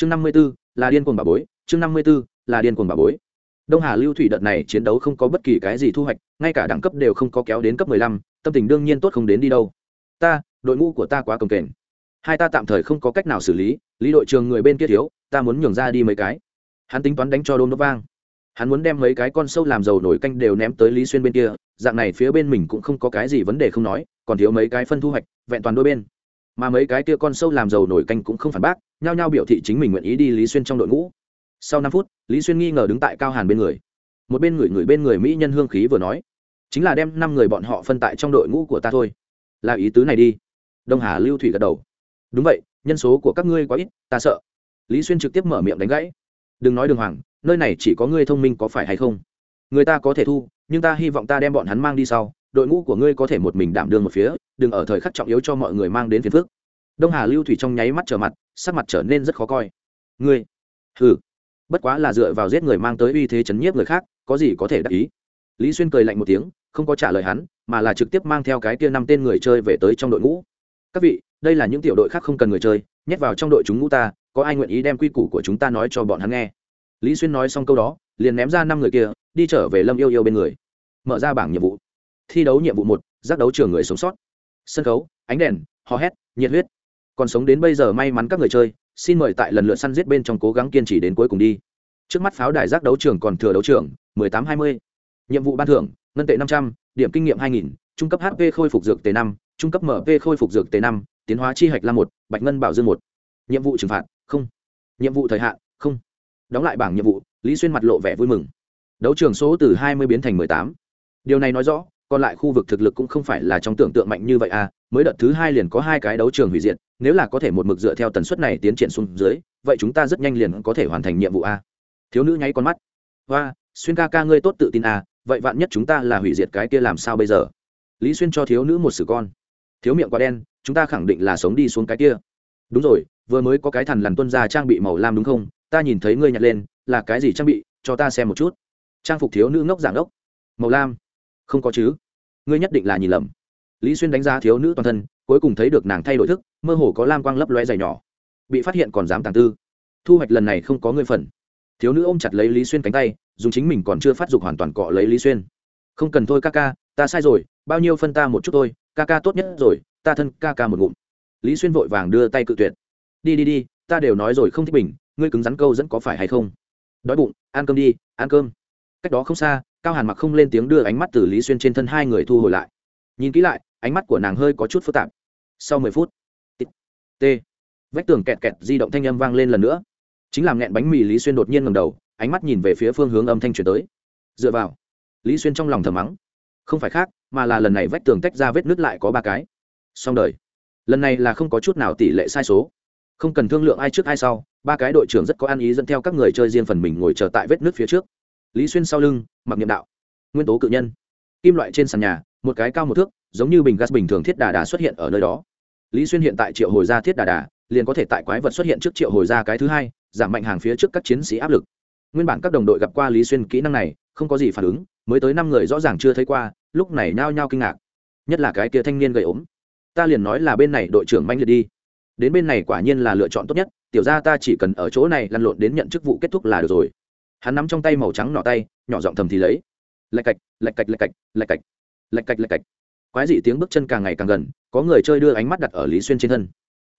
chương năm mươi b ố là điên cuồng bà bối, chương năm mươi b ố là điên cuồng bà bối. Đông hà lưu thủy đợt này chiến đấu không có bất kỳ cái gì thu hoạch, ngay cả đẳng cấp đều không có kéo đến cấp mười lăm, tâm tình đương nhiên tốt không đến đi đâu. Ta, đội ngũ của ta quá cồng kềnh. Hai ta tạm thời không có cách nào xử lý lý đội trường người bên kia thiếu, ta muốn nhường ra đi mấy cái. Hắn tính toán đánh cho đôm đốt vang. Hắn muốn đem mấy cái con sâu làm dầu nổi canh đều ném tới lý xuyên bên kia, dạng này phía bên mình cũng không có cái gì vấn đề không nói, còn thiếu mấy cái phân thu hoạch, vẹn toàn đôi bên mà mấy cái kia con sâu làm dầu nổi canh cũng không phản bác, nhao nhao biểu thị chính mình nguyện ý đi lý xuyên trong đội ngũ. Sau năm phút, lý xuyên nghi ngờ đứng tại cao hàn bên người. Một bên người người bên người mỹ nhân hương khí vừa nói, chính là đem năm người bọn họ phân tại trong đội ngũ của ta thôi. Là ý tứ này đi. Đông hà lưu thủy gật đầu. Đúng vậy, nhân số của các ngươi quá ít, ta sợ. Lý xuyên trực tiếp mở miệng đánh gãy. Đừng nói đường hoàng, nơi này chỉ có ngươi thông minh có phải hay không? Người ta có thể thu, nhưng ta hy vọng ta đem bọn hắn mang đi sau đội ngũ của ngươi có thể một mình đảm đương một phía, đừng ở thời khắc trọng yếu cho mọi người mang đến phiền phước đông hà lưu thủy trong nháy mắt trở mặt, sắc mặt trở nên rất khó coi. Ngươi? Hừ. Bất quá là dựa vào giết người mang tới uy thế chấn nhiếp người khác, có gì có thể đắc ý? Lý xuyên cười lạnh một tiếng, không có trả lời hắn, mà là trực tiếp mang theo cái kia năm tên người chơi về tới trong đội ngũ. Các vị, đây là những tiểu đội khác không cần người chơi, nhét vào trong đội chúng ngũ ta, có ai nguyện ý đem quy củ của chúng ta nói cho bọn hắn nghe? Lý xuyên nói xong câu đó, liền ném ra năm người kia, đi trở về lâm yêu yêu bên người. Mở ra bảng nhiệm vụ thi đấu nhiệm vụ một, giác đấu trường người sống sót. Sân khấu, ánh đèn, hò hét, nhiệt huyết. Còn sống đến bây giờ may mắn các người chơi, xin mời tại lần lượt săn giết bên trong cố gắng kiên trì đến cuối cùng đi. Trước mắt pháo đài giác đấu trường còn thừa đấu trường, mười tám hai mươi. Nhiệm vụ ban thưởng, ngân tệ năm trăm, điểm kinh nghiệm hai nghìn, trung cấp hp khôi phục dược t năm, trung cấp mp khôi phục dược t năm, tiến hóa chi hạch la một, bạch ngân bảo dương một. Nhiệm vụ trừng phạt, không. Nhiệm vụ thời hạn, không. Đóng lại bảng nhiệm vụ, lý xuyên mặt lộ vẻ vui mừng. Đấu trường số từ hai mươi biến thành mười tám. Điều này nói rõ còn lại khu vực thực lực cũng không phải là trong tưởng tượng mạnh như vậy à mới đợt thứ hai liền có hai cái đấu trường hủy diệt, nếu là có thể một mực dựa theo tần suất này tiến triển xuống dưới, vậy chúng ta rất nhanh liền có thể hoàn thành nhiệm vụ a thiếu nữ nháy con mắt. Và xuyên ca ca ngươi tốt tự tin à vậy vạn nhất chúng ta là hủy diệt cái kia làm sao bây giờ? Lý xuyên cho thiếu nữ một sử con. Thiếu miệng quá đen, chúng ta khẳng định là sống đi xuống cái kia. Đúng rồi, vừa mới có cái thằn lằn tuân ra trang bị màu lam đúng không? Ta nhìn thấy ngươi nhặt lên, là cái gì trang bị? Cho ta xem một chút. Trang phục thiếu nữ ngốc giảng ốc màu lam. Không có chứ ngươi nhất định là nhìn lầm. Lý xuyên đánh giá thiếu nữ toàn thân, cuối cùng thấy được nàng thay đổi thức, mơ hồ có lam quang lấp loe dày nhỏ. Bị phát hiện còn dám tàng tư. Thu hoạch lần này không có ngươi phần. Thiếu nữ ôm chặt lấy lý xuyên cánh tay, dùng chính mình còn chưa phát dục hoàn toàn cọ lấy lý xuyên. Không cần thôi ca ca, ta sai rồi, bao nhiêu phân ta một chút thôi, ca ca tốt nhất rồi, ta thân ca ca một ngụm. Lý xuyên vội vàng đưa tay cự tuyệt. Đi đi đi, ta đều nói rồi không thích mình, ngươi cứng rắn câu dẫn có phải hay không? Đói bụng, ăn cơm đi, ăn cơm. Cách đó không xa cao hàn mặc không lên tiếng đưa ánh mắt từ lý xuyên trên thân hai người thu hồi lại. Nhìn kỹ lại, ánh mắt của nàng hơi có chút phức tạp. Sau mười phút t, vách tường kẹt kẹt di động thanh âm vang lên lần nữa. Chính làm nghẹn bánh mì lý xuyên đột nhiên ngầm đầu, ánh mắt nhìn về phía phương hướng âm thanh chuyển tới. Dựa vào, lý xuyên trong lòng thầm mắng. Không phải khác, mà là lần này vách tường tách ra vết nứt lại có ba cái. Xong đời. Lần này là không có chút nào tỷ lệ sai số. Không cần thương lượng ai trước ai sau, ba cái đội trưởng rất có ăn ý dẫn theo các người chơi riêng phần mình ngồi chờ tại vết nứt phía trước lý xuyên sau lưng, mặc nhiệm đạo. Nguyên tố cự nhân. Kim loại trên sàn nhà, một cái cao một thước, giống như bình gas bình thường thiết đà đà xuất hiện ở nơi đó. Lý xuyên hiện tại triệu hồi ra thiết đà đà, liền có thể tại quái vật xuất hiện trước triệu hồi ra cái thứ hai, giảm mạnh hàng phía trước các chiến sĩ áp lực. Nguyên bản các đồng đội gặp qua lý xuyên kỹ năng này, không có gì phản ứng, mới tới năm người rõ ràng chưa thấy qua, lúc này nhao nhao kinh ngạc. Nhất là cái kia thanh niên gầy ốm. Ta liền nói là bên này đội trưởng manh liệt đi. Đến bên này quả nhiên là lựa chọn tốt nhất, tiểu ra ta chỉ cần ở chỗ này lăn lộn đến nhận chức vụ kết thúc là được rồi hắn nắm trong tay màu trắng nọ tay, nhỏ giọng thầm thì lấy. Lạch cạch lạch cạch lạch cạch lạch cạch lạch cạch lạch cạch. Quái dị tiếng bước chân càng ngày càng gần, có người chơi đưa ánh mắt đặt ở lý xuyên trên thân.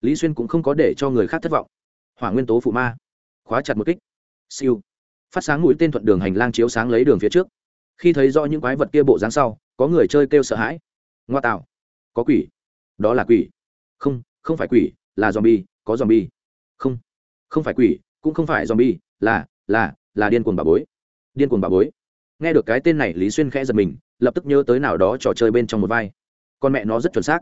Lý xuyên cũng không có để cho người khác thất vọng. Hỏa nguyên tố phụ ma. Khóa chặt một kích. Siêu. Phát sáng mũi tên thuận đường hành lang chiếu sáng lấy đường phía trước. Khi thấy do những quái vật kia bộ dáng sau, có người chơi kêu sợ hãi. Ngoa tạo. Có quỷ. Đó là quỷ. Không không phải quỷ, là zombie, có zombie. Không không phải quỷ, cũng không phải zombie, là là là điên cuồng bà bối. Điên cuồng bà bối. Nghe được cái tên này, lý xuyên khẽ giật mình, lập tức nhớ tới nào đó trò chơi bên trong một vai. Con mẹ nó rất chuẩn xác.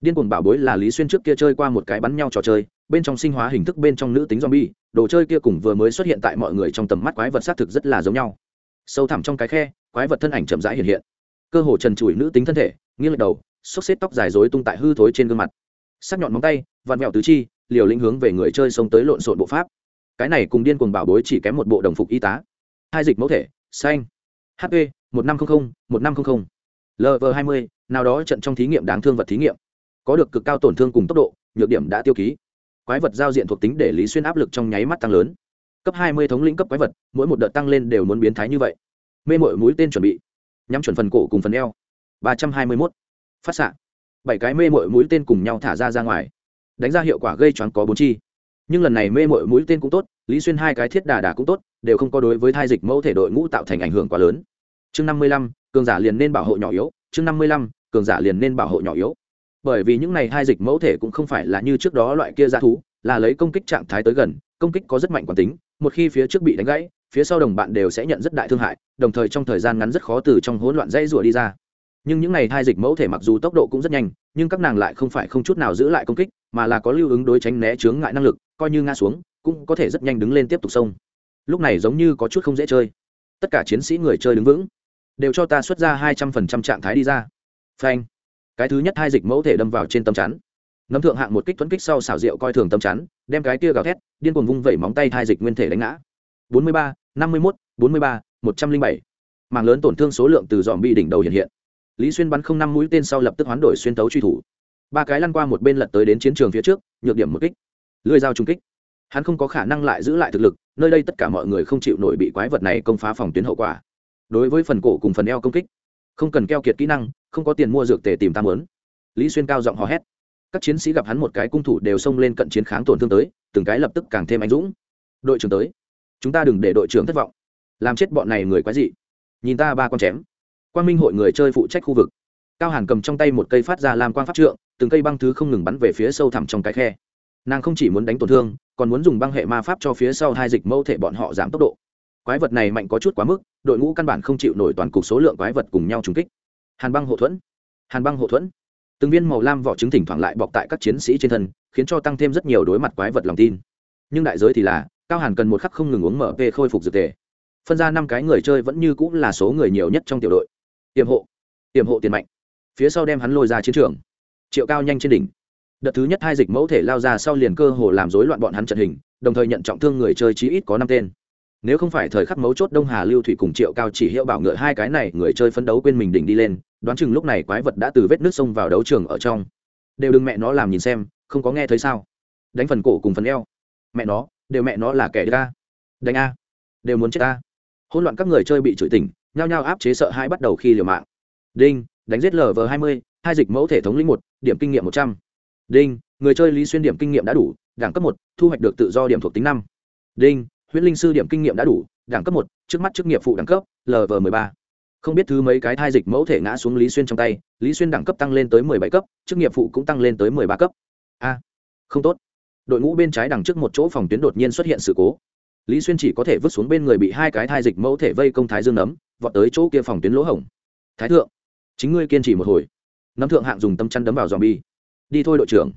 Điên cuồng bảo bối là lý xuyên trước kia chơi qua một cái bắn nhau trò chơi, bên trong sinh hóa hình thức bên trong nữ tính zombie, đồ chơi kia cùng vừa mới xuất hiện tại mọi người trong tầm mắt quái vật xác thực rất là giống nhau. Sâu thẳm trong cái khe, quái vật thân ảnh chậm rãi hiện hiện. Cơ hồ trần trụi nữ tính thân thể, nghiêng lệch đầu, xốc xếp tóc dài dối tung tại hư thối trên gương mặt. Sắc nhọn móng tay, vặn vẹo tứ chi, liều lĩnh hướng về người chơi xông tới lộn xộn bộ pháp cái này cùng điên cuồng bảo bối chỉ kém một bộ đồng phục y tá. Hai dịch mẫu thể, xanh. Hp một năm trăm linh một năm trăm linh lv hai mươi, nào đó trận trong thí nghiệm đáng thương vật thí nghiệm. Có được cực cao tổn thương cùng tốc độ, nhược điểm đã tiêu ký. Quái vật giao diện thuộc tính để lý xuyên áp lực trong nháy mắt tăng lớn. Cấp hai mươi thống lĩnh cấp quái vật, mỗi một đợt tăng lên đều muốn biến thái như vậy. Mê mội mũi tên chuẩn bị. Nhắm chuẩn phần cổ cùng phần eo. ba trăm hai mươi mốt. Phát xạ. Bảy cái mê mội mũi tên cùng nhau thả ra ra ngoài. Đánh ra hiệu quả gây choáng có bốn chi nhưng lần này mê mội mũi tên cũng tốt, lý xuyên hai cái thiết đà đà cũng tốt, đều không có đối với thai dịch mẫu thể đội ngũ tạo thành ảnh hưởng quá lớn. Chương năm mươi lăm, cường giả liền nên bảo hộ nhỏ yếu. Chương năm mươi lăm, cường giả liền nên bảo hộ nhỏ yếu. Bởi vì những này hai dịch mẫu thể cũng không phải là như trước đó loại kia ra thú, là lấy công kích trạng thái tới gần, công kích có rất mạnh quản tính, một khi phía trước bị đánh gãy, phía sau đồng bạn đều sẽ nhận rất đại thương hại, đồng thời trong thời gian ngắn rất khó từ trong hỗn loạn dây rủa đi ra nhưng những này thai dịch mẫu thể mặc dù tốc độ cũng rất nhanh, nhưng các nàng lại không phải không chút nào giữ lại công kích, mà là có lưu ứng đối tránh né chướng ngại năng lực, coi như ngã xuống, cũng có thể rất nhanh đứng lên tiếp tục xông. Lúc này giống như có chút không dễ chơi. Tất cả chiến sĩ người chơi đứng vững, đều cho ta xuất ra hai trăm phần trăm trạng thái đi ra. Phanh. Cái thứ nhất hai dịch mẫu thể đâm vào trên tấm chắn. Nấm thượng hạng một kích thuẫn kích sau xảo rượu coi thường tấm chắn, đem cái tia gào thét, điên cuồng vung vẩy móng tay hai dịch nguyên thể đánh ngã. bốn mươi ba, năm mươi mốt, bốn mươi ba, một trăm linh bảy. Mạng lớn tổn thương số lượng từ dòm bị đỉnh đầu hiện hiện lý xuyên bắn không năm mũi tên sau lập tức hoán đổi xuyên tấu truy thủ. Ba cái lăn qua một bên lật tới đến chiến trường phía trước, nhược điểm một kích. Lưới dao trung kích. Hắn không có khả năng lại giữ lại thực lực, nơi đây tất cả mọi người không chịu nổi bị quái vật này công phá phòng tuyến hậu quả. Đối với phần cổ cùng phần eo công kích, không cần keo kiệt kỹ năng, không có tiền mua dược tề tìm tam lớn lý xuyên cao giọng hò hét. Các chiến sĩ gặp hắn một cái cung thủ đều xông lên cận chiến kháng tổn thương tới, từng cái lập tức càng thêm anh dũng. Đội trưởng tới. Chúng ta đừng để đội trưởng thất vọng. Làm chết bọn này người quái dị. Nhìn ta ba con chém. Quang minh hội người chơi phụ trách khu vực. Cao hàn cầm trong tay một cây phát ra làm quang pháp trượng, từng cây băng thứ không ngừng bắn về phía sâu thẳm trong cái khe. Nàng không chỉ muốn đánh tổn thương, còn muốn dùng băng hệ ma pháp cho phía sau hai dịch mẫu thể bọn họ giảm tốc độ. Quái vật này mạnh có chút quá mức, đội ngũ căn bản không chịu nổi toàn cục số lượng quái vật cùng nhau trúng kích. Hàn băng hộ thuẫn. Hàn băng hộ thuẫn. Từng viên màu lam vỏ trứng thỉnh thoảng lại bọc tại các chiến sĩ trên thân, khiến cho tăng thêm rất nhiều đối mặt quái vật lòng tin. Nhưng đại giới thì là, cao hàn cần một khắc không ngừng uống mở p khôi phục dược tề phân ra năm cái người chơi vẫn như cũng là số người nhiều nhất trong tiểu đội tiềm hộ tiềm hộ tiền mạnh. Phía sau đem hắn lôi ra chiến trường. Triệu cao nhanh trên đỉnh. Đợt thứ nhất hai dịch mẫu thể lao ra sau liền cơ hồ làm rối loạn bọn hắn trận hình, đồng thời nhận trọng thương người chơi chí ít có năm tên. Nếu không phải thời khắc mấu chốt đông hà lưu thủy cùng triệu cao chỉ hiệu bảo ngựa hai cái này người chơi phấn đấu quên mình đỉnh đi lên, đoán chừng lúc này quái vật đã từ vết nước sông vào đấu trường ở trong. Đều đừng mẹ nó làm nhìn xem, không có nghe thấy sao? Đánh phần cổ cùng phần eo. Mẹ nó, đều mẹ nó là kẻ đ a đánh a. Đều muốn chết a hỗn loạn các người chơi bị chửi tỉnh nhao nhao áp chế sợ hai bắt đầu khi liều mạng. Đinh, đánh giết lv hai mươi, hai dịch mẫu thể thống lĩnh một, điểm kinh nghiệm một trăm. Đinh, người chơi lý xuyên điểm kinh nghiệm đã đủ, đẳng cấp một, thu hoạch được tự do điểm thuộc tính năm. Đinh huyễn linh sư điểm kinh nghiệm đã đủ, đẳng cấp một, trước mắt chức nghiệp phụ đẳng cấp lv m ộ ba. Không biết thứ mấy cái thai dịch mẫu thể ngã xuống lý xuyên trong tay, lý xuyên đẳng cấp tăng lên tới mười bảy cấp, chức nghiệp phụ cũng tăng lên tới mười ba cấp. A, không tốt. Đội ngũ bên trái đằng trước một chỗ phòng tuyến đột nhiên xuất hiện sự cố. Lý xuyên chỉ có thể vứt xuống bên người bị hai cái thai dịch mẫu thể vây công thái dương nấm vọt tới chỗ kia phòng tuyến lỗ hổng. Thái thượng, chính ngươi kiên trì một hồi. Nắm thượng hạng dùng tâm chăn đấm vào dòm bi đi thôi đội trưởng.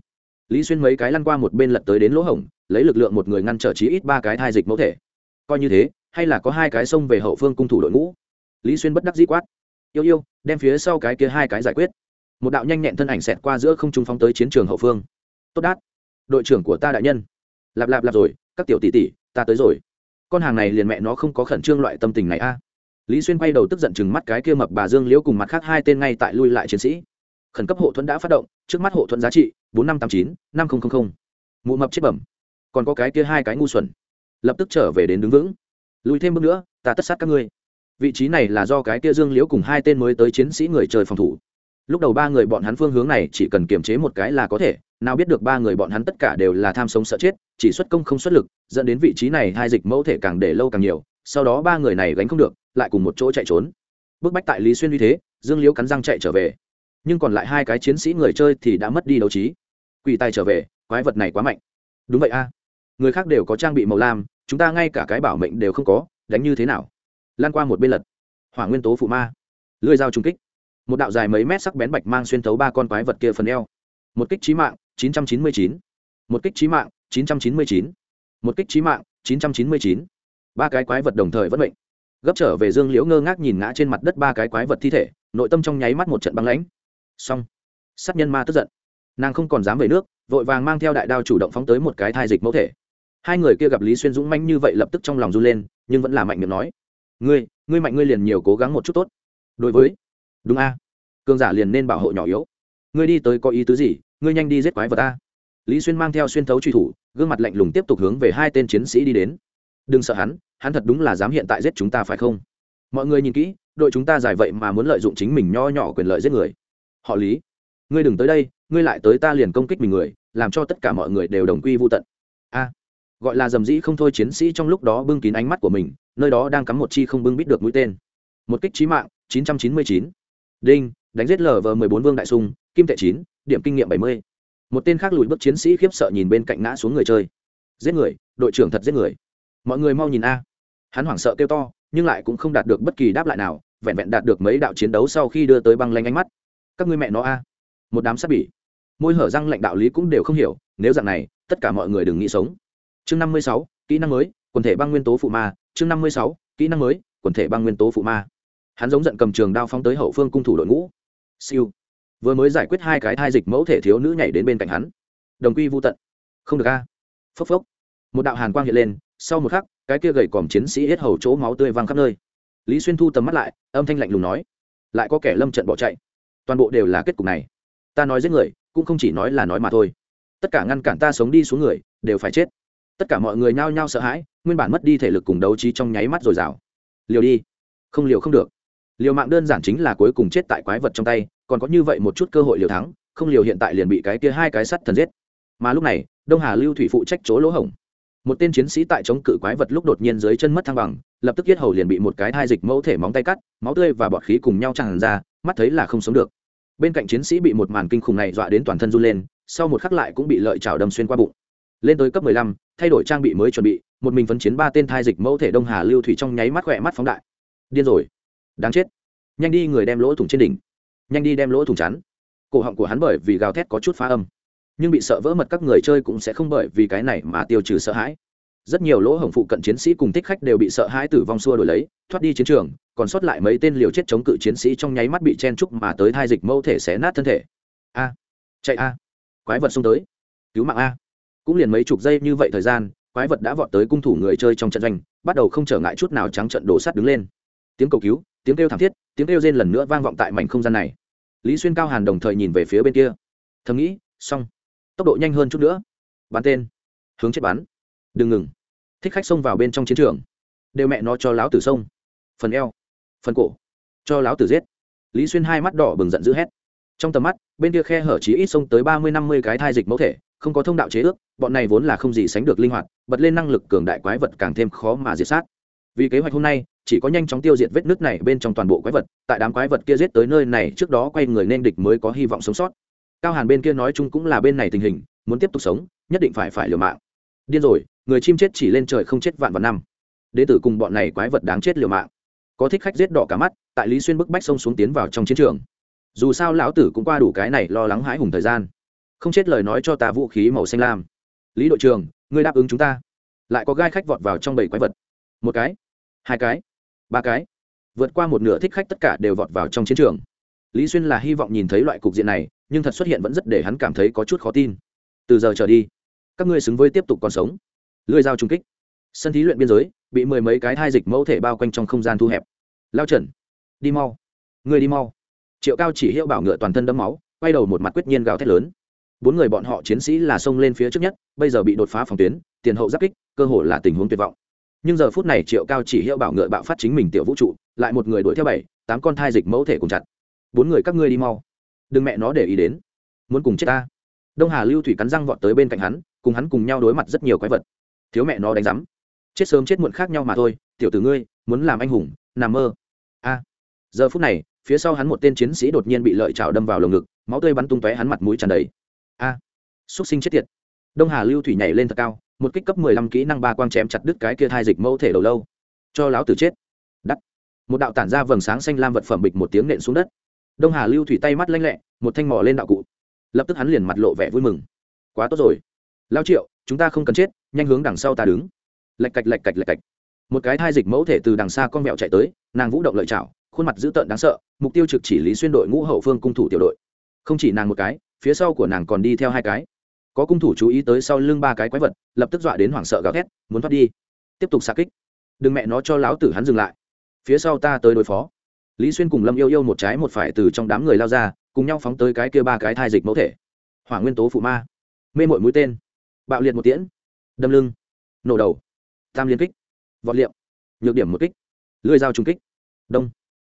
Lý xuyên mấy cái lăn qua một bên lật tới đến lỗ hổng, lấy lực lượng một người ngăn trở chí ít ba cái thai dịch mẫu thể. Coi như thế, hay là có hai cái xông về hậu phương cung thủ đội ngũ. Lý xuyên bất đắc dĩ quát. Yêu yêu, đem phía sau cái kia hai cái giải quyết. Một đạo nhanh nhẹn thân ảnh xẹt qua giữa không trung phóng tới chiến trường hậu phương. Tốt đát. Đội trưởng của ta đại nhân. Lạp lạp lạp rồi, các tiểu tỷ tỷ, ta tới rồi. Con hàng này liền mẹ nó không có khẩn trương loại tâm tình này a lý xuyên quay đầu tức giận chừng mắt cái kia mập bà dương liễu cùng mặt khác hai tên ngay tại lui lại chiến sĩ. Khẩn cấp hộ thuẫn đã phát động, trước mắt hộ thuẫn giá trị, bốn năm tám chín, năm nghìn mụ mập chết bẩm. Còn có cái kia hai cái ngu xuẩn. Lập tức trở về đến đứng vững. Lùi thêm bước nữa, ta tất sát các ngươi. Vị trí này là do cái kia dương liễu cùng hai tên mới tới chiến sĩ người chơi phòng thủ. Lúc đầu ba người bọn hắn phương hướng này chỉ cần kiềm chế một cái là có thể, nào biết được ba người bọn hắn tất cả đều là tham sống sợ chết, chỉ xuất công không xuất lực, dẫn đến vị trí này hai dịch mẫu thể càng để lâu càng nhiều sau đó ba người này gánh không được, lại cùng một chỗ chạy trốn. Bức bách tại lý xuyên như thế, dương liễu cắn răng chạy trở về. Nhưng còn lại hai cái chiến sĩ người chơi thì đã mất đi đấu trí. Quỳ tay trở về, quái vật này quá mạnh. Đúng vậy a. Người khác đều có trang bị màu lam, chúng ta ngay cả cái bảo mệnh đều không có, đánh như thế nào? Lan qua một bên lật. Hỏa nguyên tố phụ ma. Lưỡi dao trung kích. Một đạo dài mấy mét sắc bén bạch mang xuyên thấu ba con quái vật kia phần eo. Một kích trí mạng 999. một kích trí mạng 999. một kích trí mạng 999 ba cái quái vật đồng thời vẫn mệnh. Gấp trở về dương liễu ngơ ngác nhìn ngã trên mặt đất ba cái quái vật thi thể, nội tâm trong nháy mắt một trận băng lãnh. Xong, sát nhân ma tức giận. Nàng không còn dám về nước, vội vàng mang theo đại đao chủ động phóng tới một cái thai dịch mẫu thể. Hai người kia gặp lý xuyên dũng manh như vậy lập tức trong lòng run lên, nhưng vẫn là mạnh miệng nói, ngươi ngươi mạnh ngươi liền nhiều cố gắng một chút tốt. Đối với, đúng a. À. cường giả liền nên bảo hộ nhỏ yếu. Ngươi đi tới có ý tứ gì, ngươi nhanh đi giết quái vật ta lý xuyên mang theo xuyên thấu truy thủ, gương mặt lạnh lùng tiếp tục hướng về hai tên chiến sĩ đi đến. Đừng sợ hắn hắn thật đúng là dám hiện tại giết chúng ta phải không? Mọi người nhìn kỹ, đội chúng ta giải vậy mà muốn lợi dụng chính mình nho nhỏ quyền lợi giết người. Họ lý, ngươi đừng tới đây, ngươi lại tới ta liền công kích mình người, làm cho tất cả mọi người đều đồng quy vô tận. A, gọi là dầm dĩ không thôi chiến sĩ trong lúc đó bưng kín ánh mắt của mình, nơi đó đang cắm một chi không bưng bít được mũi tên. Một kích trí mạng 999. đinh, đánh giết lv 14 vương đại sung, kim tệ chín, điểm kinh nghiệm 70. một tên khác lùi bước chiến sĩ khiếp sợ nhìn bên cạnh ngã xuống người chơi. Giết người, đội trưởng thật giết người. Mọi người mau nhìn a hắn hoảng sợ kêu to, nhưng lại cũng không đạt được bất kỳ đáp lại nào, vẹn vẹn đạt được mấy đạo chiến đấu sau khi đưa tới băng lanh ánh mắt. Các ngươi mẹ nó a. Một đám sát bỉ. Môi hở răng lệnh đạo lý cũng đều không hiểu, nếu dạng này, tất cả mọi người đừng nghĩ sống. Chương năm mươi sáu, kỹ năng mới, quần thể băng nguyên tố phụ ma. Chương năm mươi sáu, kỹ năng mới, quần thể băng nguyên tố phụ ma. Hắn giống giận cầm trường đao phóng tới hậu phương cung thủ đội ngũ. Siêu. Vừa mới giải quyết hai cái thai dịch mẫu thể thiếu nữ nhảy đến bên cạnh hắn. Đồng quy vô tận. Không được a. Phốc phốc. Một đạo hàn quang hiện lên, sau một khắc cái kia gầy còm chiến sĩ hết hầu chỗ máu tươi văng khắp nơi. Lý xuyên thu tầm mắt lại, âm thanh lạnh lùng nói, lại có kẻ lâm trận bỏ chạy. Toàn bộ đều là kết cục này. Ta nói giết người, cũng không chỉ nói là nói mà thôi. Tất cả ngăn cản ta sống đi xuống người, đều phải chết. Tất cả mọi người nhao nhao sợ hãi, nguyên bản mất đi thể lực cùng đấu trí trong nháy mắt rồi o liều đi. Không liều không được. Liều mạng đơn giản chính là cuối cùng chết tại quái vật trong tay, còn có như vậy một chút cơ hội liều thắng, không liều hiện tại liền bị cái kia hai cái sắt thần giết. Mà lúc này, đông hà lưu thủy phụ trách chỗ lỗ hổng một tên chiến sĩ tại chống cự quái vật lúc đột nhiên dưới chân mất thăng bằng lập tức yết hầu liền bị một cái thai dịch mẫu thể móng tay cắt máu tươi và bọt khí cùng nhau tràn ra mắt thấy là không sống được. Bên cạnh chiến sĩ bị một màn kinh khủng này dọa đến toàn thân run lên sau một khắc lại cũng bị lợi chảo đâm xuyên qua bụng. Lên tới cấp 15, thay đổi trang bị mới chuẩn bị một mình phấn chiến ba tên thai dịch mẫu thể đông hà lưu thủy trong nháy mắt khỏe mắt phóng đại. Điên rồi. Đáng chết. Nhanh đi người đem lỗ thủng trên đỉnh. Nhanh đi đem lỗ thủng chắn. Cổ họng của hắn bởi vì gào thét có chút phá âm nhưng bị sợ vỡ mật các người chơi cũng sẽ không bởi vì cái này mà tiêu trừ sợ hãi. Rất nhiều lỗ hổng phụ cận chiến sĩ cùng thích khách đều bị sợ hãi tử vong xua đổi lấy, thoát đi chiến trường, còn sót lại mấy tên liều chết chống cự chiến sĩ trong nháy mắt bị chen trúc mà tới thai dịch mâu thể xé nát thân thể. A. Chạy a. Quái vật xông tới. Cứu mạng a. Cũng liền mấy chục giây như vậy thời gian, quái vật đã vọt tới cung thủ người chơi trong trận doanh, bắt đầu không trở ngại chút nào trắng trận đổ sắt đứng lên. Tiếng cầu cứu, tiếng kêu thảm thiết, tiếng kêu rên lần nữa vang vọng tại mảnh không gian này. Lý xuyên cao hàn đồng thời nhìn về phía bên kia. Thầm nghĩ, xong tốc độ nhanh hơn chút nữa. Bắn tên. Hướng chết bắn. Đừng ngừng. Thích khách xông vào bên trong chiến trường. Đều mẹ nó cho láo tử sông phần eo. Phần cổ. Cho láo tử giết. Lý xuyên hai mắt đỏ bừng giận dữ hét. Trong tầm mắt, bên kia khe hở chí ít xông tới ba mươi năm mươi cái thai dịch mẫu thể, không có thông đạo chế ước, bọn này vốn là không gì sánh được linh hoạt, bật lên năng lực cường đại quái vật càng thêm khó mà diệt sát. Vì kế hoạch hôm nay, chỉ có nhanh chóng tiêu diệt vết nước này bên trong toàn bộ quái vật, tại đám quái vật kia giết tới nơi này trước đó quay người nên địch mới có hy vọng sống sót cao hàn bên kia nói chung cũng là bên này tình hình, muốn tiếp tục sống, nhất định phải phải liều mạng. Điên rồi, người chim chết chỉ lên trời không chết vạn vạn năm. Đế tử cùng bọn này quái vật đáng chết liều mạng. Có thích khách giết đỏ cả mắt, tại lý xuyên bức bách xông xuống tiến vào trong chiến trường. Dù sao lão tử cũng qua đủ cái này lo lắng hãi hùng thời gian. Không chết lời nói cho ta vũ khí màu xanh lam. Lý đội trường người đáp ứng chúng ta. Lại có gai khách vọt vào trong bảy quái vật. Một cái, hai cái, ba cái. Vượt qua một nửa thích khách tất cả đều vọt vào trong chiến trường. Lý xuyên là hy vọng nhìn thấy loại cục diện này nhưng thật xuất hiện vẫn rất để hắn cảm thấy có chút khó tin. Từ giờ trở đi, các ngươi xứng với tiếp tục còn sống. Lưỡi dao trung kích. Sân thí luyện biên giới, bị mười mấy cái thai dịch mẫu thể bao quanh trong không gian thu hẹp. Lao trần, đi mau. Người đi mau. Triệu cao chỉ hiệu bảo ngựa toàn thân đấm máu, quay đầu một mặt quyết nhiên gào thét lớn. Bốn người bọn họ chiến sĩ là xông lên phía trước nhất, bây giờ bị đột phá phòng tuyến, tiền hậu giáp kích, cơ hội là tình huống tuyệt vọng. Nhưng giờ phút này triệu cao chỉ hiệu bảo ngựa bạo phát chính mình tiểu vũ trụ, lại một người đuổi theo bảy, tám con thai dịch mẫu thể cùng chặt. Bốn người các ngươi đi mau đừng mẹ nó để ý đến. Muốn cùng chết ta. Đông hà lưu thủy cắn răng vọt tới bên cạnh hắn, cùng hắn cùng nhau đối mặt rất nhiều quái vật. Thiếu mẹ nó đánh rắm chết sớm chết muộn khác nhau mà thôi, tiểu tử ngươi, muốn làm anh hùng, nằm mơ. A. Giờ phút này, phía sau hắn một tên chiến sĩ đột nhiên bị lợi chảo đâm vào lồng ngực, máu tươi bắn tung tóe hắn mặt mũi tràn đầy. A. À. xúc sinh chết tiệt. Đông hà lưu thủy nhảy lên thật cao, một kích cấp mười lăm kỹ năng ba quang chém chặt đứt cái kia thai dịch mẫu thể đầu lâu. Cho láo tử chết. Đắt. Một đạo tản ra vầng sáng xanh lam vật phẩm bịch một tiếng nện xuống đất đông hà lưu thủy tay mắt lanh lẹ, một thanh mò lên đạo cụ. Lập tức hắn liền mặt lộ vẻ vui mừng. Quá tốt rồi. Lao triệu, chúng ta không cần chết, nhanh hướng đằng sau ta đứng. Lạch cạch lạch cạch lạch cạch. Một cái thai dịch mẫu thể từ đằng xa con mẹo chạy tới, nàng vũ động lợi chảo khuôn mặt dữ tợn đáng sợ, mục tiêu trực chỉ lý xuyên đội ngũ hậu phương cung thủ tiểu đội. Không chỉ nàng một cái, phía sau của nàng còn đi theo hai cái. Có cung thủ chú ý tới sau lưng ba cái quái vật, lập tức dọa đến hoảng sợ gào thét, muốn thoát đi. Tiếp tục xa kích. Đừng mẹ nó cho láo tử hắn dừng lại. Phía sau ta tới đối phó lý xuyên cùng lâm yêu yêu một trái một phải từ trong đám người lao ra, cùng nhau phóng tới cái kia ba cái thai dịch mẫu thể. Hỏa nguyên tố phụ ma. Mê mội mũi tên. Bạo liệt một tiễn. Đâm lưng. Nổ đầu. Tam liên kích. Vọt liệm. Nhược điểm một kích. Lưỡi dao trung kích. Đông.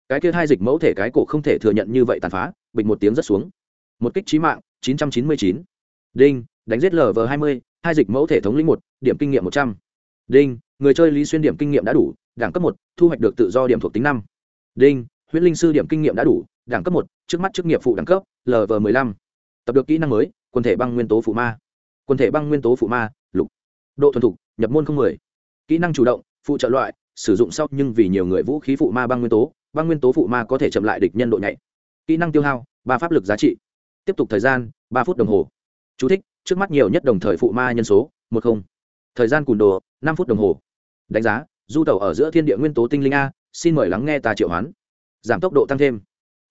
Cái kia hai dịch mẫu thể cái cổ không thể thừa nhận như vậy tàn phá, bịch một tiếng rất xuống. Một kích trí mạng 999. đinh, đánh giết lv 20 hai dịch mẫu thể thống lĩnh một, điểm kinh nghiệm 100. đinh, người chơi lý xuyên điểm kinh nghiệm đã đủ, đẳng cấp một, thu hoạch được tự do điểm thuộc tính năm. Đinh huyễn linh sư điểm kinh nghiệm đã đủ đẳng cấp một trước mắt chức nghiệp phụ đẳng cấp lv 15. tập được kỹ năng mới quần thể băng nguyên tố phụ ma. Quần thể băng nguyên tố phụ ma lục. Độ thuần thục nhập môn không mười. Kỹ năng chủ động phụ trợ loại sử dụng sau nhưng vì nhiều người vũ khí phụ ma băng nguyên tố băng nguyên tố phụ ma có thể chậm lại địch nhân độ nhạy. Kỹ năng tiêu hao ba pháp lực giá trị. Tiếp tục thời gian ba phút đồng hồ. Chú thích, trước mắt nhiều nhất đồng thời phụ ma nhân số một không. Thời gian cùn đồ năm phút đồng hồ. Đánh giá du tàu ở giữa thiên địa nguyên tố tinh linh a xin mời lắng nghe ta triệu hoán giảm tốc độ tăng thêm.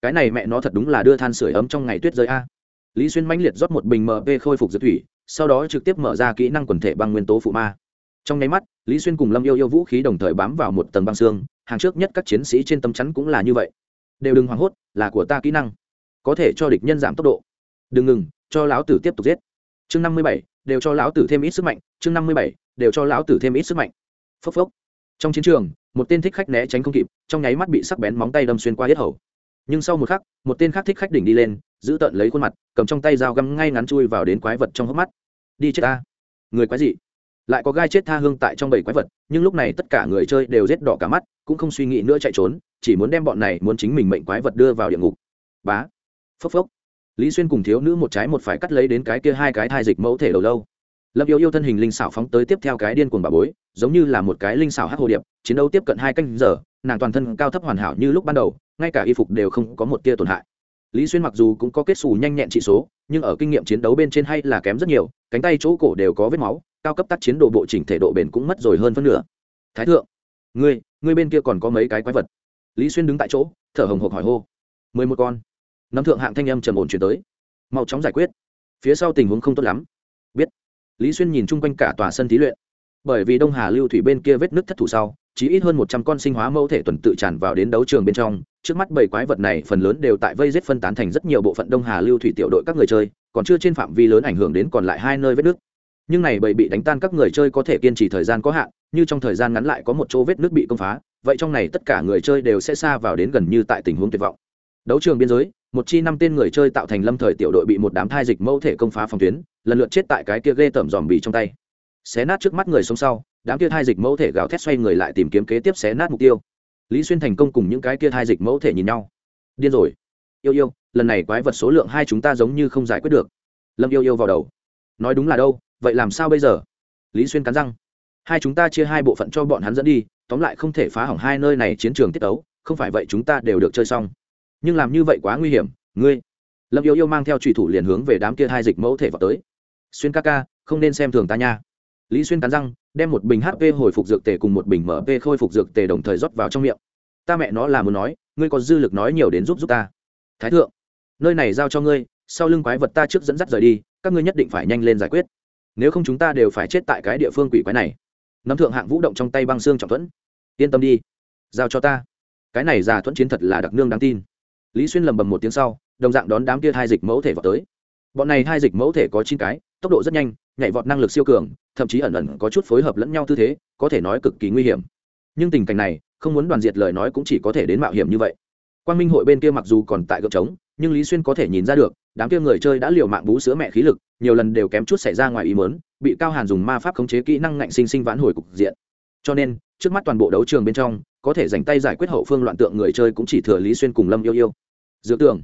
Cái này mẹ nó thật đúng là đưa than sửa ấm trong ngày tuyết rơi a. Lý xuyên mãnh liệt rót một bình mp khôi phục dược thủy, sau đó trực tiếp mở ra kỹ năng quần thể băng nguyên tố phụ ma. Trong nháy mắt, lý xuyên cùng lâm yêu yêu vũ khí đồng thời bám vào một tầng băng xương, hàng trước nhất các chiến sĩ trên tấm chắn cũng là như vậy. Đều đừng hoảng hốt, là của ta kỹ năng. Có thể cho địch nhân giảm tốc độ. Đừng ngừng, cho lão tử tiếp tục giết. Chương năm mươi bảy, đều cho lão tử thêm ít sức mạnh. Chương năm mươi bảy, đều cho lão tử thêm ít sức mạnh. Phốc phốc. Trong chiến trường một tên thích khách né tránh không kịp, trong nháy mắt bị sắc bén móng tay đâm xuyên qua hết hầu. Nhưng sau một khắc, một tên khác thích khách đỉnh đi lên, giữ tợn lấy khuôn mặt, cầm trong tay dao găm ngay ngắn chui vào đến quái vật trong hốc mắt. Đi chết ta. Người quái dị. Lại có gai chết tha hương tại trong bầy quái vật, nhưng lúc này tất cả người chơi đều rết đỏ cả mắt, cũng không suy nghĩ nữa chạy trốn, chỉ muốn đem bọn này muốn chính mình mệnh quái vật đưa vào địa ngục. Bá. Phốc phốc. Lý xuyên cùng thiếu nữ một trái một phải cắt lấy đến cái kia hai cái thai dịch mẫu thể đầu lâu lâm yêu yêu thân hình linh xảo phóng tới tiếp theo cái điên cuồng bà bối, giống như là một cái linh xảo hát hồ điệp, chiến đấu tiếp cận hai canh giờ, nàng toàn thân cao thấp hoàn hảo như lúc ban đầu, ngay cả y phục đều không có một tia tổn hại. Lý xuyên mặc dù cũng có kết xù nhanh nhẹn trị số, nhưng ở kinh nghiệm chiến đấu bên trên hay là kém rất nhiều, cánh tay chỗ cổ đều có vết máu, cao cấp tác chiến độ bộ chỉnh thể độ bền cũng mất rồi hơn phân nửa. Thái thượng, ngươi ngươi bên kia còn có mấy cái quái vật? Lý xuyên đứng tại chỗ, thở hồng hộc hỏi hô. Mười một con. Nắm thượng hạng thanh âm trầm ổn chuyển tới. Mau chóng giải quyết. Phía sau tình huống không tốt lắm. Biết lý xuyên nhìn chung quanh cả tòa sân thí luyện. Bởi vì đông hà lưu thủy bên kia vết nước thất thủ sau chỉ ít hơn một trăm con sinh hóa mẫu thể tuần tự tràn vào đến đấu trường bên trong. Trước mắt bảy quái vật này phần lớn đều tại vây giết phân tán thành rất nhiều bộ phận đông hà lưu thủy tiểu đội các người chơi, còn chưa trên phạm vi lớn ảnh hưởng đến còn lại hai nơi vết nước. nhưng này bầy bị đánh tan các người chơi có thể kiên trì thời gian có hạn, như trong thời gian ngắn lại có một chỗ vết nước bị công phá, vậy trong này tất cả người chơi đều sẽ xa vào đến gần như tại tình huống tuyệt vọng đấu trường biên giới, một chi năm tên người chơi tạo thành lâm thời tiểu đội bị một đám thai dịch mẫu thể công phá phòng tuyến, lần lượt chết tại cái kia ghê tởm dòm bì trong tay. Xé nát trước mắt người sống sau, đám kia thai dịch mẫu thể gào thét xoay người lại tìm kiếm kế tiếp xé nát mục tiêu. Lý xuyên thành công cùng những cái kia thai dịch mẫu thể nhìn nhau. Điên rồi. Yêu yêu, lần này quái vật số lượng hai chúng ta giống như không giải quyết được. Lâm yêu yêu vào đầu. Nói đúng là đâu, vậy làm sao bây giờ? Lý xuyên cắn răng. Hai chúng ta chia hai bộ phận cho bọn hắn dẫn đi, tóm lại không thể phá hỏng hai nơi này chiến trường tiết tấu, không phải vậy chúng ta đều được chơi xong nhưng làm như vậy quá nguy hiểm, ngươi. Lâm yêu yêu mang theo trùy thủ liền hướng về đám kia hai dịch mẫu thể vào tới. Xuyên ca ca, không nên xem thường ta nha. Lý xuyên cắn răng, đem một bình hp hồi phục dược tề cùng một bình mp khôi phục dược tề đồng thời rót vào trong miệng. Ta mẹ nó là muốn nói, ngươi có dư lực nói nhiều đến giúp giúp ta. Thái thượng, nơi này giao cho ngươi, sau lưng quái vật ta trước dẫn dắt rời đi, các ngươi nhất định phải nhanh lên giải quyết. Nếu không chúng ta đều phải chết tại cái địa phương quỷ quái này. Nắm thượng hạng vũ động trong tay băng xương trọng thuẫn. Yên tâm đi, giao cho ta. Cái này già thuẫn chiến thật là đặc nương đáng tin lý xuyên lầm bầm một tiếng sau, đồng dạng đón đám kia hai dịch mẫu thể vào tới. Bọn này hai dịch mẫu thể có chín cái, tốc độ rất nhanh, nhảy vọt năng lực siêu cường, thậm chí ẩn ẩn có chút phối hợp lẫn nhau tư thế, có thể nói cực kỳ nguy hiểm. Nhưng tình cảnh này, không muốn đoàn diệt lời nói cũng chỉ có thể đến mạo hiểm như vậy. Quan minh hội bên kia mặc dù còn tại gợp trống, nhưng lý xuyên có thể nhìn ra được, đám kia người chơi đã liều mạng bú sữa mẹ khí lực, nhiều lần đều kém chút xảy ra ngoài ý mớn bị cao hàn dùng ma pháp khống chế kỹ năng ngạnh sinh sinh vãn hồi cục diện. Cho nên, trước mắt toàn bộ đấu trường bên trong có thể dành tay giải quyết hậu phương loạn tượng người chơi cũng chỉ thừa lý xuyên cùng lâm yêu yêu. Dựa tưởng,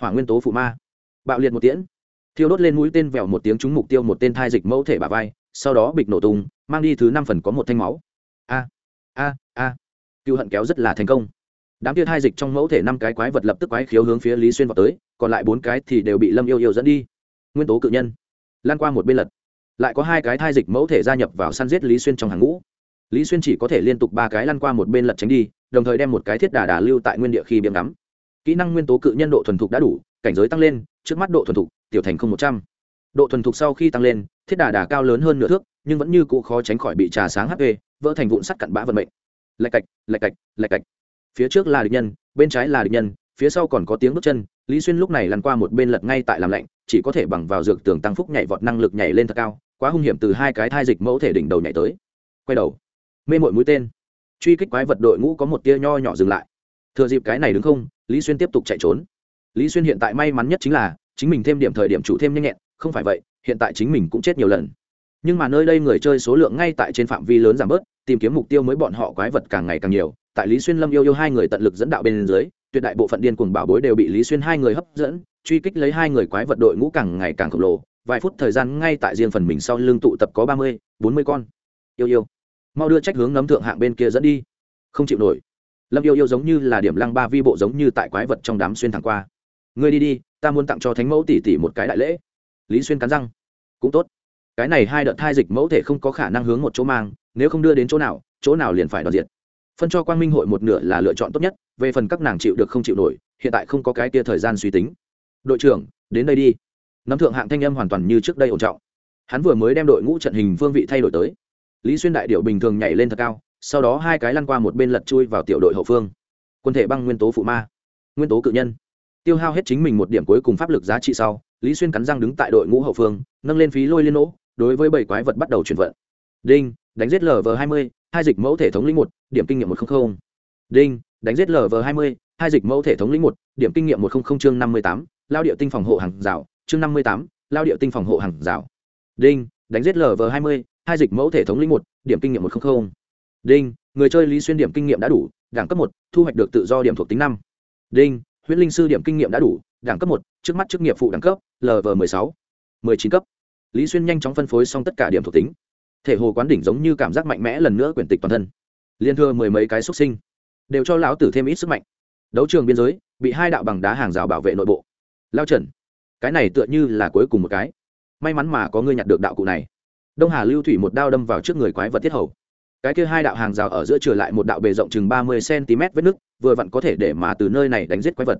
hỏa nguyên tố phụ ma, bạo liệt một tiễn. Thiêu đốt lên mũi tên vèo một tiếng trúng mục tiêu một tên thai dịch mẫu thể bà vai, sau đó bịch nổ tung, mang đi thứ năm phần có một thanh máu. A a a. Cựu hận kéo rất là thành công. Đám kia thai dịch trong mẫu thể năm cái quái vật lập tức quái khiếu hướng phía lý xuyên vào tới, còn lại bốn cái thì đều bị lâm yêu yêu dẫn đi. Nguyên tố cự nhân. Lan qua một bên lật. Lại có hai cái thai dịch mẫu thể gia nhập vào săn giết lý xuyên trong hàng ngũ lý xuyên chỉ có thể liên tục ba cái lăn qua một bên lật tránh đi, đồng thời đem một cái thiết đà đà lưu tại nguyên địa khi biếm đắm kỹ năng nguyên tố cự nhân độ thuần thục đã đủ, cảnh giới tăng lên, trước mắt độ thuần thục, tiểu thành không một trăm. Độ thuần thục sau khi tăng lên, thiết đà đà cao lớn hơn nửa thước, nhưng vẫn như cụ khó tránh khỏi bị trà sáng hp, vỡ thành vụn sắt cặn bã vận mệnh. Lạch cạch lạch cạch lạch cạch. Phía trước là địch nhân, bên trái là địch nhân, phía sau còn có tiếng bước chân, lý xuyên lúc này lăn qua một bên lật ngay tại làm lạnh, chỉ có thể bằng vào dược tường tăng phúc nhảy vọt năng lực nhảy lên thật cao, quá hung hiểm từ hai cái thai dịch mẫu thể đỉnh đầu nhảy tới. Quay đầu mê mội mũi tên. Truy kích quái vật đội ngũ có một tia nho nhỏ dừng lại. Thừa dịp cái này đứng không, lý xuyên tiếp tục chạy trốn. Lý xuyên hiện tại may mắn nhất chính là, chính mình thêm điểm thời điểm chủ thêm nhanh nhẹn, không phải vậy, hiện tại chính mình cũng chết nhiều lần. Nhưng mà nơi đây người chơi số lượng ngay tại trên phạm vi lớn giảm bớt, tìm kiếm mục tiêu mới bọn họ quái vật càng ngày càng nhiều. Tại lý xuyên lâm yêu yêu hai người tận lực dẫn đạo bên dưới, tuyệt đại bộ phận điên cuồng bảo bối đều bị lý xuyên hai người hấp dẫn, truy kích lấy hai người quái vật đội ngũ càng ngày càng khổng lồ. Vài phút thời gian ngay tại riêng phần mình sau lưng tụ tập có ba mươi, bốn mươi con. Yêu yêu mau đưa trách hướng nấm thượng hạng bên kia dẫn đi. Không chịu nổi. Lâm yêu yêu giống như là điểm lăng ba vi bộ giống như tại quái vật trong đám xuyên thẳng qua. Ngươi đi đi, ta muốn tặng cho thánh mẫu tỷ tỷ một cái đại lễ. Lý xuyên cắn răng. Cũng tốt. Cái này hai đợt thai dịch mẫu thể không có khả năng hướng một chỗ mang, nếu không đưa đến chỗ nào chỗ nào liền phải đoạt diệt. Phân cho quang minh hội một nửa là lựa chọn tốt nhất, về phần các nàng chịu được không chịu nổi, hiện tại không có cái kia thời gian suy tính. Đội trưởng, đến đây đi. Nắm thượng hạng thanh âm hoàn toàn như trước đây ổn trọng. Hắn vừa mới đem đội ngũ trận hình phương vị thay đổi tới lý xuyên đại điệu bình thường nhảy lên thật cao, sau đó hai cái lăn qua một bên lật chui vào tiểu đội hậu phương. Quân thể băng nguyên tố phụ ma, nguyên tố cự nhân. Tiêu hao hết chính mình một điểm cuối cùng pháp lực giá trị sau, lý xuyên cắn răng đứng tại đội ngũ hậu phương, nâng lên phí lôi liên nỗ, đối với bảy quái vật bắt đầu chuyển vận. Đinh, đánh giết lv hai mươi, hai dịch mẫu thể thống lĩnh một, điểm kinh nghiệm một trăm linh đinh, đánh giết lv hai mươi, hai dịch mẫu thể thống lĩnh một, điểm kinh nghiệm một trăm linh chương năm mươi tám, lao điệu tinh phòng hộ hàng rào, chương năm mươi tám, lao điệu tinh phòng hộ hàng rào. Đinh, đánh giết lv hai mươi hai dịch mẫu thể thống lĩnh một, điểm kinh nghiệm một trăm linh đinh, người chơi lý xuyên điểm kinh nghiệm đã đủ, đẳng cấp một, thu hoạch được tự do điểm thuộc tính năm. Đinh huyễn linh sư điểm kinh nghiệm đã đủ, đẳng cấp một, trước mắt chức nghiệp phụ đẳng cấp lv m ộ ư ơ i sáu, mười chín cấp. Lý xuyên nhanh chóng phân phối xong tất cả điểm thuộc tính. Thể hồ quán đỉnh giống như cảm giác mạnh mẽ lần nữa quyển tịch toàn thân. Liên thưa mười mấy cái xuất sinh. Đều cho lão tử thêm ít sức mạnh. Đấu trường biên giới, bị hai đạo bằng đá hàng rào bảo vệ nội bộ. Lao trần, cái này tựa như là cuối cùng một cái. May mắn mà có ngươi nhặt được đạo cụ này đông hà lưu thủy một đao đâm vào trước người quái vật tiết hầu. Cái kia hai đạo hàng rào ở giữa trở lại một đạo bề rộng chừng ba mươi cm vết nứt, vừa vặn có thể để mà từ nơi này đánh giết quái vật.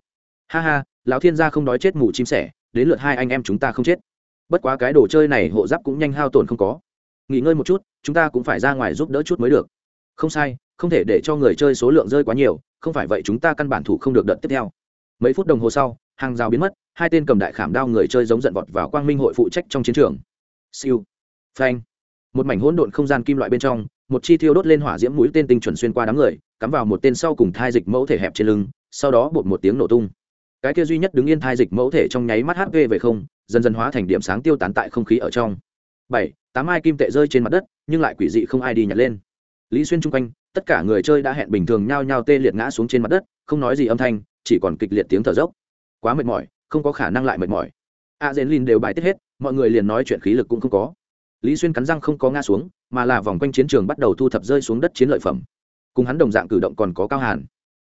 Ha ha, lão thiên gia không đói chết mù chim sẻ, đến lượt hai anh em chúng ta không chết. Bất quá cái đồ chơi này hộ giáp cũng nhanh hao tổn không có. Nghỉ ngơi một chút, chúng ta cũng phải ra ngoài giúp đỡ chút mới được. Không sai, không thể để cho người chơi số lượng rơi quá nhiều, không phải vậy chúng ta căn bản thủ không được đợt tiếp theo. Mấy phút đồng hồ sau, hàng rào biến mất, hai tên cầm đại khảm đao người chơi giống giận vọt vào quang minh hội phụ trách trong chiến trường. Siêu phanh. Một mảnh hỗn độn không gian kim loại bên trong, một chi thiêu đốt lên hỏa diễm mũi tên tinh chuẩn xuyên qua đám người, cắm vào một tên sau cùng thai dịch mẫu thể hẹp trên lưng, sau đó bột một tiếng nổ tung. Cái kia duy nhất đứng yên thai dịch mẫu thể trong nháy mắt hp về không, dần dần hóa thành điểm sáng tiêu tán tại không khí ở trong. Bảy, tám ai kim tệ rơi trên mặt đất, nhưng lại quỷ dị không ai đi nhặt lên. Lý xuyên chung quanh, tất cả người chơi đã hẹn bình thường nhao nhao tê liệt ngã xuống trên mặt đất, không nói gì âm thanh, chỉ còn kịch liệt tiếng thở dốc. Quá mệt mỏi, không có khả năng lại mệt mỏi. A dền lin đều bài tiết hết, mọi người liền nói chuyện khí lực cũng không có lý xuyên cắn răng không có ngã xuống, mà là vòng quanh chiến trường bắt đầu thu thập rơi xuống đất chiến lợi phẩm. Cùng hắn đồng dạng cử động còn có cao hàn.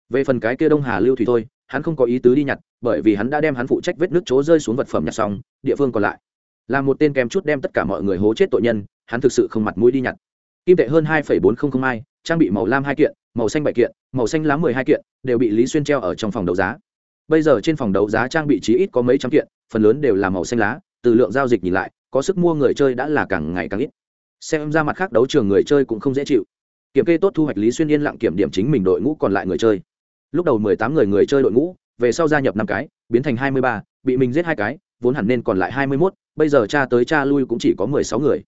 Về phần cái kia đông hà lưu thủy thôi, hắn không có ý tứ đi nhặt, bởi vì hắn đã đem hắn phụ trách vết nước chỗ rơi xuống vật phẩm nhặt xong, địa phương còn lại. Là một tên kèm chút đem tất cả mọi người hố chết tội nhân, hắn thực sự không mặt mũi đi nhặt. Kim tệ hơn hai bốn trăm linh hai trang bị màu lam hai kiện, màu xanh bảy kiện, màu xanh lá mười hai kiện, đều bị lý xuyên treo ở trong phòng đấu giá. Bây giờ trên phòng đấu giá trang bị chí ít có mấy trăm kiện, phần lớn đều là màu xanh lá từ lượng giao dịch nhìn lại, có sức mua người chơi đã là càng ngày càng ít. Xem ra mặt khác đấu trường người chơi cũng không dễ chịu. Kiểm kê tốt thu hoạch lý xuyên yên lặng kiểm điểm chính mình đội ngũ còn lại người chơi. Lúc đầu mười tám người người chơi đội ngũ, về sau gia nhập năm cái, biến thành hai mươi ba, bị mình giết hai cái, vốn hẳn nên còn lại hai mươi mốt, bây giờ cha tới cha lui cũng chỉ có mười sáu người.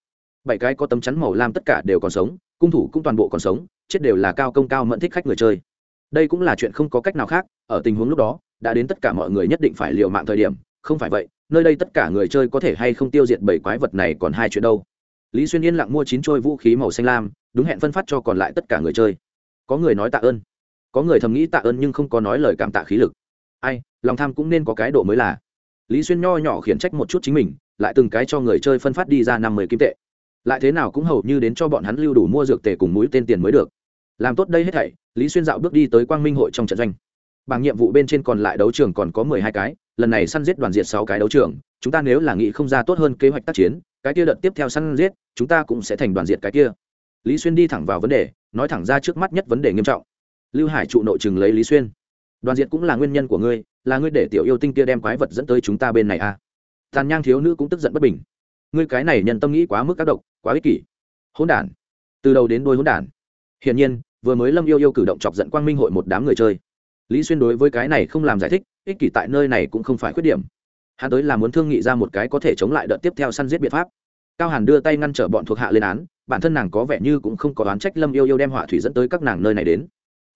Bảy cái có tấm chắn màu lam tất cả đều còn sống, cung thủ cũng toàn bộ còn sống, chết đều là cao công cao mẫn thích khách người chơi. Đây cũng là chuyện không có cách nào khác, ở tình huống lúc đó, đã đến tất cả mọi người nhất định phải liều mạng thời điểm, không phải vậy nơi đây tất cả người chơi có thể hay không tiêu diệt bảy quái vật này còn hai chuyện đâu. Lý xuyên yên lặng mua chín trôi vũ khí màu xanh lam, đúng hẹn phân phát cho còn lại tất cả người chơi. Có người nói tạ ơn. Có người thầm nghĩ tạ ơn nhưng không có nói lời cảm tạ khí lực. Ai, lòng tham cũng nên có cái độ mới là. Lý xuyên nho nhỏ khiển trách một chút chính mình, lại từng cái cho người chơi phân phát đi ra năm mươi kim tệ. Lại thế nào cũng hầu như đến cho bọn hắn lưu đủ mua dược tệ cùng mũi tên tiền mới được. Làm tốt đây hết thảy, lý xuyên dạo bước đi tới quang minh hội trong trận doanh bằng nhiệm vụ bên trên còn lại đấu trường còn có mười hai cái, lần này săn giết đoàn diệt sáu cái đấu trường, chúng ta nếu là nghĩ không ra tốt hơn kế hoạch tác chiến, cái kia đợt tiếp theo săn giết, chúng ta cũng sẽ thành đoàn diệt cái kia. Lý xuyên đi thẳng vào vấn đề, nói thẳng ra trước mắt nhất vấn đề nghiêm trọng. Lưu hải trụ nội chừng lấy lý xuyên. Đoàn diệt cũng là nguyên nhân của ngươi, là ngươi để tiểu yêu tinh kia đem quái vật dẫn tới chúng ta bên này à? Tàn nhang thiếu nữ cũng tức giận bất bình. Ngươi cái này nhân tâm nghĩ quá mức các độc, quá ích kỷ. Hỗn đản. Từ đầu đến đôi hỗn đản. Hiển nhiên, vừa mới lâm yêu yêu cử động chọc giận quang minh hội một đám người chơi lý xuyên đối với cái này không làm giải thích, ích kỷ tại nơi này cũng không phải khuyết điểm. Hắn tới là muốn thương nghị ra một cái có thể chống lại đợt tiếp theo săn giết biện pháp. Cao hàn đưa tay ngăn trở bọn thuộc hạ lên án, bản thân nàng có vẻ như cũng không có đoán trách lâm yêu yêu đem họa thủy dẫn tới các nàng nơi này đến.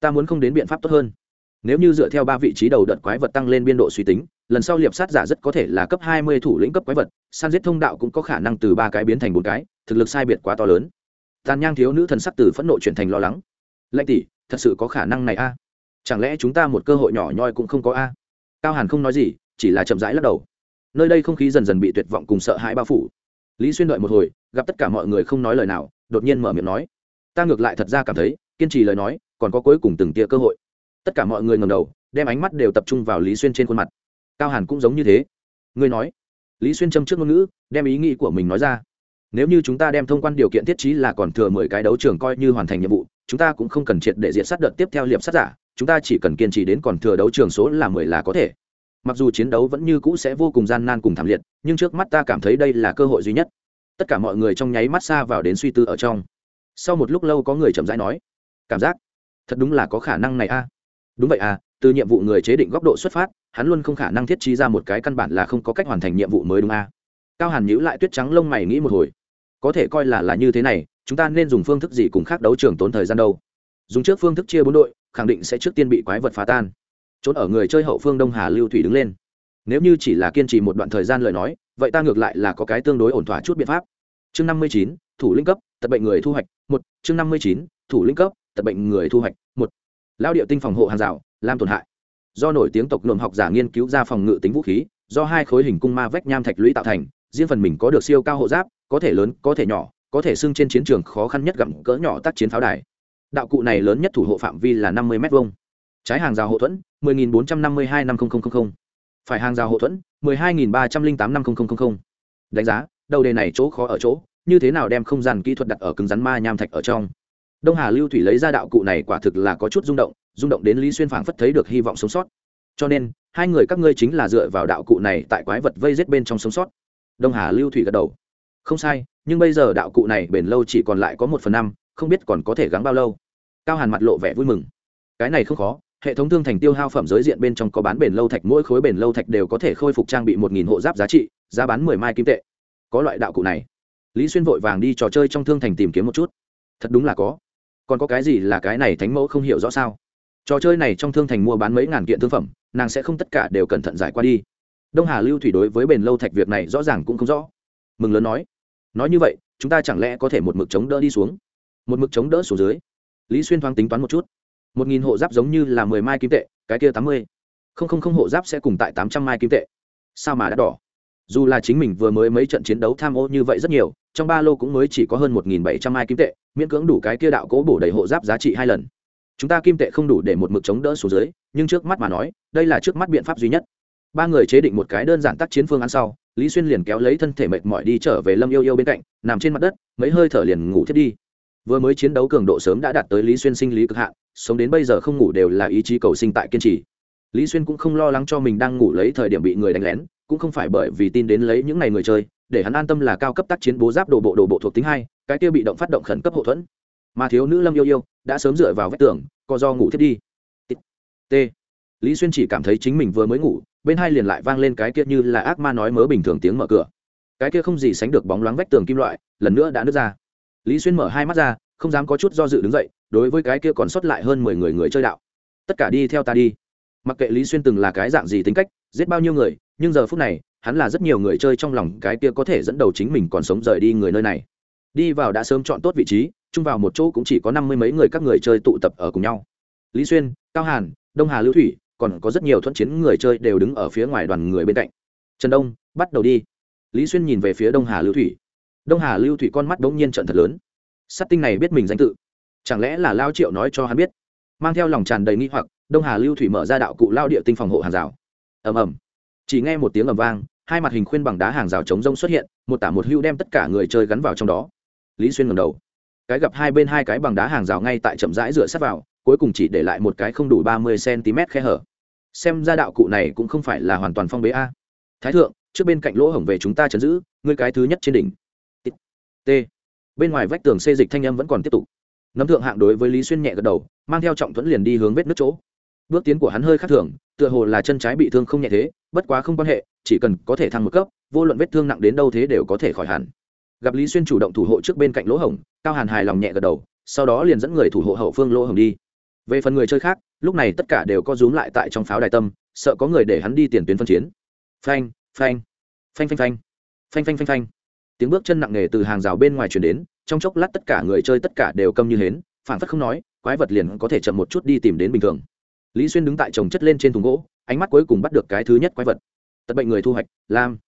Ta muốn không đến biện pháp tốt hơn. Nếu như dựa theo ba vị trí đầu đợt quái vật tăng lên biên độ suy tính, lần sau liệp sát giả rất có thể là cấp hai mươi thủ lĩnh cấp quái vật, săn giết thông đạo cũng có khả năng từ ba cái biến thành bốn cái, thực lực sai biệt quá to lớn. Tàn nhang thiếu nữ thần sắc từ phẫn nộ chuyển thành lo lắng. Lệnh tỷ, thật sự có khả năng này a? Chẳng lẽ chúng ta một cơ hội nhỏ nhoi cũng không có a? Cao hàn không nói gì, chỉ là chậm rãi lắc đầu. Nơi đây không khí dần dần bị tuyệt vọng cùng sợ hãi bao phủ. Lý xuyên đợi một hồi, gặp tất cả mọi người không nói lời nào, đột nhiên mở miệng nói, ta ngược lại thật ra cảm thấy, kiên trì lời nói, còn có cuối cùng từng tia cơ hội. Tất cả mọi người ngầm đầu, đem ánh mắt đều tập trung vào lý xuyên trên khuôn mặt. Cao hàn cũng giống như thế. Ngươi nói. Lý xuyên châm trước ngôn ngữ, đem ý nghĩ của mình nói ra. Nếu như chúng ta đem thông quan điều kiện thiết trí là còn thừa mười cái đấu trường coi như hoàn thành nhiệm vụ, chúng ta cũng không cần triệt để diện sát đợt tiếp theo liệp sát giả chúng ta chỉ cần kiên trì đến còn thừa đấu trường số là mười là có thể. Mặc dù chiến đấu vẫn như cũ sẽ vô cùng gian nan cùng thảm liệt, nhưng trước mắt ta cảm thấy đây là cơ hội duy nhất. Tất cả mọi người trong nháy mắt xa vào đến suy tư ở trong. Sau một lúc lâu có người chậm rãi nói, cảm giác, thật đúng là có khả năng này a. Đúng vậy à từ nhiệm vụ người chế định góc độ xuất phát, hắn luôn không khả năng thiết trí ra một cái căn bản là không có cách hoàn thành nhiệm vụ mới đúng a. Cao hàn nhữ lại tuyết trắng lông mày nghĩ một hồi. Có thể coi là là như thế này, chúng ta nên dùng phương thức gì cùng khác đấu trường tốn thời gian đâu? Dùng trước phương thức chia bốn đội khẳng định sẽ trước tiên bị quái vật phá tan. Trốn ở người chơi hậu phương đông hà lưu thủy đứng lên. Nếu như chỉ là kiên trì một đoạn thời gian lời nói, vậy ta ngược lại là có cái tương đối ổn thỏa chút biện pháp. Chương năm mươi chín, thủ linh cấp, tật bệnh người thu hoạch, một. Chương năm mươi chín, thủ linh cấp, tật bệnh người thu hoạch, một. Lao địa tinh phòng hộ hàng rào, làm tổn hại. Do nổi tiếng tộc luồng học giả nghiên cứu ra phòng ngự tính vũ khí, do hai khối hình cung ma vách nham thạch lũy tạo thành, riêng phần mình có được siêu cao hộ giáp, có thể lớn, có thể nhỏ, có thể xưng trên chiến trường khó khăn nhất gặm cỡ nhỏ tác chiến pháo đài đạo cụ này lớn nhất thủ hộ phạm vi là năm mươi m hai trái hàng rào hộ thuẫn 10.452 năm nghìn phải hàng rào hộ thuẫn 12.308 năm nghìn đánh giá, đầu đề này chỗ khó ở chỗ, như thế nào đem không gian kỹ thuật đặt ở cứng rắn ma nham thạch ở trong. Đông hà lưu thủy lấy ra đạo cụ này quả thực là có chút rung động rung động đến lý xuyên phảng phất thấy được hy vọng sống sót. Cho nên, hai người các ngươi chính là dựa vào đạo cụ này tại quái vật vây rết bên trong sống sót. Đông hà lưu thủy gật đầu. Không sai, nhưng bây giờ đạo cụ này bền lâu chỉ còn lại có một phần năm không biết còn có thể gắng bao lâu. Cao hàn mặt lộ vẻ vui mừng. Cái này không khó, hệ thống thương thành tiêu hao phẩm giới diện bên trong có bán bền lâu thạch, mỗi khối bền lâu thạch đều có thể khôi phục trang bị một nghìn hộ giáp giá trị, giá bán mười mai kim tệ. Có loại đạo cụ này. Lý xuyên vội vàng đi trò chơi trong thương thành tìm kiếm một chút. Thật đúng là có. Còn có cái gì là cái này thánh mẫu không hiểu rõ sao? Trò chơi này trong thương thành mua bán mấy ngàn kiện thương phẩm, nàng sẽ không tất cả đều cẩn thận giải qua đi. Đông hà lưu thủy đối với bền lâu thạch việc này rõ ràng cũng không rõ. Mừng lớn nói. Nói như vậy, chúng ta chẳng lẽ có thể một mực chống đỡ đi xuống? Một mực chống đỡ xuống dưới. Lý xuyên thoáng tính toán một chút. Một nghìn hộ giáp giống như là mười mai kim tệ, cái kia tám mươi. Không không không hộ giáp sẽ cùng tại tám trăm mai kim tệ. Sao mà đã đỏ? Dù là chính mình vừa mới mấy trận chiến đấu tham ô như vậy rất nhiều, trong ba lô cũng mới chỉ có hơn một nghìn bảy trăm mai kim tệ, miễn cưỡng đủ cái kia đạo cố bổ đầy hộ giáp giá trị hai lần. Chúng ta kim tệ không đủ để một mực chống đỡ số dưới, nhưng trước mắt mà nói, đây là trước mắt biện pháp duy nhất. Ba người chế định một cái đơn giản tác chiến phương án sau, lý xuyên liền kéo lấy thân thể mệt mỏi đi trở về lâm yêu yêu bên cạnh, nằm trên mặt đất, mấy hơi thở liền ngủ thiết đi vừa mới chiến đấu cường độ sớm đã đạt tới lý xuyên sinh lý cực hạn, sống đến bây giờ không ngủ đều là ý chí cầu sinh tại kiên trì. Lý xuyên cũng không lo lắng cho mình đang ngủ lấy thời điểm bị người đánh lén, cũng không phải bởi vì tin đến lấy những ngày người chơi, để hắn an tâm là cao cấp tác chiến bố giáp đồ bộ đồ bộ thuộc tính hai, cái kia bị động phát động khẩn cấp hậu thuẫn. Mà thiếu nữ lâm yêu yêu đã sớm dựa vào vách tường, co do ngủ thiết đi. T. Lý xuyên chỉ cảm thấy chính mình vừa mới ngủ, bên hai liền lại vang lên cái kia như là ác ma nói mớ bình thường tiếng mở cửa. Cái kia không gì sánh được bóng loáng vách tường kim loại, lần nữa đã nứt ra lý xuyên mở hai mắt ra, không dám có chút do dự đứng dậy, đối với cái kia còn sót lại hơn mười người người chơi đạo. Tất cả đi theo ta đi. Mặc kệ lý xuyên từng là cái dạng gì tính cách, giết bao nhiêu người, nhưng giờ phút này, hắn là rất nhiều người chơi trong lòng cái kia có thể dẫn đầu chính mình còn sống rời đi người nơi này. Đi vào đã sớm chọn tốt vị trí, chung vào một chỗ cũng chỉ có năm mươi mấy người các người chơi tụ tập ở cùng nhau. Lý xuyên, cao hàn, đông hà lưu thủy, còn có rất nhiều thuận chiến người chơi đều đứng ở phía ngoài đoàn người bên cạnh. Trần đông, bắt đầu đi. Lý xuyên nhìn về phía đông hà lưu thủy đông hà lưu thủy con mắt đ n g nhiên trận thật lớn. Sắt tinh này biết mình danh tự. Chẳng lẽ là lao triệu nói cho hắn biết? Mang theo lòng tràn đầy nghi hoặc, đông hà lưu thủy mở ra đạo cụ lao địa tinh phòng hộ hàng rào. Ầm ầm. Chỉ nghe một tiếng ầm vang, hai mặt hình khuyên bằng đá hàng rào chống rông xuất hiện, một tả một hưu đem tất cả người chơi gắn vào trong đó. Lý xuyên ngầm đầu. Cái gặp hai bên hai cái bằng đá hàng rào ngay tại chậm rãi rửa sát vào, cuối cùng chỉ để lại một cái không đủ ba mươi cm khe hở. Xem ra đạo cụ này cũng không phải là hoàn toàn phong bế a. Thái thượng, trước bên cạnh lỗ hổng về chúng ta chấn giữ, ngươi cái thứ nhất trên đỉnh t. Bên ngoài vách tường xê dịch thanh âm vẫn còn tiếp tục. Nấm thượng hạng đối với lý xuyên nhẹ gật đầu, mang theo trọng thuẫn liền đi hướng vết nước chỗ. Bước tiến của hắn hơi khác thường, tựa hồ là chân trái bị thương không nhẹ thế, bất quá không quan hệ, chỉ cần có thể thăng một cấp, vô luận vết thương nặng đến đâu thế đều có thể khỏi hẳn. Gặp lý xuyên chủ động thủ hộ trước bên cạnh lỗ hổng, cao hàn hài lòng nhẹ gật đầu, sau đó liền dẫn người thủ hộ hậu phương lỗ hổng đi. Về phần người chơi khác, lúc này tất cả đều có rúm lại tại trong pháo đài tâm, sợ có người để hắn đi tiền tuyến phân chiến. Phanh phanh phanh phanh phanh. Phanh phanh phanh phanh tiếng bước chân nặng nề từ hàng rào bên ngoài chuyển đến, trong chốc lát tất cả người chơi tất cả đều câm như hến phản phất không nói, quái vật liền có thể chậm một chút đi tìm đến bình thường. Lý xuyên đứng tại chồng chất lên trên thùng gỗ, ánh mắt cuối cùng bắt được cái thứ nhất quái vật. Tật bệnh người thu hoạch, lam.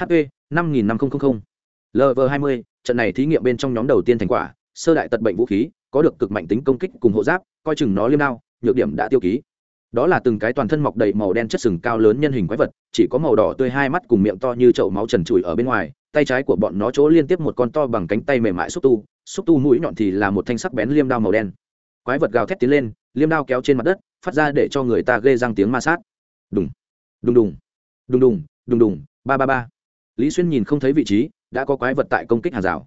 Hp năm nghìn năm trăm lv hai mươi, trận này thí nghiệm bên trong nhóm đầu tiên thành quả, sơ đại tật bệnh vũ khí, có được cực mạnh tính công kích cùng hộ giáp, coi chừng nó liêm đao, nhược điểm đã tiêu ký. Đó là từng cái toàn thân mọc đầy màu đen chất sừng cao lớn nhân hình quái vật, chỉ có màu đỏ tươi hai mắt cùng miệng to như chậu máu trần trụi ở bên ngoài tay trái của bọn nó chỗ liên tiếp một con to bằng cánh tay mềm mại xúc tu xúc tu mũi nhọn thì là một thanh sắc bén liêm đao màu đen. Quái vật gào thét tiến lên, liêm đao kéo trên mặt đất, phát ra để cho người ta ghê răng tiếng ma sát. Đùng đùng đùng đùng đùng đùng đùng, ba ba ba. Lý xuyên nhìn không thấy vị trí, đã có quái vật tại công kích hàng rào.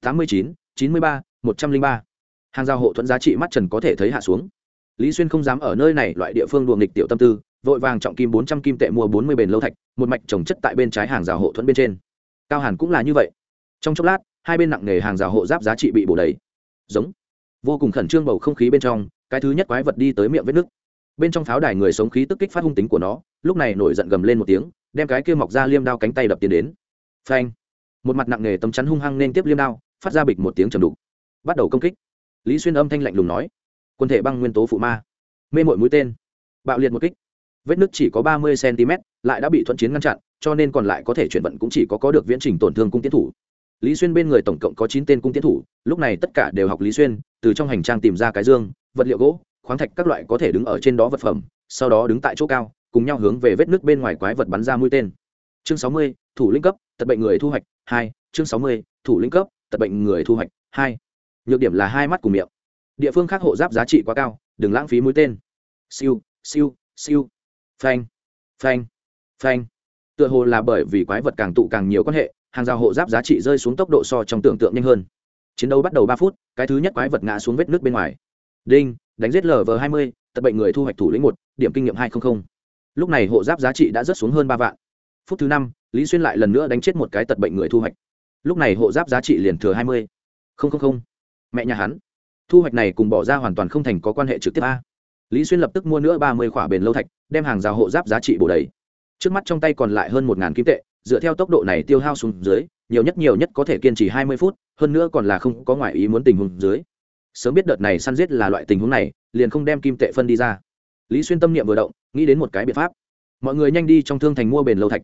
Tám mươi chín chín mươi ba, một trăm linh ba. Hàng rào hộ thuẫn giá trị mắt trần có thể thấy hạ xuống. Lý xuyên không dám ở nơi này, loại địa phương đùa nghịch tiểu tâm tư, vội vàng trọng kim bốn trăm kim tệ mua bốn mươi bền lâu thạch, một mạch trồng chất tại bên trái hàng rào hộ thuẫn bên trên cao hàn cũng là như vậy. Trong chốc lát, hai bên nặng nghề hàng rào hộ giáp giá trị bị bổ đầy. Giống. Vô cùng khẩn trương bầu không khí bên trong, cái thứ nhất quái vật đi tới miệng vết nước. bên trong pháo đài người sống khí tức kích phát hung tính của nó, lúc này nổi giận gầm lên một tiếng, đem cái kia mọc ra liêm đao cánh tay đập tiến đến. Phanh. Một mặt nặng nghề tấm chắn hung hăng nên tiếp liêm đao, phát ra bịch một tiếng trầm đục. Bắt đầu công kích. Lý xuyên âm thanh lạnh lùng nói. Quân thể băng nguyên tố phụ ma. Mê mội mũi tên. Bạo liệt một kích vết nứt chỉ có ba mươi cm, lại đã bị thuận chiến ngăn chặn, cho nên còn lại có thể chuyển vận cũng chỉ có có được viễn trình tổn thương cung tiến thủ. Lý xuyên bên người tổng cộng có chín tên cung tiến thủ, lúc này tất cả đều học lý xuyên, từ trong hành trang tìm ra cái dương, vật liệu gỗ, khoáng thạch các loại có thể đứng ở trên đó vật phẩm, sau đó đứng tại chỗ cao, cùng nhau hướng về vết nước bên ngoài quái vật bắn ra mũi tên. Chương sáu mươi, thủ lĩnh cấp, tật bệnh người thu hoạch, hai, chương sáu mươi, thủ lĩnh cấp, tật bệnh người thu hoạch, hai. Nhược điểm là hai mắt cùng miệng. Địa phương khác hộ giáp giá trị quá cao, đừng lãng phí mũi tên. Siêu siêu siêu phanh. Phanh. Phanh. Tựa hồ là bởi vì quái vật càng tụ càng nhiều quan hệ, hàng rào hộ giáp giá trị rơi xuống tốc độ so trong tưởng tượng nhanh hơn. Chiến đấu bắt đầu ba phút, cái thứ nhất quái vật ngã xuống vết nước bên ngoài. Đinh, đánh giết lv hai mươi tật bệnh người thu hoạch thủ lĩnh một, điểm kinh nghiệm hai trăm linh lúc này hộ giáp giá trị đã rớt xuống hơn ba vạn. Phút thứ năm, lý xuyên lại lần nữa đánh chết một cái tật bệnh người thu hoạch. Lúc này hộ giáp giá trị liền thừa hai mươi. Mẹ nhà hắn. Thu hoạch này cùng bỏ ra hoàn toàn không thành có quan hệ trực tiếp a lý xuyên lập tức mua nữa ba mươi khỏa bền lâu thạch, đem hàng rào hộ giáp giá trị bổ đầy. Trước mắt trong tay còn lại hơn một kim tệ, dựa theo tốc độ này tiêu hao xuống dưới, nhiều nhất nhiều nhất có thể kiên trì hai mươi phút, hơn nữa còn là không có ngoại ý muốn tình huống dưới. Sớm biết đợt này săn giết là loại tình huống này, liền không đem kim tệ phân đi ra. Lý xuyên tâm niệm vừa động, nghĩ đến một cái biện pháp. Mọi người nhanh đi trong thương thành mua bền lâu thạch.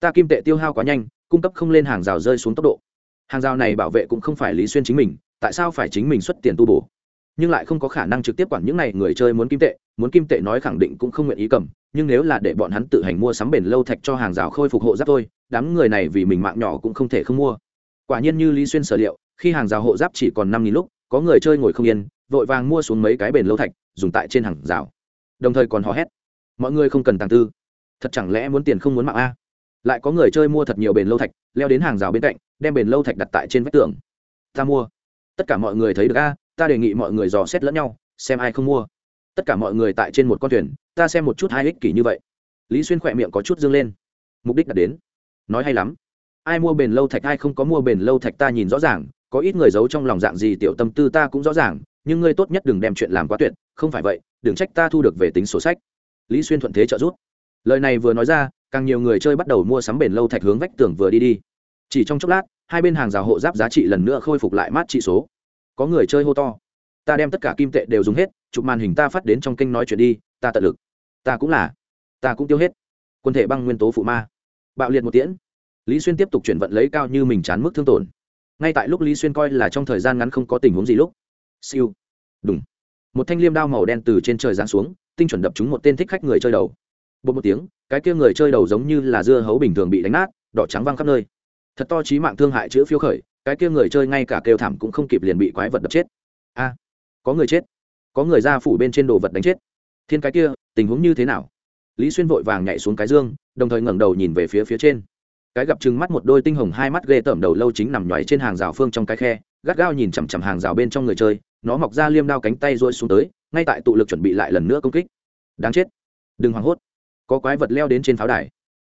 Ta kim tệ tiêu hao quá nhanh, cung cấp không lên hàng rào rơi xuống tốc độ. Hàng rào này bảo vệ cũng không phải lý xuyên chính mình, tại sao phải chính mình xuất tiền tu bổ? Nhưng lại không có khả năng trực tiếp quản những này, người chơi muốn kim tệ, muốn kim tệ nói khẳng định cũng không nguyện ý cầm, nhưng nếu là để bọn hắn tự hành mua sắm bền lâu thạch cho hàng rào khôi phục hộ giáp thôi, đám người này vì mình mạng nhỏ cũng không thể không mua. Quả nhiên như lý xuyên sở liệu, khi hàng rào hộ giáp chỉ còn năm nghìn lúc, có người chơi ngồi không yên, vội vàng mua xuống mấy cái bền lâu thạch, dùng tại trên hàng rào. Đồng thời còn hò hét. Mọi người không cần tàng tư. Thật chẳng lẽ muốn tiền không muốn mạng a? Lại có người chơi mua thật nhiều bền lâu thạch, leo đến hàng rào bên cạnh, đem bền lâu thạch đặt tại trên vách tường. Ta mua. Tất cả mọi người thấy được a ta đề nghị mọi người dò xét lẫn nhau, xem ai không mua. Tất cả mọi người tại trên một con thuyền, ta xem một chút hai ích kỷ như vậy. Lý xuyên khỏe miệng có chút dương lên. Mục đích đã đến. Nói hay lắm. Ai mua bền lâu thạch, ai không có mua bền lâu thạch ta nhìn rõ ràng, có ít người giấu trong lòng dạng gì tiểu tâm tư ta cũng rõ ràng, nhưng ngươi tốt nhất đừng đem chuyện làm quá tuyệt, không phải vậy, đừng trách ta thu được về tính sổ sách. Lý xuyên thuận thế trợ giúp. Lời này vừa nói ra, càng nhiều người chơi bắt đầu mua sắm bền lâu thạch hướng vách tường vừa đi đi. Chỉ trong chốc lát, hai bên hàng rào hộ giáp giá trị lần nữa khôi phục lại mát trị số có người chơi hô to. Ta đem tất cả kim tệ đều dùng hết, chụp màn hình ta phát đến trong kênh nói chuyện đi, ta tận lực. Ta cũng là. Ta cũng tiêu hết. Quân thể băng nguyên tố phụ ma. Bạo liệt một tiễn. Lý xuyên tiếp tục chuyển vận lấy cao như mình chán mức thương tổn. Ngay tại lúc lý xuyên coi là trong thời gian ngắn không có tình huống gì lúc. Siêu. Đúng một thanh liêm đao màu đen từ trên trời giáng xuống, tinh chuẩn đập trúng một tên thích khách người chơi đầu. Bột một tiếng, cái kia người chơi đầu giống như là dưa hấu bình thường bị đánh nát, đỏ trắng văng khắp nơi. Thật to trí mạng thương hại chữ phiêu khởi cái kia người chơi ngay cả kêu thảm cũng không kịp liền bị quái vật đập chết. A, có người chết. Có người ra phủ bên trên đồ vật đánh chết. Thiên cái kia, tình huống như thế nào? Lý xuyên vội vàng nhảy xuống cái dương, đồng thời ngẩng đầu nhìn về phía phía trên. Cái gặp chừng mắt một đôi tinh hồng hai mắt ghê tởm đầu lâu chính nằm nhoáy trên hàng rào phương trong cái khe, gắt gao nhìn chằm chằm hàng rào bên trong người chơi, nó mọc ra liêm đao cánh tay rôi xuống tới, ngay tại tụ lực chuẩn bị lại lần nữa công kích. Đáng chết. Đừng hoảng hốt. Có quái vật leo đến trên pháo đài.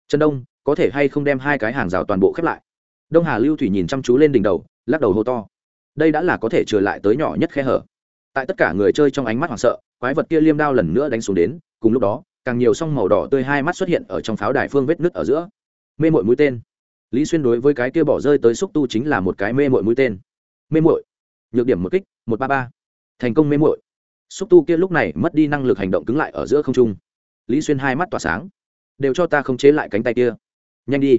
Trần đông, có thể hay không đem hai cái hàng rào toàn bộ khép lại? Đông hà lưu thủy nhìn chăm chú lên đỉnh đầu, lắc đầu hô to. Đây đã là có thể trừ lại tới nhỏ nhất khe hở. Tại tất cả người chơi trong ánh mắt hoảng sợ, quái vật kia liêm đao lần nữa đánh xuống đến, cùng lúc đó, càng nhiều song màu đỏ tươi hai mắt xuất hiện ở trong pháo đài phương vết nứt ở giữa. Mê mội mũi tên. Lý xuyên đối với cái kia bỏ rơi tới xúc tu chính là một cái mê mội mũi tên. Mê mội nhược điểm một kích, một ba ba. Thành công mê mội xúc tu kia lúc này mất đi năng lực hành động cứng lại ở giữa không trung. Lý xuyên hai mắt tỏa sáng. Đều cho ta không chế lại cánh tay kia. Nhanh đi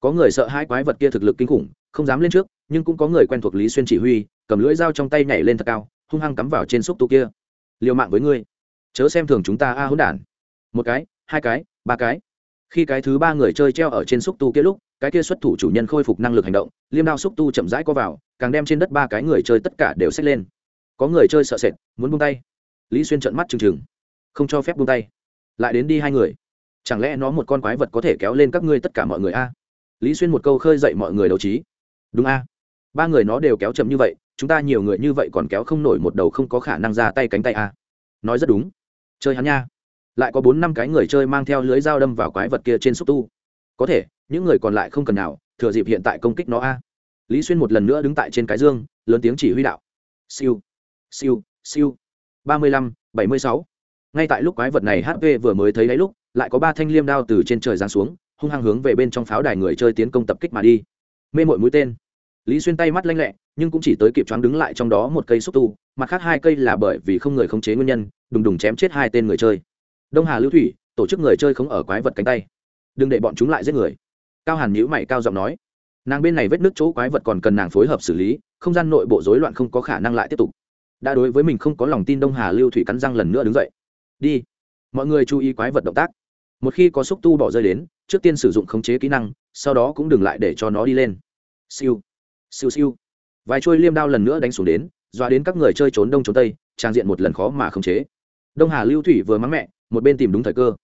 có người sợ hai quái vật kia thực lực kinh khủng, không dám lên trước, nhưng cũng có người quen thuộc lý xuyên chỉ huy, cầm lưỡi dao trong tay nhảy lên thật cao, hung hăng cắm vào trên xúc tu kia. Liều mạng với ngươi. Chớ xem thường chúng ta a hỗn đản. Một cái, hai cái, ba cái. Khi cái thứ ba người chơi treo ở trên xúc tu kia lúc, cái kia xuất thủ chủ nhân khôi phục năng lực hành động, liêm đao xúc tu chậm rãi co vào, càng đem trên đất ba cái người chơi tất cả đều xách lên. Có người chơi sợ sệt, muốn buông tay. Lý xuyên trợn mắt trừng trừng. Không cho phép buông tay. Lại đến đi hai người. Chẳng lẽ nó một con quái vật có thể kéo lên các ngươi tất cả mọi người a? Lý xuyên một câu khơi dậy mọi người đấu trí. Đúng a. Ba người nó đều kéo chậm như vậy, chúng ta nhiều người như vậy còn kéo không nổi một đầu không có khả năng ra tay cánh tay a. Nói rất đúng. Chơi hắn nha. Lại có bốn năm cái người chơi mang theo lưới dao đâm vào quái vật kia trên xúc tu. Có thể, những người còn lại không cần nào, thừa dịp hiện tại công kích nó a. Lý xuyên một lần nữa đứng tại trên cái dương, lớn tiếng chỉ huy đạo. Siêu siêu siêu. Ba mươi lăm, bảy mươi sáu. Ngay tại lúc quái vật này hp vừa mới thấy đáy lúc, lại có ba thanh liêm đao từ trên trời giáng xuống hung hăng hướng về bên trong pháo đài người chơi tiến công tập kích mà đi. Mê mội mũi tên. Lý xuyên tay mắt lanh lẹ, nhưng cũng chỉ tới kịp choáng đứng lại trong đó một cây xúc tu, mặt khác hai cây là bởi vì không người khống chế nguyên nhân, đùng đùng chém chết hai tên người chơi. Đông hà lưu thủy, tổ chức người chơi không ở quái vật cánh tay. Đừng để bọn chúng lại giết người. Cao hàn nhữ mày cao giọng nói. Nàng bên này vết nước chỗ quái vật còn cần nàng phối hợp xử lý, không gian nội bộ rối loạn không có khả năng lại tiếp tục. Đã đối với mình không có lòng tin đông hà lưu thủy cắn răng lần nữa đứng dậy. Đi. Mọi người chú ý quái vật động tác một khi có xúc tu bỏ rơi đến, trước tiên sử dụng khống chế kỹ năng, sau đó cũng đừng lại để cho nó đi lên. Siêu. Siêu siêu. Vài trôi liêm đao lần nữa đánh xuống đến, dọa đến các người chơi trốn đông trốn tây, trang diện một lần khó mà khống chế. Đông hà lưu thủy vừa mắng mẹ, một bên tìm đúng thời cơ.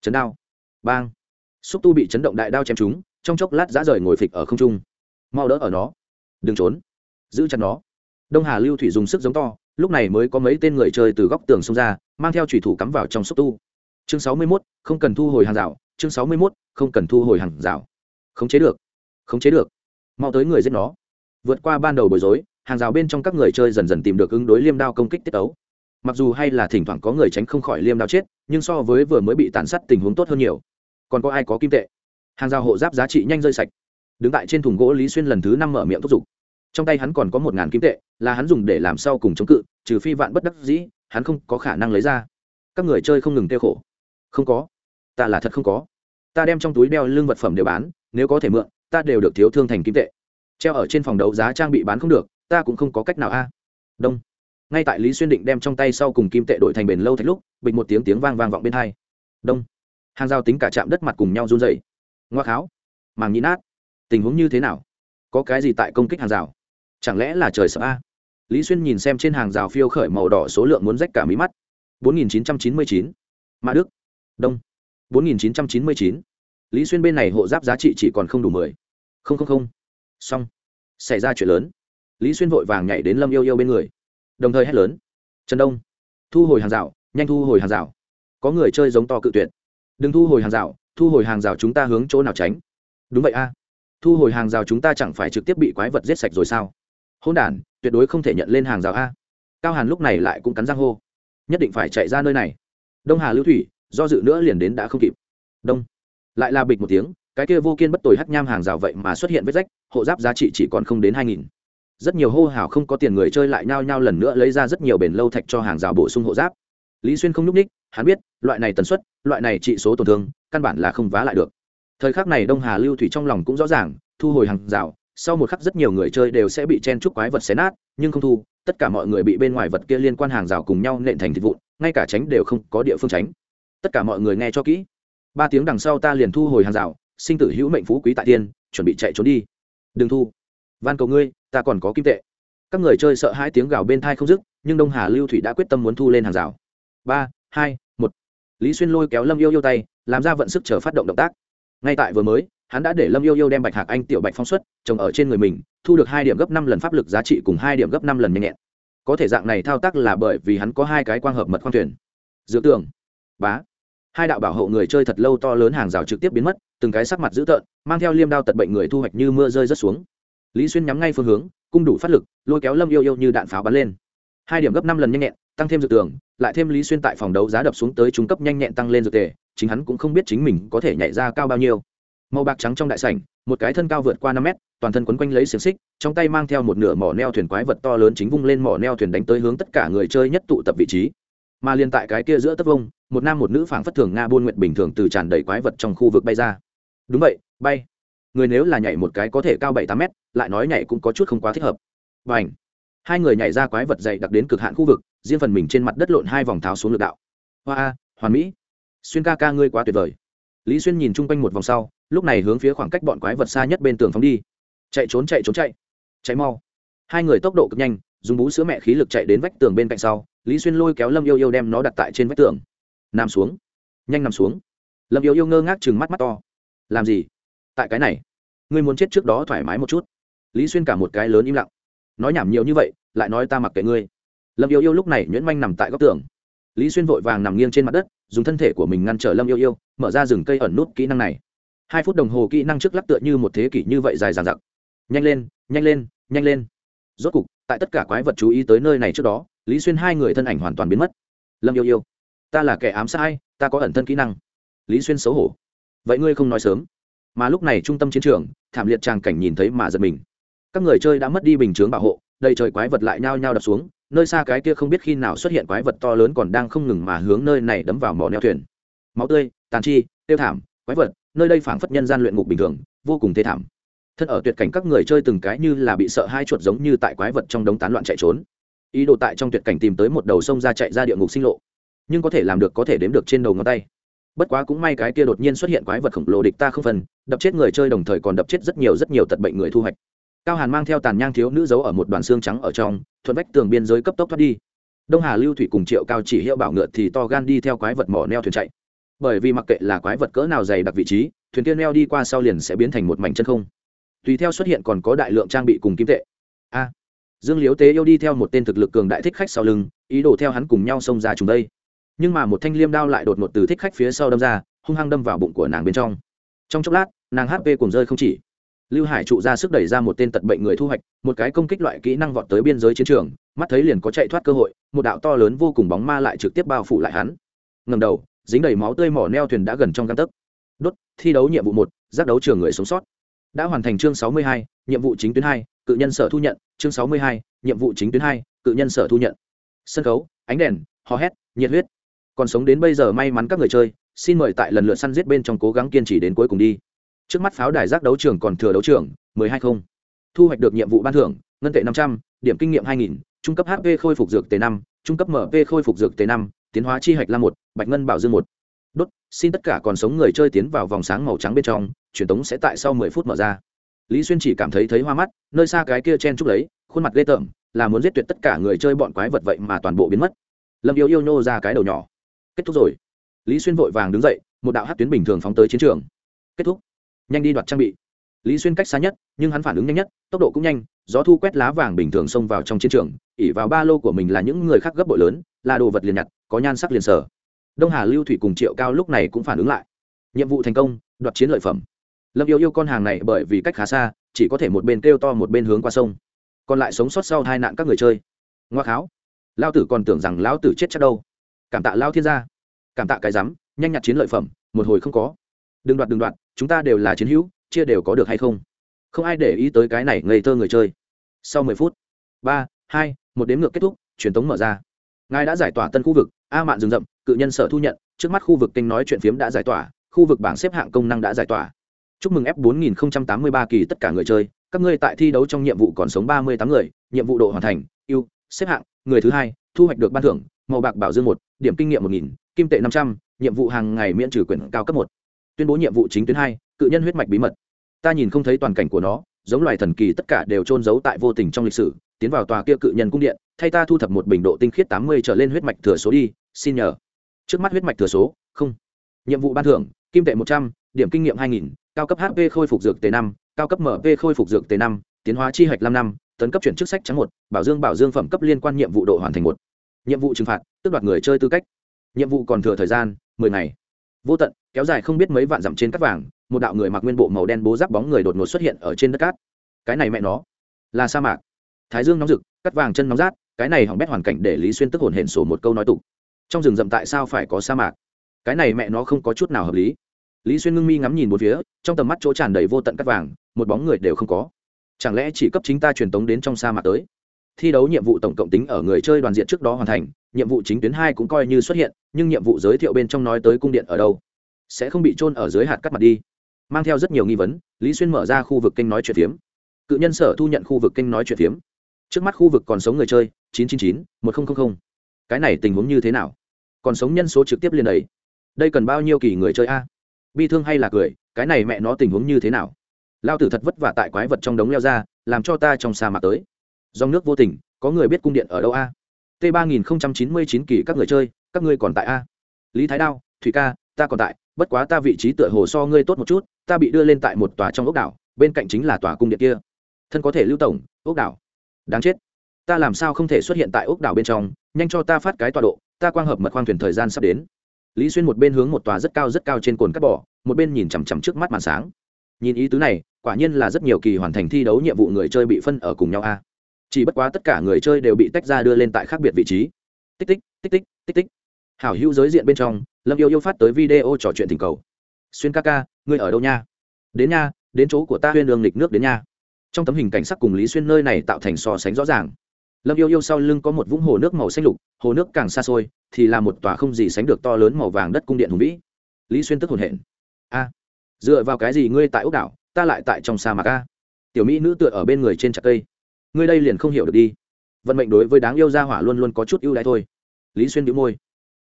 Chấn đao. Bang. Xúc tu bị chấn động đại đao chém chúng trong chốc lát giã rời ngồi phịch ở không trung. Mau đỡ ở nó. Đừng trốn. Giữ chặt nó. Đông hà lưu thủy dùng sức giống to, lúc này mới có mấy tên người chơi từ góc tường xông ra, mang theo thủy thủ cắm vào trong xúc tu chương sáu mươi 61, không cần thu hồi hàng rào. Chương sáu mươi 61, không cần thu hồi hàng rào. Khống chế được. Khống chế được. Mau tới người giết nó. Vượt qua ban đầu bối rối hàng rào bên trong các người chơi dần dần tìm được ứng đối liêm đao công kích tiết tấu. Mặc dù hay là thỉnh thoảng có người tránh không khỏi liêm đao chết nhưng so với vừa mới bị tàn sát tình huống tốt hơn nhiều. Còn có ai có kim tệ? Hàng rào hộ giáp giá trị nhanh rơi sạch. Đứng tại trên thùng gỗ lý xuyên lần thứ năm mở miệng thúc giục. Trong tay hắn còn có một ngàn kim tệ là hắn dùng để làm sau cùng chống cự trừ phi vạn bất đắc dĩ hắn không có khả năng lấy ra. Các người chơi không ngừng tiêu khổ không có. Ta là thật không có. Ta đem trong túi đeo lương vật phẩm đều bán, nếu có thể mượn, ta đều được thiếu thương thành kim tệ. Treo ở trên phòng đấu giá trang bị bán không được, ta cũng không có cách nào a. Đông. Ngay tại lý xuyên định đem trong tay sau cùng kim tệ đổi thành bền lâu thạch lúc, bịch một tiếng tiếng vang vang vọng bên hai. Đông. Hàng rào tính cả chạm đất mặt cùng nhau run dày ngoa kháo. Màng nhĩ nát. Tình huống như thế nào? Có cái gì tại công kích hàng rào? Chẳng lẽ là trời sợ a? Lý xuyên nhìn xem trên hàng rào phiêu khởi màu đỏ số lượng muốn rách cả mí mắt. 4999. mã đức đông. 4999. lý xuyên bên này hộ giáp giá trị chỉ còn không đủ mười. Không không không. Xong. Xảy ra chuyện lớn. Lý xuyên vội vàng nhảy đến lâm yêu yêu bên người. Đồng thời hét lớn. Trần đông. Thu hồi hàng rào, nhanh thu hồi hàng rào. Có người chơi giống to cự tuyệt. Đừng thu hồi hàng rào, thu hồi hàng rào chúng ta hướng chỗ nào tránh. Đúng vậy a. Thu hồi hàng rào chúng ta chẳng phải trực tiếp bị quái vật giết sạch rồi sao? Hôn đ tuyệt đối không thể nhận lên hàng rào a. Cao hàn lúc này lại cũng cắn răng hô. Nhất định phải chạy ra nơi này. Đông hà lưu thủy do dự nữa liền đến đã không kịp. Đông. Lại là bịch một tiếng, cái kia vô kiên bất tồi hắc nham hàng rào vậy mà xuất hiện vết rách, hộ giáp giá trị chỉ còn không đến hai nghìn. Rất nhiều hô hào không có tiền người chơi lại nhao nhao lần nữa lấy ra rất nhiều bền lâu thạch cho hàng rào bổ sung hộ giáp. Lý xuyên không n ú c ních hắn biết, loại này tần suất, loại này trị số tổn thương, căn bản là không vá lại được. Thời khắc này đông hà lưu thủy trong lòng cũng rõ ràng, thu hồi hàng rào, sau một khắc rất nhiều người chơi đều sẽ bị chen chúc quái vật xé nát, nhưng không thu, tất cả mọi người bị bên ngoài vật kia liên quan hàng rào cùng nhau nện thành thịt vụn, ngay cả tránh đều không có địa phương tránh tất cả mọi người nghe cho kỹ. Ba tiếng đằng sau ta liền thu hồi hàng rào, sinh tử hữu mệnh phú quý tại tiên, chuẩn bị chạy trốn đi. Đừng thu. Van cầu ngươi, ta còn có kim tệ. Các người chơi sợ hai tiếng gào bên thai không dứt, nhưng đông hà lưu thủy đã quyết tâm muốn thu lên hàng rào. Ba, hai, một. Lý xuyên lôi kéo lâm yêu yêu tay, làm ra vận sức chờ phát động động tác. Ngay tại vừa mới, hắn đã để lâm yêu yêu đem bạch hạc anh tiểu bạch phong xuất, trồng ở trên người mình, thu được hai điểm gấp năm lần pháp lực giá trị cùng hai điểm gấp năm lần nhanh nhẹn. Có thể dạng này thao tác là bởi vì hắn có hai cái quang hợp mật khoang thuyền. Dự tưởng. Bá hai đạo bảo hộ người chơi thật lâu to lớn hàng rào trực tiếp biến mất, từng cái sắc mặt dữ tợn, mang theo liêm đao tật bệnh người thu hoạch như mưa rơi rất xuống. Lý xuyên nhắm ngay phương hướng, cung đủ phát lực, lôi kéo lâm yêu yêu như đạn pháo bắn lên. Hai điểm gấp năm lần nhanh nhẹn, tăng thêm dược tường lại thêm lý xuyên tại phòng đấu giá đập xuống tới trung cấp nhanh nhẹn tăng lên dược tề, chính hắn cũng không biết chính mình có thể nhảy ra cao bao nhiêu. Màu bạc trắng trong đại sảnh, một cái thân cao vượt qua năm mét, toàn thân quấn quanh lấy xiềng xích, trong tay mang theo một nửa mỏ neo thuyền quái vật to lớn chính vung lên mỏ neo thuyền đánh tới hướng tất cả người chơi nhất tụ tập vị trí mà liên tại cái kia giữa tất vông, một nam một nữ phảng phất thường nga buôn nguyện bình thường từ tràn đầy quái vật trong khu vực bay ra. Đúng vậy, bay. Người nếu là nhảy một cái có thể cao bảy tám mét, lại nói nhảy cũng có chút không quá thích hợp. Và ảnh hai người nhảy ra quái vật dày đặc đến cực hạn khu vực, riêng phần mình trên mặt đất lộn hai vòng tháo xuống lực đạo. Hoa, hoàn mỹ. Xuyên ca ca ngươi quá tuyệt vời. Lý xuyên nhìn chung quanh một vòng sau, lúc này hướng phía khoảng cách bọn quái vật xa nhất bên tường phóng đi. Chạy trốn chạy trốn, chạy. Chạy mau. Hai người tốc độ cực nhanh, dùng bú sữa mẹ khí lực chạy đến vách tường bên cạnh sau lý xuyên lôi kéo lâm yêu yêu đem nó đặt tại trên vách tường. Nằm xuống. Nhanh nằm xuống. Lâm yêu yêu ngơ ngác chừng mắt mắt to. Làm gì? Tại cái này. Ngươi muốn chết trước đó thoải mái một chút. Lý xuyên cả một cái lớn im lặng. Nói nhảm nhiều như vậy lại nói ta mặc kệ ngươi. Lâm yêu yêu lúc này nhuyễn manh nằm tại góc tường. Lý xuyên vội vàng nằm nghiêng trên mặt đất dùng thân thể của mình ngăn trở lâm yêu yêu mở ra rừng cây ẩn nút kỹ năng này. Hai phút đồng hồ kỹ năng trước lắc tựa như một thế kỷ như vậy dài dàn dặc, nhanh lên nhanh lên nhanh lên. Rốt cục tại tất cả quái vật chú ý tới nơi này trước đó lý xuyên hai người thân ảnh hoàn toàn biến mất. Lâm yêu yêu, ta là kẻ ám sai ta có ẩn thân kỹ năng. Lý xuyên xấu hổ. Vậy ngươi không nói sớm. Mà lúc này trung tâm chiến trường, thảm liệt tràng cảnh nhìn thấy mà giật mình. Các người chơi đã mất đi bình chướng bảo hộ, đầy trời quái vật lại nhao nhao đập xuống, nơi xa cái kia không biết khi nào xuất hiện quái vật to lớn còn đang không ngừng mà hướng nơi này đấm vào mỏ neo thuyền. Máu tươi, tàn chi, tiêu thảm, quái vật, nơi đây phảng phất nhân gian luyện ngục bình thường, vô cùng thê thảm. Thân ở tuyệt cảnh các người chơi từng cái như là bị sợ hai chuột giống như tại quái vật trong đống tán loạn chạy trốn ý đồ tại trong tuyệt cảnh tìm tới một đầu sông ra chạy ra địa ngục sinh lộ, nhưng có thể làm được có thể đếm được trên đầu ngón tay. Bất quá cũng may cái kia đột nhiên xuất hiện quái vật khổng lồ địch ta không phần, đập chết người chơi đồng thời còn đập chết rất nhiều rất nhiều tật bệnh người thu hoạch. Cao hàn mang theo tàn nhang thiếu nữ giấu ở một đoàn xương trắng ở trong, thuận vách tường biên giới cấp tốc thoát đi. Đông hà lưu thủy cùng triệu cao chỉ hiệu bảo ngựa thì to gan đi theo quái vật mỏ neo thuyền chạy. Bởi vì mặc kệ là quái vật cỡ nào dày đặc vị trí, thuyền tiên neo đi qua sau liền sẽ biến thành một mảnh chân không. Tùy theo xuất hiện còn có đại lượng trang bị cùng kim tệ. A dương liếu tế yêu đi theo một tên thực lực cường đại thích khách sau lưng, ý đồ theo hắn cùng nhau xông ra trùng đây. Nhưng mà một thanh liêm đao lại đột ngột từ thích khách phía sau đâm ra, hung hăng đâm vào bụng của nàng bên trong. Trong chốc lát, nàng hp cùng rơi không chỉ. Lưu hải trụ ra sức đẩy ra một tên tật bệnh người thu hoạch, một cái công kích loại kỹ năng vọt tới biên giới chiến trường, mắt thấy liền có chạy thoát cơ hội, một đạo to lớn vô cùng bóng ma lại trực tiếp bao phủ lại hắn. Ngầm đầu, dính đầy máu tươi mỏ neo thuyền đã gần trong găng tấc. Đốt, thi đấu nhiệm vụ một, giác đấu trường người sống sót đã hoàn thành chương sáu mươi hai, nhiệm vụ chính tuyến hai, cự nhân sở thu nhận. Chương sáu mươi hai, nhiệm vụ chính tuyến hai, cự nhân sở thu nhận. Sân khấu, ánh đèn, hò hét, nhiệt huyết. Còn sống đến bây giờ may mắn các người chơi, xin mời tại lần lượt săn giết bên trong cố gắng kiên trì đến cuối cùng đi. Trước mắt pháo đài giác đấu trường còn thừa đấu trường, mười hai không. Thu hoạch được nhiệm vụ ban thưởng, ngân tệ năm trăm, điểm kinh nghiệm hai nghìn, trung cấp hp khôi phục dược t năm, trung cấp mp khôi phục dược t năm, tiến hóa chi hạch la một, bạch ngân bảo dương một đốt, xin tất cả còn sống người chơi tiến vào vòng sáng màu trắng bên trong, truyền tống sẽ tại sau mười phút mở ra. Lý xuyên chỉ cảm thấy thấy hoa mắt, nơi xa cái kia chen chúc lấy, khuôn mặt ghê tởm, là muốn giết tuyệt tất cả người chơi bọn quái vật vậy mà toàn bộ biến mất. Lâm yêu yêu nhô ra cái đầu nhỏ. Kết thúc rồi. Lý xuyên vội vàng đứng dậy, một đạo hát tuyến bình thường phóng tới chiến trường. Kết thúc. Nhanh đi đoạt trang bị. Lý xuyên cách xa nhất, nhưng hắn phản ứng nhanh nhất, tốc độ cũng nhanh, gió thu quét lá vàng bình thường xông vào trong chiến trường ỉ vào ba lô của mình là những người khác gấp bội lớn, là đồ vật liền nhặt, có nhan sắc liền sở đông hà lưu thủy cùng triệu cao lúc này cũng phản ứng lại. Nhiệm vụ thành công, đoạt chiến lợi phẩm. Lâm yêu yêu con hàng này bởi vì cách khá xa, chỉ có thể một bên kêu to một bên hướng qua sông. Còn lại sống sót sau hai nạn các người chơi. Ngoa kháo. Lao tử còn tưởng rằng lão tử chết chắc đâu. Cảm tạ lao thiên gia. Cảm tạ cái rắm, nhanh nhặt chiến lợi phẩm, một hồi không có. Đừng đoạt đừng đoạt, chúng ta đều là chiến hữu, chia đều có được hay không? Không ai để ý tới cái này ngây thơ người chơi. Sau mười phút, ba, hai, một đếm ngược kết thúc, truyền tống mở ra ngài đã giải tỏa tân khu vực, a mạn rừng rậm, cự nhân sở thu nhận, trước mắt khu vực kênh nói chuyện phiếm đã giải tỏa, khu vực bảng xếp hạng công năng đã giải tỏa. Chúc mừng f 4083 kỳ tất cả người chơi, các ngươi tại thi đấu trong nhiệm vụ còn sống ba mươi tám người, nhiệm vụ độ hoàn thành, ưu, xếp hạng, người thứ hai, thu hoạch được ban thưởng, màu bạc bảo dương một, điểm kinh nghiệm một nghìn, kim tệ năm trăm, nhiệm vụ hàng ngày miễn trừ quyền cao cấp một. Tuyên bố nhiệm vụ chính tuyến hai, cự nhân huyết mạch bí mật. Ta nhìn không thấy toàn cảnh của nó giống loài thần kỳ tất cả đều trôn giấu tại vô tình trong lịch sử, tiến vào tòa kia cự nhân cung điện, thay ta thu thập một bình độ tinh khiết tám mươi trở lên huyết mạch thừa số đi, xin nhờ. Trước mắt huyết mạch thừa số, không. Nhiệm vụ ban thưởng, kim tệ một trăm, điểm kinh nghiệm hai nghìn, cao cấp hp khôi phục dược t năm, cao cấp mp khôi phục dược t năm, tiến hóa chi hạch năm năm, tấn cấp chuyển chức sách trắng một, bảo dương bảo dương phẩm cấp liên quan nhiệm vụ độ hoàn thành một. Nhiệm vụ trừng phạt, tước đoạt người chơi tư cách. Nhiệm vụ còn thừa thời gian, mười ngày. Vô tận, kéo dài không biết mấy vạn dặm trên cắt vàng một đạo người mặc nguyên bộ màu đen bố giáp bóng người đột ngột xuất hiện ở trên đất cát. Cái này mẹ nó, là sa mạc. Thái dương nóng rực, cắt vàng chân nóng rát, cái này hỏng bét hoàn cảnh để lý xuyên tức hồn hển sổ một câu nói tục. Trong rừng rậm tại sao phải có sa mạc? Cái này mẹ nó không có chút nào hợp lý. Lý xuyên ngưng mi ngắm nhìn một phía, trong tầm mắt chỗ tràn đầy vô tận cắt vàng, một bóng người đều không có. Chẳng lẽ chỉ cấp chính ta truyền tống đến trong sa mạc tới? Thi đấu nhiệm vụ tổng cộng tính ở người chơi đoàn diện trước đó hoàn thành, nhiệm vụ chính tuyến hai cũng coi như xuất hiện, nhưng nhiệm vụ giới thiệu bên trong nói tới cung điện ở đâu? Sẽ không bị trôn ở dưới hạt cắt mặt đi mang theo rất nhiều nghi vấn, lý xuyên mở ra khu vực kênh nói chuyện phiếm. Cự nhân sở thu nhận khu vực kênh nói chuyện phiếm. Trước mắt khu vực còn sống người chơi, chín trăm chín mươi chín một nghìn cái này tình huống như thế nào? Còn sống nhân số trực tiếp liền đầy. Đây cần bao nhiêu kỳ người chơi a? Bi thương hay là cười, cái này mẹ nó tình huống như thế nào? Lao tử thật vất vả tại quái vật trong đống leo ra, làm cho ta trong sa mạc tới. Dòng nước vô tình, có người biết cung điện ở đâu a? T ba nghìn chín mươi chín kỳ các người chơi, các ngươi còn tại a? Lý thái đao, thủy ca ta còn tại, bất quá ta vị trí tựa hồ so ngươi tốt một chút, ta bị đưa lên tại một tòa trong ốc đảo, bên cạnh chính là tòa cung điện kia. Thân có thể lưu tổng, ốc đảo. Đáng chết. Ta làm sao không thể xuất hiện tại ốc đảo bên trong, nhanh cho ta phát cái tọa độ, ta quang hợp mật khoang thuyền thời gian sắp đến. Lý xuyên một bên hướng một tòa rất cao rất cao trên cồn cắt bỏ một bên nhìn chằm chằm trước mắt màn sáng. Nhìn ý tứ này, quả nhiên là rất nhiều kỳ hoàn thành thi đấu nhiệm vụ người chơi bị phân ở cùng nhau a. Chỉ bất quá tất cả người chơi đều bị tách ra đưa lên tại khác biệt vị trí. Tích tích tích tích tích tích. Hảo hữu giới diện bên trong lâm yêu yêu phát tới video trò chuyện tình cầu. Xuyên ca ca, ngươi ở đâu nha? Đến nha, đến chỗ của ta huyên đường lịch nước đến nha. Trong tấm hình cảnh sắc cùng lý xuyên nơi này tạo thành so sánh rõ ràng. Lâm yêu yêu sau lưng có một vũng hồ nước màu xanh lục, hồ nước càng xa xôi, thì là một tòa không gì sánh được to lớn màu vàng đất cung điện hùng vĩ. Lý xuyên tức hồn hển. A, dựa vào cái gì ngươi tại ốc đảo, ta lại tại trong sa mạc a? Tiểu mỹ nữ tựa ở bên người trên chặt cây. Ngươi đây liền không hiểu được đi. Vận mệnh đối với đáng yêu gia hỏa luôn luôn có chút ưu đãi thôi. Lý xuyên đĩu môi.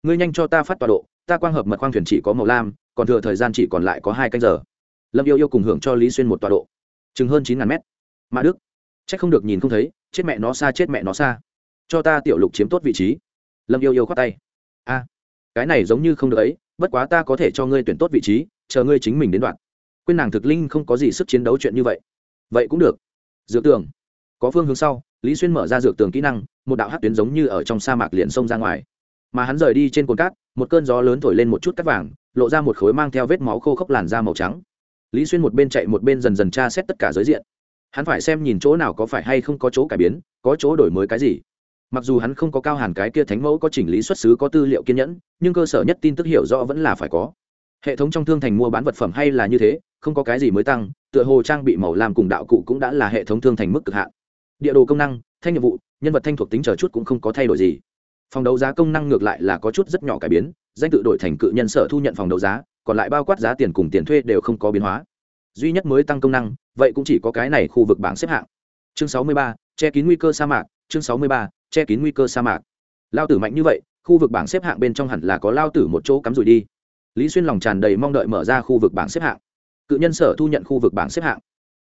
Ngươi nhanh cho ta phát tọa độ ta quang hợp mật khoang thuyền chỉ có màu lam, còn thừa thời gian chỉ còn lại có hai canh giờ. Lâm yêu yêu cùng hưởng cho lý xuyên một tọa độ. Chừng hơn chín ngàn mét. Mã đức. C h ắ c không được nhìn không thấy, chết mẹ nó xa, chết mẹ nó xa. Cho ta tiểu lục chiếm tốt vị trí. Lâm yêu yêu khoát tay. A, cái này giống như không được ấy, bất quá ta có thể cho ngươi tuyển tốt vị trí, chờ ngươi chính mình đến đoạn. Quên nàng thực linh không có gì sức chiến đấu chuyện như vậy. Vậy cũng được. Dược tường. Có phương hướng sau, lý xuyên mở ra dược tường kỹ năng, một đạo hát tuyến giống như ở trong sa mạc liền xông ra ngoài mà hắn rời đi trên cồn cát, một cơn gió lớn thổi lên một chút cắt vàng, lộ ra một khối mang theo vết máu khô khốc làn da màu trắng. Lý xuyên một bên chạy một bên dần dần tra xét tất cả giới diện. Hắn phải xem nhìn chỗ nào có phải hay không có chỗ cải biến, có chỗ đổi mới cái gì. Mặc dù hắn không có cao hàn cái kia thánh mẫu có chỉnh lý xuất xứ, có tư liệu kiên nhẫn, nhưng cơ sở nhất tin tức hiểu rõ vẫn là phải có. Hệ thống trong thương thành mua bán vật phẩm hay là như thế, không có cái gì mới tăng, tựa hồ trang bị màu làm cùng đạo cụ cũng đã là hệ thống thương thành mức cực hạn. Địa đồ công năng, thanh nhiệm vụ, nhân vật thanh thuộc tính chờ chút cũng không có thay đổi gì phòng đấu giá công năng ngược lại là có chút rất nhỏ cải biến danh tự đổi thành cự nhân sở thu nhận phòng đấu giá còn lại bao quát giá tiền cùng tiền thuê đều không có biến hóa. Duy nhất mới tăng công năng vậy cũng chỉ có cái này khu vực bảng xếp hạng. Chương 63, che kín nguy cơ sa mạc chương 63, che kín nguy cơ sa mạc. Lao tử mạnh như vậy khu vực bảng xếp hạng bên trong hẳn là có lao tử một chỗ cắm rủi đi. Lý xuyên lòng tràn đầy mong đợi mở ra khu vực bảng xếp hạng. Cự nhân sở thu nhận khu vực bảng xếp hạng.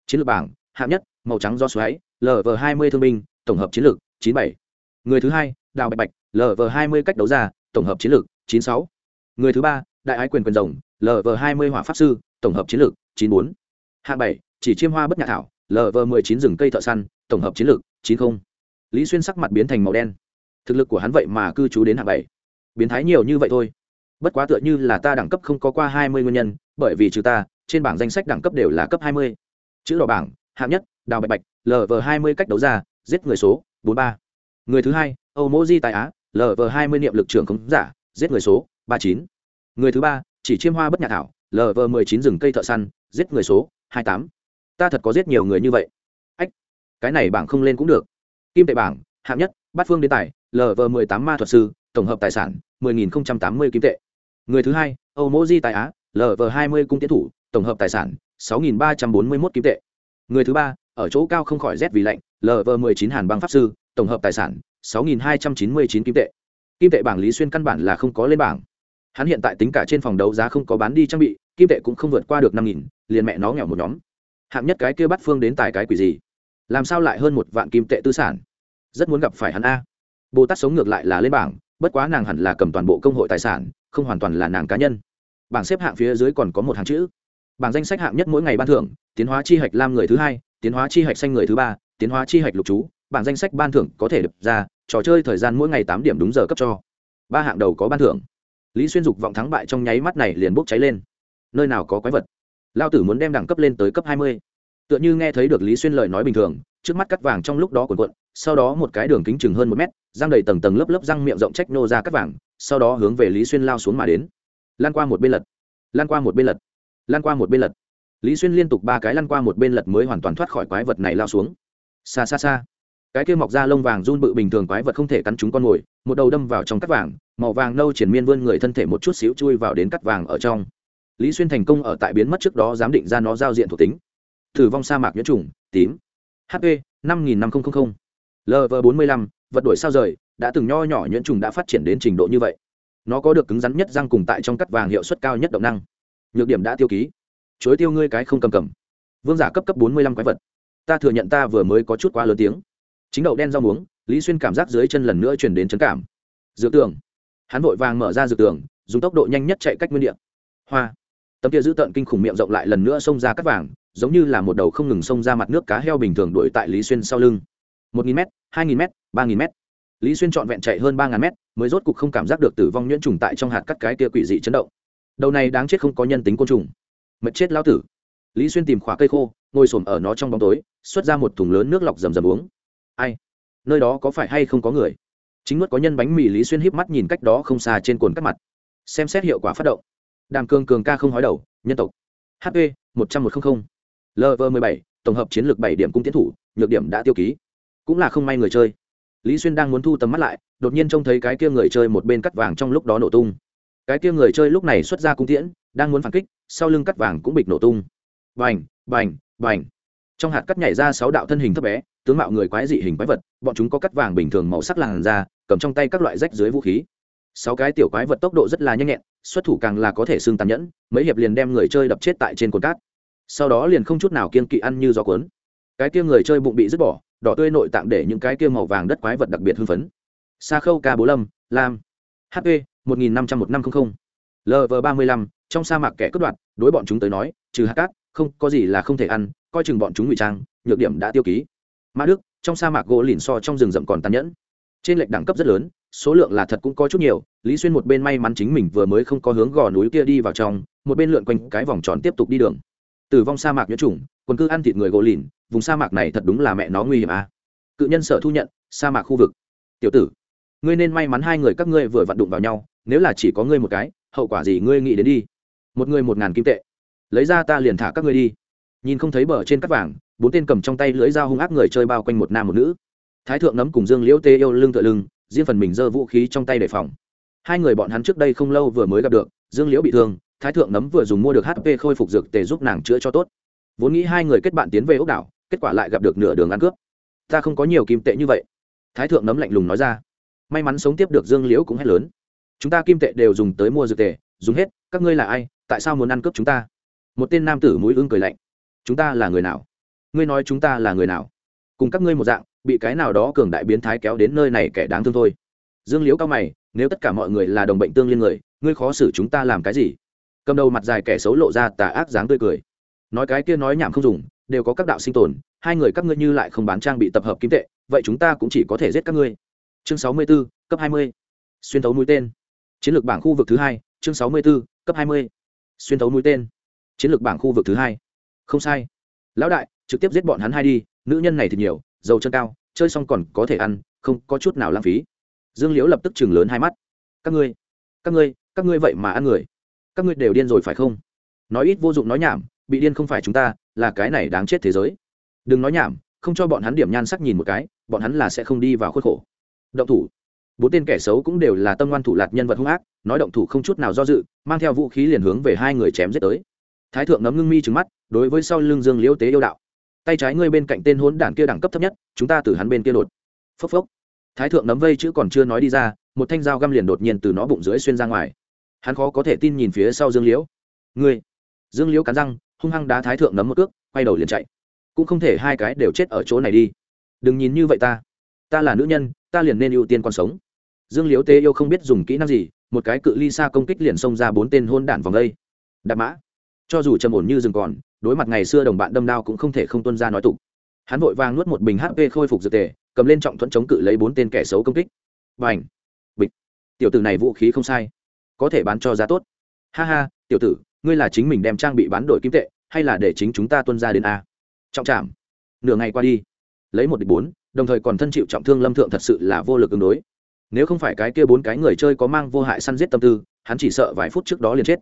Chiến lược bảng hạng nhất màu trắng do xoáy lv hai mươi thương binh tổng hợp chiến lược chín bảy. Người thứ hai đào bạch bạch lv hai mươi cách đấu ra, tổng hợp chiến lược, chín sáu. Người thứ ba, đại ái quyền quyền rồng lv hai mươi hỏa pháp sư, tổng hợp chiến lược, chín bốn. Hạng bảy, chỉ chiêm hoa bất nhạc thảo lv m ộ chín rừng cây thợ săn, tổng hợp chiến lược, chín không. Lý xuyên sắc mặt biến thành màu đen. Thực lực của hắn vậy mà cư trú đến hạng bảy. Biến thái nhiều như vậy thôi. Bất quá tựa như là ta đẳng cấp không có qua hai mươi nguyên nhân, bởi vì trừ ta, trên bảng danh sách đẳng cấp đều là cấp hai mươi. Chữ đỏ bảng, hạng nhất, đào bạch bạch lv hai mươi cách đấu ra, giết người số, bốn ba người thứ hai âu mô di tài á lv hai mươi niệm lực trưởng khống giả, giết người số ba chín. Người thứ ba, chỉ chiêm hoa bất nhà thảo lv m ộ ư chín rừng cây thợ săn, giết người số hai tám. Ta thật có giết nhiều người như vậy. Ách, cái này bảng không lên cũng được. Kim tệ bảng, hạng nhất, bát phương đến tài lv m ộ ư tám ma thuật sư, tổng hợp tài sản, mười nghìn tám mươi kim tệ. Người thứ hai âu mô di tài á lv hai mươi cung tiến thủ, tổng hợp tài sản, sáu nghìn ba trăm bốn mươi một kim tệ. Người thứ ba, ở chỗ cao không khỏi rét vì lạnh lv m ộ ư chín hàn băng pháp sư tổng hợp tài sản, sáu nghìn hai trăm chín mươi chín kim tệ. Kim tệ bảng lý xuyên căn bản là không có lên bảng. Hắn hiện tại tính cả trên phòng đấu giá không có bán đi trang bị, kim tệ cũng không vượt qua được năm nghìn, liền mẹ nó nghèo một nhóm. Hạng nhất cái kia bắt phương đến tài cái quỷ gì? Làm sao lại hơn một vạn kim tệ tư sản? Rất muốn gặp phải hắn a. Bồ tát sống ngược lại là lên bảng, bất quá nàng hẳn là cầm toàn bộ công hội tài sản, không hoàn toàn là nàng cá nhân. Bảng xếp hạng phía dưới còn có một hàng chữ. Bảng danh sách hạng nhất mỗi ngày ban thưởng, tiến hóa chi hạch lam người thứ hai, tiến hóa chi hạch xanh người thứ ba, tiến hóa chi hạch lục chú bảng danh sách ban thưởng có thể đập ra, trò chơi thời gian mỗi ngày tám điểm đúng giờ cấp cho. Ba hạng đầu có ban thưởng. Lý xuyên dục vọng thắng bại trong nháy mắt này liền bốc cháy lên. Nơi nào có quái vật? Lao tử muốn đem đẳng cấp lên tới cấp hai mươi. Tựa như nghe thấy được lý xuyên lời nói bình thường, trước mắt cắt vàng trong lúc đó cuộn cuộn, sau đó một cái đường kính chừng hơn một mét, răng đầy tầng tầng lớp lớp răng miệng rộng trách nô ra cắt vàng, sau đó hướng về lý xuyên lao xuống mà đến. Lan qua một bên lật. Lan qua một bên lật. Lan qua một bên lật. Lý xuyên liên tục ba cái lăn qua một bên lật mới hoàn toàn thoát khỏi quái vật này lao xuống. Xa xa xa cái kia mọc ra lông vàng run bự bình thường quái vật không thể cắn chúng con mồi một đầu đâm vào trong cắt vàng, màu vàng nâu triển miên vươn người thân thể một chút xíu chui vào đến cắt vàng ở trong. Lý xuyên thành công ở tại biến mất trước đó giám định ra nó giao diện thuộc tính. Thử vong sa mạc nhiễm trùng, tím. Hp năm nghìn năm trăm linh lv bốn mươi lăm, vật đổi sao rời, đã từng nho nhỏ nhuyễn trùng đã phát triển đến trình độ như vậy. Nó có được cứng rắn nhất răng cùng tại trong cắt vàng hiệu suất cao nhất động năng. Nhược điểm đã tiêu ký. Chối tiêu ngươi cái không cầm cầm. Vương giả cấp cấp bốn mươi lăm quái vật. Ta thừa nhận ta vừa mới có chút quá lớn tiếng chính đậu đen rau muống, lý xuyên cảm giác dưới chân lần nữa chuyển đến trấn cảm. Dược tường. Hắn vội vàng mở ra dược tường, dùng tốc độ nhanh nhất chạy cách nguyên đ hoa. Tấm kia giữ tợn kinh khủng miệng rộng lại lần nữa xông ra cắt vàng, giống như là một đầu không ngừng xông ra mặt nước cá heo bình thường đuổi tại lý xuyên sau lưng. Một nghìn m hai nghìn m ba nghìn m lý xuyên trọn vẹn chạy hơn ba ngàn m mới rốt cục không cảm giác được tử vong nhuyễn trùng tại trong hạt cắt cái kia quỷ dị chấn động. Đầu này đáng chết không có nhân tính côn trùng. Mật chết lao tử. Lý xuyên tìm khóa cây khô, ngồi s ở nó trong bóng tối, xuất ra một thùng lớn nước lọc rầm rầm uống ai? Nơi đó có phải hay không có người? Chính nuốt có nhân bánh mì lý xuyên híp mắt nhìn cách đó không xa trên cồn cắt mặt, xem xét hiệu quả phát động. Đàm cường cường ca không hói đầu, nhân tộc. Hp một trăm một trăm linh lv m ộ bảy, tổng hợp chiến lược bảy điểm cung tiến thủ, nhược điểm đã tiêu ký. Cũng là không may người chơi. Lý xuyên đang muốn thu tầm mắt lại, đột nhiên trông thấy cái kia người chơi một bên cắt vàng trong lúc đó nổ tung. Cái kia người chơi lúc này xuất ra cung tiễn, đang muốn phản kích, sau lưng cắt vàng cũng bịch nổ tung. Bành bành bành. Trong hạt cắt nhảy ra sáu đạo thân hình thấp bé tướng mạo người quái dị hình quái vật, bọn chúng có cắt vàng bình thường màu sắc làn da, cầm trong tay các loại rách dưới vũ khí. Sáu cái tiểu quái vật tốc độ rất là nhanh nhẹn, xuất thủ càng là có thể xương tàn nhẫn, mấy hiệp liền đem người chơi đập chết tại trên cồn cát. Sau đó liền không chút nào kiên kỵ ăn như gió cuốn. Cái kia người chơi bụng bị dứt bỏ, đỏ tươi nội tạng để những cái kia màu vàng đất quái vật đặc biệt hưng phấn. Sa khâu ca bố lâm, lam. Hp một nghìn năm trăm một năm trăm linh lv ba mươi lăm, trong sa mạc kẻ cướp đoạt, đối bọn chúng tới nói, trừ hạt cát, không có gì là không thể ăn, coi chừng bọn chúng ngụy trang, nhược điểm đã tiêu ký mã đức trong sa mạc gỗ lìn so trong rừng rậm còn tàn nhẫn trên lệch đẳng cấp rất lớn số lượng là thật cũng có chút nhiều lý xuyên một bên may mắn chính mình vừa mới không có hướng gò núi kia đi vào trong một bên lượn quanh cái vòng tròn tiếp tục đi đường tử vong sa mạc nhiễm trùng quần cư ăn thịt người gỗ lìn vùng sa mạc này thật đúng là mẹ nó nguy hiểm à. cự nhân sở thu nhận sa mạc khu vực tiểu tử ngươi nên may mắn hai người các ngươi vừa vặn đụng vào nhau nếu là chỉ có ngươi một cái hậu quả gì ngươi nghĩ đến đi một người một ngàn kim tệ lấy ra ta liền thả các ngươi đi nhìn không thấy bờ trên cắt vàng bốn tên cầm trong tay lưỡi dao hung ác người chơi bao quanh một nam một nữ. Thái thượng nấm cùng dương liễu tê yêu lưng tựa lưng, riêng phần mình giơ vũ khí trong tay đề phòng. Hai người bọn hắn trước đây không lâu vừa mới gặp được, dương liễu bị thương, thái thượng nấm vừa dùng mua được hp khôi phục dược tề giúp nàng chữa cho tốt. Vốn nghĩ hai người kết bạn tiến về ốc đảo, kết quả lại gặp được nửa đường ăn cướp. Ta không có nhiều kim tệ như vậy. Thái thượng nấm lạnh lùng nói ra. May mắn sống tiếp được dương liễu cũng hết lớn. Chúng ta kim tệ đều dùng tới mua dược tề, dùng hết, các ngươi là ai, tại sao muốn ăn cướp chúng ta? Một tên nam tử mũi ưng cười lạnh. Chúng ta là người nào? Ngươi nói chúng ta là người nào? Cùng các ngươi một dạng bị cái nào đó cường đại biến thái kéo đến nơi này kẻ đáng thương thôi. Dương liễu cao mày nếu tất cả mọi người là đồng bệnh tương liên người ngươi khó xử chúng ta làm cái gì? Cầm đầu mặt dài kẻ xấu lộ ra tà ác dáng tươi cười. Nói cái kia nói nhảm không dùng đều có các đạo sinh tồn hai người các ngươi như lại không bán trang bị tập hợp kim tệ vậy chúng ta cũng chỉ có thể giết các ngươi. Chương sáu mươi 64, cấp hai mươi. Xuyên thấu mũi tên. Chiến lược bảng khu vực thứ hai chương sáu mươi 64, cấp hai mươi. Xuyên thấu mũi tên. Chiến lược bảng khu vực thứ hai. Không sai. Lão đại trực tiếp giết bọn hắn hai đi, nữ nhân này thì nhiều, dầu chân cao, chơi xong còn có thể ăn, không có chút nào lãng phí. Dương liễu lập tức chừng lớn hai mắt. Các ngươi các ngươi các ngươi vậy mà ăn người. Các ngươi đều điên rồi phải không? Nói ít vô dụng nói nhảm, bị điên không phải chúng ta, là cái này đáng chết thế giới. Đừng nói nhảm, không cho bọn hắn điểm nhan sắc nhìn một cái, bọn hắn là sẽ không đi vào khuất khổ. Động thủ. Bốn tên kẻ xấu cũng đều là tâm ngoan thủ lạt nhân vật hung ác, nói động thủ không chút nào do dự, mang theo vũ khí liền hướng về hai người chém giết tới. Thái thượng ngấm ngưng mi trứng mắt, đối với sau lưng dương liễu tế yêu đạo tay trái ngươi bên cạnh tên hốn đản kia đẳng cấp thấp nhất, chúng ta từ hắn bên kia đột. Phốc phốc. Thái thượng nấm vây chữ còn chưa nói đi ra, một thanh dao găm liền đột nhiên từ nó bụng dưới xuyên ra ngoài. Hắn khó có thể tin nhìn phía sau dương liễu. Ngươi. Dương liễu cắn răng, hung hăng đá thái thượng nấm một cước, quay đầu liền chạy. Cũng không thể hai cái đều chết ở chỗ này đi. Đừng nhìn như vậy ta. Ta là nữ nhân, ta liền nên ưu tiên còn sống. Dương liễu tê yêu không biết dùng kỹ năng gì, một cái cự ly xa công kích liền xông ra bốn tên hôn đản vòng đây. Đạp mã cho dù trầm ổn như rừng còn, đối mặt ngày xưa đồng bạn đâm đao cũng không thể không tuân ra nói tục. Hắn vội vàng nuốt một bình hp khôi phục dược tề, cầm lên trọng thuẫn chống cự lấy bốn tên kẻ xấu công kích. Và ảnh bịch! Tiểu tử này vũ khí không sai. Có thể bán cho giá tốt. Ha ha, tiểu tử, ngươi là chính mình đem trang bị bán đổi kim tệ, hay là để chính chúng ta tuân ra đến a? Trọng trảm. Nửa ngày qua đi. Lấy một địch bốn, đồng thời còn thân chịu trọng thương lâm thượng thật sự là vô lực ứng đối. Nếu không phải cái kia bốn cái người chơi có mang vô hại săn giết tâm tư, hắn chỉ sợ vài phút trước đó liền chết.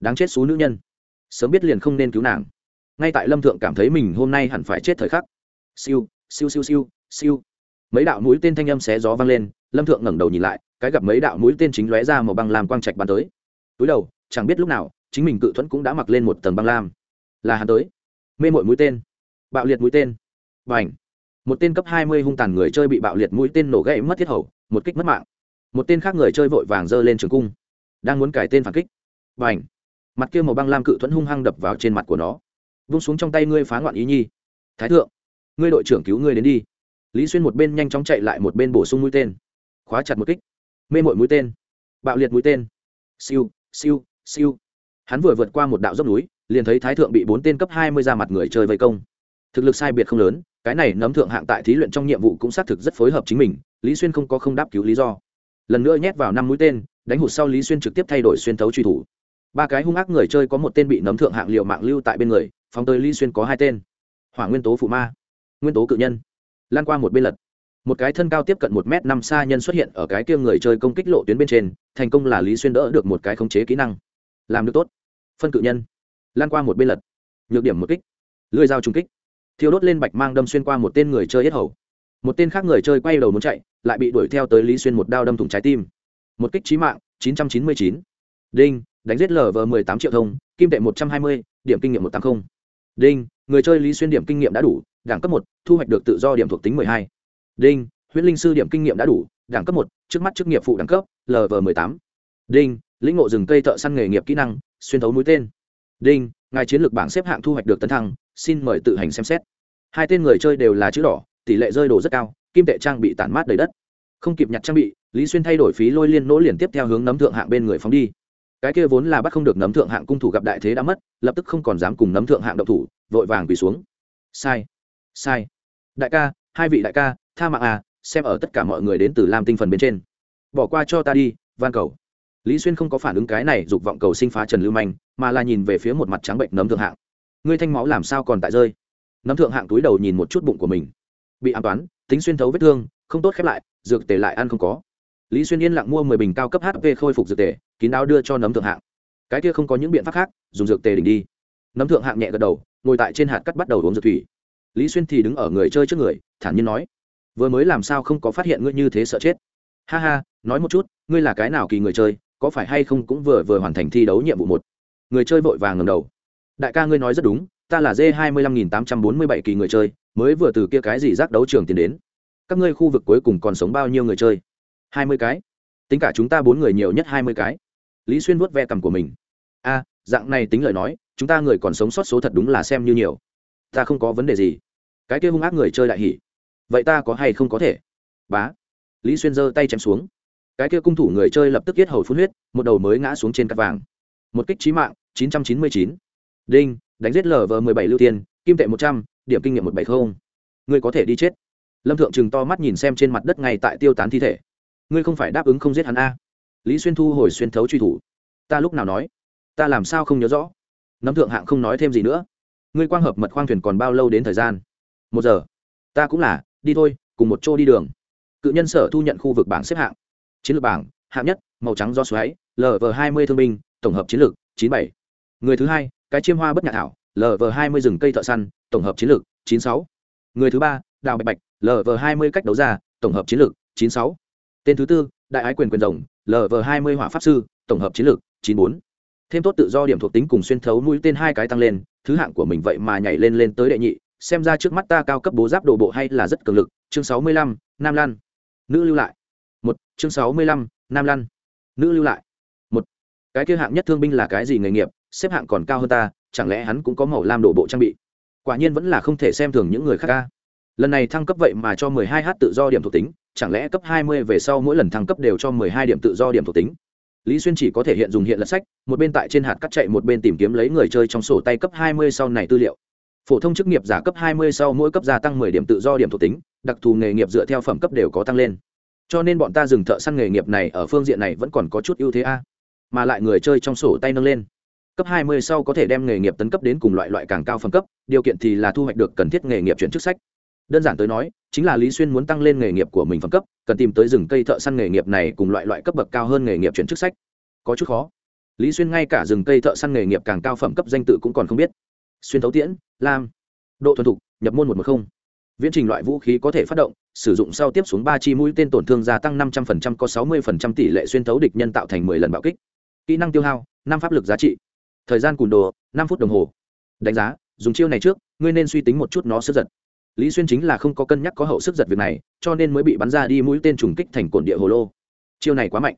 Đáng chết xú nữ nhân sớm biết liền không nên cứu nàng. Ngay tại lâm thượng cảm thấy mình hôm nay hẳn phải chết thời khắc. Siêu siêu siêu siêu siêu. Mấy đạo mũi tên thanh âm xé gió vang lên, lâm thượng ngẩng đầu nhìn lại, cái gặp mấy đạo mũi tên chính lóe ra màu băng lam quang trạch bắn tới. Túi đầu, chẳng biết lúc nào, chính mình cự thuẫn cũng đã mặc lên một tầng băng lam. Là hắn tới. Mê mội mũi tên. Bạo liệt mũi tên. Và ảnh một tên cấp hai mươi hung tàn người chơi bị bạo liệt mũi tên nổ gãy mất thiết hầu, một kích mất mạng. Một tên khác người chơi vội vàng giơ lên trường cung. Đang muốn cải tên phản kích. Và ảnh mặt kia màu băng lam cự thuẫn hung hăng đập vào trên mặt của nó. Vung xuống trong tay ngươi phá ngoạn ý nhi. Thái thượng, ngươi đội trưởng cứu ngươi đến đi. Lý xuyên một bên nhanh chóng chạy lại một bên bổ sung mũi tên. Khóa chặt một kích. Mê mội mũi tên. Bạo liệt mũi tên. Siêu siêu siêu. Hắn vừa vượt qua một đạo dốc núi, liền thấy thái thượng bị bốn tên cấp hai mươi ra mặt người chơi vây công. Thực lực sai biệt không lớn, cái này nấm thượng hạng tại thí luyện trong nhiệm vụ cũng xác thực rất phối hợp chính mình, lý xuyên không có không đáp cứu lý do. Lần nữa nhét vào năm mũi tên, đánh hụt sau lý xuyên trực tiếp thay đổi xuyên thấu truy thủ ba cái hung ác người chơi có một tên bị nấm thượng hạng liệu mạng lưu tại bên người, phóng tới lý xuyên có hai tên. Hỏa nguyên tố phụ ma, nguyên tố cự nhân, lan qua một bên lật. Một cái thân cao tiếp cận một m năm xa nhân xuất hiện ở cái kia người chơi công kích lộ tuyến bên trên, thành công là lý xuyên đỡ được một cái khống chế kỹ năng. Làm được tốt. Phân cự nhân, lan qua một bên lật. Nhược điểm một kích. Lưới dao trung kích. Thiêu đốt lên bạch mang đâm xuyên qua một tên người chơi yết hầu. Một tên khác người chơi quay đầu muốn chạy, lại bị đuổi theo tới lý xuyên một đao đâm thủng trái tim. Một kích trí mạng, chín trăm chín mươi chín. Đinh đánh giết lv m ộ tám triệu thông, kim tệ một trăm hai mươi, điểm kinh nghiệm một trăm linh đinh, người chơi lý xuyên điểm kinh nghiệm đã đủ, đẳng cấp một, thu hoạch được tự do điểm thuộc tính mười hai. Đinh huyễn linh sư điểm kinh nghiệm đã đủ, đẳng cấp một, trước mắt chức nghiệp phụ đẳng cấp lv m ộ tám. Đinh, lĩnh ngộ rừng cây thợ săn nghề nghiệp kỹ năng, xuyên thấu mũi tên. Đinh, ngài chiến lược bảng xếp hạng thu hoạch được tấn thăng, xin mời tự hành xem xét. Hai tên người chơi đều là chữ đỏ, tỷ lệ rơi đồ rất cao, kim tệ trang bị tản mát đầy đất. Không kịp nhặt trang bị, lý xuyên thay đổi phí lôi liên nỗ liền tiếp theo hướng nấm thượng hạng bên người phóng đi cái kia vốn là bắt không được nấm thượng hạng cung thủ gặp đại thế đã mất, lập tức không còn dám cùng nấm thượng hạng độc thủ, vội vàng quỳ xuống. Sai sai. Đại ca, hai vị đại ca, tha mạng à xem ở tất cả mọi người đến từ lam tinh phần bên trên. Bỏ qua cho ta đi van cầu. Lý xuyên không có phản ứng cái này dục vọng cầu sinh phá trần lưu manh, mà là nhìn về phía một mặt trắng bệnh nấm thượng hạng. Ngươi thanh máu làm sao còn tại rơi? Nấm thượng hạng túi đầu nhìn một chút bụng của mình. Bị an toán, tính xuyên thấu vết thương, không tốt khép lại, dược tề lại ăn không có lý xuyên yên lặng mua mười bình cao cấp hp khôi phục dược tề, kín đáo đưa cho nấm thượng hạng. Cái kia không có những biện pháp khác, dùng dược tề đỉnh đi. Nấm thượng hạng nhẹ gật đầu, ngồi tại trên hạt cắt bắt đầu uống dược thủy. Lý xuyên thì đứng ở người chơi trước người, thản nhiên nói, vừa mới làm sao không có phát hiện ngươi như thế sợ chết? Ha ha, nói một chút, ngươi là cái nào kỳ người chơi, có phải hay không cũng vừa vừa hoàn thành thi đấu nhiệm vụ một? Người chơi vội vàng ngầm đầu. Đại ca ngươi nói rất đúng, ta là d hai mươi lăm nghìn tám trăm bốn mươi bảy kỳ người chơi, mới vừa từ kia cái gì rác đấu trường tiến đến. Các ngươi khu vực cuối cùng còn sống bao nhiêu người chơi? Hai mươi cái. Tính cả chúng ta bốn người nhiều nhất hai mươi cái. Lý xuyên vuốt ve cằm của mình. A, dạng này tính lời nói, chúng ta người còn sống sót số thật đúng là xem như nhiều. Ta không có vấn đề gì. Cái kia hung ác người chơi đại hỉ. Vậy ta có hay không có thể? Bá. Lý xuyên giơ tay chém xuống. Cái kia cung thủ người chơi lập tức giết hầu phun huyết, một đầu mới ngã xuống trên cắt vàng. Một kích trí mạng, chín trăm chín mươi chín. Đinh, đánh giết lv mười bảy lưu tiên, kim tệ một trăm, điểm kinh nghiệm một bảy không. Ngươi có thể đi chết. Lâm thượng chừng to mắt nhìn xem trên mặt đất ngay tại tiêu tán thi thể ngươi không phải đáp ứng không giết hắn a? Lý xuyên thu hồi xuyên thấu truy thủ. Ta lúc nào nói? Ta làm sao không nhớ rõ? Nấm thượng hạng không nói thêm gì nữa. Ngươi quang hợp mật khoang thuyền còn bao lâu đến thời gian? Một giờ. Ta cũng là, đi thôi, cùng một chỗ đi đường. Cự nhân sở thu nhận khu vực bảng xếp hạng. Chiến lược bảng, hạng nhất, màu trắng do xoáy lv hai mươi thương binh, tổng hợp chiến lược, chín bảy. Người thứ hai, cái chiêm hoa bất nhạc thảo lv hai mươi rừng cây thợ săn, tổng hợp chiến lược, chín sáu. Người thứ ba, đào bạch bạch lv hai mươi cách đấu ra, tổng hợp chiến lược, chín sáu tên thứ tư, đại ái quyền quyền rồng lv hai mươi hỏa pháp sư, tổng hợp chiến lược, chín bốn. Thêm tốt tự do điểm thuộc tính cùng xuyên thấu mũi tên hai cái tăng lên, thứ hạng của mình vậy mà nhảy lên lên tới đệ nhị, xem ra trước mắt ta cao cấp bố giáp đồ bộ hay là rất cường lực. Chương sáu mươi lăm, nam lan nữ lưu lại. Một, chương sáu mươi lăm, nam lan nữ lưu lại. Một, cái kia hạng nhất thương binh là cái gì nghề nghiệp, xếp hạng còn cao hơn ta, chẳng lẽ hắn cũng có màu lam đồ bộ trang bị? Quả nhiên vẫn là không thể xem thường những người khác ca lần này thăng cấp vậy mà cho 12 h tự do điểm thuộc tính chẳng lẽ cấp 20 về sau mỗi lần thăng cấp đều cho 12 điểm tự do điểm thuộc tính? Lý xuyên chỉ có thể hiện dùng hiện lật sách, một bên tại trên hạt cắt chạy một bên tìm kiếm lấy người chơi trong sổ tay cấp 20 sau này tư liệu. Phổ thông chức nghiệp giả cấp 20 sau mỗi cấp gia tăng 10 điểm tự do điểm thuộc tính, đặc thù nghề nghiệp dựa theo phẩm cấp đều có tăng lên. Cho nên bọn ta dừng thợ săn nghề nghiệp này ở phương diện này vẫn còn có chút ưu thế a. Mà lại người chơi trong sổ tay nâng lên. Cấp 20 sau có thể đem nghề nghiệp tấn cấp đến cùng loại loại càng cao phẩm cấp, điều kiện thì là thu hoạch được cần thiết nghề nghiệp chuyển chức sách đơn giản tới nói, chính là lý xuyên muốn tăng lên nghề nghiệp của mình phẩm cấp, cần tìm tới rừng cây thợ săn nghề nghiệp này cùng loại loại cấp bậc cao hơn nghề nghiệp chuyển chức sách. Có chút khó. Lý xuyên ngay cả rừng cây thợ săn nghề nghiệp càng cao phẩm cấp danh tự cũng còn không biết. Xuyên thấu tiễn, lam, độ thuần thục, nhập môn một một không. Viễn trình loại vũ khí có thể phát động, sử dụng sau tiếp xuống ba chi mũi tên tổn thương gia tăng năm trăm linh có sáu mươi tỷ lệ xuyên thấu địch nhân tạo thành mười lần bạo kích. Kỹ năng tiêu hao, năm pháp lực giá trị. Thời gian cùn đồ, năm phút đồng hồ. Đánh giá, dùng chiêu này trước, ngươi nên suy tính một chút nó sức giật lý xuyên chính là không có cân nhắc có hậu sức giật việc này, cho nên mới bị bắn ra đi mũi tên trùng kích thành cồn địa hồ lô. Chiêu này quá mạnh.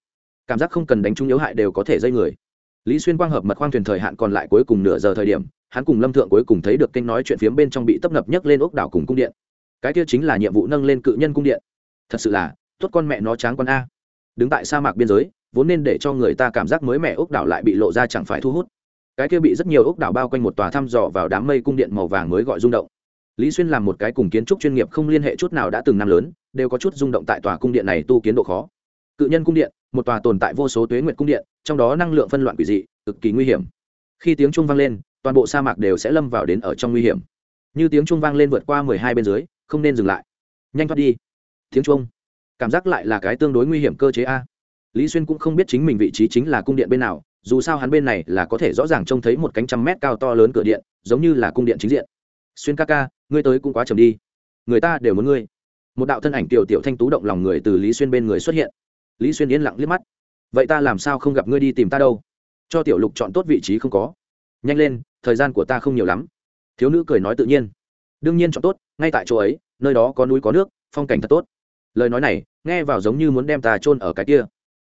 Cảm giác không cần đánh trúng yếu hại đều có thể dây người. Lý xuyên quang hợp mật khoang thuyền thời hạn còn lại cuối cùng nửa giờ thời điểm, hắn cùng lâm thượng cuối cùng thấy được kênh nói chuyện phiếm bên trong bị tấp nập nhấc lên ốc đảo cùng cung điện. Cái kia chính là nhiệm vụ nâng lên cự nhân cung điện. Thật sự là, tốt con mẹ nó tráng con a. Đứng tại sa mạc biên giới, vốn nên để cho người ta cảm giác mới mẻ ốc đảo lại bị lộ ra chẳng phải thu hút. Cái kia bị rất nhiều ốc đảo bao quanh một tòa thăm dò vào đám mây cung điện màu vàng mới gọi rung động lý xuyên làm một cái cùng kiến trúc chuyên nghiệp không liên hệ chút nào đã từng năm lớn, đều có chút rung động tại tòa cung điện này tu kiến độ khó. Cự nhân cung điện, một tòa tồn tại vô số tuế nguyệt cung điện, trong đó năng lượng phân loạn quỷ dị, cực kỳ nguy hiểm. Khi tiếng trung vang lên, toàn bộ sa mạc đều sẽ lâm vào đến ở trong nguy hiểm. Như tiếng trung vang lên vượt qua mười hai bên dưới, không nên dừng lại. Nhanh thoát đi. Tiếng trung cảm giác lại là cái tương đối nguy hiểm cơ chế a. Lý xuyên cũng không biết chính mình vị trí chính là cung điện bên nào, dù sao hắn bên này là có thể rõ ràng trông thấy một cánh trăm mét cao to lớn cửa điện, giống như là cung điện chính diện. Xuyên ca ca ngươi tới cũng quá chầm đi. Người ta đều muốn ngươi. Một đạo thân ảnh tiểu tiểu thanh tú động lòng người từ lý xuyên bên người xuất hiện. Lý xuyên yên lặng liếc mắt. Vậy ta làm sao không gặp ngươi đi tìm ta đâu? Cho tiểu lục chọn tốt vị trí không có. Nhanh lên, thời gian của ta không nhiều lắm. Thiếu nữ cười nói tự nhiên. Đương nhiên chọn tốt, ngay tại chỗ ấy, nơi đó có núi có nước, phong cảnh thật tốt. Lời nói này, nghe vào giống như muốn đem ta chôn ở cái kia.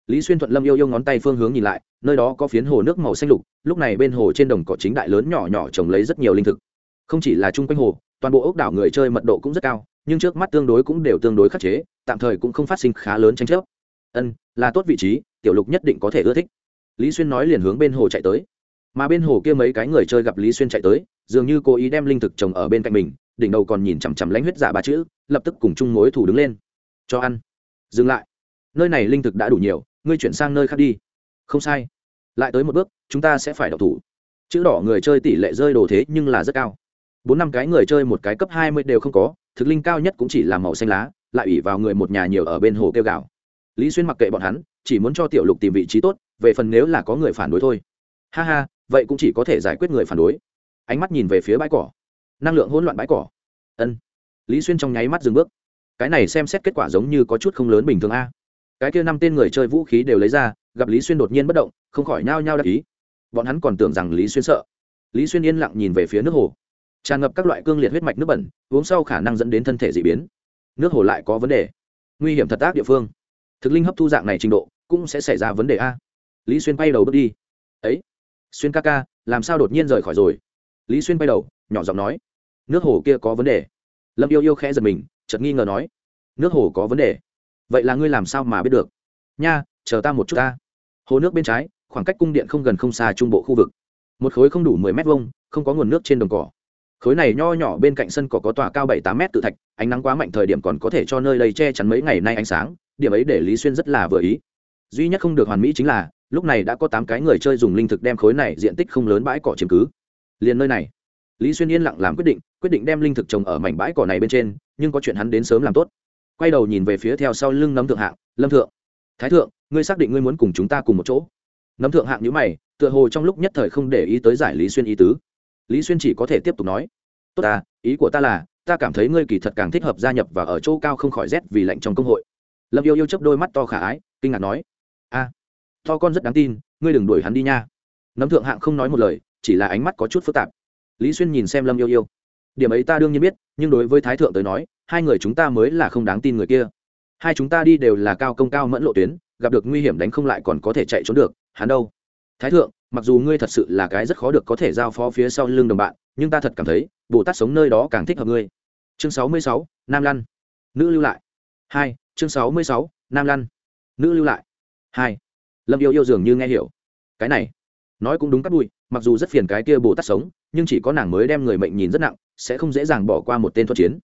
Lý xuyên thuận lâm yêu yêu ngón tay phương hướng nhìn lại, nơi đó có phiến hồ nước màu xanh lục, lúc này bên hồ trên đồng cỏ chính đại lớn nhỏ nhỏ trồng lấy rất nhiều linh thực. Không chỉ là chung quanh hồ toàn bộ ốc đảo người chơi mật độ cũng rất cao, nhưng trước mắt tương đối cũng đều tương đối khắc chế, tạm thời cũng không phát sinh khá lớn tranh chấp. Ân, là tốt vị trí, tiểu lục nhất định có thể ưa thích. Lý xuyên nói liền hướng bên hồ chạy tới. Mà bên hồ kia mấy cái người chơi gặp lý xuyên chạy tới, dường như cố ý đem linh thực trồng ở bên cạnh mình, đỉnh đầu còn nhìn chằm chằm lãnh huyết giả ba chữ, lập tức cùng chung mối thủ đứng lên. Cho ăn. Dừng lại. Nơi này linh thực đã đủ nhiều, ngươi chuyển sang nơi khác đi. Không sai. Lại tới một bước, chúng ta sẽ phải đọc thủ. Chữ đỏ người chơi tỷ lệ rơi đồ thế nhưng là rất cao bốn năm cái người chơi một cái cấp hai mươi đều không có, thực linh cao nhất cũng chỉ là màu xanh lá, lại ủy vào người một nhà nhiều ở bên hồ kêu gạo lý xuyên mặc kệ bọn hắn, chỉ muốn cho tiểu lục tìm vị trí tốt, về phần nếu là có người phản đối thôi. Ha ha, vậy cũng chỉ có thể giải quyết người phản đối. Ánh mắt nhìn về phía bãi cỏ. Năng lượng hỗn loạn bãi cỏ. Ân. Lý xuyên trong nháy mắt dừng bước. Cái này xem xét kết quả giống như có chút không lớn bình thường a. Cái kia năm tên người chơi vũ khí đều lấy ra, gặp lý xuyên đột nhiên bất động, không khỏi nhao nhao đắc ý. Bọn hắn còn tưởng rằng lý xuyên sợ. Lý xuyên yên lặng nhìn về phía nước hồ tràn ngập các loại cương liệt huyết mạch nước bẩn, uống sau khả năng dẫn đến thân thể d ị biến. Nước hồ lại có vấn đề. Nguy hiểm thật ác địa phương. Thực linh hấp thu dạng này trình độ, cũng sẽ xảy ra vấn đề a. Lý xuyên bay đầu bước đi. Ấy, xuyên ca ca, làm sao đột nhiên rời khỏi rồi? Lý xuyên bay đầu, nhỏ giọng nói. Nước hồ kia có vấn đề. Lâm yêu yêu khẽ giật mình, chợt nghi ngờ nói. Nước hồ có vấn đề? Vậy là ngươi làm sao mà biết được? Nha, chờ ta một chút ta. Hồ nước bên trái, khoảng cách cung điện không gần không xa trung bộ khu vực. Một khối không đủ mười mét vuông, không có nguồn nước trên đồng cỏ khối này nho nhỏ bên cạnh sân cỏ có tòa cao bảy tám mét tự thạch, ánh nắng quá mạnh thời điểm còn có thể cho nơi đây che chắn mấy ngày nay ánh sáng, điểm ấy để lý xuyên rất là vừa ý. Duy nhất không được hoàn mỹ chính là, lúc này đã có tám cái người chơi dùng linh thực đem khối này diện tích không lớn bãi cỏ chiếm cứ. Liền nơi này, lý xuyên yên lặng làm quyết định quyết định đem linh thực trồng ở mảnh bãi cỏ này bên trên, nhưng có chuyện hắn đến sớm làm tốt. Quay đầu nhìn về phía theo sau lưng nấm thượng hạng, lâm thượng, thái thượng, ngươi xác định ngươi muốn cùng chúng ta cùng một chỗ? Nấm thượng hạng nhữ mày, tựa hồ trong lúc nhất thời không để ý tới giải lý xuyên ý tứ lý xuyên chỉ có thể tiếp tục nói, tốt ta, ý của ta là, ta cảm thấy ngươi kỳ thật càng thích hợp gia nhập và ở chỗ cao không khỏi rét vì lạnh trong công hội. Lâm yêu yêu chấp đôi mắt to khả ái, kinh ngạc nói, a, to con rất đáng tin, ngươi đừng đuổi hắn đi nha. Nấm thượng hạng không nói một lời, chỉ là ánh mắt có chút phức tạp. Lý xuyên nhìn xem lâm yêu yêu. Điểm ấy ta đương nhiên biết, nhưng đối với thái thượng tới nói, hai người chúng ta mới là không đáng tin người kia. Hai chúng ta đi đều là cao công cao mẫn lộ tuyến, gặp được nguy hiểm đánh không lại còn có thể chạy trốn được, hắn đâu? Thái thượng, mặc dù ngươi thật sự là cái rất khó được có thể giao phó phía sau lưng đồng bạn, nhưng ta thật cảm thấy, bồ tát sống nơi đó càng thích hợp ngươi. Chương sáu mươi sáu, nam lăn. Nữ lưu lại. Hai, chương sáu mươi sáu, nam lăn. Nữ lưu lại. Hai. Lâm yêu yêu dường như nghe hiểu. Cái này, nói cũng đúng cắt bụi, mặc dù rất phiền cái kia bồ tát sống, nhưng chỉ có nàng mới đem người mệnh nhìn rất nặng, sẽ không dễ dàng bỏ qua một tên thuật chiến.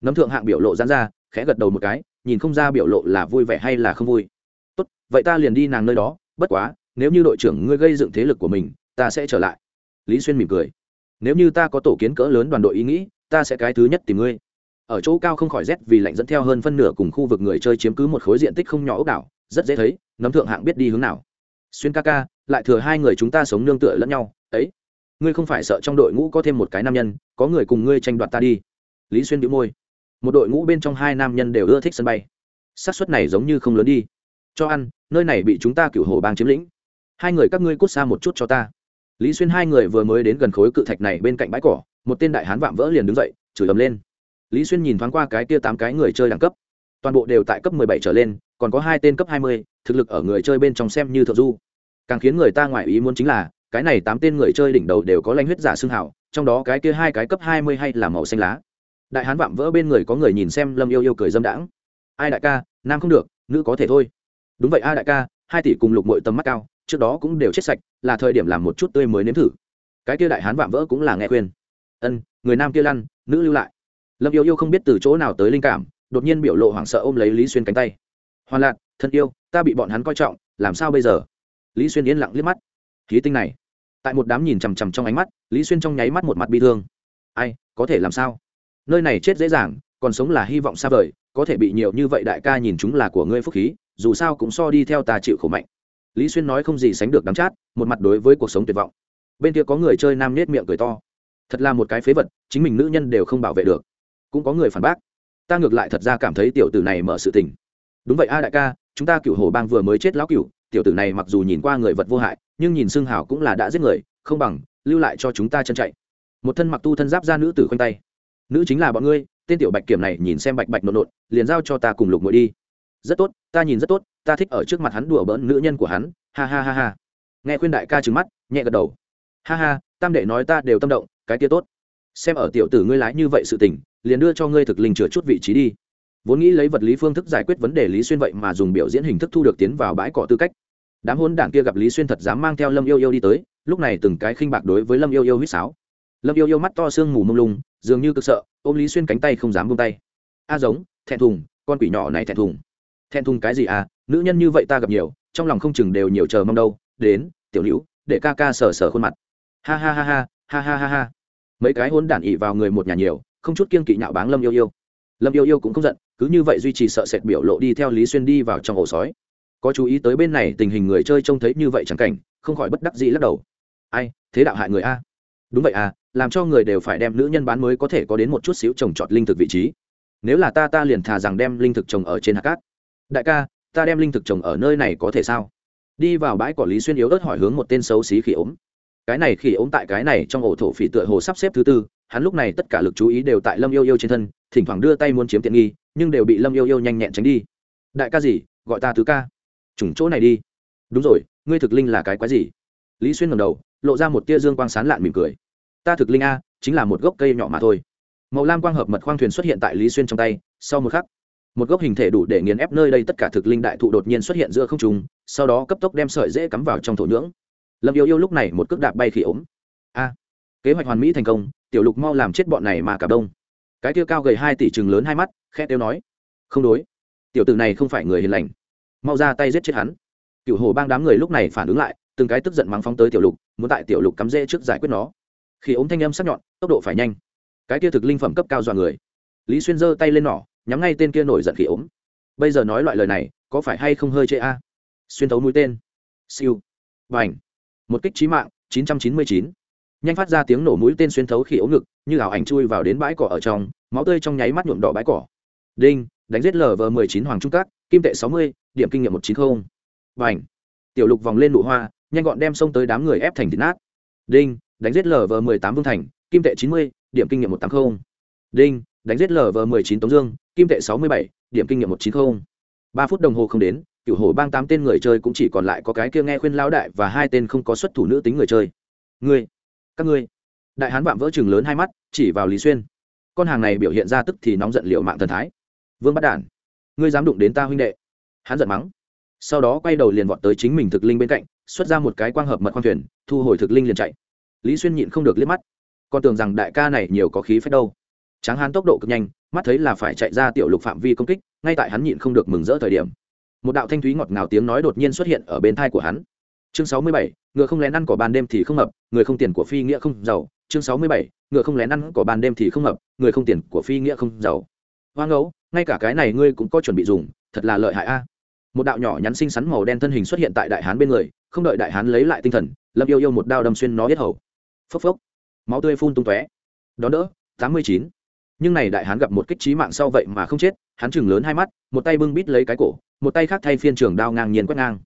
Nấm thượng hạng biểu lộ dán ra, khẽ gật đầu một cái, nhìn không ra biểu lộ là vui vẻ hay là không vui. Tốt, vậy ta liền đi nàng nơi đó, bất quá nếu như đội trưởng ngươi gây dựng thế lực của mình, ta sẽ trở lại. Lý xuyên mỉm cười. Nếu như ta có tổ kiến cỡ lớn đoàn đội ý nghĩ, ta sẽ cái thứ nhất tìm ngươi. Ở chỗ cao không khỏi rét vì lạnh dẫn theo hơn phân nửa cùng khu vực người chơi chiếm cứ một khối diện tích không nhỏ ốc đảo, rất dễ thấy nấm thượng hạng biết đi hướng nào. Xuyên ca ca, lại thừa hai người chúng ta sống nương tựa lẫn nhau, ấy, ngươi không phải sợ trong đội ngũ có thêm một cái nam nhân, có người cùng ngươi tranh đoạt ta đi. Lý xuyên đĩu môi. Một đội ngũ bên trong hai nam nhân đều ưa thích sân bay. Xác suất này giống như không lớn đi. Cho ăn, nơi này bị chúng ta cựu hồ bang chiếm lĩnh hai người các ngươi cút xa một chút cho ta. Lý xuyên hai người vừa mới đến gần khối cự thạch này bên cạnh bãi cỏ, một tên đại hán vạm vỡ liền đứng dậy, chửi ầm lên. Lý xuyên nhìn thoáng qua cái kia tám cái người chơi đẳng cấp. Toàn bộ đều tại cấp mười bảy trở lên, còn có hai tên cấp hai mươi, thực lực ở người chơi bên trong xem như thượng du. Càng khiến người ta ngoài ý muốn chính là, cái này tám tên người chơi đỉnh đầu đều có lanh huyết giả xương hảo, trong đó cái kia hai cái cấp hai mươi hay là màu xanh lá. Đại hán vạm vỡ bên người có người nhìn xem lâm yêu yêu cười dâm đãng. Ai đại ca, nam không được, nữ có thể thôi. Đúng vậy a đại ca, hai tỷ cùng lục mội tầm mắt cao trước đó cũng đều chết sạch, là thời điểm làm một chút tươi mới nếm thử. Cái kia đại hán vạm vỡ cũng là nghe khuyên. Ân, người nam kia lăn, nữ lưu lại. Lâm yêu yêu không biết từ chỗ nào tới linh cảm, đột nhiên biểu lộ hoảng sợ ôm lấy lý xuyên cánh tay. Hoàn lạc, thân yêu, ta bị bọn hắn coi trọng, làm sao bây giờ? Lý xuyên yên lặng liếc mắt. Khí tinh này. Tại một đám nhìn chằm chằm trong ánh mắt, lý xuyên trong nháy mắt một mặt bi thương. Ai, có thể làm sao? Nơi này chết dễ dàng, còn sống là hy vọng xa vời, có thể bị nhiều như vậy đại ca nhìn chúng là của ngươi phúc khí, dù sao cũng so đi theo ta chịu khổ mạnh lý xuyên nói không gì sánh được đắng chát, một mặt đối với cuộc sống tuyệt vọng. Bên kia có người chơi nam nết miệng cười to. Thật là một cái phế vật, chính mình nữ nhân đều không bảo vệ được. Cũng có người phản bác. Ta ngược lại thật ra cảm thấy tiểu tử này mở sự tình. Đúng vậy a đại ca, chúng ta cựu hồ bang vừa mới chết lão cựu, tiểu tử này mặc dù nhìn qua người vật vô hại, nhưng nhìn xương hảo cũng là đã giết người, không bằng lưu lại cho chúng ta chân chạy. Một thân mặc tu thân giáp ra nữ tử khoanh tay. Nữ chính là bọn ngươi, tên tiểu bạch kiểm này nhìn xem bạch bạch nộn nộn, liền giao cho ta cùng lục ngồi đi rất tốt, ta nhìn rất tốt, ta thích ở trước mặt hắn đùa bỡn nữ nhân của hắn, ha ha ha ha. Nghe khuyên đại ca trừng mắt, nhẹ gật đầu. Ha ha, tam đệ nói ta đều tâm động, cái kia tốt. Xem ở tiểu tử ngươi lái như vậy sự tình, liền đưa cho ngươi thực linh chừa chút vị trí đi. Vốn nghĩ lấy vật lý phương thức giải quyết vấn đề lý xuyên vậy mà dùng biểu diễn hình thức thu được tiến vào bãi cỏ tư cách. Đám hôn đảng kia gặp lý xuyên thật dám mang theo lâm yêu yêu đi tới, lúc này từng cái khinh bạc đối với lâm yêu yêu huýt sáo. Lâm yêu yêu mắt to sương mù mông lung, dường như cực sợ, ôm lý xuyên cánh tay không dám buông tay. A giống, thẹn thùng, con quỷ nhỏ này thẹn thùng. Thẹn thùng cái gì à, nữ nhân như vậy ta gặp nhiều, trong lòng không chừng đều nhiều chờ mong đâu, đến, tiểu Lữu, để ca ca sờ sờ khuôn mặt. Ha ha ha ha, ha ha ha ha. Mấy cái hôn đản ỉ vào người một nhà nhiều, không chút kiên kỵ nhạo báng Lâm Yêu Yêu. Lâm Yêu Yêu cũng không giận, cứ như vậy duy trì sợ sệt biểu lộ đi theo Lý Xuyên đi vào trong ổ sói. Có chú ý tới bên này tình hình người chơi trông thấy như vậy chẳng cảnh, không khỏi bất đắc dĩ lắc đầu. Ai, thế đạo hại người a. À? Đúng vậy à, làm cho người đều phải đem nữ nhân bán mới có thể có đến một chút xíu trồng trọt linh thực vị trí nếu là ta ta liền thà rằng đem linh thực trồng ở trên hạt cát đại ca, ta đem linh thực trồng ở nơi này có thể sao? Đi vào bãi cỏ lý xuyên yếu ớt hỏi hướng một tên xấu xí khỉ ốm. Cái này khỉ ốm tại cái này trong ổ thổ phỉ tựa hồ sắp xếp thứ tư, hắn lúc này tất cả lực chú ý đều tại lâm yêu yêu trên thân, thỉnh thoảng đưa tay muốn chiếm tiện nghi, nhưng đều bị lâm yêu yêu nhanh nhẹn tránh đi. Đại ca gì? Gọi ta thứ ca. Trùng chỗ này đi. Đúng rồi, ngươi thực linh là cái quái gì? Lý xuyên ngầm đầu, lộ ra một tia dương quang sán lạn mỉm cười. Ta thực linh a, chính là một gốc cây nhỏ mà thôi. Màu lam quang hợp mật khoang thuyền xuất hiện tại lý xuyên trong tay, sau một khắc một gốc hình thể đủ để nghiền ép nơi đây tất cả thực linh đại thụ đột nhiên xuất hiện giữa không trung, sau đó cấp tốc đem sợi dễ cắm vào trong thổ nhưỡng. Lâm yêu yêu lúc này một cước đạp bay khỉ ốm. A, kế hoạch hoàn mỹ thành công, tiểu lục mau làm chết bọn này mà cả đông. Cái tiêu cao gầy hai tỷ chừng lớn hai mắt khe tiêu nói, không đối, tiểu tử này không phải người hiền lành. Mau ra tay giết chết hắn. Cựu hồ bang đám người lúc này phản ứng lại, từng cái tức giận mắng phóng tới tiểu lục, muốn tại tiểu lục cắm rễ trước giải quyết nó. Khi ống thanh âm sắc nhọn, tốc độ phải nhanh. Cái kia thực linh phẩm cấp cao dọa người. Lý xuyên giơ tay lên nỏ nhắm ngay tên kia nổi giận khỉ ốm. Bây giờ nói loại lời này có phải hay không hơi chê a? Xuyên thấu mũi tên. Siêu. Và ảnh một kích trí mạng 999. nhanh phát ra tiếng nổ mũi tên xuyên thấu khi ống ngực như ảo ảnh chui vào đến bãi cỏ ở trong máu tươi trong nháy mắt nhuộm đỏ bãi cỏ. Đinh đánh giết lv 19 hoàng trung cát kim tệ 60, điểm kinh nghiệm 190. không. Ảnh tiểu lục vòng lên nụ hoa nhanh gọn đem xông tới đám người ép thành thịt nát. Đinh đánh giết lv 18 vương thành kim tệ 90, điểm kinh nghiệm 180. đinh đánh giết lv 19 tống dương kim tệ 67, điểm kinh nghiệm 190. ba phút đồng hồ không đến cựu hổ bang tám tên người chơi cũng chỉ còn lại có cái kia nghe khuyên lão đại và hai tên không có xuất thủ nữ tính người chơi. Ngươi các ngươi. Đại hán vạm vỡ chừng lớn hai mắt chỉ vào lý xuyên. Con hàng này biểu hiện ra tức thì nóng giận liệu mạng thần thái. Vương bắt đản ngươi dám đụng đến ta huynh đệ. Hắn giận mắng. Sau đó quay đầu liền vọt tới chính mình thực linh bên cạnh xuất ra một cái quang hợp mật khoang thuyền thu hồi thực linh liền chạy. Lý xuyên nhịn không được liếc mắt. Con tưởng rằng đại ca này nhiều có khí phách đâu tráng hán tốc độ cực nhanh, mắt thấy là phải chạy ra tiểu lục phạm vi công kích, ngay tại hắn nhịn không được mừng rỡ thời điểm. Một đạo thanh thúy ngọt ngào tiếng nói đột nhiên xuất hiện ở bên thai của hắn. Chương sáu mươi bảy, ngựa không lén ăn cỏ ban đêm thì không mập, người không tiền của phi nghĩa không giàu. Chương sáu mươi bảy, ngựa không lén ăn cỏ ban đêm thì không mập, người không tiền của phi nghĩa không giàu. Hoa ngẫu ngay cả cái này ngươi cũng có chuẩn bị dùng, thật là lợi hại a. Một đạo nhỏ nhắn xinh xắn màu đen thân hình xuất hiện tại đại hán bên người, không đợi đại hán lấy lại tinh thần, lâm yêu yêu một đao đâm xuyên nó giết hầu. Phốc phốc. Máu tươi phun tung tóe. Đón đỡ, tám mươi chín nhưng này đại hán gặp một kích trí mạng sau vậy mà không chết, hắn chừng lớn hai mắt, một tay bưng bít lấy cái cổ, một tay khác thay phiên trường đao ngang nhiên quét ngang.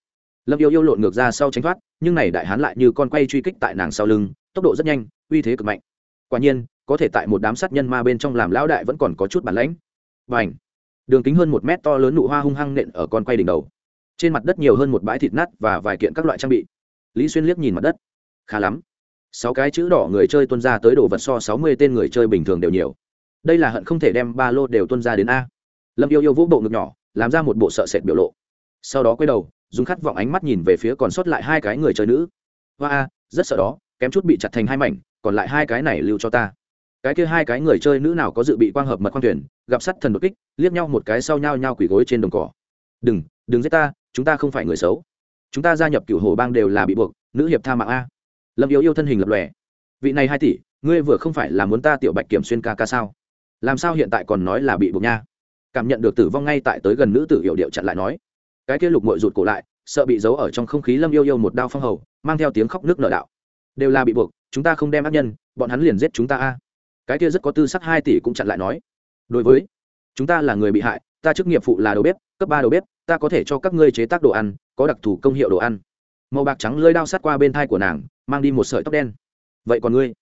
Lâm yêu yêu lộn ngược ra sau tránh thoát, nhưng này đại hán lại như con quay truy kích tại nàng sau lưng, tốc độ rất nhanh, uy thế cực mạnh. Quả nhiên, có thể tại một đám sát nhân ma bên trong làm lão đại vẫn còn có chút bản lãnh. Và ảnh đường kính hơn một mét to lớn nụ hoa hung hăng nện ở con quay đỉnh đầu. Trên mặt đất nhiều hơn một bãi thịt nát và vài kiện các loại trang bị. Lý xuyên liếc nhìn mặt đất. Khá lắm. Sáu cái chữ đỏ người chơi tuân ra tới đồ vật so sáu mươi tên người chơi bình thường đều nhiều đây là hận không thể đem ba lô đều tuân ra đến a. Lâm yêu yêu vũ bộ ngực nhỏ, làm ra một bộ sợ sệt biểu lộ. Sau đó quay đầu, dùng khát vọng ánh mắt nhìn về phía còn sót lại hai cái người chơi nữ. Hoa a, rất sợ đó, kém chút bị chặt thành hai mảnh, còn lại hai cái này lưu cho ta. Cái kia hai cái người chơi nữ nào có dự bị quang hợp mật khoang thuyền, gặp sắt thần đột kích, liếc nhau một cái sau nhau nhau quỳ gối trên đồng cỏ. Đừng đừng giết ta, chúng ta không phải người xấu. Chúng ta gia nhập cựu hồ bang đều là bị buộc, nữ hiệp tha mạng a. Lâm yêu yêu thân hình lập lòe. Vị này hai tỷ, ngươi vừa không phải là muốn ta tiểu bạch kiểm xuyên ca ca sao? Làm sao hiện tại còn nói là bị buộc nha? Cảm nhận được tử vong ngay tại tới gần nữ tử hiệu điệu chặn lại nói. Cái kia lục mội rụt cổ lại, sợ bị giấu ở trong không khí lâm yêu yêu một đao phong hầu, mang theo tiếng khóc nước nợ đạo. Đều là bị buộc, chúng ta không đem ác nhân, bọn hắn liền giết chúng ta a. Cái kia rất có tư sắc hai tỷ cũng chặn lại nói. Đối với, chúng ta là người bị hại, ta chức nghiệp phụ là đầu bếp, cấp ba đầu bếp, ta có thể cho các ngươi chế tác đồ ăn, có đặc thù công hiệu đồ ăn. Màu bạc trắng lơi đao sát qua bên thai của nàng, mang đi một sợi tóc đen. Vậy còn ngươi?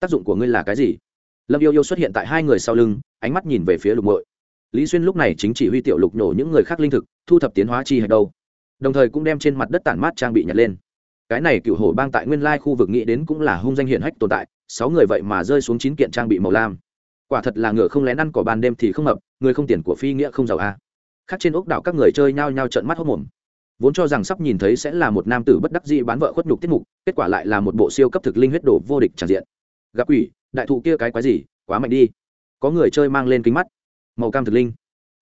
Tác dụng của ngươi là cái gì? Lâm yêu yêu xuất hiện tại hai người sau lưng, ánh mắt nhìn về phía lục mội lý xuyên lúc này chính chỉ huy tiểu lục nổ những người khác linh thực, thu thập tiến hóa chi hạch đâu. Đồng thời cũng đem trên mặt đất tản mát trang bị nhặt lên. Cái này cựu hổ bang tại nguyên lai khu vực nghĩ đến cũng là hung danh hiển hách tồn tại, sáu người vậy mà rơi xuống chín kiện trang bị màu lam. Quả thật là ngựa không lén ăn cỏ ban đêm thì không hợp, người không tiền của phi nghĩa không giàu a. Khác trên ốc đảo các người chơi nhao nhao trận mắt hốc mồm vốn cho rằng sắp nhìn thấy sẽ là một nam tử bất đắc dĩ bán vợ khuất nhục tiết mục, kết quả lại là một bộ siêu cấp thực linh huyết đổ vô địch tràn diện. Gặp quỷ đại thụ kia cái quái gì, quá mạnh đi. Có người chơi mang lên kính mắt. Màu cam thực linh.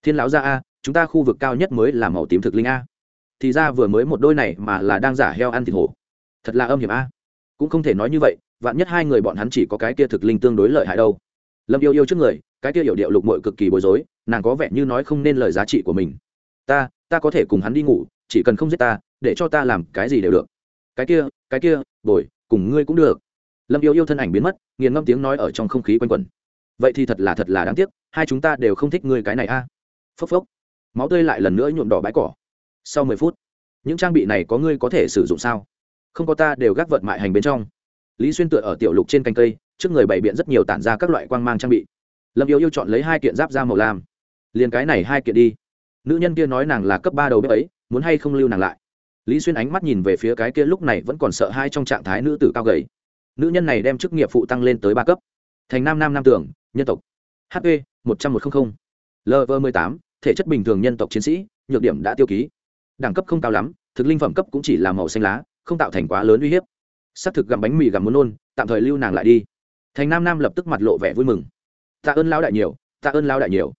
Thiên lão gia a, chúng ta khu vực cao nhất mới là màu tím thực linh a. Thì ra vừa mới một đôi này mà là đang giả heo ăn thịt hổ. Thật là âm hiểm a. Cũng không thể nói như vậy, vạn nhất hai người bọn hắn chỉ có cái kia thực linh tương đối lợi hại đâu. Lâm yêu yêu trước người, cái kia hiểu điệu lục mội cực kỳ bối rối, nàng có vẻ như nói không nên lời giá trị của mình. Ta ta có thể cùng hắn đi ngủ, chỉ cần không giết ta, để cho ta làm cái gì đều được. Cái kia cái kia, bồi, cùng ngươi cũng được lâm yêu yêu thân ảnh biến mất, nghiền ngâm tiếng nói ở trong không khí quanh quẩn. Vậy thì thật là thật là đáng tiếc, hai chúng ta đều không thích ngươi cái này a. À. Phốc phốc. Máu tươi lại lần nữa nhuộm đỏ bãi cỏ. Sau mười phút, những trang bị này có ngươi có thể sử dụng sao? Không có ta đều gác vận mại hành bên trong. Lý xuyên tựa ở tiểu lục trên canh cây, trước người bày biện rất nhiều tản ra các loại quang mang trang bị. Lâm yêu yêu chọn lấy hai kiện giáp da màu lam. Liền cái này hai kiện đi. Nữ nhân kia nói nàng là cấp ba đầu bếp ấy, muốn hay không lưu nàng lại. Lý xuyên ánh mắt nhìn về phía cái kia lúc này vẫn còn sợ hai trong trạng thái nữ tử cao gầy nữ nhân này đem chức nghiệp phụ tăng lên tới ba cấp. Thành nam nam nam tưởng, nhân tộc. Hp một trăm một trăm linh lv m tám, thể chất bình thường nhân tộc chiến sĩ, nhược điểm đã tiêu ký. Đẳng cấp không cao lắm, thực linh phẩm cấp cũng chỉ là màu xanh lá, không tạo thành quá lớn uy hiếp. S ắ c thực gặm bánh mì gặm muốn nôn, tạm thời lưu nàng lại đi. Thành nam nam lập tức mặt lộ vẻ vui mừng. Tạ ơn lao đại nhiều, tạ ơn lao đại nhiều.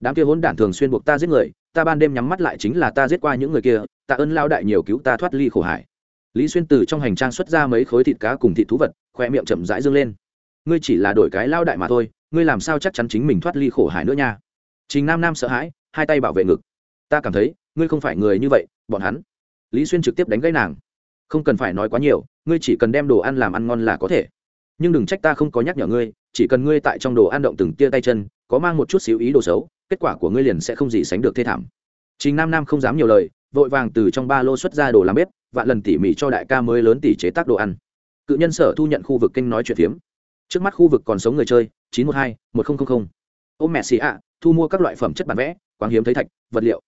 Đám kia hỗn đản thường xuyên buộc ta giết người, ta ban đêm nhắm mắt lại chính là ta giết qua những người kia, tạ ơn lao đại nhiều cứu ta thoát ly khổ hải lý xuyên từ trong hành trang xuất ra mấy khối thịt cá cùng thịt thú vật, khoe miệng chậm rãi dâng lên. Ngươi chỉ là đổi cái lao đại mà thôi, ngươi làm sao chắc chắn chính mình thoát ly khổ hải nữa nha? Trình nam nam sợ hãi, hai tay bảo vệ ngực. Ta cảm thấy, ngươi không phải người như vậy, bọn hắn. Lý xuyên trực tiếp đánh gãy nàng. Không cần phải nói quá nhiều, ngươi chỉ cần đem đồ ăn làm ăn ngon là có thể. Nhưng đừng trách ta không có nhắc nhở ngươi, chỉ cần ngươi tại trong đồ ăn động từng tia tay chân, có mang một chút xíu ý đồ xấu, kết quả của ngươi liền sẽ không gì sánh được thê thảm. Trình nam nam không dám nhiều lời, vội vàng từ trong ba lô xuất ra đồ làm bếp vạn lần tỉ mỉ cho đại ca mới lớn tỉ chế tác đồ ăn. Cự nhân sở thu nhận khu vực kinh nói chuyện phiếm. Trước mắt khu vực còn sống người chơi, chín trăm một hai, một nghìn ô mẹ xì ạ, thu mua các loại phẩm chất bản vẽ quáng hiếm thấy thạch, vật liệu.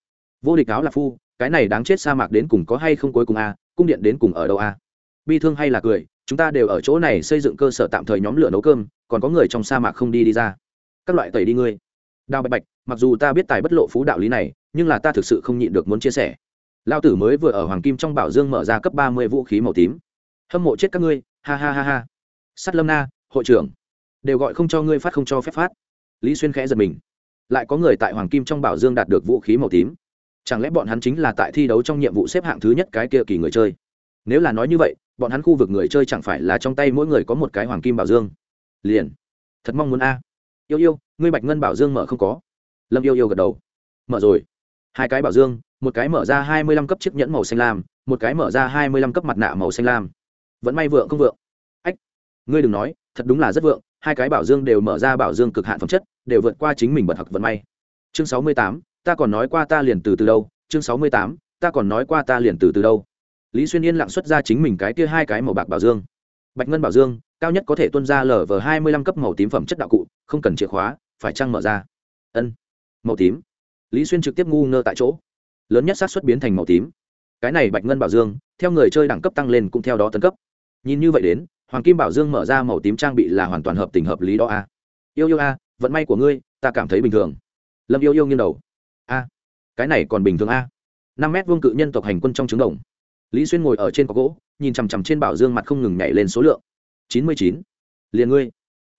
Vô địch áo là phu, cái này đáng chết sa mạc đến cùng có hay không cuối cùng a, cung điện đến cùng ở đâu a? Bi thương hay là cười, chúng ta đều ở chỗ này xây dựng cơ sở tạm thời nhóm lửa nấu cơm, còn có người trong sa mạc không đi đi ra. Các loại tẩy đi ngươi. Đào bạch bạch, mặc dù ta biết tài bất lộ phú đạo lý này, nhưng là ta thực sự không nhịn được muốn chia sẻ lao tử mới vừa ở hoàng kim trong bảo dương mở ra cấp ba mươi vũ khí màu tím. Hâm mộ chết các ngươi, ha ha ha ha. Sắt lâm na, hội trưởng. Đều gọi không cho ngươi phát không cho phép phát. Lý xuyên khẽ giật mình. Lại có người tại hoàng kim trong bảo dương đạt được vũ khí màu tím. Chẳng lẽ bọn hắn chính là tại thi đấu trong nhiệm vụ xếp hạng thứ nhất cái kia kỳ người chơi? Nếu là nói như vậy, bọn hắn khu vực người chơi chẳng phải là trong tay mỗi người có một cái hoàng kim bảo dương? Liền. Thật mong muốn a. Yêu yêu, ngươi bạch ngân bảo dương mở không có. Lâm yêu yêu gật đầu. Mở rồi. Hai cái bảo dương một cái mở ra hai mươi lăm cấp chiếc nhẫn màu xanh lam, một cái mở ra hai mươi lăm cấp mặt nạ màu xanh lam. Vẫn may vượng không vượng? Ách, ngươi đừng nói, thật đúng là rất vượng, hai cái bảo dương đều mở ra bảo dương cực hạn phẩm chất, đều vượt qua chính mình bật học vận may. Chương sáu mươi tám, ta còn nói qua ta liền từ từ đâu? Chương sáu mươi tám, ta còn nói qua ta liền từ từ đâu? Lý xuyên yên lặng xuất ra chính mình cái kia hai cái màu bạc bảo dương. Bạch ngân bảo dương, cao nhất có thể tuân ra lở vờ hai mươi lăm cấp màu tím phẩm chất đạo cụ, không cần chìa khóa, phải trăng mở ra? Ân, màu tím. Lý xuyên trực tiếp ngu ngơ tại chỗ lớn nhất xác suất biến thành màu tím. Cái này bạch ngân bảo dương, theo người chơi đẳng cấp tăng lên cũng theo đó tấn cấp. Nhìn như vậy đến, hoàng kim bảo dương mở ra màu tím trang bị là hoàn toàn hợp tình hợp lý đó a. Yêu yêu a, vận may của ngươi, ta cảm thấy bình thường. Lâm yêu yêu nghiêng đầu. A, cái này còn bình thường a. Năm mét vuông cự nhân tộc hành quân trong trứng đồng. Lý xuyên ngồi ở trên có gỗ, nhìn chằm chằm trên bảo dương mặt không ngừng nhảy lên số lượng. Chín mươi chín. Liền ngươi.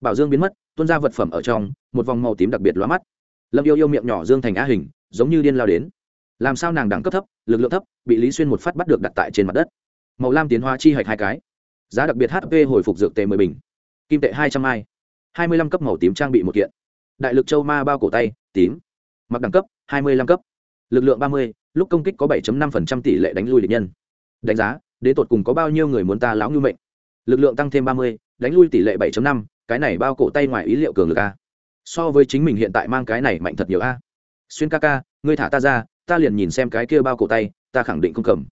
Bảo dương biến mất, tuôn ra vật phẩm ở trong, một vòng màu tím đặc biệt lóa mắt. Lâm yêu yêu miệng nhỏ dương thành á hình, giống như điên lao đến làm sao nàng đẳng cấp thấp, lực lượng thấp, bị lý xuyên một phát bắt được đặt tại trên mặt đất. Màu lam tiến hóa chi hạch hai cái. Giá đặc biệt hp hồi phục dược tề mười bình. Kim tệ hai trăm ai hai mươi lăm cấp màu tím trang bị một kiện. Đại lực châu ma bao cổ tay, tím. Mặc đẳng cấp, hai mươi lăm cấp. Lực lượng ba mươi, lúc công kích có bảy năm tỷ lệ đánh lui địch nhân. Đánh giá, đến tột cùng có bao nhiêu người muốn ta lão ngưu mệnh? Lực lượng tăng thêm ba mươi, đánh lui tỷ lệ bảy năm, cái này bao cổ tay ngoài ý liệu cường lực a. So với chính mình hiện tại mang cái này mạnh thật nhiều a. Xuyên ca ca, ngươi thả ta ra ta liền nhìn xem cái kia bao cổ tay, ta khẳng định không cầm.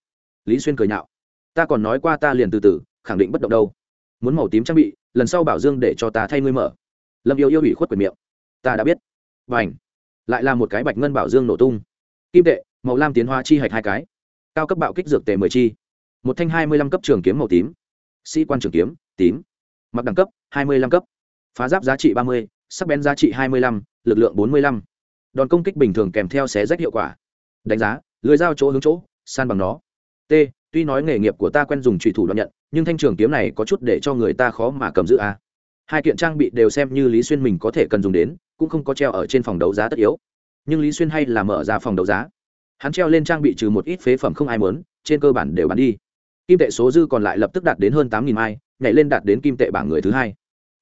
Lý xuyên cười nhạo. Ta còn nói qua ta liền từ từ, khẳng định bất động đâu. Muốn màu tím trang bị, lần sau bảo dương để cho ta thay ngươi mở. Lâm yêu yêu ủy khuất quyền miệng. Ta đã biết. Và ảnh lại là một cái bạch ngân bảo dương nổ tung. Kim tệ, màu lam tiến hóa chi hạch hai cái. Cao cấp bạo kích dược tề mười chi. Một thanh hai mươi lăm cấp trường kiếm màu tím. Sĩ quan trường kiếm, tím. Mặc đẳng cấp, hai mươi lăm cấp. Phá giáp giá trị ba mươi, sắc bén giá trị hai mươi lăm, lực lượng bốn mươi lăm. Đòn công kích bình thường kèm theo xé rách hiệu quả đánh giá, lưới dao chỗ hướng chỗ, san bằng nó. T, tuy nói nghề nghiệp của ta quen dùng trùy thủ đoạn nhận, nhưng thanh trường kiếm này có chút để cho người ta khó mà cầm giữ a hai kiện trang bị đều xem như lý xuyên mình có thể cần dùng đến, cũng không có treo ở trên phòng đấu giá tất yếu. Nhưng lý xuyên hay là mở ra phòng đấu giá. Hắn treo lên trang bị trừ một ít phế phẩm không ai mớn trên cơ bản đều bán đi. Kim tệ số dư còn lại lập tức đạt đến hơn tám nghìn mai, nhảy lên đạt đến kim tệ bảng người thứ hai.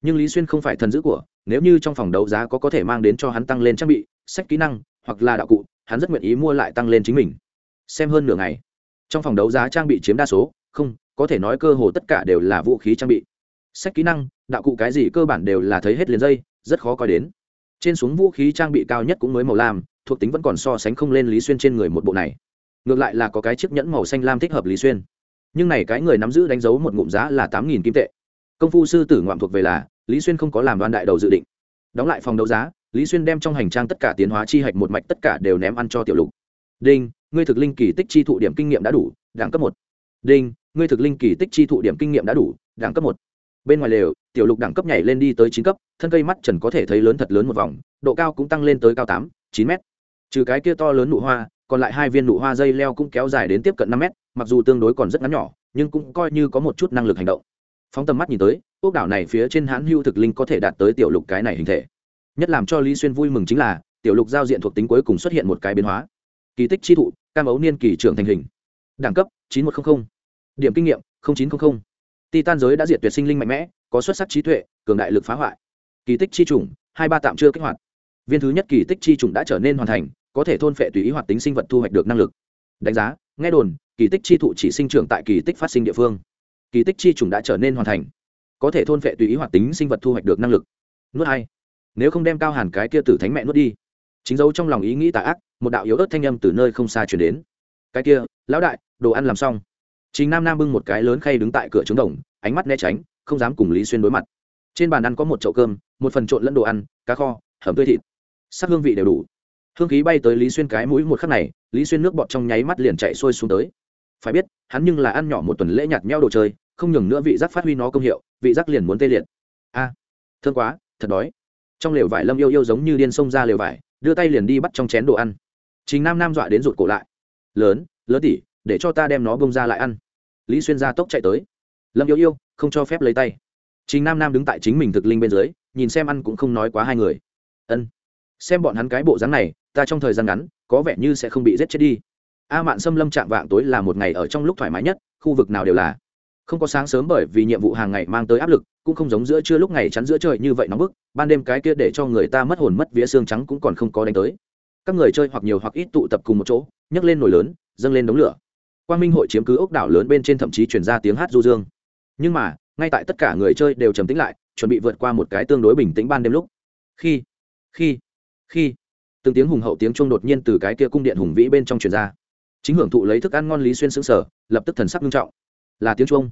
Nhưng lý xuyên không phải thần dữ của, nếu như trong phòng đấu giá có có thể mang đến cho hắn tăng lên trang bị, sách kỹ năng, hoặc là đạo cụ hắn rất nguyện ý mua lại tăng lên chính mình. Xem hơn nửa ngày, trong phòng đấu giá trang bị chiếm đa số, không, có thể nói cơ hồ tất cả đều là vũ khí trang bị. Sách kỹ năng, đạo cụ cái gì cơ bản đều là thấy hết liền dây, rất khó coi đến. Trên xuống vũ khí trang bị cao nhất cũng mới màu lam, thuộc tính vẫn còn so sánh không lên lý xuyên trên người một bộ này. Ngược lại là có cái chiếc nhẫn màu xanh lam thích hợp lý xuyên. Nhưng này cái người nắm giữ đánh dấu một ngụm giá là tám nghìn kim tệ. Công phu sư tử ngoạm thuộc về là, lý xuyên không có làm đoan đại đầu dự định. Đóng lại phòng đấu giá lý xuyên đem trong hành trang tất cả tiến hóa chi hạch một mạch tất cả đều ném ăn cho tiểu lục. Đinh, ngươi thực linh kỳ tích chi thụ điểm kinh nghiệm đã đủ, đẳng cấp một. Đinh, ngươi thực linh kỳ tích chi thụ điểm kinh nghiệm đã đủ, đẳng cấp một. Bên ngoài lều, tiểu lục đẳng cấp nhảy lên đi tới chín cấp, thân cây mắt trần có thể thấy lớn thật lớn một vòng, độ cao cũng tăng lên tới cao tám, chín mét. Trừ cái kia to lớn nụ hoa, còn lại hai viên nụ hoa dây leo cũng kéo dài đến tiếp cận năm mét, mặc dù tương đối còn rất ngắn nhỏ, nhưng cũng coi như có một chút năng lực hành động. Phóng tầm mắt nhìn tới, ốc đảo này phía trên hãn hưu thực linh có thể đạt tới tiểu lục cái này hình thể nhất làm cho lý xuyên vui mừng chính là, tiểu lục giao diện thuộc tính cuối cùng xuất hiện một cái biến hóa. Kỳ tích chi thụ, cam ấu niên kỳ trưởng thành hình. Đẳng cấp, chín một trăm linh điểm kinh nghiệm chín trăm linh titan giới đã diệt tuyệt sinh linh mạnh mẽ, có xuất sắc trí tuệ, cường đại lực phá hoại. Kỳ tích chi chủng, hai ba tạm chưa kích hoạt. Viên thứ nhất kỳ tích chi chủng đã trở nên hoàn thành, có thể thôn phệ tùy ý hoạt tính sinh vật thu hoạch được năng lực. Đánh giá, nghe đồn, kỳ tích chi thụ chỉ sinh trưởng tại kỳ tích phát sinh địa phương. Kỳ tích chi chủng đã trở nên hoàn thành, có thể thôn phệ tùy ý hoạt tính sinh vật thu hoạch được năng lực. Nuốt hai nếu không đem cao hàn cái kia tử thánh mẹ nuốt đi. Chính dấu trong lòng ý nghĩ tà ác một đạo yếu ớt thanh âm từ nơi không xa chuyển đến. Cái kia lão đại đồ ăn làm xong. Chính nam nam bưng một cái lớn khay đứng tại cửa trống đồng ánh mắt né tránh không dám cùng lý xuyên đối mặt. Trên bàn ăn có một chậu cơm một phần trộn lẫn đồ ăn cá kho hầm tươi thịt. Sắc hương vị đều đủ. Hương khí bay tới lý xuyên cái mũi một khắc này lý xuyên nước bọt trong nháy mắt liền chạy sôi xuống tới. Phải biết hắn nhưng là ăn nhỏ một tuần lễ nhạt nhau đồ chơi không nhường nữa vị giác phát huy nó công hiệu vị giác liền muốn tê liệt. A à, thương quá thật đói trong lều vải lâm yêu yêu giống như điên xông ra lều vải, đưa tay liền đi bắt trong chén đồ ăn. Chính nam nam dọa đến rụt cổ lại. Lớn lớn tỉ, để cho ta đem nó bông ra lại ăn. Lý xuyên ra tốc chạy tới. Lâm yêu yêu, không cho phép lấy tay. Chính nam nam đứng tại chính mình thực linh bên dưới, nhìn xem ăn cũng không nói quá hai người. Ân. Xem bọn hắn cái bộ dáng này, ta trong thời gian ngắn, có vẻ như sẽ không bị giết chết đi. A mạn xâm lâm chạm vạng tối là một ngày ở trong lúc thoải mái nhất, khu vực nào đều là không có sáng sớm bởi vì nhiệm vụ hàng ngày mang tới áp lực, cũng không giống giữa trưa lúc ngày chắn giữa trời như vậy nóng bức, ban đêm cái kia để cho người ta mất hồn mất vía xương trắng cũng còn không có đánh tới. Các người chơi hoặc nhiều hoặc ít tụ tập cùng một chỗ, nhấc lên nồi lớn, dâng lên đống lửa. Quang minh hội chiếm cứ ốc đảo lớn bên trên thậm chí chuyển ra tiếng hát du dương. Nhưng mà, ngay tại tất cả người chơi đều trầm tĩnh lại, chuẩn bị vượt qua một cái tương đối bình tĩnh ban đêm lúc. Khi khi khi, từng tiếng hùng hậu tiếng chuông đột nhiên từ cái kia cung điện hùng vĩ bên trong truyền ra. Chính hưởng thụ lấy thức ăn ngon lý xuyên xứng sở lập tức thần sắc nghiêm trọng là tiếng chuông.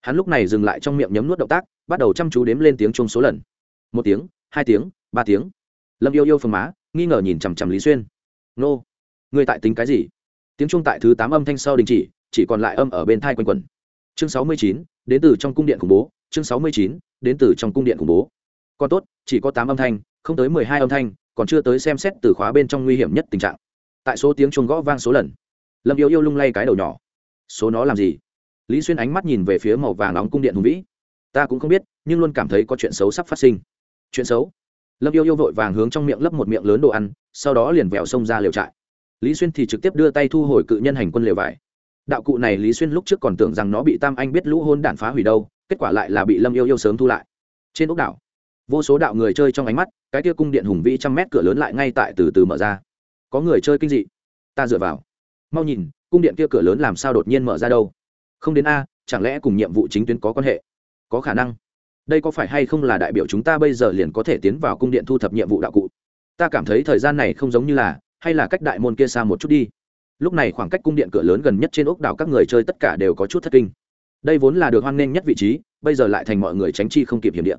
Hắn lúc này dừng lại trong miệng nhấm nuốt động tác, bắt đầu chăm chú đếm lên tiếng chuông số lần. Một tiếng, hai tiếng, ba tiếng. Lâm yêu yêu phần má, nghi ngờ nhìn chằm chằm lý xuyên. Nô, người tại tính cái gì? Tiếng chuông tại thứ tám âm thanh sau đình chỉ chỉ còn lại âm ở bên thai quanh quẩn. Chương sáu mươi chín, đến từ trong cung điện khủng bố. Chương sáu mươi chín, đến từ trong cung điện khủng bố. Còn tốt, chỉ có tám âm thanh, không tới mười hai âm thanh, còn chưa tới xem xét từ khóa bên trong nguy hiểm nhất tình trạng. Tại số tiếng chuông gõ vang số lần. Lâm yêu yêu lung lay cái đầu nhỏ. Số nó làm gì? Lý xuyên ánh mắt nhìn về phía màu vàng nóng cung điện hùng vĩ. Ta cũng không biết, nhưng luôn cảm thấy có chuyện xấu sắp phát sinh. Chuyện xấu? Lâm yêu yêu vội vàng hướng trong miệng lấp một miệng lớn đồ ăn, sau đó liền vẹo xông ra liều trại. Lý xuyên thì trực tiếp đưa tay thu hồi cự nhân hành quân liều vải. Đạo cụ này lý xuyên lúc trước còn tưởng rằng nó bị tam anh biết lũ hôn đản phá hủy đâu, kết quả lại là bị lâm yêu yêu sớm thu lại. Trên ốc đảo, vô số đạo người chơi trong ánh mắt, cái tia cung điện hùng vĩ trăm mét cửa lớn lại ngay tại từ từ mở ra. Có người chơi kinh dị. Ta dựa vào. Mau nhìn, cung điện kia cửa lớn làm sao đột nhiên mở ra đâu? Không đến a, chẳng lẽ cùng nhiệm vụ chính tuyến có quan hệ? Có khả năng. Đây có phải hay không là đại biểu chúng ta bây giờ liền có thể tiến vào cung điện thu thập nhiệm vụ đạo cụ? Ta cảm thấy thời gian này không giống như là, hay là cách đại môn kia xa một chút đi. Lúc này khoảng cách cung điện cửa lớn gần nhất trên ốc đảo các người chơi tất cả đều có chút thất kinh. Đây vốn là được hoan nghênh nhất vị trí, bây giờ lại thành mọi người tránh chi không kịp hiểm điện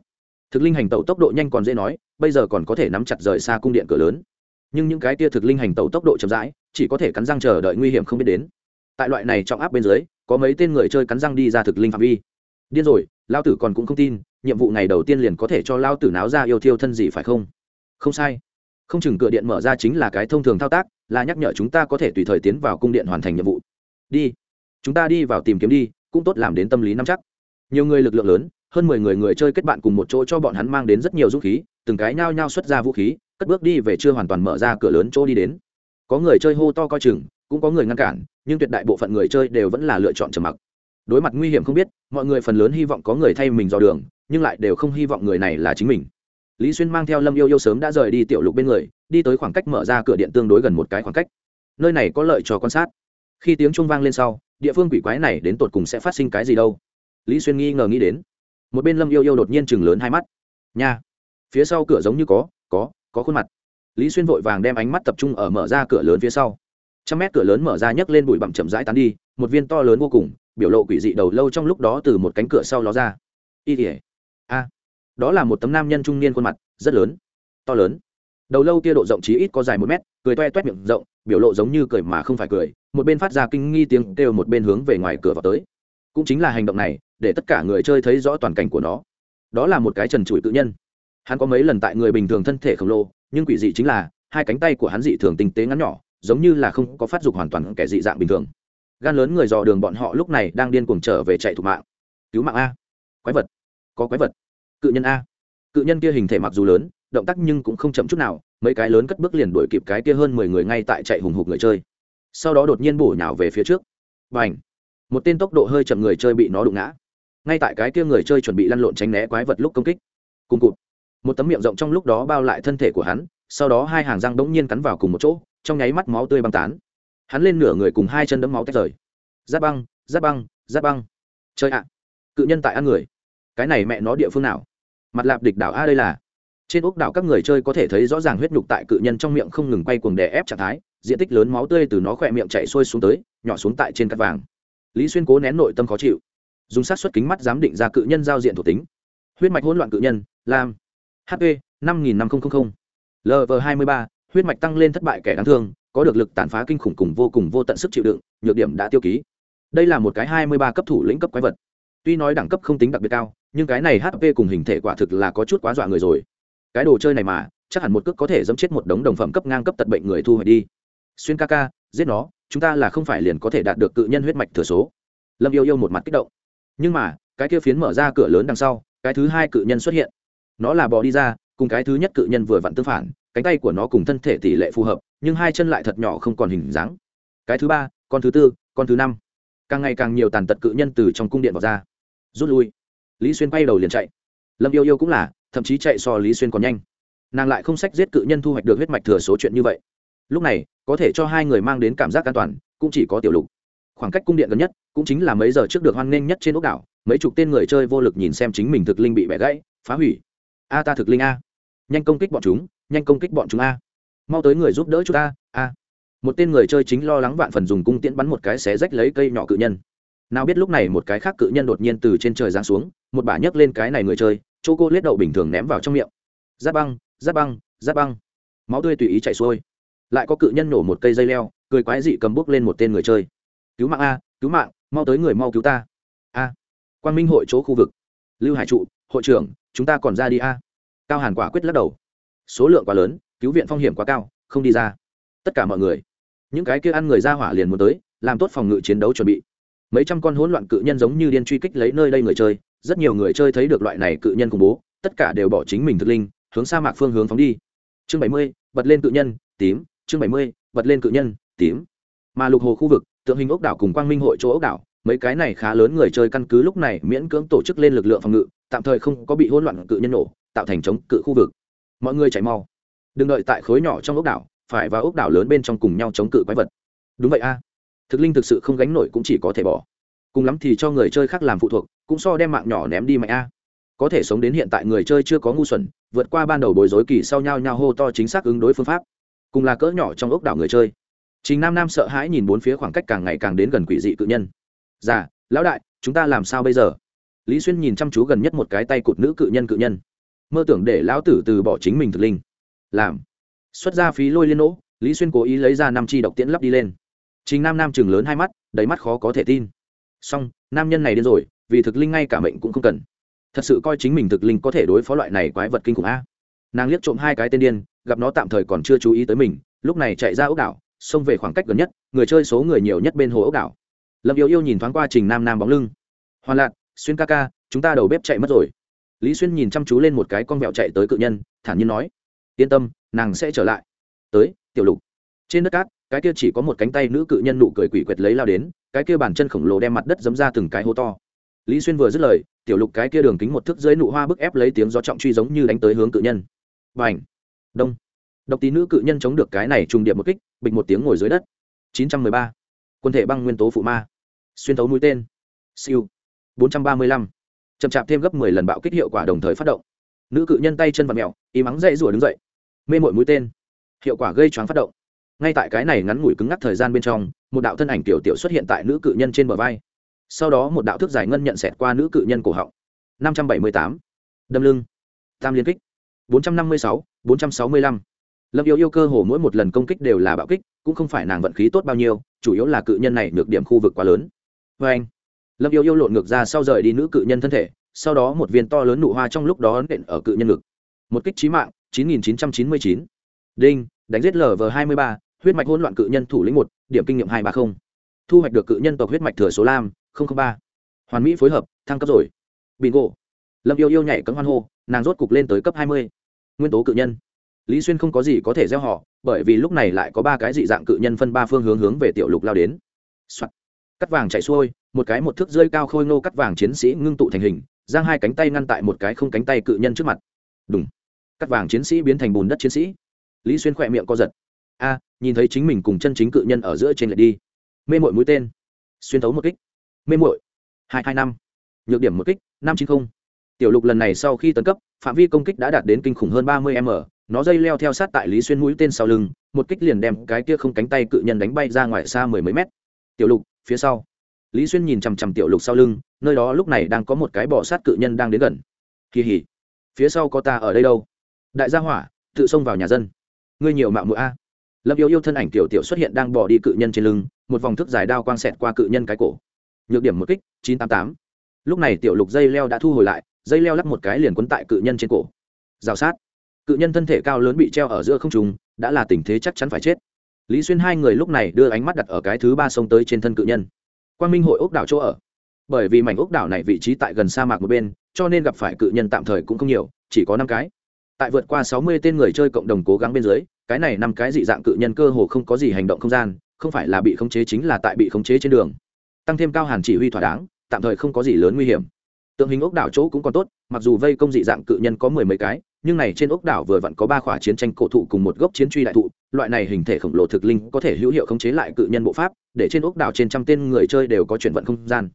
thực linh hành tẩu tốc độ nhanh còn dễ nói, bây giờ còn có thể nắm chặt rời xa cung điện cửa lớn. Nhưng những cái tia thực linh hành tẩu tốc độ chậm rãi, chỉ có thể cắn răng chờ đợi nguy hiểm không biết đến tại loại này trọng áp bên dưới, có mấy tên người chơi cắn răng đi ra thực linh phạm vi. Điên rồi lao tử còn cũng không tin, nhiệm vụ ngày đầu tiên liền có thể cho lao tử náo ra yêu thiêu thân gì phải không? Không sai. Không chừng cửa điện mở ra chính là cái thông thường thao tác, là nhắc nhở chúng ta có thể tùy thời tiến vào cung điện hoàn thành nhiệm vụ. Đi. Chúng ta đi vào tìm kiếm đi, cũng tốt làm đến tâm lý nắm chắc. Nhiều người lực lượng lớn, hơn mười người người chơi kết bạn cùng một chỗ cho bọn hắn mang đến rất nhiều dũng khí, từng cái nhao nhao xuất ra vũ khí, cất bước đi về chưa hoàn toàn mở ra cửa lớn chỗ đi đến. Có người chơi hô to coi chừng cũng có người ngăn cản, nhưng tuyệt đại bộ phận người chơi đều vẫn là lựa chọn trầm mặc. Đối mặt nguy hiểm không biết, mọi người phần lớn hy vọng có người thay mình dò đường, nhưng lại đều không hy vọng người này là chính mình. Lý xuyên mang theo lâm yêu yêu sớm đã rời đi tiểu lục bên người, đi tới khoảng cách mở ra cửa điện tương đối gần một cái khoảng cách. Nơi này có lợi cho quan sát. Khi tiếng trung vang lên sau, địa phương quỷ quái này đến tột cùng sẽ phát sinh cái gì đâu? Lý xuyên nghi ngờ nghĩ đến. Một bên lâm yêu yêu đột nhiên chừng lớn hai mắt. Nha! Phía sau cửa giống như có có có khuôn mặt. Lý xuyên vội vàng đem ánh mắt tập trung ở mở ra cửa lớn phía sau trăm mét cửa lớn mở ra nhấc lên bụi bặm chậm rãi tán đi, một viên to lớn vô cùng, biểu lộ quỷ dị đầu lâu trong lúc đó từ một cánh cửa sau ló ra. Y tỉa a. Đó là một tấm nam nhân trung niên khuôn mặt, rất lớn. To lớn. Đầu lâu kia độ rộng chí ít có dài một mét, cười toe toét miệng rộng, biểu lộ giống như cười mà không phải cười, một bên phát ra kinh nghi tiếng kêu một bên hướng về ngoài cửa vào tới. Cũng chính là hành động này, để tất cả người chơi thấy rõ toàn cảnh của nó. Đó là một cái trần trụi tự nhân. Hắn có mấy lần tại người bình thường thân thể khổng lồ, nhưng quỷ dị chính là, hai cánh tay của hắn dị thường tinh tế ngắn nhỏ giống như là không có phát dục hoàn toàn kẻ dị dạng bình thường. Gan lớn người dò đường bọn họ lúc này đang điên cuồng trở về chạy thục mạng. Cứu mạng a. Quái vật. Có quái vật. Cự nhân a. Cự nhân kia hình thể mặc dù lớn, động tác nhưng cũng không chậm chút nào, mấy cái lớn cất bước liền đuổi kịp cái kia hơn mười người ngay tại chạy hùng hục người chơi. Sau đó đột nhiên bổ nhào về phía trước. Và ảnh một tên tốc độ hơi chậm người chơi bị nó đụng ngã. Ngay tại cái kia người chơi chuẩn bị lăn lộn tránh né quái vật lúc công kích. Cùng cụt. Một tấm miệng rộng trong lúc đó bao lại thân thể của hắn, sau đó hai hàng răng bỗng nhiên cắn vào cùng một chỗ trong nháy mắt máu tươi băng tán. Hắn lên nửa người cùng hai chân đấm máu tách rời. Giáp băng giáp băng giáp băng. Chơi ạ! Cự nhân tại ăn người. Cái này mẹ nó địa phương nào? Mặt lạp địch đảo a đây là. Trên ốc đảo các người chơi có thể thấy rõ ràng huyết nhục tại cự nhân trong miệng không ngừng quay cuồng đè ép trạng thái, diện tích lớn máu tươi từ nó khỏe miệng chạy xuôi xuống tới, nhỏ xuống tại trên cắt vàng. Lý xuyên cố nén nội tâm khó chịu. Dùng sát xuất kính mắt giám định ra cự nhân giao diện thuộc tính. Huyết mạch hỗn loạn cự nhân, lam. Hp năm nghìn năm trăm lv hai mươi ba huyết mạch tăng lên thất bại kẻ đáng thương, có được lực tàn phá kinh khủng cùng vô cùng vô tận sức chịu đựng, nhược điểm đã tiêu ký. Đây là một cái hai mươi ba cấp thủ lĩnh cấp quái vật. Tuy nói đẳng cấp không tính đặc biệt cao, nhưng cái này hp cùng hình thể quả thực là có chút quá dọa người rồi. Cái đồ chơi này mà, chắc hẳn một cước có thể dẫm chết một đống đồng phẩm cấp ngang cấp tật bệnh người thu hồi đi. Xuyên ca ca, giết nó, chúng ta là không phải liền có thể đạt được cự nhân huyết mạch thừa số. Lâm yêu yêu một mặt kích động. Nhưng mà, cái kia phiến mở ra cửa lớn đằng sau, cái thứ hai cự nhân xuất hiện. Nó là bò đi ra, cùng cái thứ nhất cự nhân vừa vặn tương phản cánh tay của nó cùng thân thể tỷ lệ phù hợp, nhưng hai chân lại thật nhỏ không còn hình dáng. Cái thứ ba, con thứ tư, con thứ năm. Càng ngày càng nhiều tàn tật cự nhân từ trong cung điện vào ra. Rút lui. Lý xuyên bay đầu liền chạy. Lâm yêu yêu cũng là, thậm chí chạy so lý xuyên còn nhanh. Nàng lại không sách giết cự nhân thu hoạch được huyết mạch thừa số chuyện như vậy. Lúc này, có thể cho hai người mang đến cảm giác an toàn, cũng chỉ có tiểu lục. Khoảng cách cung điện gần nhất, cũng chính là mấy giờ trước được hoan nghênh nhất trên ốc đảo, mấy chục tên người chơi vô lực nhìn xem chính mình thực linh bị bẻ gãy, phá hủy. A ta thực linh a. Nhanh công kích bọn chúng nhanh công kích bọn chúng a. Mau tới người giúp đỡ chúng ta, a. Một tên người chơi chính lo lắng vạn phần dùng cung tiễn bắn một cái xé rách lấy cây nhỏ cự nhân. Nào biết lúc này một cái khác cự nhân đột nhiên từ trên trời giáng xuống, một bả nhấc lên cái này người chơi chỗ cô lết đậu bình thường ném vào trong miệng. Giáp băng giáp băng giáp băng. Máu tươi tùy ý chảy xuôi. Lại có cự nhân nổ một cây dây leo, cười quái dị cầm bút lên một tên người chơi. Cứu mạng a, cứu mạng, mau tới người mau cứu ta. A. Quang minh hội chỗ khu vực. Lưu hải trụ, hội trưởng, chúng ta còn ra đi a. Cao hàn quả quyết lắc đầu số lượng quá lớn, cứu viện phong hiểm quá cao, không đi ra. Tất cả mọi người, những cái kia ăn người ra hỏa liền muốn tới, làm tốt phòng ngự chiến đấu chuẩn bị. Mấy trăm con hỗn loạn cự nhân giống như điên truy kích lấy nơi đây người chơi, rất nhiều người chơi thấy được loại này cự nhân khủng bố, tất cả đều bỏ chính mình thực linh, hướng sa mạc phương hướng phóng đi. Chương bảy mươi, bật lên cự nhân, tím. Chương bảy mươi, bật lên cự nhân, tím. Mà lục hồ khu vực, tượng hình ốc đảo cùng quang minh hội chỗ ốc đảo, mấy cái này khá lớn người chơi căn cứ lúc này miễn cưỡng tổ chức lên lực lượng phòng ngự, tạm thời không có bị hỗn loạn cự nhân nổ, tạo thành chống cự khu vực mọi người chạy mau. Đừng đợi tại khối nhỏ trong ốc đảo phải vào ốc đảo lớn bên trong cùng nhau chống cự quái vật. Đúng vậy a. Thực linh thực sự không gánh nổi cũng chỉ có thể bỏ. Cùng lắm thì cho người chơi khác làm phụ thuộc cũng so đem mạng nhỏ ném đi mạnh a. Có thể sống đến hiện tại người chơi chưa có ngu xuẩn vượt qua ban đầu bối rối kỳ sau nhau nhau hô to chính xác ứng đối phương pháp. Cùng là cỡ nhỏ trong ốc đảo người chơi. Trình Nam Nam sợ hãi nhìn bốn phía khoảng cách càng ngày càng đến gần quỷ dị cự nhân. "Dạ, lão đại, chúng ta làm sao bây giờ?" Lý Xuyên nhìn chăm chú gần nhất một cái tay cụt nữ cự nhân cự nhân. Mơ tưởng để lão tử từ bỏ chính mình thực linh. Làm. Xuất ra phí lôi liên nỗ, Lý Xuyên cố ý lấy ra năm chi độc tiễn lắp đi lên. Trình Nam Nam chừng lớn hai mắt, đầy mắt khó có thể tin. song nam nhân này đến rồi, vì thực linh ngay cả mệnh cũng không cần. Thật sự coi chính mình thực linh có thể đối phó loại này quái vật kinh khủng a. Nàng liếc trộm hai cái tên điên, gặp nó tạm thời còn chưa chú ý tới mình, lúc này chạy ra ốc đảo, xông về khoảng cách gần nhất người chơi số người nhiều nhất bên hồ ốc đảo lâm yêu yêu nhìn thoáng qua trình nam nam bóng lưng hoàn lạc xuyên ca ca chúng ta đầu bếp chạy mất rồi lý xuyên nhìn chăm chú lên một cái con vẹo chạy tới cự nhân, thản nhiên nói, yên tâm, nàng sẽ trở lại. Tới, tiểu lục. Trên đất cát, cái kia chỉ có một cánh tay nữ cự nhân nụ cười quỷ quyệt lấy lao đến, cái kia bàn chân khổng lồ đem mặt đất dấm ra từng cái hố to. Lý xuyên vừa dứt lời, tiểu lục cái kia đường kính một thước dưới nụ hoa bức ép lấy tiếng gió trọng truy giống như đánh tới hướng cự nhân. B à n h đông! Độc tí nữ cự nhân chống được cái này trùng điệp một kích, bịch một tiếng ngồi dưới đất. 913. quân thể băng nguyên tố phụ ma. Xuyên thấu mũi tên. Siêu. 435 chậm chạp thêm gấp 10 lần bạo kích hiệu quả đồng thời phát động. Nữ cự nhân tay chân và mèo y mắng dậy rủa đứng dậy. Mê mội mũi tên. Hiệu quả gây choáng phát động. Ngay tại cái này ngắn ngủi cứng ngắc thời gian bên trong một đạo thân ảnh tiểu tiểu xuất hiện tại nữ cự nhân trên bờ vai. Sau đó một đạo thức giải ngân nhận xẹt qua nữ cự nhân cổ họng. 578. đâm lưng. Tam liên kích. 456, 465 lâm yêu yêu cơ hồ mỗi một lần công kích đều là bạo kích cũng không phải nàng vận khí tốt bao nhiêu chủ yếu là cự nhân này được điểm khu vực quá lớn. Vê anh lâm yêu yêu lộn ngược ra sau rời đi nữ cự nhân thân thể, sau đó một viên to lớn nụ hoa trong lúc đó nện ở cự nhân ngực. Một kích trí mạng 9999. đinh, đánh giết lv 23 huyết mạch hỗn loạn cự nhân thủ lĩnh một, điểm kinh nghiệm hai ba mươi thu hoạch được cự nhân tộc huyết mạch thừa số lam ba. Hoàn mỹ phối hợp, thăng cấp rồi. Bingo. Lâm yêu yêu nhảy cấm hoan hô, nàng rốt cục lên tới cấp 20. nguyên tố cự nhân. Lý xuyên không có gì có thể gieo họ, bởi vì lúc này lại có ba cái dị dạng cự nhân phân ba phương hướng hướng về tiểu lục lao đến、Soạn. cắt vàng chạy xuôi một cái một thước rơi cao khôi ngô cắt vàng chiến sĩ ngưng tụ thành hình, giang hai cánh tay ngăn tại một cái không cánh tay cự nhân trước mặt. Đúng cắt vàng chiến sĩ biến thành bùn đất chiến sĩ. Lý xuyên khỏe miệng co giật. A, nhìn thấy chính mình cùng chân chính cự nhân ở giữa trên lệ đi. Mê mội mũi tên. Xuyên thấu một kích. Mê mội hai hai năm. Nhược điểm một kích, năm chín không. tiểu lục lần này sau khi tấn cấp, phạm vi công kích đã đạt đến kinh khủng hơn ba mươi m. Nó dây leo theo sát tại lý xuyên mũi tên sau lưng, một kích liền đem cái kia không cánh tay cự nhân đánh bay ra ngoài xa mười mấy mét. Tiểu lục, phía sau lý xuyên nhìn chằm chằm tiểu lục sau lưng, nơi đó lúc này đang có một cái bỏ sát cự nhân đang đến gần. Kỳ hỉ, phía sau có ta ở đây đâu? Đại gia hỏa, tự xông vào nhà dân. Ngươi nhiều mạo mũi a. Lâm yêu yêu thân ảnh tiểu tiểu xuất hiện đang bỏ đi cự nhân trên lưng, một vòng thức dài đao quang xẹt qua cự nhân cái cổ. Nhược điểm một kích, chín trăm tám. Lúc này tiểu lục dây leo đã thu hồi lại, dây leo lắp một cái liền quấn tại cự nhân trên cổ. Rào sát. Cự nhân thân thể cao lớn bị treo ở giữa không trùng đã là tình thế chắc chắn phải chết. Lý xuyên hai người lúc này đưa ánh mắt đặt ở cái thứ ba sông tới trên thân cự nhân quang minh hội ốc đảo chỗ ở. Bởi vì mảnh ốc đảo này vị trí tại gần sa mạc một bên, cho nên gặp phải cự nhân tạm thời cũng không nhiều, chỉ có năm cái. Tại vượt qua sáu mươi tên người chơi cộng đồng cố gắng bên dưới, cái này năm cái dị dạng cự nhân cơ hồ không có gì hành động không gian, không phải là bị khống chế chính là tại bị khống chế trên đường. Tăng thêm cao hàn chỉ huy thỏa đáng, tạm thời không có gì lớn nguy hiểm. Tượng hình ốc đảo chỗ cũng còn tốt, mặc dù vây công dị dạng cự nhân có mười mấy cái, nhưng này trên ốc đảo vừa vặn có ba khỏa chiến tranh cổ thụ cùng một gốc chiến truy đại thụ loại này hình thể khổng lồ thực linh có thể hữu hiệu khống chế lại cự nhân bộ pháp, để trên ốc đảo trên trăm tên người chơi đều có chuyển vận không gian.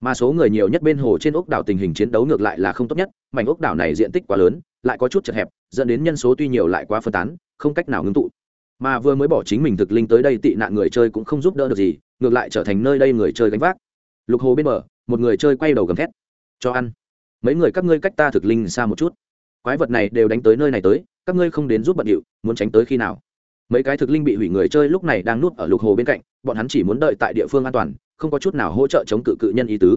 Mà số người nhiều nhất bên hồ trên ốc đảo tình hình chiến đấu ngược lại là không tốt nhất, mảnh ốc đảo này diện tích quá lớn, lại có chút chật hẹp, dẫn đến nhân số tuy nhiều lại quá phân tán, không cách nào ngưng tụ. Mà vừa mới bỏ chính mình thực linh tới đây tị nạn người chơi cũng không giúp đỡ được gì, ngược lại trở thành nơi đây người chơi gánh vác. Lục hồ bên bờ, một người chơi quay đầu gầm thét. Cho ăn. Mấy người các ngươi cách ta thực linh xa một chút. Quái vật này đều đánh tới nơi này tới, các ngươi không đến giúp bận điệu, muốn tránh tới khi nào? Mấy cái thực linh bị hủy người chơi lúc này đang nuốt ở lục hồ bên cạnh, bọn hắn chỉ muốn đợi tại địa phương an toàn, không có chút nào hỗ trợ chống cự cự nhân ý tứ.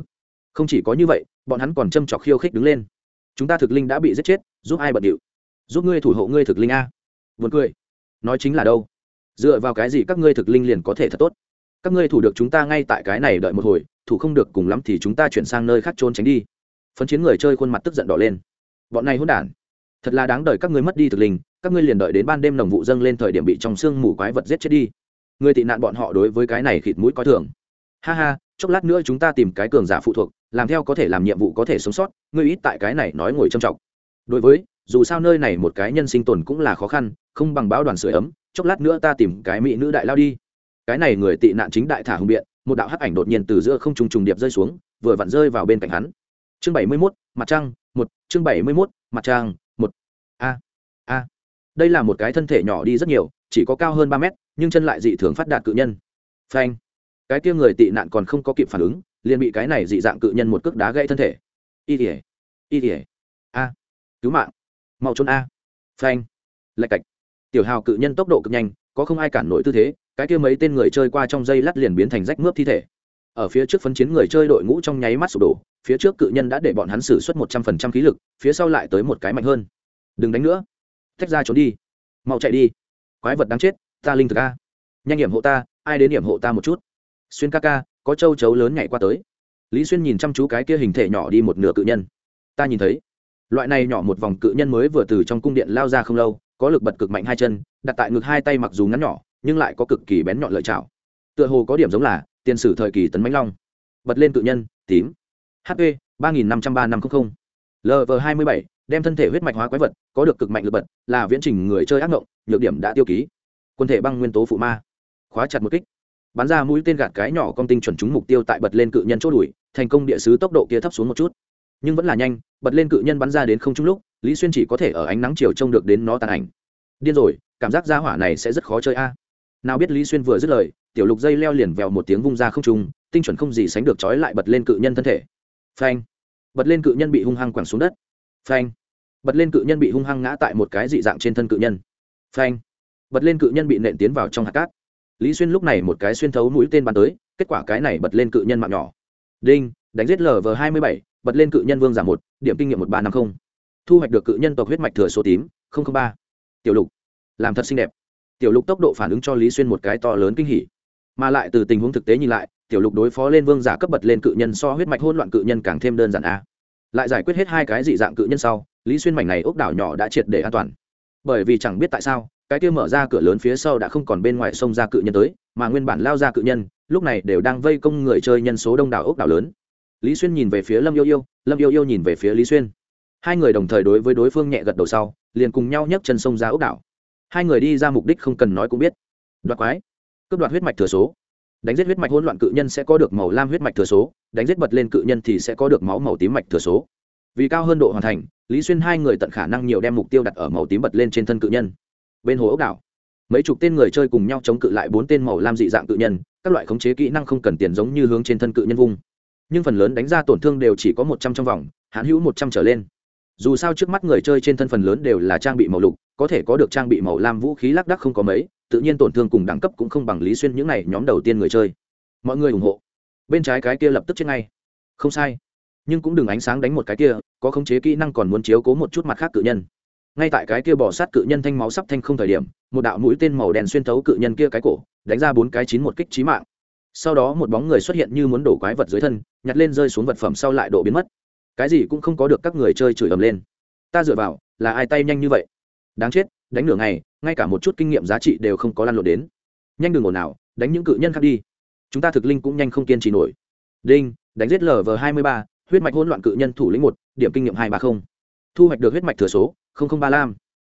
Không chỉ có như vậy, bọn hắn còn châm trọc khiêu khích đứng lên. Chúng ta thực linh đã bị giết chết, giúp ai bận điệu? Giúp ngươi thủ hộ ngươi thực linh a. Vượt cười. Nói chính là đâu? Dựa vào cái gì các ngươi thực linh liền có thể thật tốt? Các ngươi thủ được chúng ta ngay tại cái này đợi một hồi, thủ không được cùng lắm thì chúng ta chuyển sang nơi khác trốn tránh đi. Phấn chiến người chơi khuôn mặt tức giận đỏ lên. Bọn này hôn đản. Thật là đáng đợi các ngươi mất đi thực linh các ngươi liền đợi đến ban đêm nồng vụ dâng lên thời điểm bị trong sương mù quái vật giết chết đi. Người tị nạn bọn họ đối với cái này khịt mũi coi thường. Ha ha, chốc lát nữa chúng ta tìm cái cường giả phụ thuộc, làm theo có thể làm nhiệm vụ có thể sống sót, ngươi ít tại cái này nói ngồi trầm trọng đối với, dù sao nơi này một cái nhân sinh tồn cũng là khó khăn, không bằng báo đoàn sửa ấm, chốc lát nữa ta tìm cái mỹ nữ đại lao đi. Cái này người tị nạn chính đại thả hùng biện, một đạo hắc ảnh đột nhiên từ giữa không trùng trùng điệp rơi xuống, vừa vặn rơi vào bên cạnh hắn. Chương bảy mươi mốt, mặt trăng, một, chương bảy mươi mốt, mặt trăng, một. A a đây là một cái thân thể nhỏ đi rất nhiều, chỉ có cao hơn ba mét, nhưng chân lại dị thường phát đạt cự nhân. Phanh. Cái kia người tị nạn còn không có kịp phản ứng, liền bị cái này dị dạng cự nhân một cước đá gãy thân thể. Y tỉa y tỉa a. Cứu mạng. Mau trốn a. Phanh. Lạch cạch. Tiểu hào cự nhân tốc độ cực nhanh, có không ai cản nổi tư thế, cái kia mấy tên người chơi qua trong dây lát liền biến thành rách mướp thi thể. Ở phía trước phấn chiến người chơi đội ngũ trong nháy mắt sụp đổ, phía trước cự nhân đã để bọn hắn xử suất một trăm phần trăm khí lực, phía sau lại tới một cái mạnh hơn. Đừng đánh nữa tách ra trốn đi. Mau chạy đi. Quái vật đáng chết, ta linh thực a. Nhanh hiểm hộ ta, ai đến hiểm hộ ta một chút. Xuyên ca ca, có châu chấu lớn nhảy qua tới. Lý xuyên nhìn chăm chú cái kia hình thể nhỏ đi một nửa cự nhân. Ta nhìn thấy. Loại này nhỏ một vòng cự nhân mới vừa từ trong cung điện lao ra không lâu, có lực bật cực mạnh hai chân, đặt tại ngực hai tay mặc dù ngắn nhỏ, nhưng lại có cực kỳ bén nhọn lợi chảo. Tựa hồ có điểm giống là tiền sử thời kỳ tấn mãnh long. Bật lên cự nhân, tím. Hp ba nghìn năm trăm ba năm trăm linh lv hai mươi bảy đem thân thể huyết mạch hóa quái vật, có được cực mạnh lực bật, là viễn trình người chơi ác ngộng, nhược điểm đã tiêu ký. Quân thể băng nguyên tố phụ ma. Khóa chặt một kích. Bắn ra mũi tên gạt cái nhỏ công tinh chuẩn trúng mục tiêu tại bật lên cự nhân chốt đuổi thành công địa sứ tốc độ kia thấp xuống một chút. Nhưng vẫn là nhanh, bật lên cự nhân bắn ra đến không trung lúc, lý xuyên chỉ có thể ở ánh nắng chiều trông được đến nó tàn ảnh. Điên rồi, cảm giác ra hỏa này sẽ rất khó chơi a. Nào biết lý xuyên vừa dứt lời, tiểu lục dây leo liền vèo một tiếng vung ra không trung, tinh chuẩn không gì sánh được trói lại bật lên cự nhân thân thể. Phanh. Bật lên cự nhân bị hung hăng quẳng xuống đất phanh. Bật lên cự nhân bị hung hăng ngã tại một cái dị dạng trên thân cự nhân. Phanh. Bật lên cự nhân bị nện tiến vào trong hạt cát. Lý xuyên lúc này một cái xuyên thấu mũi tên bắn tới, kết quả cái này bật lên cự nhân mạng nhỏ. Đinh, đánh giết lv hai mươi bảy, bật lên cự nhân vương giảm một, điểm kinh nghiệm một ba năm mươi thu hoạch được cự nhân tộc huyết mạch thừa số tím ba. Tiểu lục. Làm thật xinh đẹp. Tiểu lục tốc độ phản ứng cho lý xuyên một cái to lớn kinh hỉ. Mà lại từ tình huống thực tế nhìn lại, tiểu lục đối phó lên vương giả cấp bật lên cự nhân so huyết mạch hỗn loạn cự nhân càng thêm đơn giản a lại giải quyết hết hai cái dị dạng cự nhân sau, lý xuyên mảnh này ốc đảo nhỏ đã triệt để an toàn. Bởi vì chẳng biết tại sao, cái kia mở ra cửa lớn phía sau đã không còn bên ngoài sông ra cự nhân tới, mà nguyên bản lao ra cự nhân, lúc này đều đang vây công người chơi nhân số đông đảo ốc đảo lớn. Lý xuyên nhìn về phía lâm yêu yêu, lâm yêu yêu nhìn về phía lý xuyên. Hai người đồng thời đối với đối phương nhẹ gật đầu sau, liền cùng nhau nhấc chân sông ra ốc đảo. Hai người đi ra mục đích không cần nói cũng biết. Đoạt quái. Cướp đoạt huyết mạch thừa số đánh giết huyết mạch hỗn loạn cự nhân sẽ có được màu lam huyết mạch thừa số, đánh giết bật lên cự nhân thì sẽ có được máu màu tím mạch thừa số. Vì cao hơn độ hoàn thành, lý xuyên hai người tận khả năng nhiều đem mục tiêu đặt ở màu tím bật lên trên thân cự nhân. Bên hồ ốc đảo, mấy chục tên người chơi cùng nhau chống cự lại bốn tên màu lam dị dạng cự nhân, các loại khống chế kỹ năng không cần tiền giống như hướng trên thân cự nhân vung. Nhưng phần lớn đánh ra tổn thương đều chỉ có một trăm trong vòng hạn hữu một trăm trở lên. Dù sao trước mắt người chơi trên thân phần lớn đều là trang bị màu lục, có thể có được trang bị màu lam vũ khí lác đắc không có mấy tự nhiên tổn thương cùng đẳng cấp cũng không bằng lý xuyên những n à y nhóm đầu tiên người chơi. Mọi người ủng hộ. Bên trái cái kia lập tức chết ngay. Không sai. Nhưng cũng đừng ánh sáng đánh một cái kia, có khống chế kỹ năng còn muốn chiếu cố một chút mặt khác cự nhân. Ngay tại cái kia bỏ sát cự nhân thanh máu sắp thanh không thời điểm, một đạo mũi tên màu đen xuyên thấu cự nhân kia cái cổ, đánh ra bốn cái chín một kích trí mạng. Sau đó một bóng người xuất hiện như muốn đổ quái vật dưới thân, nhặt lên rơi xuống vật phẩm sau lại độ biến mất. Cái gì cũng không có được các người chơi chửi ầm lên. Ta dựa vào, là ai tay nhanh như vậy? Đáng chết đánh nửa ngày, ngay cả một chút kinh nghiệm giá trị đều không có lan lộn đến. Nhanh đường ồn nào đánh những cự nhân khác đi. Chúng ta thực linh cũng nhanh không kiên trì nổi. Đinh, đánh giết lv hai mươi ba, huyết mạch hỗn loạn cự nhân thủ lĩnh một, điểm kinh nghiệm hai ba mươi thu hoạch được huyết mạch thừa số ba lam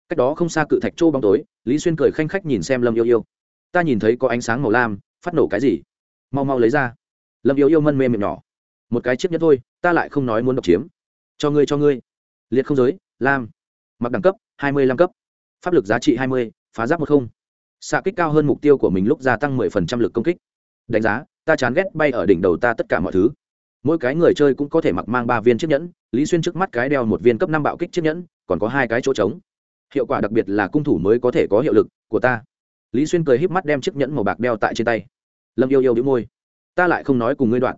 cách đó không xa cự thạch châu bóng tối, lý xuyên cười khanh khách nhìn xem lâm yêu yêu. Ta nhìn thấy có ánh sáng màu lam, phát nổ cái gì? Mau mau lấy ra. Lâm yêu yêu mân mê miệng nhỏ. Một cái chiếc nhất thôi, ta lại không nói muốn độc chiếm. Cho ngươi cho ngươi. Liệt không giới, lam. Mặc đẳng cấp, hai mươi lăm cấp pháp lực giá trị hai mươi, phá giáp một không. Xạ kích cao hơn mục tiêu của mình lúc gia tăng mười phần trăm lực công kích. Đánh giá, ta chán ghét bay ở đỉnh đầu ta tất cả mọi thứ. Mỗi cái người chơi cũng có thể mặc mang ba viên chiếc nhẫn, lý xuyên trước mắt cái đeo một viên cấp năm bạo kích chiếc nhẫn, còn có hai cái chỗ trống. Hiệu quả đặc biệt là cung thủ mới có thể có hiệu lực, của ta. Lý xuyên cười híp mắt đem chiếc nhẫn màu bạc đeo tại trên tay. Lâm yêu yêu đĩu môi. Ta lại không nói cùng ngươi đoạn.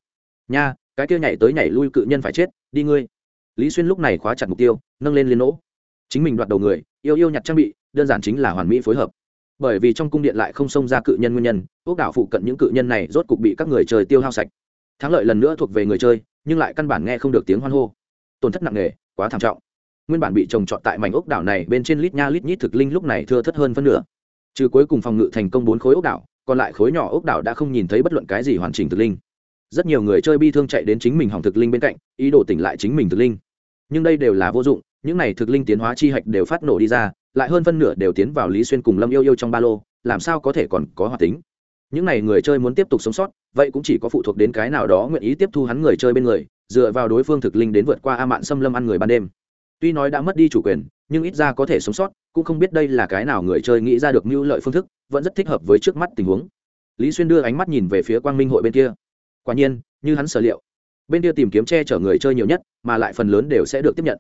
Nha, cái kia nhảy tới nhảy lui cự nhân phải chết, đi ngươi. Lý xuyên lúc này khóa chặt mục tiêu, nâng lên liên nỗ. Chính mình đoạt đầu người yêu yêu nhặt trang bị, đơn giản chính là hoàn mỹ phối hợp. Bởi vì trong cung điện lại không xông ra cự nhân nguyên nhân ốc đảo phụ cận những cự nhân này rốt cục bị các người chơi tiêu hao sạch. Thắng lợi lần nữa thuộc về người chơi, nhưng lại căn bản nghe không được tiếng hoan hô. Tổn thất nặng nề, quá thảm trọng. Nguyên bản bị trồng trọt tại mảnh ốc đảo này bên trên lít nha lít nhít thực linh lúc này thưa thất hơn phân nửa. Trừ cuối cùng phòng ngự thành công bốn khối ốc đảo, còn lại khối nhỏ ốc đảo đã không nhìn thấy bất luận cái gì hoàn chỉnh thực linh. Rất nhiều người chơi bi thương chạy đến chính mình hỏng thực linh bên cạnh, ý đồ tỉnh lại chính mình thực linh. Nhưng đây đều là vô dụng những này thực linh tiến hóa chi hạch đều phát nổ đi ra, lại hơn phân nửa đều tiến vào lý xuyên cùng lâm yêu yêu trong ba lô, làm sao có thể còn có hoạt tính? Những này người chơi muốn tiếp tục sống sót, vậy cũng chỉ có phụ thuộc đến cái nào đó nguyện ý tiếp thu hắn người chơi bên người, dựa vào đối phương thực linh đến vượt qua a mạn xâm lâm ăn người ban đêm. Tuy nói đã mất đi chủ quyền, nhưng ít ra có thể sống sót, cũng không biết đây là cái nào người chơi nghĩ ra được mưu lợi phương thức, vẫn rất thích hợp với trước mắt tình huống. Lý xuyên đưa ánh mắt nhìn về phía quang minh hội bên kia. Quả nhiên, như hắn sở liệu, bên kia tìm kiếm che chở người chơi nhiều nhất, mà lại phần lớn đều sẽ được tiếp nhận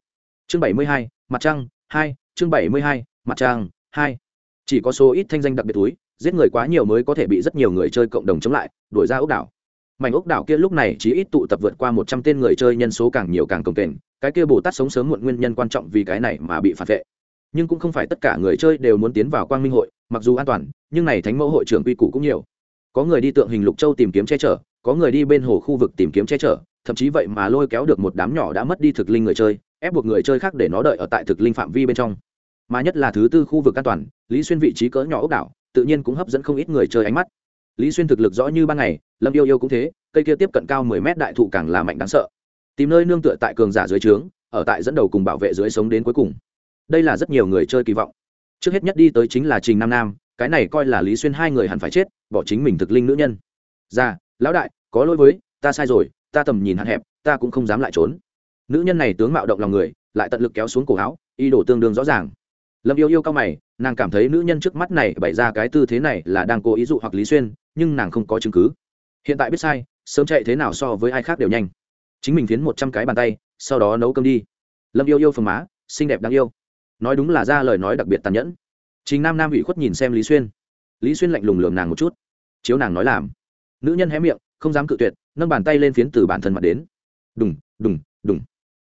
chương bảy mươi hai, mặt trăng, hai, chương bảy mươi hai, mặt trăng, hai. Chỉ có số ít thanh danh đặc biệt túi, giết người quá nhiều mới có thể bị rất nhiều người chơi cộng đồng chống lại, đuổi ra ốc đảo. Mảnh ốc đảo kia lúc này chỉ ít tụ tập vượt qua một trăm tên người chơi nhân số càng nhiều càng cồng kềnh, cái kia bồ tát sống sớm muộn nguyên nhân quan trọng vì cái này mà bị phản vệ. Nhưng cũng không phải tất cả người chơi đều muốn tiến vào quang minh hội, mặc dù an toàn, nhưng này thánh mẫu hội trưởng quy củ cũng nhiều. Có người đi tượng hình lục châu tìm kiếm che chở, có người đi bên hồ khu vực tìm kiếm che chở, thậm chí vậy mà lôi kéo được một đám nhỏ đã mất đi thực linh người chơi ép buộc người chơi khác để nó đợi ở tại thực linh phạm vi bên trong. Mà nhất là thứ tư khu vực an toàn, lý xuyên vị trí cỡ nhỏ ốc đảo, tự nhiên cũng hấp dẫn không ít người chơi ánh mắt. Lý xuyên thực lực rõ như ban ngày, lâm yêu yêu cũng thế, cây kia tiếp cận cao mười mét đại thụ càng là mạnh đáng sợ. Tìm nơi nương tựa tại cường giả dưới trướng, ở tại dẫn đầu cùng bảo vệ dưới sống đến cuối cùng. Đây là rất nhiều người chơi kỳ vọng. Trước hết nhất đi tới chính là trình nam nam, cái này coi là lý xuyên hai người hẳn phải chết, bỏ chính mình thực linh nữ nhân. Ra lão đại, có lỗi với, ta sai rồi, ta tầm nhìn hạn hẹp, ta cũng không dám lại trốn nữ nhân này tướng mạo động lòng người, lại tận lực kéo xuống cổ áo, ý đồ tương đương rõ ràng. Lâm yêu yêu cao mày, nàng cảm thấy nữ nhân trước mắt này bày ra cái tư thế này là đang cố ý dụ hoặc lý xuyên, nhưng nàng không có chứng cứ. Hiện tại biết sai, sớm chạy thế nào so với ai khác đều nhanh. Chính mình phiến một trăm cái bàn tay, sau đó nấu cơm đi. Lâm yêu yêu phồng má, xinh đẹp đáng yêu. Nói đúng là ra lời nói đặc biệt tàn nhẫn. Chính nam nam ủy khuất nhìn xem lý xuyên. Lý xuyên lạnh lùng lường nàng một chút. Chiếu nàng nói làm. Nữ nhân hé miệng, không dám cự tuyệt, nâng bàn tay lên phiến từ bản thân mặt đến. Đùng đùng đùng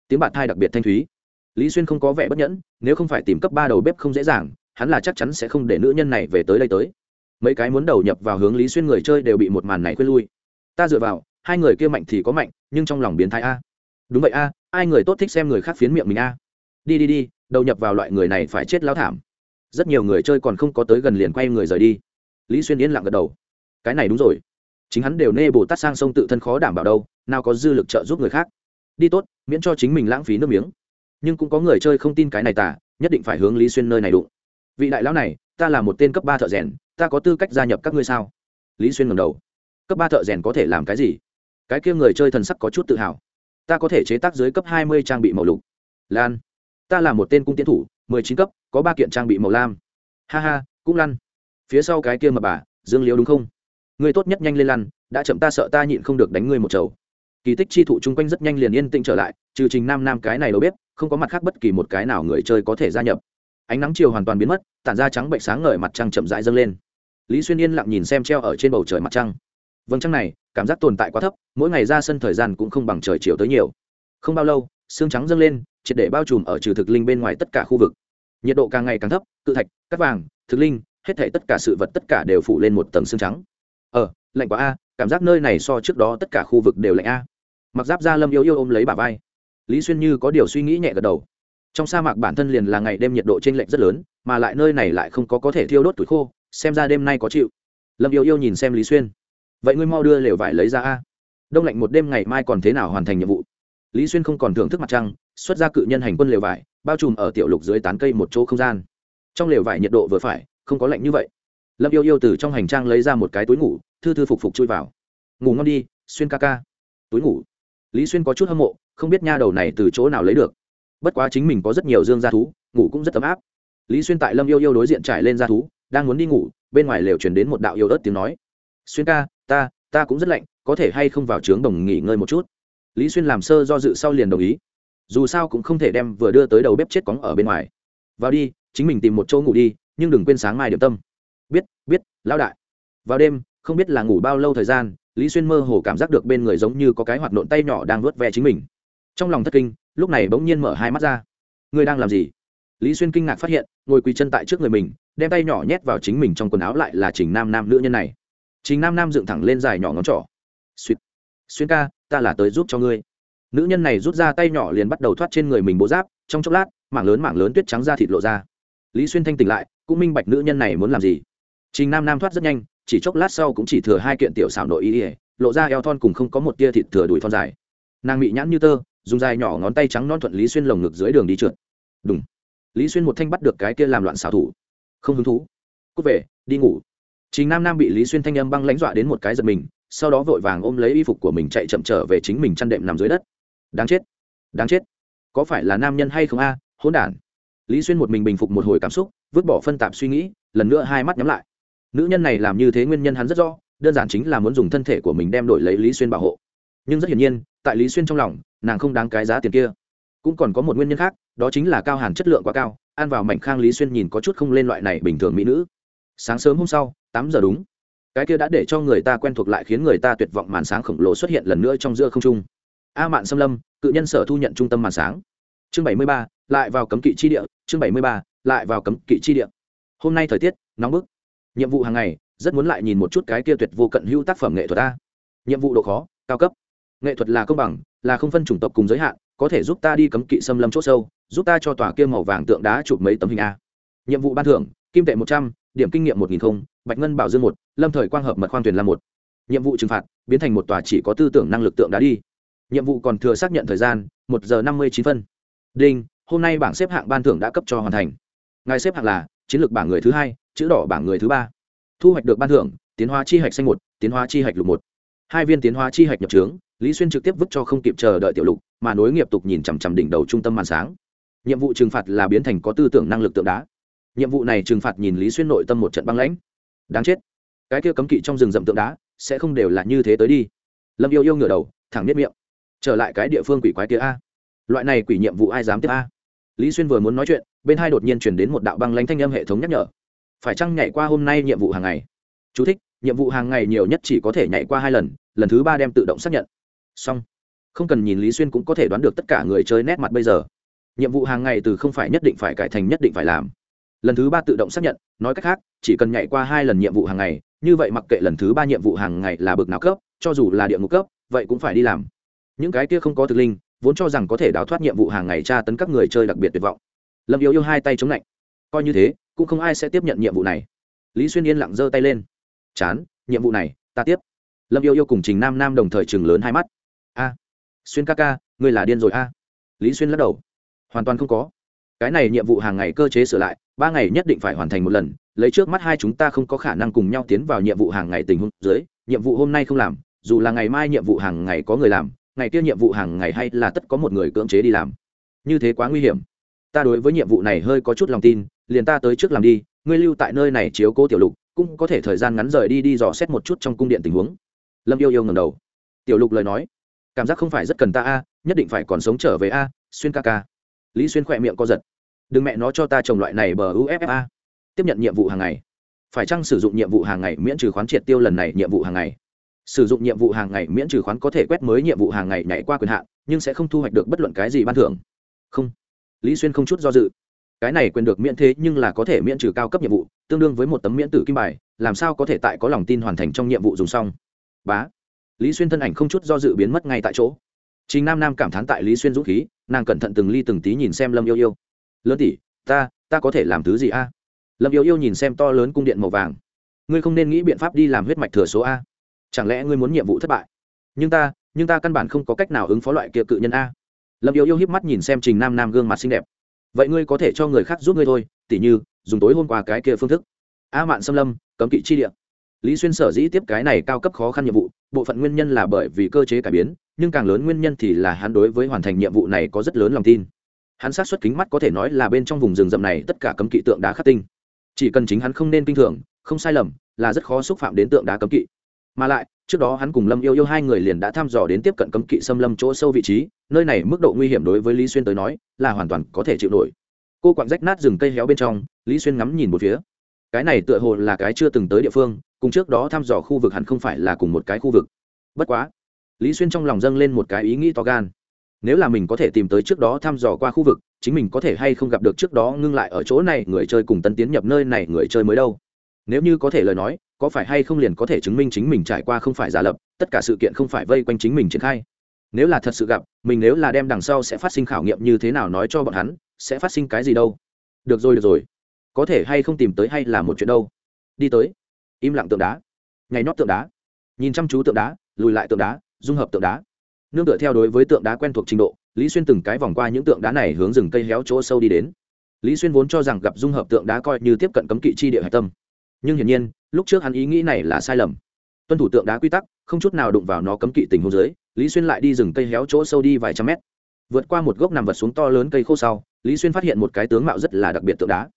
tiếng bạt thai đặc biệt thanh thúy. Lý xuyên không có vẻ bất nhẫn, nếu không phải tìm cấp ba đầu bếp không dễ dàng, hắn là chắc chắn sẽ không để nữ nhân này về tới đây tới. Mấy cái muốn đầu nhập vào hướng lý xuyên người chơi đều bị một màn này khuyên lui. Ta dựa vào, hai người kia mạnh thì có mạnh, nhưng trong lòng biến thái a. Đúng vậy a, ai người tốt thích xem người khác phiến miệng mình a. Đi đi đi, đầu nhập vào loại người này phải chết lao thảm. Rất nhiều người chơi còn không có tới gần liền quay người rời đi. Lý xuyên yên lặng gật đầu. Cái này đúng rồi. Chính hắn đều nê bồ tát sang sông tự thân khó đảm bảo đâu, nào có dư lực trợ giúp người khác đi tốt, miễn cho chính mình lãng phí nước miếng. Nhưng cũng có người chơi không tin cái này tả nhất định phải hướng lý xuyên nơi này đụng. Vị đại lão này, ta là một tên cấp ba thợ rèn, ta có tư cách gia nhập các ngươi sao? Lý xuyên ngầm đầu. Cấp ba thợ rèn có thể làm cái gì? Cái kia người chơi thần sắc có chút tự hào. Ta có thể chế tác dưới cấp hai mươi trang bị màu lục. Lan, ta là một tên cung tiến thủ, mười chín cấp, có ba kiện trang bị màu lam. Ha ha, cũng lăn. Phía sau cái kia mà bà, dương liễu đúng không? Người tốt nhất nhanh lên lăn, đã chậm ta sợ ta nhịn không được đánh ngươi một chầu kỳ tích chi thụ chung quanh rất nhanh liền yên tĩnh trở lại, trừ trình nam nam cái này đâu biết không có mặt khác bất kỳ một cái nào người chơi có thể gia nhập. Ánh nắng chiều hoàn toàn biến mất, tản ra trắng bệnh sáng ngời mặt trăng chậm rãi dâng lên. Lý xuyên yên lặng nhìn xem treo ở trên bầu trời mặt trăng. Vầng trăng này, cảm giác tồn tại quá thấp, mỗi ngày ra sân thời gian cũng không bằng trời chiều tới nhiều. Không bao lâu xương trắng dâng lên, triệt để bao trùm ở trừ thực linh bên ngoài tất cả khu vực. Nhiệt độ càng ngày càng thấp, cự thạch cắt vàng, thực linh, hết thể tất cả sự vật tất cả đều phủ lên một tầng xương trắng. Ờ lạnh quá a, cảm giác nơi này so trước đó tất cả khu vực đều lạnh a mặc giáp da lâm yêu yêu ôm lấy bà vai. Lý xuyên như có điều suy nghĩ nhẹ gật đầu. Trong sa mạc bản thân liền là ngày đêm nhiệt độ t r ê n lệch rất lớn, mà lại nơi này lại không có có thể thiêu đốt tuổi khô, xem ra đêm nay có chịu. Lâm yêu yêu nhìn xem lý xuyên. Vậy ngươi mau đưa lều vải lấy ra a. Đông lạnh một đêm ngày mai còn thế nào hoàn thành nhiệm vụ? Lý xuyên không còn thưởng thức mặt trăng, xuất ra cự nhân hành quân lều vải, bao trùm ở tiểu lục dưới tán cây một chỗ không gian. Trong lều vải nhiệt độ vừa phải, không có lạnh như vậy. Lâm yêu yêu từ trong hành trang lấy ra một cái túi ngủ, thư thư phục phục chui vào. Ngủ ngon đi, xuyên ca ca. Túi ngủ lý xuyên có chút hâm mộ, không biết nha đầu này từ chỗ nào lấy được. Bất quá chính mình có rất nhiều dương gia thú, ngủ cũng rất ấm áp. Lý xuyên tại lâm yêu yêu đối diện trải lên gia thú, đang muốn đi ngủ, bên ngoài lều chuyển đến một đạo yêu ớt tiếng nói. Xuyên ca, ta ta cũng rất lạnh, có thể hay không vào trướng đồng nghỉ ngơi một chút? Lý xuyên làm sơ do dự sau liền đồng ý. Dù sao cũng không thể đem vừa đưa tới đầu bếp chết cóng ở bên ngoài. Vào đi, chính mình tìm một chỗ ngủ đi, nhưng đừng quên sáng mai điểm tâm. Biết biết, lão đại. Vào đêm, không biết là ngủ bao lâu thời gian lý xuyên mơ hồ cảm giác được bên người giống như có cái hoạt nộn tay nhỏ đang vớt ve chính mình. Trong lòng thất kinh, lúc này bỗng nhiên mở hai mắt ra. Ngươi đang làm gì? Lý xuyên kinh ngạc phát hiện, ngồi quỳ chân tại trước người mình, đem tay nhỏ nhét vào chính mình trong quần áo lại là trình nam nam nữ nhân này. Trình nam nam dựng thẳng lên dài nhỏ ngón trỏ. Suýt xuyên ca, ta là tới giúp cho ngươi. Nữ nhân này rút ra tay nhỏ liền bắt đầu thoát trên người mình bố giáp, trong chốc lát, mảng lớn mảng lớn tuyết trắng ra thịt lộ ra. Lý xuyên thanh tỉnh lại, cũng minh bạch nữ nhân này muốn làm gì. Trình nam nam thoát rất nhanh chỉ chốc lát sau cũng chỉ thừa hai kiện tiểu xảo nội y ỉa, lộ ra eo thon cùng không có một tia thịt thừa đùi thon dài. Nàng bị nhãn như tơ, dùng dài nhỏ ngón tay trắng non thuận lý xuyên lồng ngực dưới đường đi trượt. Đúng lý xuyên một thanh bắt được cái kia làm loạn xảo thủ. Không hứng thú. Cút về, đi ngủ. Chính nam nam bị lý xuyên thanh âm băng lãnh dọa đến một cái giật mình, sau đó vội vàng ôm lấy y phục của mình chạy chậm trở về chính mình chăn đệm nằm dưới đất. Đáng chết. Đáng chết. Có phải là nam nhân hay không a? Hỗn đản. Lý xuyên một mình bình phục một hồi cảm xúc, vứt bỏ phân tạp suy nghĩ, lần nữa hai mắt nhắm lại nữ nhân này làm như thế nguyên nhân hắn rất rõ, đơn giản chính là muốn dùng thân thể của mình đem đổi lấy lý xuyên bảo hộ. Nhưng rất hiển nhiên, tại lý xuyên trong lòng, nàng không đáng cái giá tiền kia. Cũng còn có một nguyên nhân khác, đó chính là cao hàn chất lượng quá cao, ăn vào mảnh khang lý xuyên nhìn có chút không lên loại này bình thường mỹ nữ. Sáng sớm hôm sau, tám giờ đúng. Cái kia đã để cho người ta quen thuộc lại khiến người ta tuyệt vọng màn sáng khổng lồ xuất hiện lần nữa trong giữa không trung. A mạn xâm lâm, cự nhân sở thu nhận trung tâm màn sáng. Chương bảy mươi ba, lại vào cấm kỵ chi địa, chương bảy mươi ba, lại vào cấm kỵ chi địa. Hôm nay thời tiết, nóng bức nhiệm vụ hàng ngày, rất muốn lại nhìn một chút cái kia tuyệt vô cận hữu tác phẩm nghệ thuật ta nhiệm vụ độ khó, cao cấp. Nghệ thuật là công bằng, là không phân chủng tộc cùng giới hạn, có thể giúp ta đi cấm kỵ xâm lâm c h ỗ sâu, giúp ta cho tòa kia màu vàng tượng đá chụp mấy tấm hình a. Nhiệm vụ ban thưởng, kim tệ một trăm, điểm kinh nghiệm một nghìn không, bạch ngân bảo dương một, lâm thời quang hợp mật khoang thuyền là một. Nhiệm vụ trừng phạt, biến thành một tòa chỉ có tư tưởng năng lực tượng đá đi. Nhiệm vụ còn thừa xác nhận thời gian, một giờ năm mươi chín phân. Đinh, hôm nay bảng xếp hạng ban thưởng đã cấp cho hoàn thành. Ngài xếp hạng là chiến lược bảng người thứ hai chữ đỏ bảng người thứ ba. Thu hoạch được ban thưởng, tiến hóa chi hạch xanh một, tiến hóa chi hạch lục một. Hai viên tiến hóa chi hạch nhập trướng, lý xuyên trực tiếp vứt cho không kịp chờ đợi tiểu lục, mà nối nghiệp tục nhìn chằm chằm đỉnh đầu trung tâm màn sáng. Nhiệm vụ trừng phạt là biến thành có tư tưởng năng lực tượng đá. Nhiệm vụ này trừng phạt nhìn lý xuyên nội tâm một trận băng lãnh. Đáng chết. Cái kia cấm kỵ trong rừng rậm tượng đá, sẽ không đều là như thế tới đi. Lâm yêu yêu ngửa đầu, thẳng biết miệng. Trở lại cái địa phương quỷ quái kia a. Loại này quỷ nhiệm vụ ai dám tiếp a? Lý xuyên vừa muốn nói chuyện, bên hai đột nhiên chuyển đến một đạo băng lãnh thanh âm hệ thống nhắc nhở phải chăng nhảy qua hôm nay nhiệm vụ hàng ngày? Chú thích, nhiệm vụ hàng ngày nhiều nhất chỉ có thể nhảy qua hai lần lần thứ ba đem tự động xác nhận. Xong. Không cần nhìn lý xuyên cũng có thể đoán được tất cả người chơi nét mặt bây giờ. Nhiệm vụ hàng ngày từ không phải nhất định phải cải thành nhất định phải làm. Lần thứ ba tự động xác nhận nói cách khác chỉ cần nhảy qua hai lần nhiệm vụ hàng ngày như vậy mặc kệ lần thứ ba nhiệm vụ hàng ngày là bực nào cấp cho dù là địa ngục cấp vậy cũng phải đi làm. Những cái kia không có thực linh vốn cho rằng có thể đào thoát nhiệm vụ hàng ngày tra tấn các người chơi đặc biệt tuyệt vọng. Lâm yếu yêu hai tay chống lạnh. Coi như thế cũng không ai sẽ tiếp nhận nhiệm vụ này. Lý xuyên yên lặng giơ tay lên. Chán, nhiệm vụ này, ta tiếp. Lâm yêu yêu cùng trình nam nam đồng thời chừng lớn hai mắt. A, xuyên ca ca, ngươi là điên rồi a? Lý xuyên lắc đầu. Hoàn toàn không có. Cái này nhiệm vụ hàng ngày cơ chế sửa lại, ba ngày nhất định phải hoàn thành một lần, lấy trước mắt hai chúng ta không có khả năng cùng nhau tiến vào nhiệm vụ hàng ngày tình huống dưới, nhiệm vụ hôm nay không làm, dù là ngày mai nhiệm vụ hàng ngày có người làm, ngày kia nhiệm vụ hàng ngày hay là tất có một người cưỡng chế đi làm. Như thế quá nguy hiểm. Ta đối với nhiệm vụ này hơi có chút lòng tin liền ta tới trước làm đi, ngươi lưu tại nơi này chiếu cố tiểu lục, cũng có thể thời gian ngắn rời đi đi dò xét một chút trong cung điện tình huống. Lâm yêu yêu ngầm đầu. Tiểu lục lời nói, cảm giác không phải rất cần ta a, nhất định phải còn sống trở về a, xuyên ca ca. Lý xuyên khỏe miệng co giật. Đừng mẹ nó cho ta trồng loại này bờ uffa tiếp nhận nhiệm vụ hàng ngày. Phải chăng sử dụng nhiệm vụ hàng ngày miễn trừ khoán triệt tiêu lần này nhiệm vụ hàng ngày? Sử dụng nhiệm vụ hàng ngày miễn trừ khoán có thể quét mới nhiệm vụ hàng ngày nhảy qua quyền hạn, nhưng sẽ không thu hoạch được bất luận cái gì ban thưởng. Không. Lý xuyên không chút do dự cái này quyền được miễn thế nhưng là có thể miễn trừ cao cấp nhiệm vụ, tương đương với một tấm miễn tử kim bài, làm sao có thể tại có lòng tin hoàn thành trong nhiệm vụ dùng xong? Bá. Lý xuyên thân ảnh không chút do dự biến mất ngay tại chỗ. Chính nam nam cảm thán tại lý xuyên dũng khí, nàng cẩn thận từng ly từng tí nhìn xem lâm yêu yêu. Lớn tỷ, ta ta có thể làm thứ gì a? Lâm yêu yêu nhìn xem to lớn cung điện màu vàng. Ngươi không nên nghĩ biện pháp đi làm huyết mạch thừa số a. Chẳng lẽ ngươi muốn nhiệm vụ thất bại? Nhưng ta nhưng ta căn bản không có cách nào ứng phó loại kia cự nhân a. Lâm yêu yêu hiếp mắt nhìn xem trình nam nam gương mặt xinh đẹp vậy ngươi có thể cho người khác giúp ngươi thôi, tỉ như, dùng tối hôm qua cái kia phương thức. A mạn xâm lâm, cấm kỵ chi địa. Lý xuyên sở dĩ tiếp cái này cao cấp khó khăn nhiệm vụ, bộ phận nguyên nhân là bởi vì cơ chế cải biến, nhưng càng lớn nguyên nhân thì là hắn đối với hoàn thành nhiệm vụ này có rất lớn lòng tin. Hắn sát xuất kính mắt có thể nói là bên trong vùng rừng rậm này tất cả cấm kỵ tượng đá khắc tinh. Chỉ cần chính hắn không nên kinh thường, không sai lầm, là rất khó xúc phạm đến tượng đá cấm kỵ. Mà lại trước đó hắn cùng lâm yêu yêu hai người liền đã thăm dò đến tiếp cận cấm kỵ xâm lâm chỗ sâu vị trí, nơi này mức độ nguy hiểm đối với lý xuyên tới nói là hoàn toàn có thể chịu nổi. Cô quặn rách nát rừng cây héo bên trong, lý xuyên ngắm nhìn một phía. Cái này tựa hồ là cái chưa từng tới địa phương, cùng trước đó thăm dò khu vực hẳn không phải là cùng một cái khu vực. Bất quá, lý xuyên trong lòng dâng lên một cái ý nghĩ to gan. Nếu là mình có thể tìm tới trước đó thăm dò qua khu vực, chính mình có thể hay không gặp được trước đó ngưng lại ở chỗ này, người chơi cùng tân tiến nhập nơi này, người chơi mới đâu? Nếu như có thể lời nói, có phải hay không liền có thể chứng minh chính mình trải qua không phải giả lập, tất cả sự kiện không phải vây quanh chính mình triển khai? Nếu là thật sự gặp, mình nếu là đem đằng sau sẽ phát sinh khảo nghiệm như thế nào nói cho bọn hắn, sẽ phát sinh cái gì đâu? Được rồi được rồi. Có thể hay không tìm tới hay là một chuyện đâu? Đi tới. Im lặng tượng đá. Nhảy nót tượng đá. Nhìn chăm chú tượng đá, lùi lại tượng đá, dung hợp tượng đá. Nương tựa theo đối với tượng đá quen thuộc trình độ, lý xuyên từng cái vòng qua những tượng đá này hướng rừng cây héo chỗ sâu đi đến. Lý xuyên vốn cho rằng gặp dung hợp tượng đá coi như tiếp cận cấm kỵ chi địa hạch tâm nhưng hiển nhiên, lúc trước hắn ý nghĩ này là sai lầm. Tuân thủ tượng đá quy tắc, không chút nào đụng vào nó cấm kỵ tình hồ dưới, lý xuyên lại đi rừng cây héo chỗ sâu đi vài trăm mét. Vượt qua một gốc nằm vật xuống to lớn cây khô sau, lý xuyên phát hiện một cái tướng mạo rất là đặc biệt tượng đá.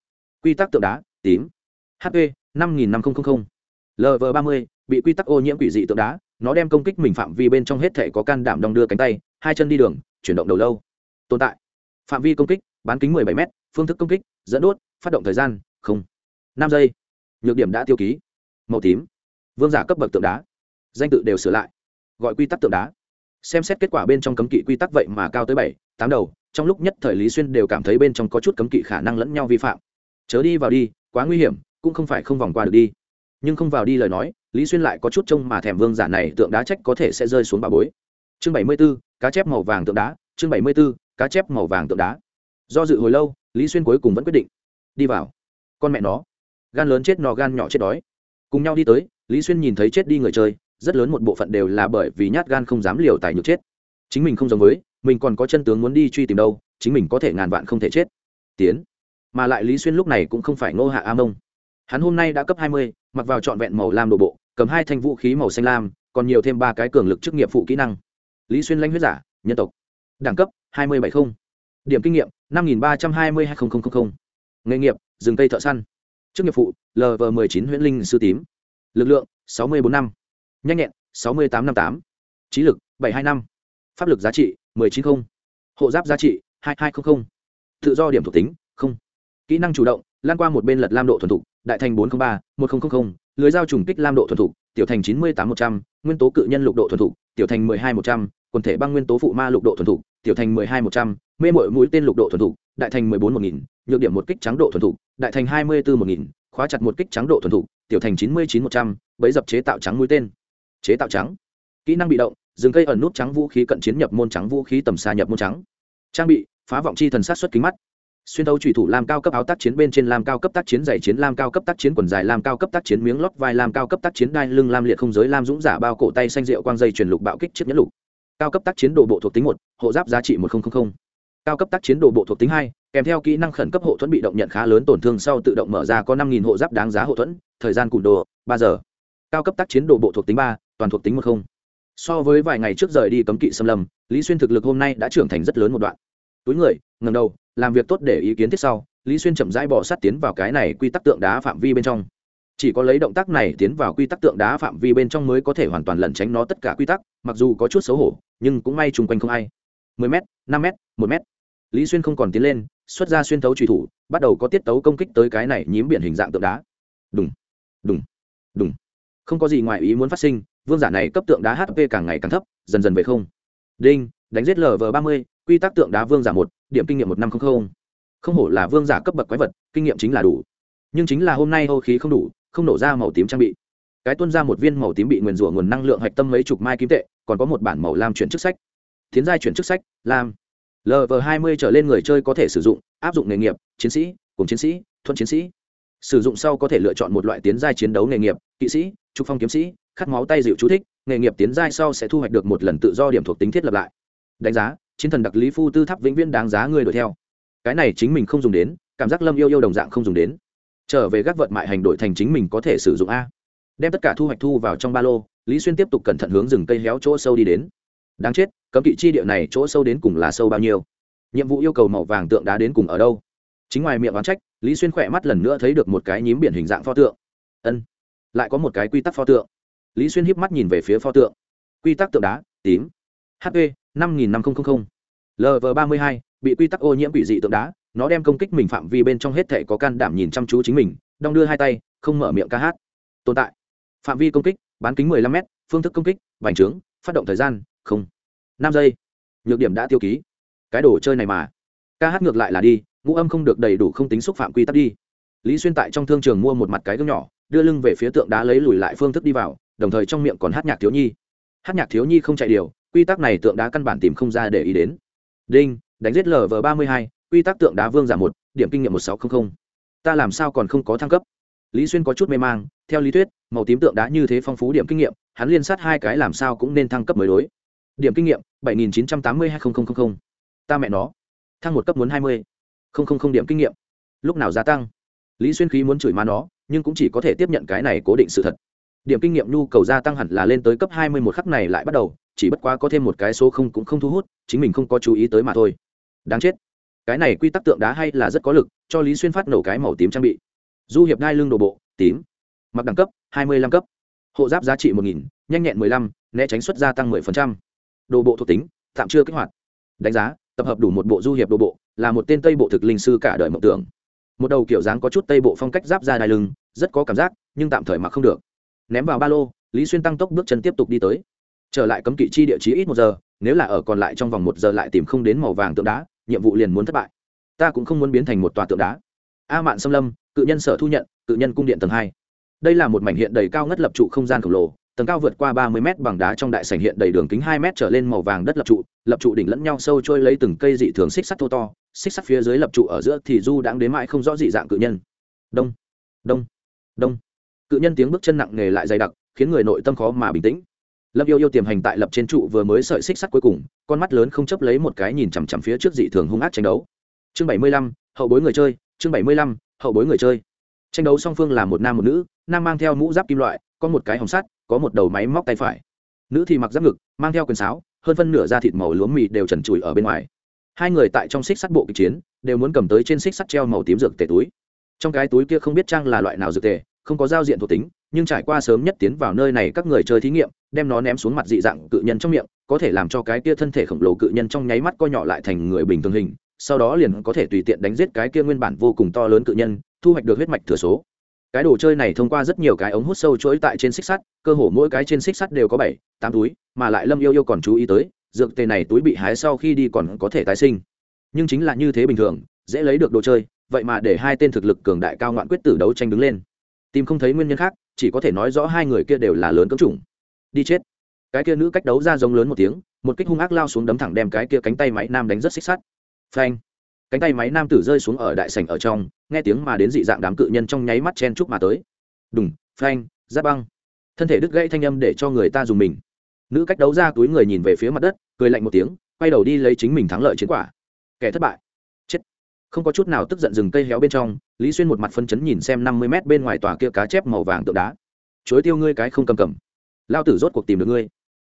Quy tắc tượng đá, tím. Hp năm nghìn năm nghìn lv ba mươi, bị quy tắc ô nhiễm quỷ dị tượng đá, nó đem công kích mình phạm vi bên trong hết thể có can đảm đong đưa cánh tay, hai chân đi đường, chuyển động đầu lâu. Tồn tại. Phạm vi công kích, bán kính 17 m phương thức công kích, dẫn đốt, phát động thời gian, không. Năm giây nhược điểm đã tiêu ký. Màu tím. Vương giả cấp bậc tượng đá. Danh tự đều sửa lại. Gọi quy tắc tượng đá. Xem xét kết quả bên trong cấm kỵ quy tắc vậy mà cao tới bảy, tám đầu, trong lúc nhất thời lý xuyên đều cảm thấy bên trong có chút cấm kỵ khả năng lẫn nhau vi phạm. Chớ đi vào đi, quá nguy hiểm, cũng không phải không vòng qua được đi. Nhưng không vào đi lời nói, lý xuyên lại có chút trông mà thèm vương giả này tượng đá trách có thể sẽ rơi xuống bà bối. Chương bảy mươi b ố cá chép màu vàng tượng đá, chương bảy mươi b ố cá chép màu vàng tượng đá. Do dự hồi lâu, lý xuyên cuối cùng vẫn quyết định, đi vào. Con mẹ nó gan lớn chết nò gan nhỏ chết đói. Cùng nhau đi tới, lý xuyên nhìn thấy chết đi người chơi, rất lớn một bộ phận đều là bởi vì nhát gan không dám liều tài nhược chết. Chính mình không giống với, mình còn có chân tướng muốn đi truy tìm đâu, chính mình có thể ngàn vạn không thể chết. Tiến. Mà lại lý xuyên lúc này cũng không phải ngô hạ a mông. Hắn hôm nay đã cấp hai mươi, mặc vào trọn vẹn màu lam đồ bộ, cầm hai thanh vũ khí màu xanh lam, còn nhiều thêm ba cái cường lực chức nghiệp phụ kỹ năng. Lý xuyên lanh huyết giả, nhân tộc. Đẳng cấp, hai mươi bảy không. Điểm kinh nghiệm, năm nghìn ba trăm hai mươi hai nghìn nghề nghiệp, rừng cây thợ săn chức nghiệp phụ lv 19 huyễn linh sư tím. Lực lượng 64 năm. Nhanh nhẹn 68 năm tám. Trí lực 72 năm. Pháp lực giá trị 190 hộ giáp giá trị 2200 tự do điểm thuộc tính, không. Kỹ năng chủ động, lan qua một bên lật lam độ thuần thục, đại thành 403 1000 lưới dao trùng kích lam độ thuần thục, tiểu thành 98 100 nguyên tố cự nhân lục độ thuần thục, tiểu thành 12 100 quần thể băng nguyên tố phụ ma lục độ thuần thục tiểu thành mười hai một trăm, mê mội mũi tên lục độ thuần thục, đại thành mười bốn một nghìn, nhược điểm một kích trắng độ thuần thục, đại thành hai mươi bốn một nghìn, khóa chặt một kích trắng độ thuần thục, tiểu thành chín mươi chín một trăm bấy dập chế tạo trắng mũi tên. Chế tạo trắng. Kỹ năng bị động dừng cây ẩn nút trắng vũ khí cận chiến nhập môn trắng vũ khí tầm xa nhập môn trắng. Trang bị, phá vọng chi thần sát xuất kính mắt. Xuyên thấu trùy thủ làm cao cấp áo tác chiến bên trên làm cao cấp tác chiến giày chiến làm cao cấp tác chiến quần dài làm cao cấp tác chiến miếng lót vai làm cao cấp tác chiến đai lưng làm liệt không giới làm dũng giả bao cổ tay xanh rượu quang dây truyền lục bạo kích chiếc nhẫn lục. Cao cấp tác chiến đồ bộ thuộc tính một hộ giáp giá trị một nghìn cao cấp tác chiến đồ bộ thuộc tính hai, kèm theo kỹ năng khẩn cấp hộ thuẫn bị động nhận khá lớn, tổn thương sau tự động mở ra có năm hộ giáp đáng giá hộ thuẫn, thời gian cùn đồ, ba giờ. Cao cấp tác chiến đồ bộ thuộc tính ba, toàn thuộc tính một không. So với vài ngày trước rời đi cấm kỵ xâm lâm, lý xuyên thực lực hôm nay đã trưởng thành rất lớn một đoạn. Túi người ngầm đầu, làm việc tốt để ý kiến tiếp sau, lý xuyên chậm rãi bỏ sát tiến vào cái này quy tắc tượng đá phạm vi bên trong. Chỉ có lấy động tác này tiến vào quy tắc tượng đá phạm vi bên trong mới có thể hoàn toàn lẩn tránh nó tất cả quy tắc, mặc dù có chút xấu hổ, nhưng cũng may chung quanh không ai mười m 5m, 1m, lý xuyên không còn tiến lên xuất ra xuyên thấu trùy thủ bắt đầu có tiết tấu công kích tới cái này nhím biển hình dạng tượng đá. Đùng, đùng, đùng, không có gì ngoài ý muốn phát sinh vương giả này cấp tượng đá hp càng ngày càng thấp dần dần về không. Đinh đánh giết lv ba mươi quy tắc tượng đá vương giả một điểm kinh nghiệm một năm không không. Không hổ là vương giả cấp bậc quái vật kinh nghiệm chính là đủ. Nhưng chính là hôm nay hô khí không đủ không nổ ra màu tím trang bị. Cái tuân ra một viên màu tím bị nguyền rủa nguồn năng lượng hạch tâm mấy chục mai kim tệ còn có một bản màu lam chuyển chức sách tiến giai chuyển chức sách lam lv hai mươi trở lên người chơi có thể sử dụng, áp dụng nghề nghiệp, chiến sĩ, cùng chiến sĩ, thuận chiến sĩ. Sử dụng sau có thể lựa chọn một loại tiến giai chiến đấu nghề nghiệp, kỵ sĩ, trục phong kiếm sĩ, khát máu tay dịu chú thích, nghề nghiệp tiến giai sau sẽ thu hoạch được một lần tự do điểm thuộc tính thiết lập lại. Đánh giá, chiến thần đặc lý phu tư tháp vĩnh viễn đáng giá người đuổi theo. Cái này chính mình không dùng đến, cảm giác lâm yêu yêu đồng dạng không dùng đến. Trở về gác vận mại hành đội thành chính mình có thể sử dụng a. Đem tất cả thu hoạch thu vào trong ba lô, lý xuyên tiếp tục cẩn thận hướng rừng cây héo chỗ sâu đi đến đáng chết, cấm kỵ chi địa này chỗ sâu đến cùng là sâu bao nhiêu? Nhiệm vụ yêu cầu màu vàng tượng đá đến cùng ở đâu? Chính ngoài miệng oán trách, lý xuyên khỏe mắt lần nữa thấy được một cái nhím biển hình dạng pho tượng. Ân, lại có một cái quy tắc pho tượng. Lý xuyên híp mắt nhìn về phía pho tượng. Quy tắc tượng đá, tím. Hp năm nghìn năm trăm linh lv ba mươi hai, bị quy tắc ô nhiễm quỷ dị tượng đá, nó đem công kích mình phạm vi bên trong hết thể có can đảm nhìn chăm chú chính mình, đong đưa hai tay, không mở miệng ca hát. Tồn tại. Phạm vi công kích, bán kính mười lăm m phương thức công kích, vành trướng, phát động thời gian không, năm giây, nhược điểm đã tiêu ký. Cái đồ chơi này mà. Ca hát ngược lại là đi, ngũ âm không được đầy đủ không tính xúc phạm quy tắc đi. Lý xuyên tại trong thương trường mua một mặt cái gương nhỏ, đưa lưng về phía tượng đá lấy lùi lại phương thức đi vào, đồng thời trong miệng còn hát nhạc thiếu nhi. Hát nhạc thiếu nhi không chạy điều, quy tắc này tượng đá căn bản tìm không ra để ý đến. Đinh, đánh giết lv ba mươi hai, quy tắc tượng đá vương giả một, điểm kinh nghiệm một sáu trăm linh ta làm sao còn không có thăng cấp? Lý xuyên có chút mê mang, theo lý thuyết, màu tím tượng đá như thế phong phú điểm kinh nghiệm, hắn liên sát hai cái làm sao cũng nên thăng cấp mới đối điểm kinh nghiệm, bảy nghìn chín trăm tám mươi hai nghìn ta mẹ nó, thăng một cấp muốn hai mươi. Điểm kinh nghiệm. Lúc nào gia tăng? Lý xuyên khí muốn chửi má nó, nhưng cũng chỉ có thể tiếp nhận cái này cố định sự thật. Điểm kinh nghiệm nhu cầu gia tăng hẳn là lên tới cấp hai mươi một khắc này lại bắt đầu, chỉ bất quá có thêm một cái số không cũng không thu hút, chính mình không có chú ý tới mà thôi. Đáng chết. Cái này quy tắc tượng đá hay là rất có lực, cho lý xuyên phát nổ cái màu tím trang bị. Du hiệp đai lưng đồ bộ, tím. Mặc đẳng cấp, hai mươi lăm cấp. Hộ giáp giá trị một nghìn, nhanh nhẹn mười lăm, né tránh xuất gia tăng mười phần trăm đồ bộ thuộc tính, tạm chưa kích hoạt. Đánh giá, tập hợp đủ một bộ du hiệp đồ bộ, là một tên tây bộ thực linh sư cả đời mộng tưởng. Một đầu kiểu dáng có chút tây bộ phong cách giáp ra đai lưng, rất có cảm giác, nhưng tạm thời mặc không được. Ném vào ba lô, lý xuyên tăng tốc bước chân tiếp tục đi tới. Trở lại cấm kỵ chi địa chí ít một giờ, nếu là ở còn lại trong vòng một giờ lại tìm không đến màu vàng tượng đá, nhiệm vụ liền muốn thất bại. Ta cũng không muốn biến thành một tòa tượng đá. A mạn xâm lâm, cự nhân sở thu nhận, cự nhân cung điện tầng hai. Đây là một mảnh hiện đầy cao ngất lập trụ không gian khổng lồ tầng cao vượt qua ba mươi mét bằng đá trong đại sảnh hiện đầy đường kính hai mét trở lên màu vàng đất lập trụ lập trụ đỉnh lẫn nhau sâu trôi lấy từng cây dị thường xích sắt thô to, xích sắt phía dưới lập trụ ở giữa thì du đãng đến mãi không rõ dị dạng cự nhân. Đông đông đông. Cự nhân tiếng bước chân nặng nề lại dày đặc, khiến người nội tâm khó mà bình tĩnh. Lâm yêu yêu tiềm hành tại lập trên trụ vừa mới sợi xích sắt cuối cùng, con mắt lớn không chấp lấy một cái nhìn chằm chằm phía trước dị thường hung ác tranh đấu. Chương bảy mươi lăm, hậu bối người chơi, chương bảy mươi lăm, hậu bối người chơi. Tranh đấu song phương là một nam một nữ, nam mang theo mũ giáp kim loại, có một cái hồng sắt có một đầu máy móc tay phải. Nữ thì mặc giáp ngực, mang theo quyền sáo, hơn phân nửa da thịt màu lúa mì đều trần trụi ở bên ngoài. Hai người tại trong xích sắt bộ kịch chiến, đều muốn cầm tới trên xích sắt treo màu tím dược tề túi. Trong cái túi kia không biết trang là loại nào dược tề, không có giao diện thuộc tính, nhưng trải qua sớm nhất tiến vào nơi này các người chơi thí nghiệm, đem nó ném xuống mặt dị dạng cự nhân trong miệng, có thể làm cho cái kia thân thể khổng lồ cự nhân trong nháy mắt co nhỏ lại thành người bình thường hình, sau đó liền có thể tùy tiện đánh giết cái kia nguyên bản vô cùng to lớn cự nhân, thu hoạch được huyết mạch thừa số cái đồ chơi này thông qua rất nhiều cái ống hút sâu chuỗi tại trên xích sắt, cơ hồ mỗi cái trên xích sắt đều có bảy, tám túi, mà lại lâm yêu yêu còn chú ý tới, dược tề này túi bị hái sau khi đi còn có thể tái sinh. Nhưng chính là như thế bình thường, dễ lấy được đồ chơi, vậy mà để hai tên thực lực cường đại cao ngoạn quyết tử đấu tranh đứng lên. Tìm không thấy nguyên nhân khác, chỉ có thể nói rõ hai người kia đều là lớn cấm chủng. Đi chết. Cái kia nữ cách đấu ra giống lớn một tiếng, một kích hung ác lao xuống đấm thẳng đem cái kia cánh tay máy nam đánh rất xích sắt. Phanh. Cánh tay máy nam tử rơi xuống ở đại sảnh ở trong nghe tiếng mà đến dị dạng đám cự nhân trong nháy mắt chen chúc mà tới. Đùng, phanh, giáp băng. Thân thể đứt gãy thanh âm để cho người ta dùng mình. Nữ cách đấu ra túi người nhìn về phía mặt đất, cười lạnh một tiếng, quay đầu đi lấy chính mình thắng lợi chiến quả. Kẻ thất bại. Chết. Không có chút nào tức giận rừng cây héo bên trong, lý xuyên một mặt phân chấn nhìn xem năm mươi mét bên ngoài tòa kia cá chép màu vàng tượng đá. Chối tiêu ngươi cái không cầm cầm. Lao tử rốt cuộc tìm được ngươi.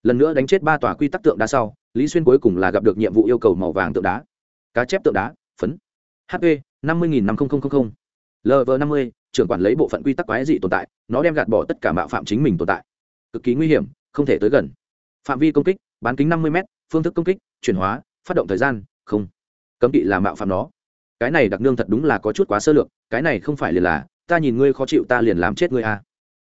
Lần nữa đánh chết ba tòa quy tắc tượng đá sau, lý xuyên cuối cùng là gặp được nhiệm vụ yêu cầu màu vàng tượng đá. Cá chép tượng đá, phấn hp năm mươi nghìn năm nghìn lv năm mươi, trưởng quản lấy bộ phận quy tắc quái dị tồn tại, nó đem gạt bỏ tất cả mạo phạm chính mình tồn tại. Cực kỳ nguy hiểm, không thể tới gần. Phạm vi công kích, bán kính năm mươi m phương thức công kích, chuyển hóa, phát động thời gian, không. Cấm kỵ là mạo phạm nó. Cái này đặc nương thật đúng là có chút quá sơ lược, cái này không phải liền là, ta nhìn ngươi khó chịu ta liền làm chết ngươi à.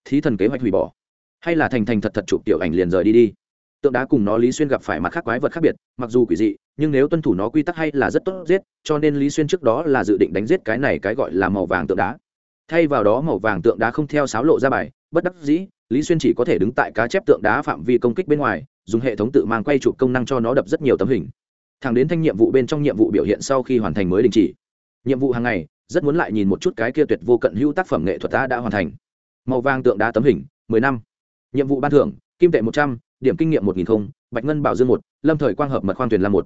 thí thần kế hoạch hủy bỏ. Hay là thành thành thật thật chụp tiểu ảnh liền rời đi đi. Tượng đá cùng nó lý xuyên gặp phải mặt khác quái vật khác biệt, mặc dù quỷ dị nhưng nếu tuân thủ nó quy tắc hay là rất tốt giết, cho nên lý xuyên trước đó là dự định đánh giết cái này cái gọi là màu vàng tượng đá. Thay vào đó màu vàng tượng đá không theo sáo lộ ra bài, bất đắc dĩ, lý xuyên chỉ có thể đứng tại cá chép tượng đá phạm vi công kích bên ngoài, dùng hệ thống tự mang quay chụp công năng cho nó đập rất nhiều tấm hình. Thẳng đến thanh nhiệm vụ bên trong nhiệm vụ biểu hiện sau khi hoàn thành mới đình chỉ. Nhiệm vụ hàng ngày, rất muốn lại nhìn một chút cái kia tuyệt vô cận hữu tác phẩm nghệ thuật ta đã hoàn thành. Màu vàng tượng đá tấm hình, mười năm. Nhiệm vụ ban thưởng, kim tệ một trăm, điểm kinh nghiệm một nghìn không, bạch ngân bảo dương một, lâm thời quang hợp mật khoang thuyền là một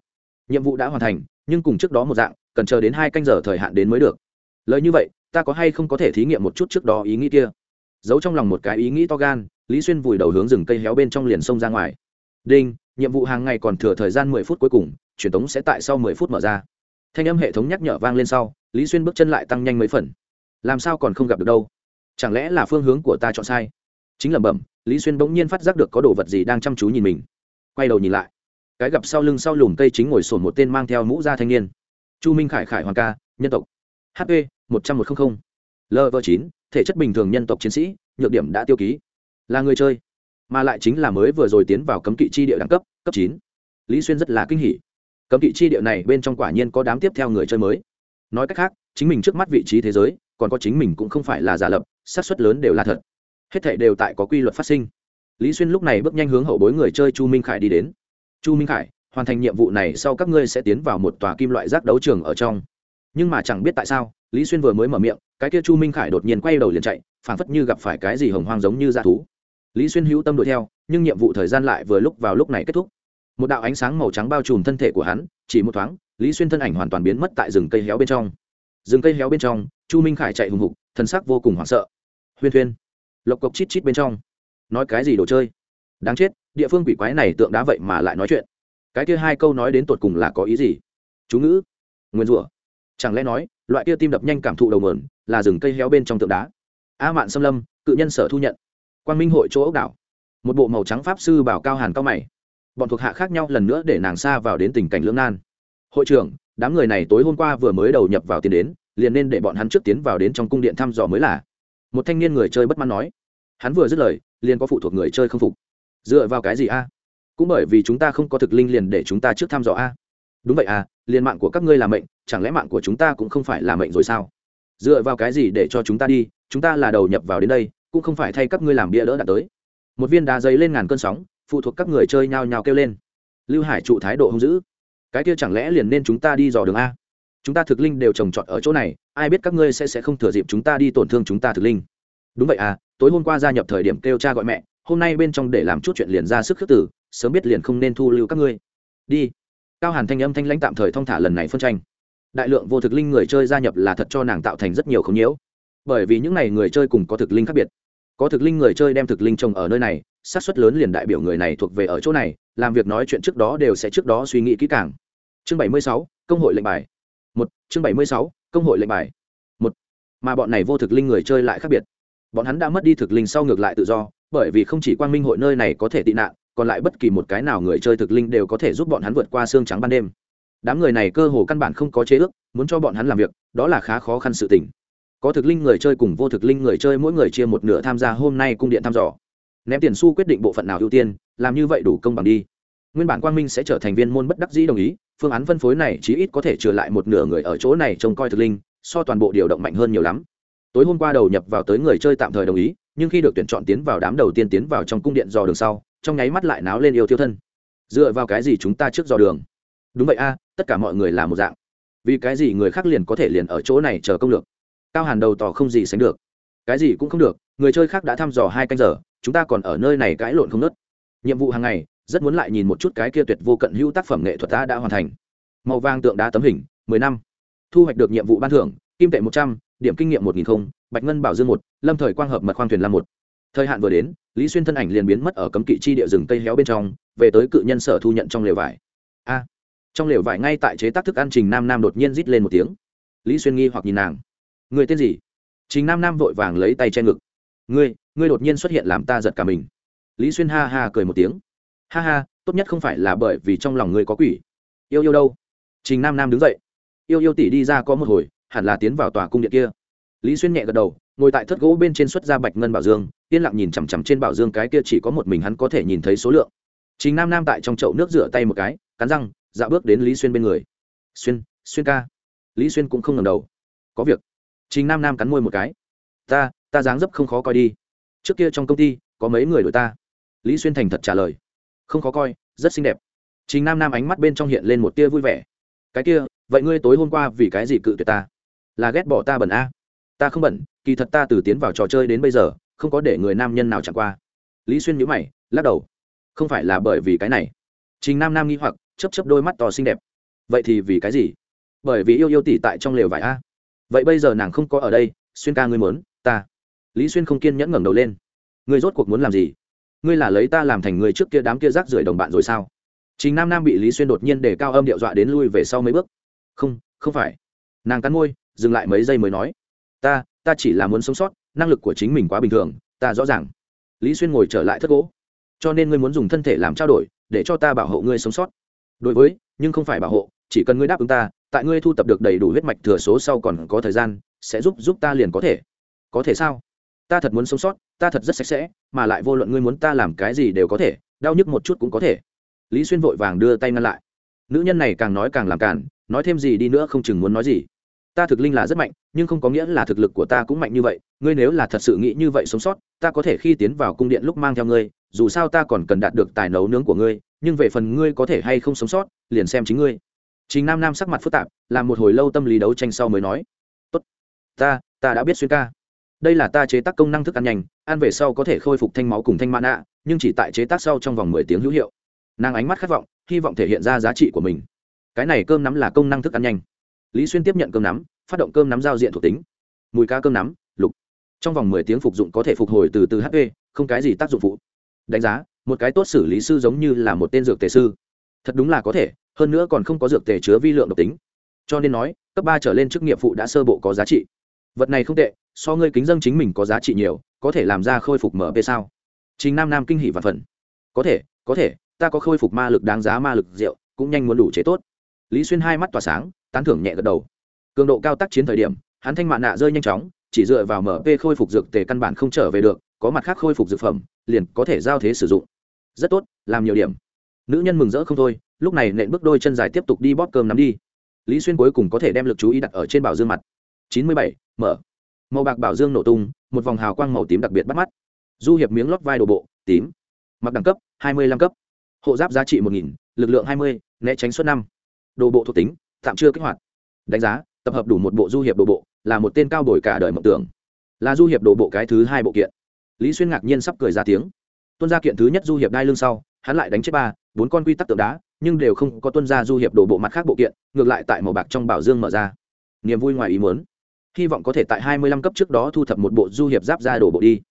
nhiệm vụ đã hoàn thành, nhưng cùng trước đó một dạng, cần chờ đến hai canh giờ thời hạn đến mới được. Lời như vậy, ta có hay không có thể thí nghiệm một chút trước đó ý nghĩ kia? Giấu trong lòng một cái ý nghĩ to gan, lý xuyên vùi đầu hướng rừng cây héo bên trong liền sông ra ngoài. Đinh, nhiệm vụ hàng ngày còn thừa thời gian mười phút cuối cùng, truyền tống sẽ tại sau mười phút mở ra. Thanh âm hệ thống nhắc nhở vang lên sau, lý xuyên bước chân lại tăng nhanh mấy phần. Làm sao còn không gặp được đâu? Chẳng lẽ là phương hướng của ta chọn sai? Chính lẩm bẩm, lý xuyên bỗng nhiên phát giác được có đồ vật gì đang chăm chú nhìn mình. Quay đầu nhìn lại cái gặp sau lưng sau lùm cây chính ngồi sổn một tên mang theo mũ da thanh niên. Chu minh khải khải hoàng ca, nhân tộc. Hp một trăm một trăm linh lv chín, thể chất bình thường nhân tộc chiến sĩ, nhược điểm đã tiêu ký. Là người chơi, mà lại chính là mới vừa rồi tiến vào cấm kỵ chi địa đẳng cấp cấp chín. Lý xuyên rất là kinh hỉ. Cấm kỵ chi địa này bên trong quả nhiên có đám tiếp theo người chơi mới. Nói cách khác, chính mình trước mắt vị trí thế giới, còn có chính mình cũng không phải là giả lập, xác suất lớn đều là thật. Hết thể đều tại có quy luật phát sinh. Lý xuyên lúc này bước nhanh hướng hậu bối người chơi chu minh khải đi đến chu minh khải, hoàn thành nhiệm vụ này sau các ngươi sẽ tiến vào một tòa kim loại rác đấu trường ở trong. Nhưng mà chẳng biết tại sao, lý xuyên vừa mới mở miệng, cái kia chu minh khải đột nhiên quay đầu liền chạy, phảng phất như gặp phải cái gì hồng hoang giống như dã thú. Lý xuyên hữu tâm đuổi theo, nhưng nhiệm vụ thời gian lại vừa lúc vào lúc này kết thúc. Một đạo ánh sáng màu trắng bao trùm thân thể của hắn, chỉ một thoáng, lý xuyên thân ảnh hoàn toàn biến mất tại rừng cây héo bên trong. Rừng cây héo bên trong, chu minh khải chạy hùng hục thân sắc vô cùng hoảng sợ. Huyên thuyên, lộc cộc chít chít bên trong. Nói cái gì đồ chơi? Đáng chết, địa phương quỷ quái này tượng đá vậy mà lại nói chuyện. Cái kia hai câu nói đến tột cùng là có ý gì? Chú ngữ. Nguyên rủa. Chẳng lẽ nói, loại kia tim đập nhanh cảm thụ đầu mườn là rừng cây héo bên trong tượng đá? A mạn xâm lâm, cự nhân sở thu nhận. Quan minh hội chỗ ốc đảo. Một bộ màu trắng pháp sư bảo cao hàn cao mày. Bọn thuộc hạ khác nhau lần nữa để nàng xa vào đến tình cảnh lưỡng nan. Hội trưởng, đám người này tối hôm qua vừa mới đầu nhập vào tiền đến, liền nên để bọn hắn trước tiến vào đến trong cung điện thăm dò mới là. Một thanh niên người chơi bất mãn nói. Hắn vừa dứt lời, liền có phụ thuộc người chơi không phục dựa vào cái gì a? Cũng bởi vì chúng ta không có thực linh liền để chúng ta trước thăm dò a. Đúng vậy à liền mạng của các ngươi là mệnh, chẳng lẽ mạng của chúng ta cũng không phải là mệnh rồi sao? Dựa vào cái gì để cho chúng ta đi, chúng ta là đầu nhập vào đến đây, cũng không phải thay các ngươi làm bia đỡ đạt tới. Một viên đá giấy lên ngàn cơn sóng, phụ thuộc các người chơi nhao nhao kêu lên. Lưu hải trụ thái độ hung dữ. Cái kia chẳng lẽ liền nên chúng ta đi dò đường a? Chúng ta thực linh đều trồng trọt ở chỗ này, ai biết các ngươi sẽ sẽ không thừa dịp chúng ta đi tổn thương chúng ta thực linh. Đúng vậy à tối hôm qua gia nhập thời điểm kêu cha gọi mẹ hôm nay bên trong để làm chút chuyện liền ra sức khước tử sớm biết liền không nên thu lưu các ngươi. Đi. Cao hàn thanh âm thanh lãnh tạm thời thong thả lần này phân tranh. Đại lượng vô thực linh người chơi gia nhập là thật cho nàng tạo thành rất nhiều không nhiễu. Bởi vì những n à y người chơi cùng có thực linh khác biệt. Có thực linh người chơi đem thực linh trồng ở nơi này, xác suất lớn liền đại biểu người này thuộc về ở chỗ này, làm việc nói chuyện trước đó đều sẽ trước đó suy nghĩ kỹ càng. Chương bảy mươi sáu, công hội lệnh bài. Một, chương bảy mươi sáu, công hội lệnh bài. Một, mà bọn này vô thực linh người chơi lại khác biệt. Bọn hắn đã mất đi thực linh sau ngược lại tự do bởi vì không chỉ quang minh hội nơi này có thể tị nạn, còn lại bất kỳ một cái nào người chơi thực linh đều có thể giúp bọn hắn vượt qua xương trắng ban đêm. Đám người này cơ hồ căn bản không có chế ước, muốn cho bọn hắn làm việc, đó là khá khó khăn sự tình. Có thực linh người chơi cùng vô thực linh người chơi mỗi người chia một nửa tham gia hôm nay cung điện thăm dò. Ném tiền xu quyết định bộ phận nào ưu tiên, làm như vậy đủ công bằng đi. Nguyên bản quang minh sẽ trở thành viên môn bất đắc dĩ đồng ý, phương án phân phối này chí ít có thể trừ lại một nửa người ở chỗ này trông coi thực linh, so toàn bộ điều động mạnh hơn nhiều lắm tối hôm qua đầu nhập vào tới người chơi tạm thời đồng ý, nhưng khi được tuyển chọn tiến vào đám đầu tiên tiến vào trong cung điện dò đường sau, trong nháy mắt lại náo lên yêu thiêu thân. Dựa vào cái gì chúng ta trước dò đường? Đúng vậy a, tất cả mọi người là một dạng. Vì cái gì người khác liền có thể liền ở chỗ này chờ công lược? Cao hàn đầu tỏ không gì sánh được. Cái gì cũng không được, người chơi khác đã thăm dò hai canh giờ, chúng ta còn ở nơi này cãi lộn không nớt. Nhiệm vụ hàng ngày, rất muốn lại nhìn một chút cái kia tuyệt vô cận hữu tác phẩm nghệ thuật ta đã hoàn thành. Màu vàng tượng đá tấm hình, mười năm. Thu hoạch được nhiệm vụ ban thưởng, kim tệ một trăm điểm kinh nghiệm một nghìn không, bạch ngân bảo dương một, lâm thời quang hợp mật khoang thuyền lam một. Thời hạn vừa đến, lý xuyên thân ảnh liền biến mất ở cấm kỵ chi địa rừng cây héo bên trong, về tới cự nhân sở thu nhận trong lều vải. A! Trong lều vải ngay tại chế tác thức ăn trình nam nam đột nhiên rít lên một tiếng. Lý xuyên nghi hoặc nhìn nàng. Người tên gì? Trình nam nam vội vàng lấy tay che ngực. Ngươi ngươi đột nhiên xuất hiện làm ta giật cả mình. Lý xuyên ha ha cười một tiếng. Ha ha, tốt nhất không phải là bởi vì trong lòng ngươi có quỷ. Yêu yêu đâu? Trình nam nam đứng dậy. Yêu yêu tỷ đi ra có một hồi hẳn là tiến vào tòa cung điện kia. Lý xuyên nhẹ gật đầu, ngồi tại thất gỗ bên trên xuất ra bạch ngân bảo dương, yên lặng nhìn chằm chằm trên bảo dương cái kia chỉ có một mình hắn có thể nhìn thấy số lượng. Trình nam nam tại trong chậu nước rửa tay một cái, cắn răng dạo bước đến lý xuyên bên người. Xuyên xuyên ca. Lý xuyên cũng không ngầm đầu. Có việc. Trình nam nam cắn môi một cái. Ta ta dáng dấp không khó coi đi. Trước kia trong công ty, có mấy người đổi ta. Lý xuyên thành thật trả lời. Không khó coi, rất xinh đẹp. Trình nam nam ánh mắt bên trong hiện lên một tia vui vẻ. Cái kia, vậy ngươi tối hôm qua vì cái gì cự tuyệt ta? Là ghét bỏ ta bẩn a. Ta không bẩn, kỳ thật ta từ tiến vào trò chơi đến bây giờ, không có để người nam nhân nào chẳng qua. Lý xuyên nhữ mày, lắc đầu. Không phải là bởi vì cái này. Trình nam nam nghi hoặc chấp chấp đôi mắt to xinh đẹp. Vậy thì vì cái gì? Bởi vì yêu yêu tỷ tại trong lều vải a. Vậy bây giờ nàng không có ở đây, xuyên ca ngươi muốn, ta. Lý xuyên không kiên nhẫn ngẩng đầu lên. Ngươi rốt cuộc muốn làm gì? Ngươi là lấy ta làm thành người trước kia đám kia rác rưởi đồng bạn rồi sao? Trình nam nam bị lý xuyên đột nhiên để cao âm điệu dọa đến lui về sau mấy bước. Không không phải. Nàng cắn môi dừng lại mấy giây mới nói, ta ta chỉ là muốn sống sót, năng lực của chính mình quá bình thường, ta rõ ràng. Lý xuyên ngồi trở lại thất gỗ. Cho nên ngươi muốn dùng thân thể làm trao đổi, để cho ta bảo hộ ngươi sống sót. Đối với, nhưng không phải bảo hộ, chỉ cần ngươi đáp ứng ta, tại ngươi thu tập được đầy đủ huyết mạch thừa số sau còn có thời gian, sẽ giúp giúp ta liền có thể. Có thể sao? Ta thật muốn sống sót, ta thật rất sạch sẽ, mà lại vô luận ngươi muốn ta làm cái gì đều có thể, đau nhức một chút cũng có thể. Lý xuyên vội vàng đưa tay ngăn lại. Nữ nhân này càng nói càng làm cản nói thêm gì đi nữa không chừng muốn nói gì ta thực linh là rất mạnh, nhưng không có nghĩa là thực lực của ta cũng mạnh như vậy. Ngươi nếu là thật sự nghĩ như vậy sống sót, ta có thể khi tiến vào cung điện lúc mang theo ngươi. Dù sao ta còn cần đạt được tài nấu nướng của ngươi, nhưng về phần ngươi có thể hay không sống sót, liền xem chính ngươi. Chính nam nam sắc mặt phức tạp, làm một hồi lâu tâm lý đấu tranh sau mới nói, tốt, ta ta đã biết xuyên ca. Đây là ta chế tác công năng thức ăn nhanh, ăn về sau có thể khôi phục thanh máu cùng thanh mãn ạ, nhưng chỉ tại chế tác sau trong vòng mười tiếng hữu hiệu. Nàng ánh mắt khát vọng, hy vọng thể hiện ra giá trị của mình. Cái này cơm nắm là công năng thức ăn nhanh lý xuyên tiếp nhận cơm nắm, phát động cơm nắm giao diện thuộc tính. Mùi cá cơm nắm, lục. Trong vòng mười tiếng phục dụng có thể phục hồi từ từ hp không cái gì tác dụng phụ. Đánh giá, một cái tốt xử lý sư giống như là một tên dược tề sư. Thật đúng là có thể, hơn nữa còn không có dược tề chứa vi lượng độc tính. Cho nên nói, cấp ba trở lên chức nghiệp phụ đã sơ bộ có giá trị. Vật này không tệ, so ngươi kính dân chính mình có giá trị nhiều, có thể làm ra khôi phục mở mp sao? Trình nam nam kinh hỷ và phần. Có thể có thể, ta có khôi phục ma lực đáng giá ma lực rượu, cũng nhanh muốn đủ chế tốt. Lý xuyên hai mắt tỏa sáng tán thưởng nhẹ gật đầu. Cường độ cao tác chiến thời điểm, hắn thanh mạ nạ rơi nhanh chóng, chỉ dựa vào mp khôi phục dược tề căn bản không trở về được, có mặt khác khôi phục dược phẩm, liền có thể giao thế sử dụng. Rất tốt, làm nhiều điểm. Nữ nhân mừng rỡ không thôi, lúc này nện bước đôi chân dài tiếp tục đi bóp cơm nắm đi. Lý xuyên cuối cùng có thể đem lực chú ý đặt ở trên bảo dương mặt. Chín mươi bảy, mở. Màu bạc bảo dương nổ tung, một vòng hào quang màu tím đặc biệt bắt mắt. Du hiệp miếng lót vai đồ bộ, tím. Mặc đẳng cấp, hai mươi lăm cấp. Hộ giáp giá trị một nghìn, lực lượng hai mươi, né tránh suất năm. Đồ bộ thuộc tính tạm chưa kích hoạt. Đánh giá, tập hợp đủ một bộ du hiệp đồ bộ, là một tên cao bồi cả đời mộng tưởng. Là du hiệp đồ bộ cái thứ hai bộ kiện. Lý xuyên ngạc nhiên sắp cười ra tiếng. Tuân gia kiện thứ nhất du hiệp đai lưng sau, hắn lại đánh chết ba, bốn con quy tắc tượng đá, nhưng đều không có tuân gia du hiệp đồ bộ mặt khác bộ kiện, ngược lại tại màu bạc trong bảo dương mở ra. Niềm vui ngoài ý muốn. Hy vọng có thể tại hai mươi lăm cấp trước đó thu thập một bộ du hiệp giáp ra đồ bộ đi.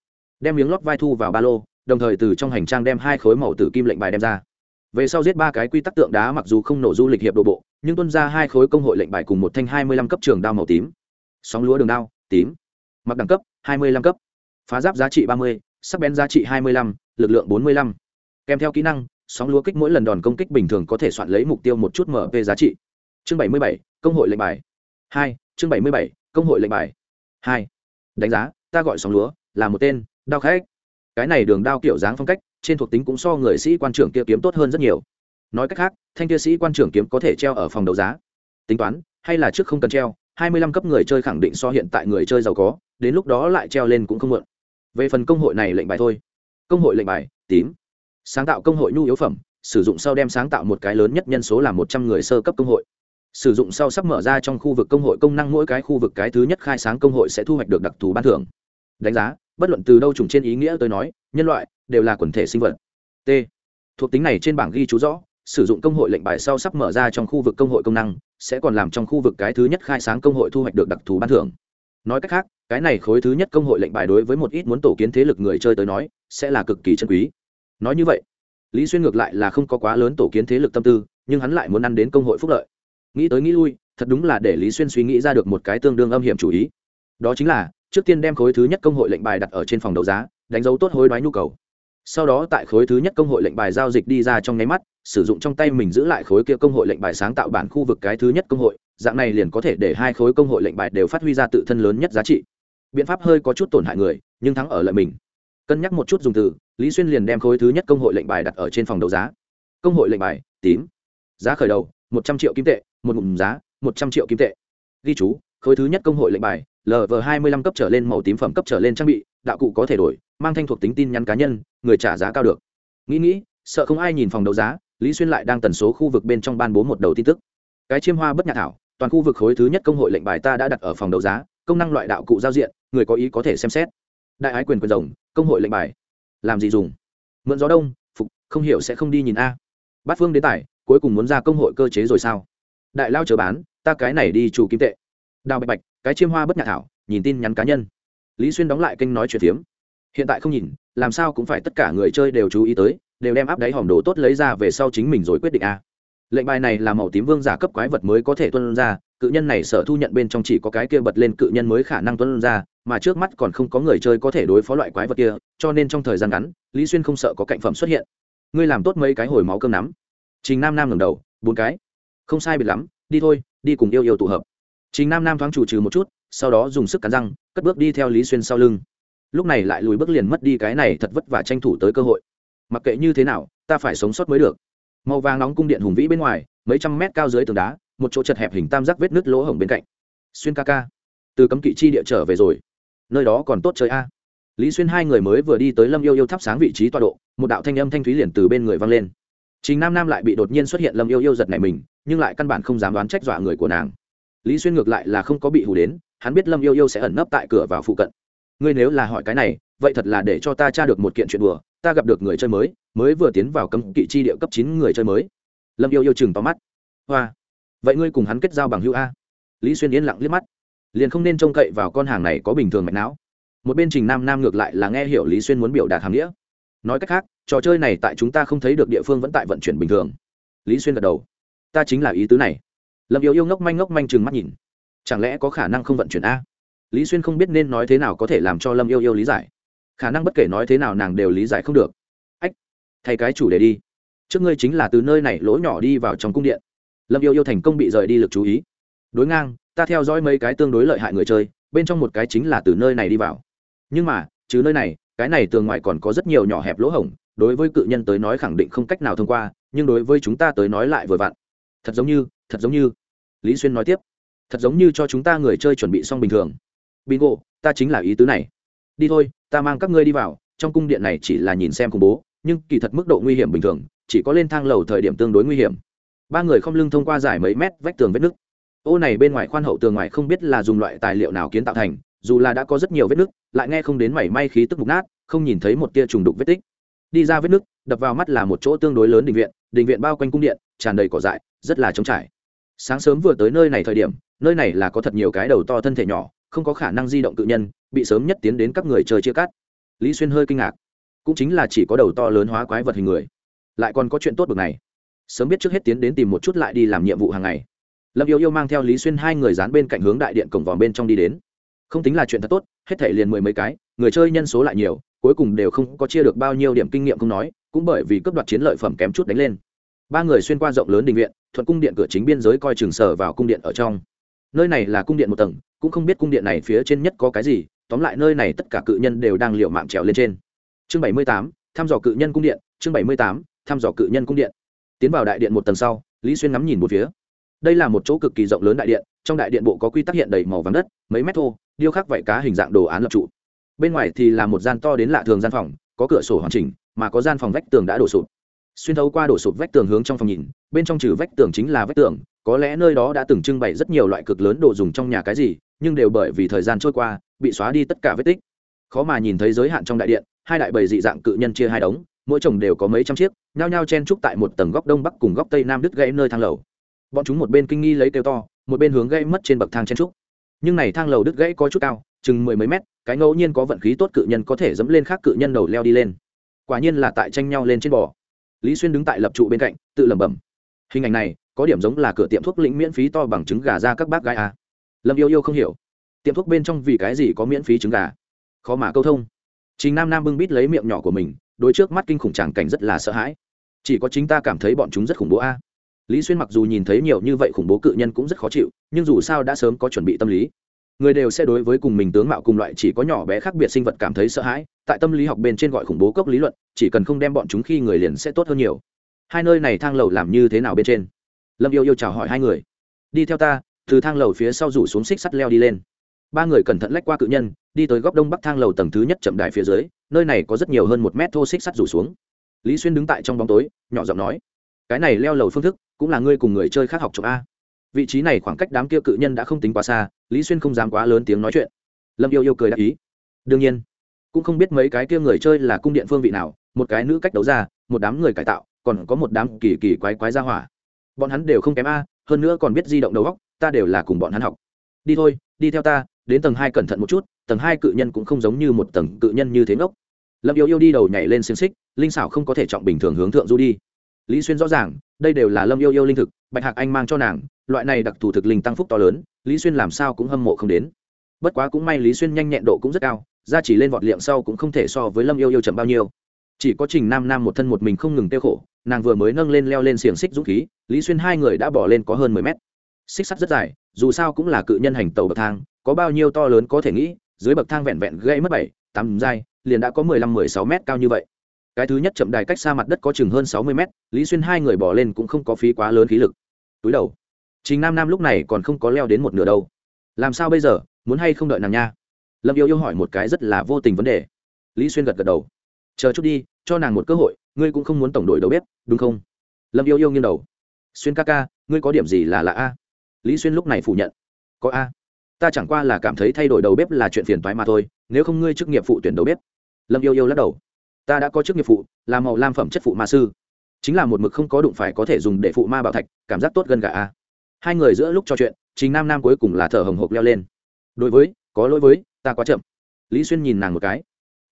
Đem miếng lót vai thu vào ba lô, đồng thời từ trong hành trang đem hai khối màu tử kim lệnh bài đem ra về sau giết ba cái quy tắc tượng đá mặc dù không nổ du lịch hiệp đồ bộ, nhưng tuân ra hai khối công hội lệnh bài cùng một thanh hai mươi lăm cấp trường đao màu tím. Sóng lúa đường đao, tím. Mặc đẳng cấp, hai mươi lăm cấp. Phá giáp giá trị ba mươi, sắc bén giá trị hai mươi lăm, lực lượng bốn mươi lăm. Kèm theo kỹ năng, sóng lúa kích mỗi lần đòn công kích bình thường có thể soạn lấy mục tiêu một chút mp giá trị. Chương bảy mươi bảy, công hội lệnh bài. Hai, chương bảy mươi bảy, công hội lệnh bài. Hai, đánh giá, ta gọi sóng lúa, là một tên đao khách cái này đường đao kiểu dáng phong cách, trên thuộc tính cũng so người sĩ quan trưởng kia kiếm tốt hơn rất nhiều. Nói cách khác, thanh kia sĩ quan trưởng kiếm có thể treo ở phòng đấu giá. Tính toán, hay là trước không cần treo, hai mươi lăm cấp người chơi khẳng định so hiện tại người chơi giàu có, đến lúc đó lại treo lên cũng không mượn. Về phần công hội này lệnh bài thôi. Công hội lệnh bài, tím. Sáng tạo công hội nhu yếu phẩm, sử dụng sau đem sáng tạo một cái lớn nhất nhân số là một trăm người sơ cấp công hội. Sử dụng sau sắp mở ra trong khu vực công hội công năng mỗi cái khu vực cái thứ nhất khai sáng công hội sẽ thu hoạch được đặc thù ban thưởng. Đánh giá bất luận từ đâu trùng trên ý nghĩa tôi nói, nhân loại đều là quần thể sinh vật. T. Thuộc tính này trên bảng ghi chú rõ, sử dụng công hội lệnh bài sau sắp mở ra trong khu vực công hội công năng, sẽ còn làm trong khu vực cái thứ nhất khai sáng công hội thu hoạch được đặc thù ban thưởng. Nói cách khác, cái này khối thứ nhất công hội lệnh bài đối với một ít muốn tổ kiến thế lực người chơi tới nói, sẽ là cực kỳ chân quý. Nói như vậy, lý xuyên ngược lại là không có quá lớn tổ kiến thế lực tâm tư, nhưng hắn lại muốn ăn đến công hội phúc lợi. Nghĩ tới nghĩ lui, thật đúng là để lý xuyên suy nghĩ ra được một cái tương đương âm hiểm chủ ý. Đó chính là trước tiên đem khối thứ nhất công hội lệnh bài đặt ở trên phòng đấu giá, đánh dấu tốt hối đoái nhu cầu. Sau đó tại khối thứ nhất công hội lệnh bài giao dịch đi ra trong nháy mắt, sử dụng trong tay mình giữ lại khối kia công hội lệnh bài sáng tạo bản khu vực cái thứ nhất công hội, dạng này liền có thể để hai khối công hội lệnh bài đều phát huy ra tự thân lớn nhất giá trị. Biện pháp hơi có chút tổn hại người, nhưng thắng ở lợi mình. Cân nhắc một chút dùng từ, lý xuyên liền đem khối thứ nhất công hội lệnh bài đặt ở trên phòng đấu giá. Công hội lệnh bài, tím. Giá khởi đầu, một trăm triệu kim tệ, một ngụm giá, một trăm triệu kim tệ. Ghi chú, khối thứ nhất công hội lệnh bài lv hai mươi lăm cấp trở lên màu tím phẩm cấp trở lên trang bị, đạo cụ có thể đổi, mang thanh thuộc tính tin nhắn cá nhân, người trả giá cao được. Nghĩ nghĩ, sợ không ai nhìn phòng đấu giá, lý xuyên lại đang tần số khu vực bên trong ban bố một đầu tin tức. Cái chiêm hoa bất nhạc thảo, toàn khu vực khối thứ nhất công hội lệnh bài ta đã đặt ở phòng đấu giá, công năng loại đạo cụ giao diện, người có ý có thể xem xét. Đại ái quyền quyền rồng, công hội lệnh bài. Làm gì dùng? Mượn gió đông, phục, không hiểu sẽ không đi nhìn a. Bát phương đến tài cuối cùng muốn ra công hội cơ chế rồi sao? Đại lao chờ bán, ta cái này đi chủ kim tệ. Đào bạch bạch cái chiêm hoa bất nhạc thảo, nhìn tin nhắn cá nhân. Lý xuyên đóng lại kênh nói chuyện phiếm. Hiện tại không nhìn, làm sao cũng phải tất cả người chơi đều chú ý tới, đều đem áp đáy hòm đồ tốt lấy ra về sau chính mình rồi quyết định a. Lệnh bài này là màu tím vương giả cấp quái vật mới có thể tuân ra, cự nhân này sở thu nhận bên trong chỉ có cái kia bật lên cự nhân mới khả năng tuân ra, mà trước mắt còn không có người chơi có thể đối phó loại quái vật kia, cho nên trong thời gian ngắn, lý xuyên không sợ có cạnh phẩm xuất hiện. Ngươi làm tốt mấy cái hồi máu cơm nắm. Trình nam nam ngẩng đầu, bốn cái. Không sai biệt lắm, đi thôi, đi cùng yêu yêu tụ hợp trình nam nam thoáng chủ trừ một chút, sau đó dùng sức cắn răng, cất bước đi theo lý xuyên sau lưng. Lúc này lại lùi bước liền mất đi cái này thật vất vả tranh thủ tới cơ hội. Mặc kệ như thế nào, ta phải sống sót mới được. Màu vàng nóng cung điện hùng vĩ bên ngoài, mấy trăm mét cao dưới tường đá, một chỗ chật hẹp hình tam giác vết nứt lỗ hổng bên cạnh. Xuyên ca ca, từ cấm kỵ chi địa trở về rồi. Nơi đó còn tốt chơi a. Lý xuyên hai người mới vừa đi tới lâm yêu yêu thắp sáng vị trí tọa độ, một đạo thanh âm thanh thúy liền từ bên người vang lên. Chính nam nam lại bị đột nhiên xuất hiện lâm yêu yêu giật này mình, nhưng lại căn bản không dám đoán trách dọa người của nàng lý xuyên ngược lại là không có bị hù đến, hắn biết lâm yêu yêu sẽ ẩn nấp tại cửa vào phụ cận. Ngươi nếu là hỏi cái này, vậy thật là để cho ta tra được một kiện chuyện đùa, ta gặp được người chơi mới mới vừa tiến vào cấm kỵ chi địa cấp chín người chơi mới. Lâm yêu yêu chừng to mắt. Hoa, vậy ngươi cùng hắn kết giao bằng hữu a? Lý xuyên yên lặng liếc mắt. Liền không nên trông cậy vào con hàng này có bình thường mạch não. Một bên trình nam nam ngược lại là nghe hiểu lý xuyên muốn biểu đạt hàm nghĩa. Nói cách khác, trò chơi này tại chúng ta không thấy được địa phương vẫn tại vận chuyển bình thường. Lý xuyên gật đầu. Ta chính là ý tứ này lâm yêu yêu ngốc manh ngốc manh chừng mắt nhìn. Chẳng lẽ có khả năng không vận chuyển a? Lý xuyên không biết nên nói thế nào có thể làm cho lâm yêu yêu lý giải. Khả năng bất kể nói thế nào nàng đều lý giải không được. Ách, thay cái chủ đề đi. Trước ngươi chính là từ nơi này lỗ nhỏ đi vào trong cung điện. Lâm yêu yêu thành công bị rời đi lực chú ý. Đối ngang, ta theo dõi mấy cái tương đối lợi hại người chơi, bên trong một cái chính là từ nơi này đi vào. Nhưng mà chứ nơi này, cái này tường ngoài còn có rất nhiều nhỏ hẹp lỗ hổng, đối với cự nhân tới nói khẳng định không cách nào thông qua, nhưng đối với chúng ta tới nói lại vừa vặn. Thật giống như thật giống như, lý xuyên nói tiếp, thật giống như cho chúng ta người chơi chuẩn bị xong bình thường. Bingo, ta chính là ý tứ này. Đi thôi, ta mang các ngươi đi vào, trong cung điện này chỉ là nhìn xem khủng bố, nhưng kỳ thật mức độ nguy hiểm bình thường, chỉ có lên thang lầu thời điểm tương đối nguy hiểm. Ba người không lưng thông qua dài mấy mét vách tường vết nứt. Ô này bên ngoài khoan hậu tường ngoài không biết là dùng loại tài liệu nào kiến tạo thành, dù là đã có rất nhiều vết nứt, lại nghe không đến mảy may khí tức mục nát, không nhìn thấy một tia trùng đục vết tích. Đi ra vết nứt, đập vào mắt là một chỗ tương đối lớn đình viện đình viện bao quanh cung điện, tràn đầy cỏ dại, rất là trống trải sáng sớm vừa tới nơi này thời điểm, nơi này là có thật nhiều cái đầu to thân thể nhỏ, không có khả năng di động tự nhân, bị sớm nhất tiến đến các người chơi chia cắt. Lý xuyên hơi kinh ngạc. Cũng chính là chỉ có đầu to lớn hóa quái vật hình người. Lại còn có chuyện tốt bực này. Sớm biết trước hết tiến đến tìm một chút lại đi làm nhiệm vụ hàng ngày. Lâm yêu yêu mang theo lý xuyên hai người dán bên cạnh hướng đại điện cổng vòm bên trong đi đến. Không tính là chuyện thật tốt, hết thể liền mười mấy cái, người chơi nhân số lại nhiều, cuối cùng đều không có chia được bao nhiêu điểm kinh nghiệm không nói, cũng bởi vì cấp đoạt chiến lợi phẩm kém chút đánh lên. Ba người xuyên qua rộng lớn đình viện thuận cung điện cửa chính biên giới coi trường sở vào cung điện ở trong. Nơi này là cung điện một tầng, cũng không biết cung điện này phía trên nhất có cái gì, tóm lại nơi này tất cả cự nhân đều đang liệu mạng trèo lên trên. Chương bảy mươi tám, thăm dò cự nhân cung điện, chương bảy mươi tám, thăm dò cự nhân cung điện. Tiến vào đại điện một tầng sau, lý xuyên ngắm nhìn một phía. Đây là một chỗ cực kỳ rộng lớn đại điện, trong đại điện bộ có quy tắc hiện đầy màu vàng đất, mấy mét thô, điêu khắc vảy cá hình dạng đồ án lập trụ. Bên ngoài thì là một gian to đến lạ thường gian phòng, có cửa sổ hoàn chỉnh, mà có gian phòng vách tường đã đổ sụp. Xuyên thấu qua đổ sụp vách tường hướng trong phòng nhìn bên trong trừ vách tường chính là vách tường, có lẽ nơi đó đã từng trưng bày rất nhiều loại cực lớn đồ dùng trong nhà cái gì, nhưng đều bởi vì thời gian trôi qua, bị xóa đi tất cả vết tích. Khó mà nhìn thấy giới hạn trong đại điện, hai đại bầy dị dạng cự nhân chia hai đống, mỗi chồng đều có mấy trăm chiếc, nhao nhao chen trúc tại một tầng góc đông bắc cùng góc tây nam đứt gãy nơi thang lầu. Bọn chúng một bên kinh nghi lấy kêu to, một bên hướng gãy mất trên bậc thang chen trúc nhưng này thang lầu đứt gãy có chút cao, chừng mười mấy mét, cái ngẫu nhiên có vận khí tốt cự nhân có thể dẫm lên khác cự nhân đầu leo đi lên. Quả nhiên là tại tranh nhau lên trên bò. Lý xuyên đứng tại lập trụ bên cạnh, tự lẩm bẩm hình ảnh này có điểm giống là cửa tiệm thuốc lĩnh miễn phí to bằng trứng gà ra các bác gái à. lâm yêu yêu không hiểu. Tiệm thuốc bên trong vì cái gì có miễn phí trứng gà? Khó mà câu thông. Trình nam nam bưng bít lấy miệng nhỏ của mình đôi trước mắt kinh khủng tràng cảnh rất là sợ hãi. Chỉ có chính ta cảm thấy bọn chúng rất khủng bố a. Lý xuyên mặc dù nhìn thấy nhiều như vậy khủng bố cự nhân cũng rất khó chịu, nhưng dù sao đã sớm có chuẩn bị tâm lý. Người đều sẽ đối với cùng mình tướng mạo cùng loại chỉ có nhỏ bé khác biệt sinh vật cảm thấy sợ hãi, tại tâm lý học bên trên gọi khủng bố cốc lý luận, chỉ cần không đem bọn chúng khi người liền sẽ tốt hơn nhiều hai nơi này thang lầu làm như thế nào bên trên? Lâm yêu yêu chào hỏi hai người. Đi theo ta, từ thang lầu phía sau rủ xuống xích sắt leo đi lên. Ba người cẩn thận lách qua cự nhân, đi tới góc đông bắc thang lầu tầng thứ nhất chậm đài phía dưới, nơi này có rất nhiều hơn một mét thô xích sắt rủ xuống. Lý xuyên đứng tại trong bóng tối, nhỏ giọng nói, cái này leo lầu phương thức, cũng là ngươi cùng người chơi khác học trộm a. Vị trí này khoảng cách đám kia cự nhân đã không tính quá xa, lý xuyên không dám quá lớn tiếng nói chuyện. Lâm yêu yêu cười đáp ý, đương nhiên, cũng không biết mấy cái kia người chơi là cung điện phương vị nào, một cái nữ cách đấu ra, một đám người cải tạo còn có một đám kỳ kỳ quái quái ra hỏa. Bọn hắn đều không kém a, hơn nữa còn biết di động đầu góc ta đều là cùng bọn hắn học. Đi thôi, đi theo ta, đến tầng hai cẩn thận một chút, tầng hai cự nhân cũng không giống như một tầng cự nhân như thế ngốc. Lâm yêu yêu đi đầu nhảy lên xiềng xích, linh xảo không có thể trọng bình thường hướng thượng du đi. Lý xuyên rõ ràng, đây đều là lâm yêu yêu linh thực, bạch hạc anh mang cho nàng, loại này đặc thù thực linh tăng phúc to lớn, lý xuyên làm sao cũng hâm mộ không đến. Bất quá cũng may lý xuyên nhanh nhẹn độ cũng rất cao, ra chỉ lên vọt liệm sau cũng không thể so với lâm yêu yêu chậm bao nhiêu chỉ có trình nam nam một thân một mình không ngừng tiêu khổ, nàng vừa mới nâng lên leo lên xiềng xích dũng khí, lý xuyên hai người đã bỏ lên có hơn mười mét. Xích sắt rất dài, dù sao cũng là cự nhân hành tàu bậc thang, có bao nhiêu to lớn có thể nghĩ, dưới bậc thang vẹn vẹn gây mất bảy, tám dai liền đã có mười lăm, mười sáu mét cao như vậy. Cái thứ nhất chậm đài cách xa mặt đất có chừng hơn sáu mươi mét, lý xuyên hai người bỏ lên cũng không có phí quá lớn khí lực. Túi đầu. Trình nam nam lúc này còn không có leo đến một nửa đâu. Làm sao bây giờ, muốn hay không đợi nàng nha? Lâm yêu yêu hỏi một cái rất là vô tình vấn đề. Lý xuyên gật gật đầu chờ chút đi, cho nàng một cơ hội, ngươi cũng không muốn tổng đội đầu bếp, đúng không? Lâm yêu yêu nghiêng đầu. Xuyên ca ca, ngươi có điểm gì là lạ a? Lý xuyên lúc này phủ nhận. Có a. Ta chẳng qua là cảm thấy thay đổi đầu bếp là chuyện phiền toái mà thôi, nếu không ngươi chức nghiệp phụ tuyển đầu bếp. Lâm yêu yêu lắc đầu. Ta đã có chức nghiệp phụ, là màu lam phẩm chất phụ ma sư. Chính là một mực không có đụng phải có thể dùng để phụ ma bảo thạch, cảm giác tốt gần gà a. Hai người giữa lúc trò chuyện chính nam nam cuối cùng là thở hồng hộc leo lên. Đối với, có lỗi với, ta quá chậm. Lý xuyên nhìn nàng một cái.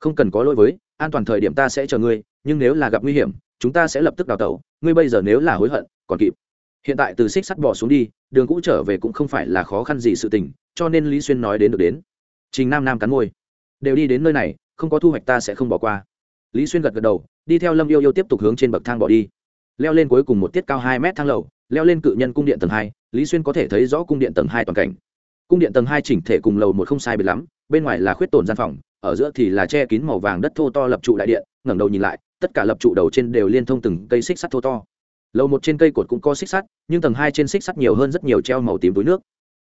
Không cần có lỗi với an toàn thời điểm ta sẽ chờ ngươi, nhưng nếu là gặp nguy hiểm, chúng ta sẽ lập tức đào tẩu. Ngươi bây giờ nếu là hối hận, còn kịp. Hiện tại từ xích sắt bỏ xuống đi, đường cũ trở về cũng không phải là khó khăn gì sự tình, cho nên lý xuyên nói đến được đến. Trình nam nam cắn môi. Đều đi đến nơi này, không có thu hoạch ta sẽ không bỏ qua. Lý xuyên gật gật đầu, đi theo lâm yêu yêu tiếp tục hướng trên bậc thang bỏ đi. Leo lên cuối cùng một tiết cao hai mét thang lầu, leo lên cự nhân cung điện tầng hai, lý xuyên có thể thấy rõ cung điện tầng hai toàn cảnh. Cung điện tầng hai chỉnh thể cùng lầu một không sai biệt lắm, bên ngoài là khuyết tổn gian phòng ở giữa thì là che kín màu vàng đất thô to lập trụ đại điện, ngẩng đầu nhìn lại, tất cả lập trụ đầu trên đều liên thông từng cây xích sắt thô to. Lầu một trên cây cột cũng có xích sắt, nhưng tầng hai trên xích sắt nhiều hơn rất nhiều treo màu tím túi nước.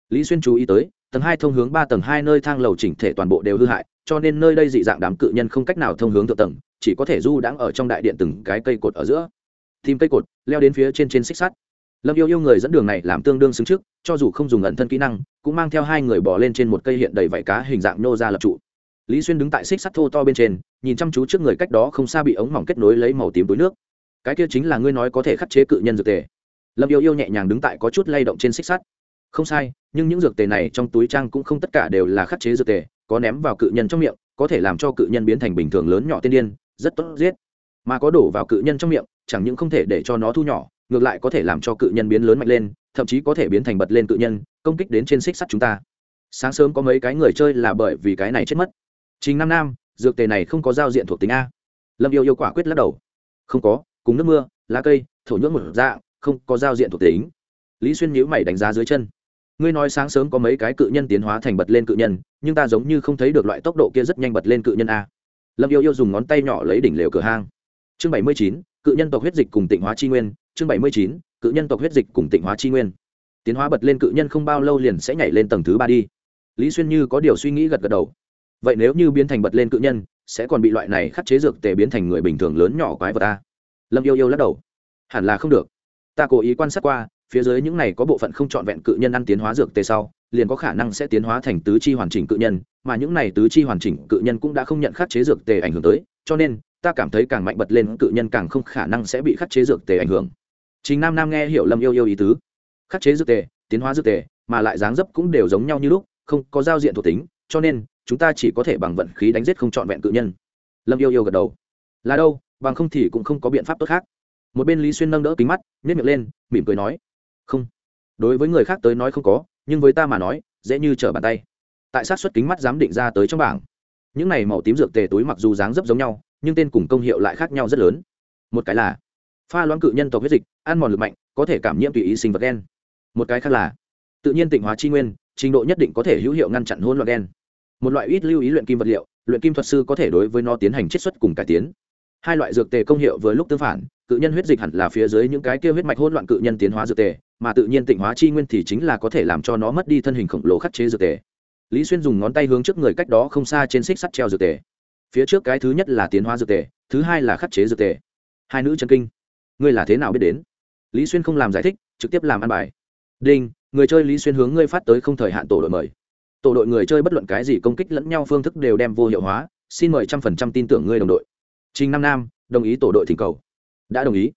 Lý xuyên chú ý tới, tầng hai thông hướng ba tầng hai nơi thang lầu chỉnh thể toàn bộ đều hư hại, cho nên nơi đây dị dạng đám cự nhân không cách nào thông hướng thượng tầng, chỉ có thể du đãng ở trong đại điện từng cái cây cột ở giữa. Tìm cây cột, leo đến phía trên trên xích sắt. Lâm yêu yêu người dẫn đường này làm tương đương xứng trước, cho dù không dùng ẩn thân kỹ năng, cũng mang theo hai người bỏ lên trên một cây hiện đầy vảy cá hình dạng nô ra lập trụ lý xuyên đứng tại xích sắt thô to bên trên, nhìn chăm chú trước người cách đó không xa bị ống mỏng kết nối lấy màu tím túi nước. Cái kia chính là ngươi nói có thể khắc chế cự nhân dược tề. Lâm yêu yêu nhẹ nhàng đứng tại có chút lay động trên xích sắt. Không sai, nhưng những dược tề này trong túi trang cũng không tất cả đều là khắc chế dược tề, có ném vào cự nhân trong miệng, có thể làm cho cự nhân biến thành bình thường lớn nhỏ tiên điên, rất tốt giết. Mà có đổ vào cự nhân trong miệng, chẳng những không thể để cho nó thu nhỏ, ngược lại có thể làm cho cự nhân biến lớn mạnh lên, thậm chí có thể biến thành bật lên cự nhân, công kích đến trên xích sắt chúng ta. Sáng sớm có mấy cái người chơi là bởi vì cái này chết mất chính Nam nam, dược tề này không có giao diện thuộc tính a. Lâm yêu yêu quả quyết lắc đầu. Không có, cùng nước mưa, lá cây, thổ nhưỡng một dạng, không có giao diện thuộc tính. Lý xuyên nhíu mày đánh giá dưới chân. Ngươi nói sáng sớm có mấy cái cự nhân tiến hóa thành bật lên cự nhân, nhưng ta giống như không thấy được loại tốc độ kia rất nhanh bật lên cự nhân a. Lâm yêu yêu dùng ngón tay nhỏ lấy đỉnh lều cửa hang. Chương bảy mươi chín, cự nhân tộc huyết dịch cùng tịnh hóa chi nguyên. Chương bảy mươi chín, cự nhân tộc huyết dịch cùng tịnh hóa chi nguyên. Tiến hóa bật lên cự nhân không bao lâu liền sẽ nhảy lên tầng thứ ba đi. Lý xuyên như có điều suy nghĩ gật gật đầu vậy nếu như biến thành bật lên cự nhân, sẽ còn bị loại này khắc chế dược tề biến thành người bình thường lớn nhỏ quái vật ta. Lâm yêu yêu lắc đầu. Hẳn là không được. Ta cố ý quan sát qua, phía dưới những này có bộ phận không trọn vẹn cự nhân ăn tiến hóa dược tề sau, liền có khả năng sẽ tiến hóa thành tứ chi hoàn chỉnh cự nhân, mà những này tứ chi hoàn chỉnh cự nhân cũng đã không nhận khắc chế dược tề ảnh hưởng tới, cho nên, ta cảm thấy càng mạnh bật lên cự nhân càng không khả năng sẽ bị khắc chế dược tề ảnh hưởng. Chính nam nam nghe hiểu lâm yêu yêu ý tứ. Khắc chế dược tề, tiến hóa dược tề, mà lại dáng dấp cũng đều giống nhau như lúc, không có giao diện thuộc tính, cho nên chúng ta chỉ có thể bằng vận khí đánh giết không trọn vẹn cự nhân. Lâm yêu yêu gật đầu. Là đâu, bằng không thì cũng không có biện pháp tốt khác. Một bên lý xuyên nâng đỡ kính mắt nhét miệng lên, mỉm cười nói, không. Đối với người khác tới nói không có, nhưng với ta mà nói, dễ như trở bàn tay. Tại sát xuất kính mắt dám định ra tới trong bảng. Những này màu tím dược tề túi mặc dù dáng dấp giống nhau, nhưng tên cùng công hiệu lại khác nhau rất lớn. Một cái là pha loãng cự nhân tộc huyết dịch, ăn mòn lực mạnh, có thể cảm nhiễm tùy ý sinh vật đen một cái khác là tự nhiên tịnh hóa chi nguyên, trình độ nhất định có thể hữu hiệu ngăn chặn hôn loạn đen một loại ít lưu ý luyện kim vật liệu, luyện kim thuật sư có thể đối với nó tiến hành chiết xuất cùng cải tiến. Hai loại dược tề công hiệu với lúc tương phản, cự nhân huyết dịch hẳn là phía dưới những cái kia huyết mạch hỗn loạn cự nhân tiến hóa dược tề, mà tự nhiên tịnh hóa chi nguyên thì chính là có thể làm cho nó mất đi thân hình khổng lồ khắc chế dược tề. Lý xuyên dùng ngón tay hướng trước người cách đó không xa trên xích sắt treo dược tề. Phía trước cái thứ nhất là tiến hóa dược tề, thứ hai là khắc chế dược tề. Hai nữ chân kinh. Ngươi là thế nào biết đến? Lý xuyên không làm giải thích, trực tiếp làm ăn bài. Đinh, người chơi lý xuyên hướng ngươi phát tới không thời hạn tổ đội mời tổ đội người chơi bất luận cái gì công kích lẫn nhau phương thức đều đem vô hiệu hóa. Xin mời trăm phần trăm tin tưởng ngươi đồng đội. Trình Nam nam, đồng ý tổ đội thỉnh cầu. Đã đồng ý.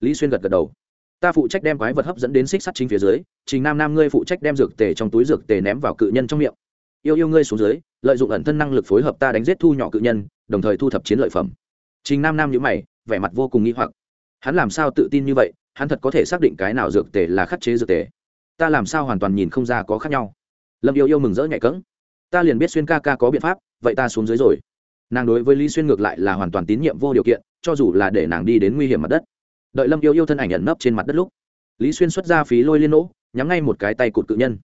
Lý xuyên gật gật đầu. Ta phụ trách đem quái vật hấp dẫn đến xích sắt chính phía dưới. Trình nam nam, ngươi phụ trách đem dược tề trong túi dược tề ném vào cự nhân trong miệng. Yêu yêu ngươi xuống dưới, lợi dụng ẩn thân năng lực phối hợp ta đánh giết thu nhỏ cự nhân, đồng thời thu thập chiến lợi phẩm. Trình nam nam nhữ mày, vẻ mặt vô cùng nghĩ hoặc. Hắn làm sao tự tin như vậy? Hắn thật có thể xác định cái nào dược tề là khắc chế dược tề? Ta làm sao hoàn toàn nhìn không ra có khác nhau? Lâm yêu yêu mừng rỡ nhạy cẫng. Ta liền biết xuyên ca ca có biện pháp, vậy ta xuống dưới rồi. Nàng đối với lý xuyên ngược lại là hoàn toàn tín nhiệm vô điều kiện, cho dù là để nàng đi đến nguy hiểm mặt đất. Đợi lâm yêu yêu thân ảnh ẩn nấp trên mặt đất lúc, lý xuyên xuất ra phí lôi liên nỗ, nhắm ngay một cái tay cụt cự nhân.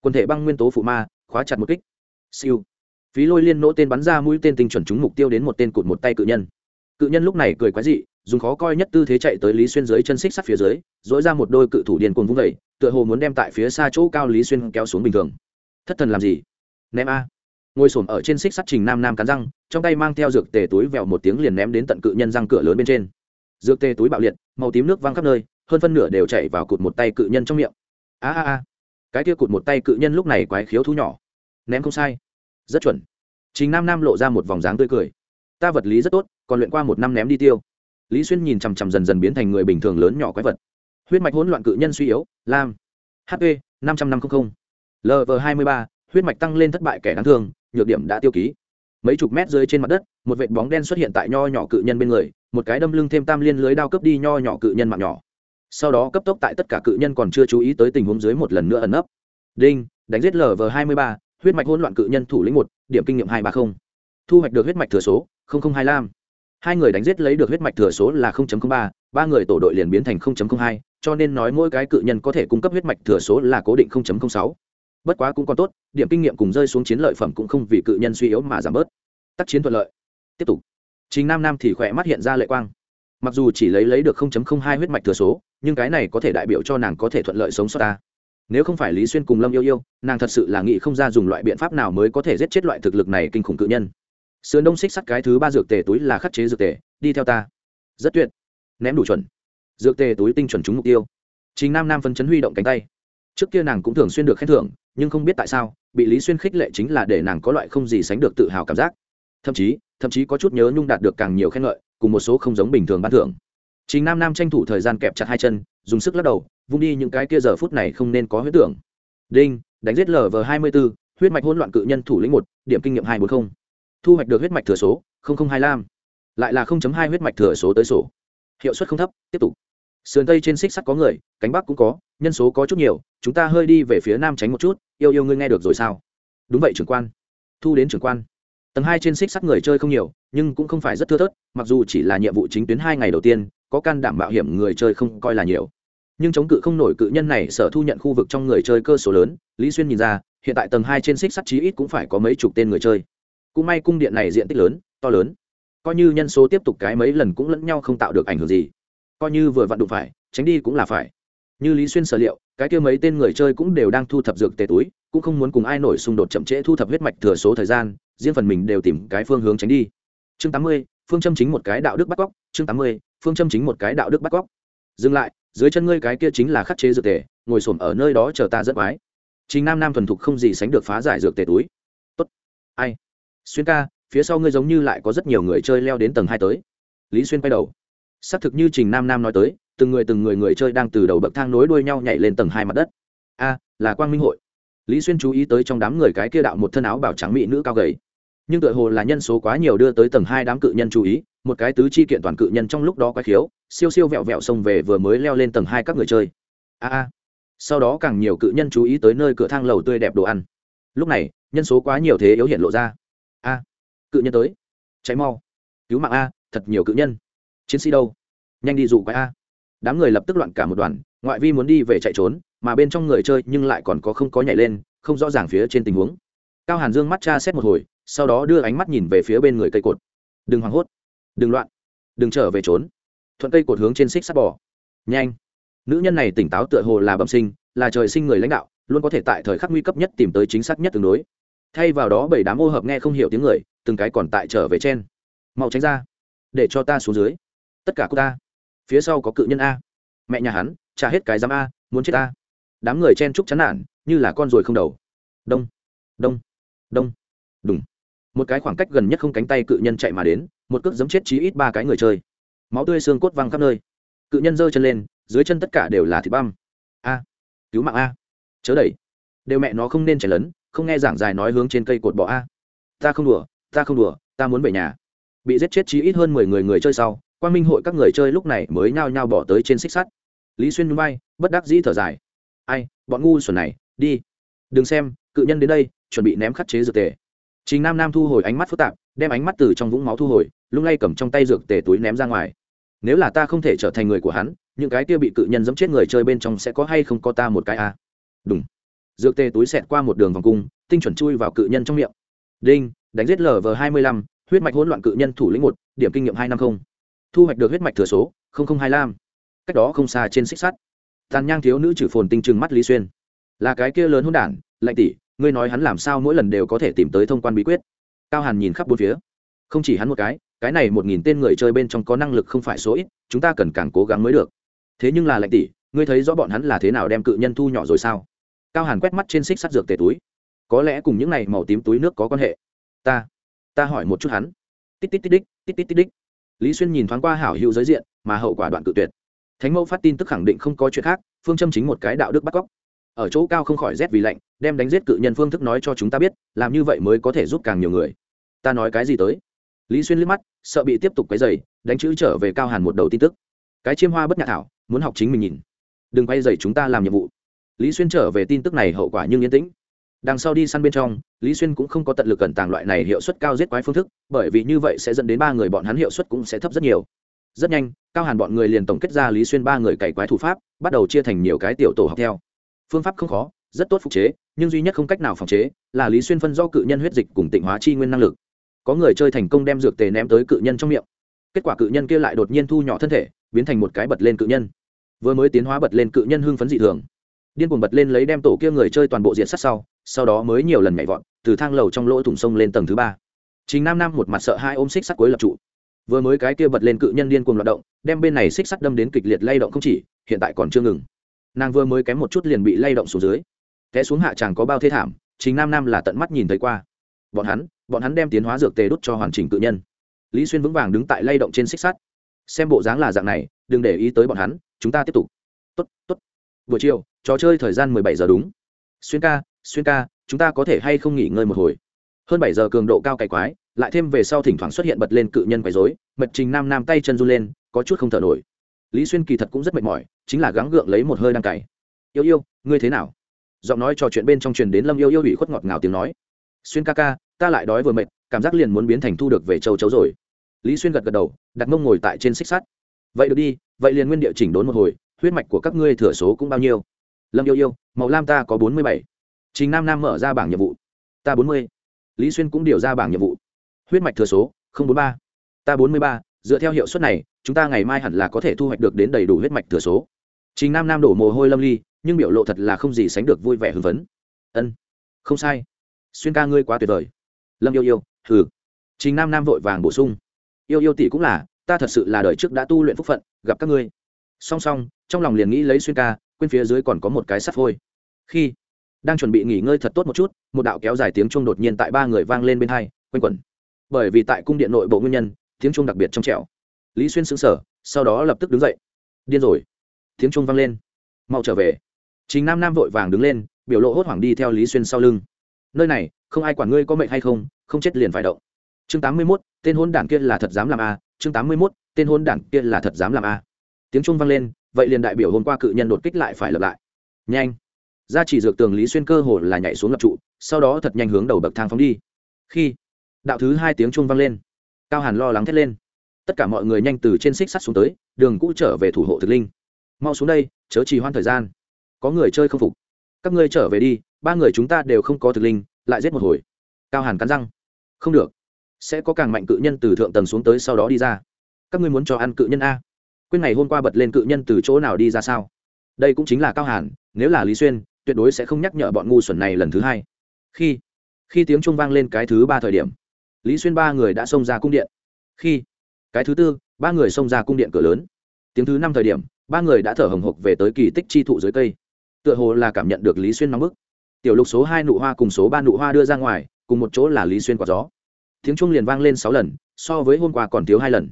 Quần thể băng nguyên tố phụ ma, khóa chặt một kích. Siêu. Phí lôi liên nỗ tên bắn ra mũi tên tinh chuẩn trúng mục tiêu đến một tên cụt một tay cự nhân. Cự nhân lúc này cười quái dị, dùng khó coi nhất tư thế chạy tới lý xuyên dưới chân xích sắt phía dưới dỗi ra một đôi cự thủ điền cuồng vung vẩy tựa hồ muốn đem tại phía xa chỗ cao lý xuyên kéo xuống bình thường thất thần làm gì? Ném a. Ngồi s ở trên xích sắt trình nam nam cắn răng, trong tay mang theo dược tề túi vẹo một tiếng liền ném đến tận cự nhân răng cửa lớn bên trên. Dược tề túi bạo liệt, màu tím nước văng khắp nơi, hơn phân nửa đều chạy vào cụt một tay cự nhân trong miệng. A a a. Cái kia cụt một tay cự nhân lúc này quái khiếu thú nhỏ. Ném không sai. Rất chuẩn. Chính nam nam lộ ra một vòng dáng tươi cười. Ta vật lý rất tốt, còn luyện qua một năm ném đi tiêu. Lý xuyên nhìn chằm chằm dần dần biến thành người bình thường lớn nhỏ quái vật. Huyết mạch hỗn loạn cự nhân suy yếu, lam hp năm trăm năm mươi lv hai mươi ba, huyết mạch tăng lên thất bại kẻ đáng thương, nhược điểm đã tiêu ký. Mấy chục mét dưới trên mặt đất, một vệt bóng đen xuất hiện tại nho nhỏ cự nhân bên người, một cái đâm lưng thêm tam liên lưới đao cấp đi nho nhỏ cự nhân mạng nhỏ. Sau đó cấp tốc tại tất cả cự nhân còn chưa chú ý tới tình huống dưới một lần nữa ẩn nấp. Đinh, đánh giết lv hai mươi ba, huyết mạch hỗn loạn cự nhân thủ lĩnh một, điểm kinh nghiệm hai ba mươi thu hoạch được huyết mạch thừa số hai lam hai người đánh giết lấy được huyết mạch thừa số là ba ba người tổ đội liền biến thành hai, cho nên nói mỗi cái cự nhân có thể cung cấp huyết mạch thừa số là cố định sáu bất quá cũng còn tốt, điểm kinh nghiệm cùng rơi xuống chiến lợi phẩm cũng không vì cự nhân suy yếu mà giảm bớt. Tác chiến thuận lợi. Tiếp tục. Chính nam nam thì khỏe mắt hiện ra lệ quang. Mặc dù chỉ lấy lấy được 0.02 huyết mạch thừa số, nhưng cái này có thể đại biểu cho nàng có thể thuận lợi sống sót ta. Nếu không phải lý xuyên cùng lâm yêu yêu, nàng thật sự là nghĩ không ra dùng loại biện pháp nào mới có thể giết chết loại thực lực này kinh khủng cự nhân. Sườn đông xích sắt cái thứ ba dược tề túi là khắc chế dược tề, đi theo ta. Rất tuyệt. Ném đủ chuẩn. Dược tề túi tinh chuẩn trúng mục tiêu. Chính nam nam phân chấn huy động cánh tay. Trước kia nàng cũng thường xuyên được khen thưởng nhưng không biết tại sao, bị lý xuyên khích lệ chính là để nàng có loại không gì sánh được tự hào cảm giác. Thậm chí thậm chí có chút nhớ nhung đạt được càng nhiều khen ngợi, cùng một số không giống bình thường ban thưởng. Chính nam nam tranh thủ thời gian kẹp chặt hai chân, dùng sức lắc đầu, vung đi những cái kia giờ phút này không nên có huyết tưởng. Đinh, đánh giết lv hai mươi b ố huyết mạch hỗn loạn cự nhân thủ lĩnh một, điểm kinh nghiệm hai trăm bốn mươi thu hoạch được huyết mạch thừa số hai lam lại là hai huyết mạch thừa số tới sổ. Hiệu suất không thấp, tiếp tục sườn tây trên xích sắt có người, cánh bắc cũng có, nhân số có chút nhiều, chúng ta hơi đi về phía nam tránh một chút, yêu yêu ngươi nghe được rồi sao? Đúng vậy, trưởng quan. Thu đến trưởng quan. Tầng hai trên xích sắt người chơi không nhiều, nhưng cũng không phải rất thưa thớt, mặc dù chỉ là nhiệm vụ chính tuyến hai ngày đầu tiên, có can đảm mạo hiểm người chơi không coi là nhiều. Nhưng chống cự không nổi cự nhân này sở thu nhận khu vực trong người chơi cơ số lớn, lý xuyên nhìn ra, hiện tại tầng hai trên xích sắt chí ít cũng phải có mấy chục tên người chơi. Cũng may cung điện này diện tích lớn, to lớn. Coi như nhân số tiếp tục cái mấy lần cũng lẫn nhau không tạo được ảnh hưởng gì coi như vừa vặn đụng phải, tránh đi cũng là phải. Như lý xuyên sở liệu, cái kia mấy tên người chơi cũng đều đang thu thập dược tề túi, cũng không muốn cùng ai nổi xung đột chậm trễ thu thập huyết mạch thừa số thời gian, riêng phần mình đều tìm cái phương hướng tránh đi. Chương tám mươi, phương châm chính một cái đạo đức bắt cóc, chương tám mươi, phương châm chính một cái đạo đức bắt cóc. Dừng lại, dưới chân ngươi cái kia chính là khắc chế dược tề, ngồi xổm ở nơi đó chờ ta rất mái chính nam nam thuần thục không gì sánh được phá giải dược tề túi. Tốt. Ai? Xuyên ca, phía sau ngươi giống như lại có rất nhiều người chơi leo đến tầng hai tới. Lý xuyên quay đầu xác thực như trình nam nam nói tới, từng người từng người người chơi đang từ đầu bậc thang nối đuôi nhau nhảy lên tầng hai mặt đất. A, là quang minh hội. Lý xuyên chú ý tới trong đám người cái kia đạo một thân áo bảo trắng mỹ nữ cao gầy. Nhưng tựa hồ là nhân số quá nhiều đưa tới tầng hai đám cự nhân chú ý, một cái tứ chi kiện toàn cự nhân trong lúc đó quái khiếu, siêu siêu vẹo vẹo xông về vừa mới leo lên tầng hai các người chơi. A a. Sau đó càng nhiều cự nhân chú ý tới nơi cửa thang lầu tươi đẹp đồ ăn. Lúc này, nhân số quá nhiều thế yếu hiện lộ ra. A, cự nhân tới. Cháy mau. Cứu mạng a, thật nhiều cự nhân chiến sĩ đâu? Nhanh đi dụ quái a. Đám người lập tức loạn cả một đoàn, ngoại vi muốn đi về chạy trốn, mà bên trong người chơi nhưng lại còn có không có nhảy lên, không rõ ràng phía trên tình huống. Cao hàn dương mắt cha xét một hồi, sau đó đưa ánh mắt nhìn về phía bên người cây cột. Đừng hoảng hốt, đừng loạn, đừng trở về trốn. Thuận cây cột hướng trên xích sắt bò. Nhanh. Nữ nhân này tỉnh táo tựa hồ là bẩm sinh, là trời sinh người lãnh đạo, luôn có thể tại thời khắc nguy cấp nhất tìm tới chính xác nhất tương đối. Thay vào đó bảy đám ô hợp nghe không hiểu tiếng người, từng cái còn tại trở về trên. Mau tránh ra, để cho ta xuống dưới tất cả cô ta. Phía sau có cự nhân a. Mẹ nhà hắn, trả hết cái giám a, muốn chết a. Đám người chen trúc chán nản, như là con ruồi không đầu. Đông đông đông đúng một cái khoảng cách gần nhất không cánh tay cự nhân chạy mà đến, một cước giấm chết chí ít ba cái người chơi. Máu tươi xương cốt văng khắp nơi. Cự nhân giơ chân lên, dưới chân tất cả đều là thịt băm. A. Cứu mạng a. Chớ đẩy. Đều mẹ nó không nên chảy lớn không nghe giảng dài nói hướng trên cây cột bỏ a. Ta không đùa, ta không đùa, ta muốn về nhà. Bị giết chết chí ít hơn mười người người chơi sau quan minh hội các người chơi lúc này mới nhao nhao bỏ tới trên xích sắt. Lý xuyên núi bay bất đắc dĩ thở dài. Ai, bọn ngu xuẩn này, đi. Đừng xem, cự nhân đến đây, chuẩn bị ném khắt chế dược tề. Trình nam nam thu hồi ánh mắt phức tạp, đem ánh mắt từ trong vũng máu thu hồi, lung lay cầm trong tay dược tề túi ném ra ngoài. Nếu là ta không thể trở thành người của hắn, những cái kia bị cự nhân dẫm chết người chơi bên trong sẽ có hay không có ta một cái a à? đúng dược tề túi xẹt qua một đường vòng cung, tinh chuẩn chui vào cự nhân trong miệng. Đinh, đánh giết lv hai mươi lăm, huyết mạch hỗn loạn cự nhân thủ lĩnh một, điểm kinh nghiệm hai năm không thu hoạch được huyết mạch thừa số hai lam, cách đó không xa trên xích sắt. Tàn nhang thiếu nữ trừ phồn tinh trừng mắt lý xuyên. Là cái kia lớn hôn đản lạnh tỷ ngươi nói hắn làm sao mỗi lần đều có thể tìm tới thông quan bí quyết? Cao hàn nhìn khắp bốn phía. Không chỉ hắn một cái cái này một nghìn tên người chơi bên trong có năng lực không phải số ít chúng ta cần càng cố gắng mới được. Thế nhưng là lạnh tỷ ngươi thấy rõ bọn hắn là thế nào đem cự nhân thu nhỏ rồi sao? Cao hàn quét mắt trên xích sắt dược tề túi. Có lẽ cùng những này màu tím túi nước có quan hệ. Ta ta hỏi một chút hắn. Tít tít tít đích tít tít tít đích lý xuyên nhìn thoáng qua hảo hữu giới diện, mà hậu quả đoạn cự tuyệt. Thánh mẫu phát tin tức khẳng định không có chuyện khác, phương châm chính một cái đạo đức bắt cóc. Ở chỗ cao không khỏi rét vì lạnh, đem đánh giết cự nhân phương thức nói cho chúng ta biết, làm như vậy mới có thể giúp càng nhiều người. Ta nói cái gì tới? Lý xuyên liếc mắt, sợ bị tiếp tục cái dày đánh chữ trở về cao hàn một đầu tin tức. Cái chiêm hoa bất nhạc thảo, muốn học chính mình nhìn. Đừng quay dày chúng ta làm nhiệm vụ. Lý xuyên trở về tin tức này hậu quả nhưng yên tĩnh đằng sau đi săn bên trong, lý xuyên cũng không có tận lực cẩn tàng loại này hiệu suất cao giết quái phương thức, bởi vì như vậy sẽ dẫn đến ba người bọn hắn hiệu suất cũng sẽ thấp rất nhiều. Rất nhanh, cao hàn bọn người liền tổng kết ra lý xuyên ba người cày quái thủ pháp, bắt đầu chia thành nhiều cái tiểu tổ học theo. Phương pháp không khó, rất tốt phục chế, nhưng duy nhất không cách nào phòng chế là lý xuyên phân do cự nhân huyết dịch cùng tịnh hóa chi nguyên năng lực. Có người chơi thành công đem dược tề ném tới cự nhân trong miệng. Kết quả cự nhân kia lại đột nhiên thu nhỏ thân thể, biến thành một cái bật lên cự nhân. Vừa mới tiến hóa bật lên cự nhân hưng phấn dị thường điên cuồng bật lên lấy đem tổ kia người chơi toàn bộ diện sát sau sau đó mới nhiều lần nhảy vọt, từ thang lầu trong lỗ thủng sông lên tầng thứ ba. Chính nam nam một mặt sợ hai ôm xích sắt cuối lập trụ. Vừa mới cái kia bật lên cự nhân điên cuồng loạt động, đem bên này xích sắt đâm đến kịch liệt lay động không chỉ, hiện tại còn chưa ngừng. Nàng vừa mới kém một chút liền bị lay động xuống dưới. Té xuống hạ chàng có bao thế thảm chính nam nam là tận mắt nhìn thấy qua. Bọn hắn bọn hắn đem tiến hóa dược tề đốt cho hoàn chỉnh cự nhân. Lý xuyên vững vàng đứng tại lay động trên xích sắt. Xem bộ dáng là dạng này, đừng để ý tới bọn hắn, chúng ta tiếp tục. Tốt tốt. Buổi chiều trò chơi thời gian mười bảy giờ đúng. Xuyên ca xuyên ca, chúng ta có thể hay không nghỉ ngơi một hồi? Hơn bảy giờ cường độ cao cày quái, lại thêm về sau thỉnh thoảng xuất hiện bật lên cự nhân quấy dối mật trình nam nam tay chân run lên, có chút không thở nổi. Lý xuyên kỳ thật cũng rất mệt mỏi, chính là gắng gượng lấy một hơi đang cày. Yêu yêu, ngươi thế nào? Giọng nói trò chuyện bên trong truyền đến lâm yêu yêu ủy khuất ngọt ngào tiếng nói. Xuyên ca ca, ta lại đói vừa mệt, cảm giác liền muốn biến thành thu được về châu chấu rồi. Lý xuyên gật gật đầu, đặt mông ngồi tại trên xích sắt. Vậy được đi, vậy liền nguyên địa chỉnh đốn một hồi, huyết mạch của các ngươi thừa số cũng bao nhiêu? Lâm yêu yêu, màu lam ta có bốn mươi bảy. Trình nam nam mở ra bảng nhiệm vụ. Ta bốn mươi. Lý xuyên cũng điều ra bảng nhiệm vụ. Huyết mạch thừa số bốn mươi ba. Ta bốn mươi ba, dựa theo hiệu suất này, chúng ta ngày mai hẳn là có thể thu hoạch được đến đầy đủ huyết mạch thừa số. Trình nam nam đổ mồ hôi lâm ly, nhưng biểu lộ thật là không gì sánh được vui vẻ hưng phấn. Ân, không sai. Xuyên ca ngươi quá tuyệt vời. Lâm yêu yêu, hừ. Trình nam nam vội vàng bổ sung. Yêu yêu tỷ cũng là, ta thật sự là đời trước đã tu luyện phúc phận, gặp các ngươi. Song song, trong lòng liền nghĩ lấy xuyên ca quên phía dưới còn có một cái sắt phôi. Khi đang chuẩn bị nghỉ ngơi thật tốt một chút, một đạo kéo dài tiếng chuông đột nhiên tại ba người vang lên bên hai, quanh quẩn. Bởi vì tại cung điện nội bộ nguyên nhân, tiếng chuông đặc biệt trong trẻo. Lý xuyên xứng sở sau đó lập tức đứng dậy. Điên rồi. Tiếng chuông vang lên. Mau trở về. Chính nam nam vội vàng đứng lên, biểu lộ hốt hoảng đi theo lý xuyên sau lưng. Nơi này, không ai quản ngươi có mệnh hay không không chết liền phải động. Chương tám mươi mốt, tên hôn đảng kia là thật dám làm a, chương tám mươi mốt, tên hôn đảng kia là thật dám làm a. Tiếng chuông vang lên vậy liền đại biểu hôm qua cự nhân đột kích lại phải lập lại. Nhanh. Ra chỉ dược tường lý xuyên cơ hồ là nhảy xuống lập trụ, sau đó thật nhanh hướng đầu bậc thang phóng đi. Khi, đạo thứ hai tiếng trung vang lên. Cao hàn lo lắng thét lên. Tất cả mọi người nhanh từ trên xích sắt xuống tới, đường cũ trở về thủ hộ thực linh. Mau xuống đây, chớ trì hoãn thời gian. Có người chơi không phục. Các ngươi trở về đi, ba người chúng ta đều không có thực linh, lại giết một hồi. Cao hàn cắn răng. Không được. Sẽ có càng mạnh cự nhân từ thượng tầng xuống tới sau đó đi ra. Các ngươi muốn cho ăn cự nhân a quên ngày hôm qua bật lên cự nhân từ chỗ nào đi ra sao? Đây cũng chính là cao hàn, nếu là lý xuyên, tuyệt đối sẽ không nhắc nhở bọn ngu xuẩn này lần thứ hai. Khi khi tiếng trung vang lên cái thứ ba thời điểm, lý xuyên ba người đã xông ra cung điện. Khi, cái thứ tư, ba người xông ra cung điện cửa lớn. Tiếng thứ năm thời điểm, ba người đã thở hồng hộc về tới kỳ tích chi thụ dưới cây. Tựa hồ là cảm nhận được lý xuyên nóng bức. Tiểu lục số hai nụ hoa cùng số ba nụ hoa đưa ra ngoài, cùng một chỗ là lý xuyên quả gió. Tiếng trung liền vang lên sáu lần, so với hôm qua còn thiếu hai lần.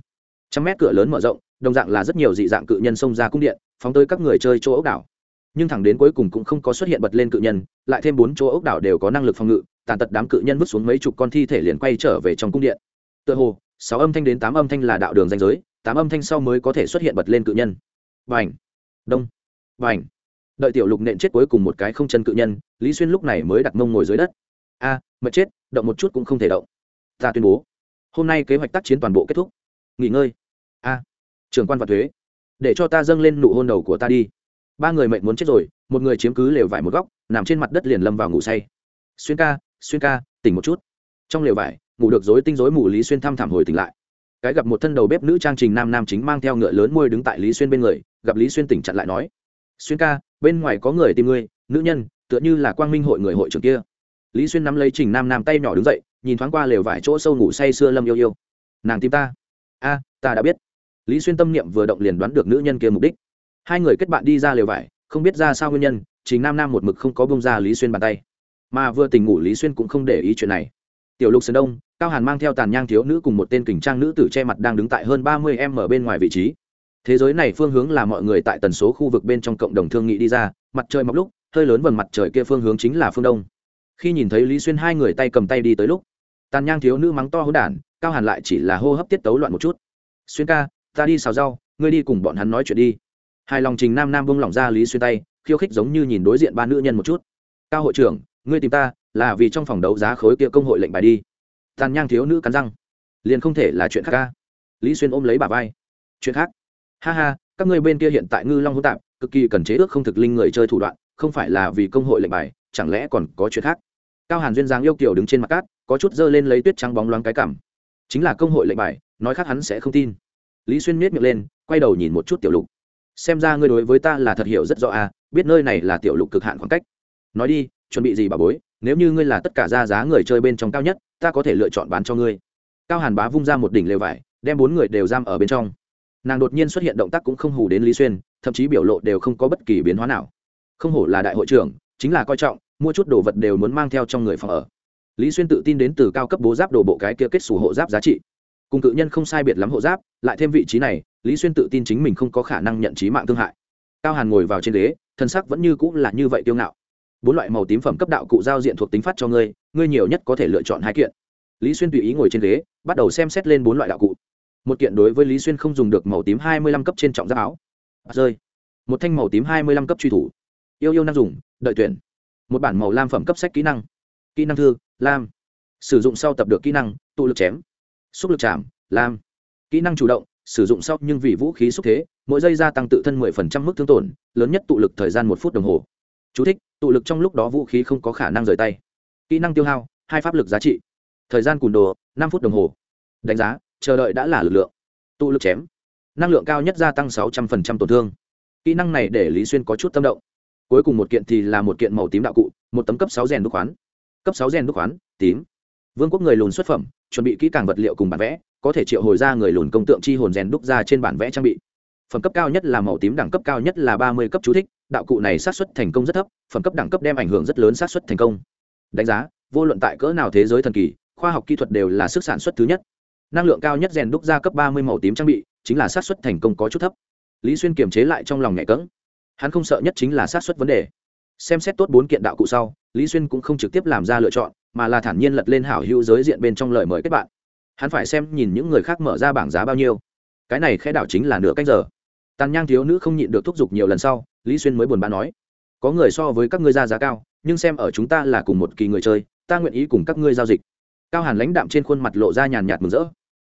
Trăm mét cửa lớn mở rộng đồng dạng là rất nhiều dị dạng cự nhân xông ra cung điện phóng tới các người chơi chỗ ốc đảo. Nhưng thẳng đến cuối cùng cũng không có xuất hiện bật lên cự nhân lại thêm bốn chỗ ốc đảo đều có năng lực phòng ngự tàn tật đám cự nhân vứt xuống mấy chục con thi thể liền quay trở về trong cung điện. Tựa hồ sáu âm thanh đến tám âm thanh là đạo đường danh giới tám âm thanh sau mới có thể xuất hiện bật lên cự nhân. Vành đông! Vành đợi tiểu lục nện chết cuối cùng một cái không chân cự nhân lý xuyên lúc này mới đặt mông ngồi dưới đất. A à, mật chết động một chút cũng không thể động. Ta tuyên bố hôm nay kế hoạch tác chiến toàn bộ kết thúc. Nghỉ ngơi. A. à, trưởng quan và thuế. Để cho ta dâng lên nụ hôn đầu của ta đi. Ba người mệnh muốn chết rồi, một người chiếm cứ lều vải một góc, nằm trên mặt đất liền lâm vào ngủ say. Xuyên ca xuyên ca, tỉnh một chút. Trong lều vải, ngủ được dối tinh dối mù lý xuyên thăm thảm hồi tỉnh lại. Cái gặp một thân đầu bếp nữ trang trình nam nam chính mang theo ngựa lớn môi đứng tại lý xuyên bên người, gặp lý xuyên tỉnh chặn lại nói, xuyên ca, bên ngoài có người tìm ngươi, nữ nhân, tựa như là quang minh hội người hội trưởng kia. Lý xuyên nắm lấy trình nam nam tay nhỏ đứng dậy, nhìn thoáng qua lều vải chỗ sâu ngủ say sưa lâm yêu yêu. Nàng tìm ta. A, ta đã biết lý xuyên tâm niệm vừa động liền đoán được nữ nhân kia mục đích. Hai người kết bạn đi ra lều vải, không biết ra sao nguyên nhân chính nam nam một mực không có bông ra lý xuyên bàn tay. Mà vừa tình ngủ lý xuyên cũng không để ý chuyện này. Tiểu lục sơn đông, cao hàn mang theo tàn nhang thiếu nữ cùng một tên kình trang nữ tử che mặt đang đứng tại hơn ba mươi em ở bên ngoài vị trí. Thế giới này phương hướng là mọi người tại tần số khu vực bên trong cộng đồng thương nghị đi ra, mặt trời mọc lúc, hơi lớn vầng mặt trời kia phương hướng chính là phương đông. Khi nhìn thấy lý xuyên hai người tay cầm tay đi tới lúc, tàn nhang thiếu nữ mắng to hỗn đản, cao hàn lại chỉ là hô hấp tiết tấu loạn một chút. Xuyên ca ta đi xào rau, ngươi đi cùng bọn hắn nói chuyện đi. Hai lòng trình nam nam bông lỏng ra lý xuyên tay, khiêu khích giống như nhìn đối diện ba nữ nhân một chút. Cao hội trưởng, ngươi tìm ta, là vì trong phòng đấu giá khối kia công hội lệnh bài đi. Tàn nhang thiếu nữ cắn răng. Liền không thể là chuyện khác ca. Lý xuyên ôm lấy bà vai. Chuyện khác. Ha ha, các ngươi bên kia hiện tại ngư long hỗn tạp, cực kỳ cần chế ước không thực linh người chơi thủ đoạn, không phải là vì công hội lệnh bài, chẳng lẽ còn có chuyện khác? Cao hàn duyên giang yêu kiểu đứng trên mặt cát, có chút dơ lên lấy tuyết trắng bóng loáng cái cảm. Chính là công hội lệnh bài, nói khác hắn sẽ không tin lý xuyên miết miệng lên, quay đầu nhìn một chút tiểu lục. Xem ra ngươi đối với ta là thật hiểu rất rõ à biết nơi này là tiểu lục cực hạn khoảng cách. Nói đi, chuẩn bị gì bà bối, nếu như ngươi là tất cả ra giá người chơi bên trong cao nhất, ta có thể lựa chọn bán cho ngươi. Cao hàn bá vung ra một đỉnh lều vải, đem bốn người đều giam ở bên trong. Nàng đột nhiên xuất hiện động tác cũng không hù đến lý xuyên, thậm chí biểu lộ đều không có bất kỳ biến hóa nào. Không hổ là đại hội trưởng, chính là coi trọng, mua chút đồ vật đều muốn mang theo trong người phòng ở. Lý xuyên tự tin đến từ cao cấp bố giáp đồ bộ cái kia kết xù hộ giáp giá trị cùng cự nhân không sai biệt lắm hộ giáp, lại thêm vị trí này, lý xuyên tự tin chính mình không có khả năng nhận trí mạng thương hại. Cao hàn ngồi vào trên ghế, thân sắc vẫn như cũng là như vậy tiêu ngạo. Bốn loại màu tím phẩm cấp đạo cụ giao diện thuộc tính phát cho ngươi ngươi nhiều nhất có thể lựa chọn hai kiện. Lý xuyên tùy ý ngồi trên ghế, bắt đầu xem xét lên bốn loại đạo cụ. Một kiện đối với lý xuyên không dùng được màu tím hai mươi lăm cấp trên trọng giáp áo. À, rơi. Một thanh màu tím hai mươi lăm cấp truy thủ. Yêu yêu năng dùng, đợi tuyển. Một bản màu lam phẩm cấp sách kỹ năng. Kỹ năng thư, lam. Sử dụng sau tập được kỹ năng, tụ lực chém xúc lực chạm lam kỹ năng chủ động sử dụng sau nhưng vì vũ khí xúc thế mỗi giây gia tăng tự thân 10% mức thương tổn lớn nhất tụ lực thời gian một phút đồng hồ. Chú thích, tụ lực trong lúc đó vũ khí không có khả năng rời tay. Kỹ năng tiêu hao hai pháp lực giá trị. Thời gian cùn đồ năm phút đồng hồ. Đánh giá chờ đợi đã là lực lượng. Tụ lực chém. Năng lượng cao nhất gia tăng 600% tổn thương. Kỹ năng này để lý xuyên có chút tâm động. Cuối cùng một kiện thì là một kiện màu tím đạo cụ một tấm cấp sáu rèn đúc khoán. Cấp sáu rèn đúc khoán tím. Vương quốc người lùn xuất phẩm chuẩn bị kỹ càng vật liệu cùng bản vẽ, có thể triệu hồi ra người lùn công tượng chi hồn rèn đúc ra trên bản vẽ trang bị. Phẩm cấp cao nhất là màu tím đẳng cấp cao nhất là ba mươi cấp chú thích, đạo cụ này sát xuất thành công rất thấp, phẩm cấp đẳng cấp đem ảnh hưởng rất lớn sát xuất thành công. Đánh giá, vô luận tại cỡ nào thế giới thần kỳ, khoa học kỹ thuật đều là sức sản xuất thứ nhất. Năng lượng cao nhất rèn đúc ra cấp ba mươi màu tím trang bị, chính là sát xuất thành công có chút thấp. Lý xuyên kiềm chế lại trong lòng nhẹ cỡng hắn không sợ nhất chính là sát xuất vấn đề. Xem xét tốt bốn kiện đạo cụ sau, lý xuyên cũng không trực tiếp làm ra lựa chọn mà là thản nhiên lật lên hảo hữu giới diện bên trong lời mời kết bạn. Hắn phải xem nhìn những người khác mở ra bảng giá bao nhiêu. Cái này khẽ đảo chính là nửa cách giờ. Tàn nhang thiếu nữ không nhịn được thúc giục nhiều lần sau lý xuyên mới buồn bã nói có người so với các ngươi ra giá cao nhưng xem ở chúng ta là cùng một kỳ người chơi ta nguyện ý cùng các ngươi giao dịch. Cao hàn lãnh đạm trên khuôn mặt lộ ra nhàn nhạt mừng rỡ.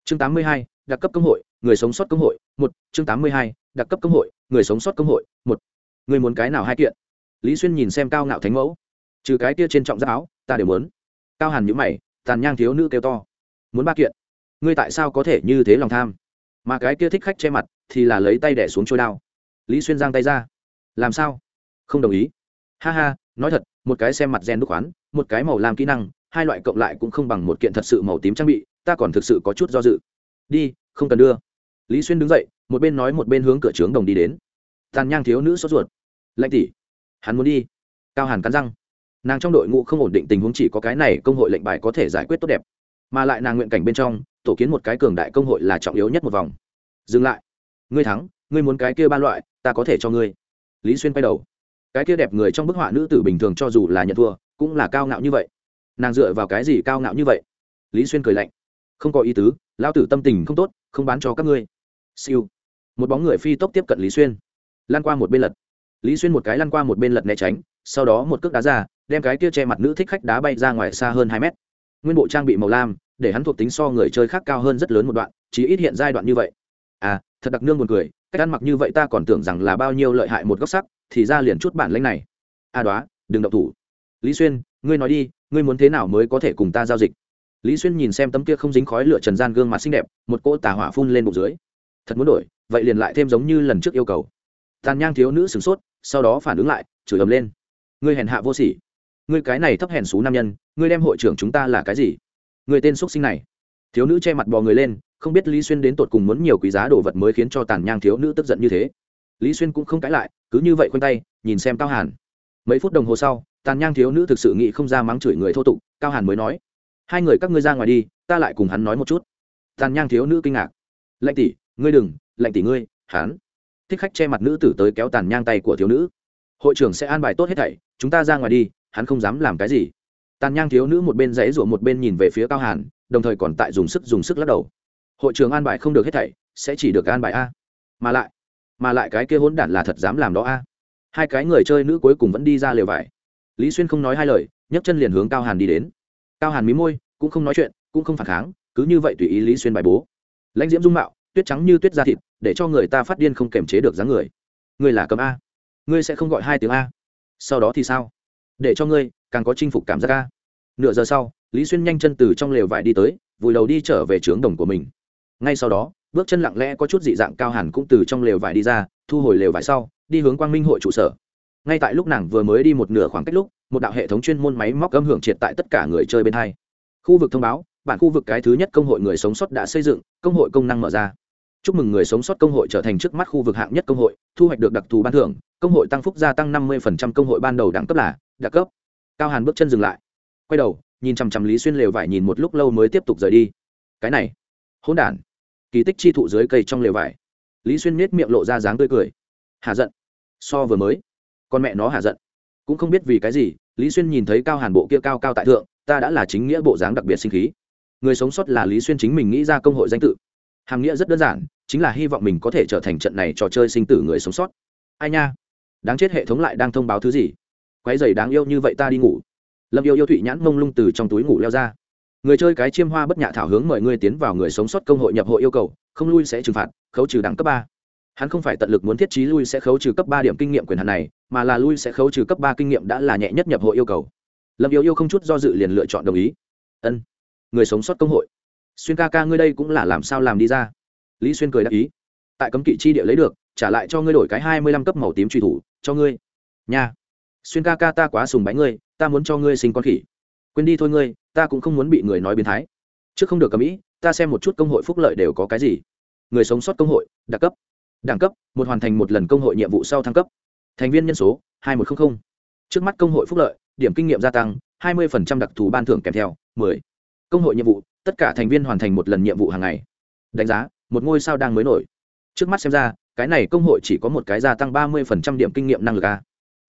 Chương 82, đặc cấp công hội người sống sót công hội một. Chương 82, đặc cấp công hội người sống sót công hội một. Người muốn cái nào hai kiện? Lý xuyên nhìn xem cao ngạo thánh mẫu. Trừ cái kia trên trọng giáp áo ta đều muốn cao hàn nhữ mày, tàn nhang thiếu nữ kêu to. Muốn ba kiện. Ngươi tại sao có thể như thế lòng tham? Mà cái kia thích khách che mặt thì là lấy tay đẻ xuống trôi đao. Lý xuyên giang tay ra. Làm sao? Không đồng ý. Ha ha, nói thật, một cái xem mặt gen đúc khoán, một cái màu làm kỹ năng, hai loại cộng lại cũng không bằng một kiện thật sự màu tím trang bị, ta còn thực sự có chút do dự. Đi, không cần đưa. Lý xuyên đứng dậy, một bên nói một bên hướng cửa trướng đồng đi đến. Tàn nhang thiếu nữ sốt ruột. Lạnh tỉ hắn muốn đi. Cao hàn cắn răng nàng trong đội ngũ không ổn định tình huống chỉ có cái này công hội lệnh bài có thể giải quyết tốt đẹp. Mà lại nàng nguyện cảnh bên trong, tổ kiến một cái cường đại công hội là trọng yếu nhất một vòng. Dừng lại. Ngươi thắng, ngươi muốn cái kia ba loại, ta có thể cho ngươi. Lý xuyên quay đầu. Cái kia đẹp người trong bức họa nữ tử bình thường cho dù là nhận thua, cũng là cao ngạo như vậy. Nàng dựa vào cái gì cao ngạo như vậy? Lý xuyên cười lạnh. Không có ý tứ, lão tử tâm tình không tốt, không bán cho các ngươi. Siêu. Một bóng người phi tốc tiếp cận lý xuyên. Lan qua một bên lật. Lý xuyên một cái lăn qua một bên lật né tránh, sau đó một cước đá ra đem cái kia che mặt nữ thích khách đá bay ra ngoài xa hơn hai mét. Nguyên bộ trang bị màu lam, để hắn thuộc tính so người chơi khác cao hơn rất lớn một đoạn chỉ ít hiện giai đoạn như vậy. À thật đặc nương buồn cười, cách ăn mặc như vậy ta còn tưởng rằng là bao nhiêu lợi hại một góc sắc, thì ra liền chút bản lãnh này. A à đoá, đừng động thủ. Lý xuyên, ngươi nói đi, ngươi muốn thế nào mới có thể cùng ta giao dịch? Lý xuyên nhìn xem tấm kia không dính khói lửa trần gian gương mặt xinh đẹp, một cỗ tà hỏa phun lên bụng dưới. Thật muốn đổi, vậy liền lại thêm giống như lần trước yêu cầu. Tàn nhang thiếu nữ sửng sốt, sau đó phản ứng lại, chửi ầm lên. Ngươi hèn hạ vô sỉ ngươi cái này thấp hèn xú nam nhân, ngươi đem hội trưởng chúng ta là cái gì? Người tên x sinh này. Thiếu nữ che mặt bò người lên, không biết lý xuyên đến tột cùng muốn nhiều quý giá đồ vật mới khiến cho tàn nhang thiếu nữ tức giận như thế. Lý xuyên cũng không cãi lại, cứ như vậy khoanh tay, nhìn xem cao hàn. Mấy phút đồng hồ sau, tàn nhang thiếu nữ thực sự nghĩ không ra mắng chửi người thô tục, cao hàn mới nói, hai người các ngươi ra ngoài đi, ta lại cùng hắn nói một chút. Tàn nhang thiếu nữ kinh ngạc. Lạnh tỷ, ngươi đừng lạnh tỷ ngươi, hắn. Thích khách che mặt nữ tử tới kéo tàn nhang tay của thiếu nữ. Hội trưởng sẽ an bài tốt hết thảy, chúng ta ra ngoài đi hắn không dám làm cái gì. Tàn nhang thiếu nữ một bên dãy rủa một bên nhìn về phía cao hàn, đồng thời còn tại dùng sức dùng sức lắc đầu. Hội trưởng an bài không được hết thảy, sẽ chỉ được an bài a. Mà lại mà lại cái kia hỗn đản là thật dám làm đó a. Hai cái người chơi nữ cuối cùng vẫn đi ra lều vải. Lý xuyên không nói hai lời, nhấc chân liền hướng cao hàn đi đến. Cao hàn mí môi, cũng không nói chuyện, cũng không phản kháng, cứ như vậy tùy ý lý xuyên bài bố. Lãnh diễm dung mạo, tuyết trắng như tuyết da thịt, để cho người ta phát điên không kềm chế được dáng người. Ngươi là cầm a. Ngươi sẽ không gọi hai tiếng a. Sau đó thì sao? Để cho ngươi, càng có chinh phục cảm giác a. Nửa giờ sau, lý xuyên nhanh chân từ trong lều vải đi tới, vùi đầu đi trở về trướng đồng của mình. Ngay sau đó, bước chân lặng lẽ có chút dị dạng cao hẳn cũng từ trong lều vải đi ra, thu hồi lều vải sau, đi hướng quang minh hội trụ sở. Ngay tại lúc nàng vừa mới đi một nửa khoảng cách lúc, một đạo hệ thống chuyên môn máy móc âm hưởng triệt tại tất cả người chơi bên hai. Khu vực thông báo, bản khu vực cái thứ nhất công hội người sống sót đã xây dựng, công hội công năng mở ra chúc mừng người sống sót công hội trở thành trước mắt khu vực hạng nhất công hội, thu hoạch được đặc thù ban thưởng, công hội tăng phúc gia tăng năm mươi công hội ban đầu đẳng cấp là đặc cấp. Cao hàn bước chân dừng lại. Quay đầu, nhìn chằm chằm lý xuyên lều vải nhìn một lúc lâu mới tiếp tục rời đi. Cái này, hỗn đản. Kỳ tích chi thụ dưới cây trong lều vải. Lý xuyên nết miệng lộ ra dáng tươi cười. Hạ giận. So vừa mới, con mẹ nó hạ giận. Cũng không biết vì cái gì, lý xuyên nhìn thấy cao hàn bộ kia cao cao tại thượng, ta đã là chính nghĩa bộ dáng đặc biệt sinh khí. Người sống sót là lý xuyên chính mình nghĩ ra công hội danh tự hàm nghĩa rất đơn giản, chính là hy vọng mình có thể trở thành trận này trò chơi sinh tử người sống sót. Ai nha? Đáng chết hệ thống lại đang thông báo thứ gì? Quái dày đáng yêu như vậy ta đi ngủ. Lâm yêu yêu thụy nhãn mông lung từ trong túi ngủ leo ra. Người chơi cái chiêm hoa bất nhạ thảo hướng mời ngươi tiến vào người sống sót công hội nhập hội yêu cầu, không lui sẽ trừng phạt, khấu trừ đẳng cấp ba. Hắn không phải tận lực muốn thiết trí lui sẽ khấu trừ cấp ba điểm kinh nghiệm quyền hạn này, mà là lui sẽ khấu trừ cấp ba kinh nghiệm đã là nhẹ nhất nhập hội yêu cầu. Lâm yêu yêu không chút do dự liền lựa chọn đồng ý. Ân. Người sống sót công hội xuyên ca ca ngươi đây cũng là làm sao làm đi ra? Lý xuyên cười đáp ý. Tại cấm kỵ chi địa lấy được, trả lại cho ngươi đổi cái hai mươi lăm cấp màu tím truy thủ, cho ngươi. Nha. Xuyên ca ca ta quá sùng bánh ngươi, ta muốn cho ngươi sinh con khỉ. Quên đi thôi ngươi, ta cũng không muốn bị người nói biến thái. Chứ không được cầm ý, ta xem một chút công hội phúc lợi đều có cái gì. Người sống sót công hội đặc cấp. Đẳng cấp, một hoàn thành một lần công hội nhiệm vụ sau thăng cấp. Thành viên nhân số, hai một trăm linh trước mắt công hội phúc lợi, điểm kinh nghiệm gia tăng, hai mươi đặc thù ban thưởng kèm theo, mười. Công hội nhiệm vụ tất cả thành viên hoàn thành một lần nhiệm vụ hàng ngày. Đánh giá, một ngôi sao đang mới nổi. Trước mắt xem ra, cái này công hội chỉ có một cái gia tăng ba mươi phần trăm điểm kinh nghiệm năng lực a.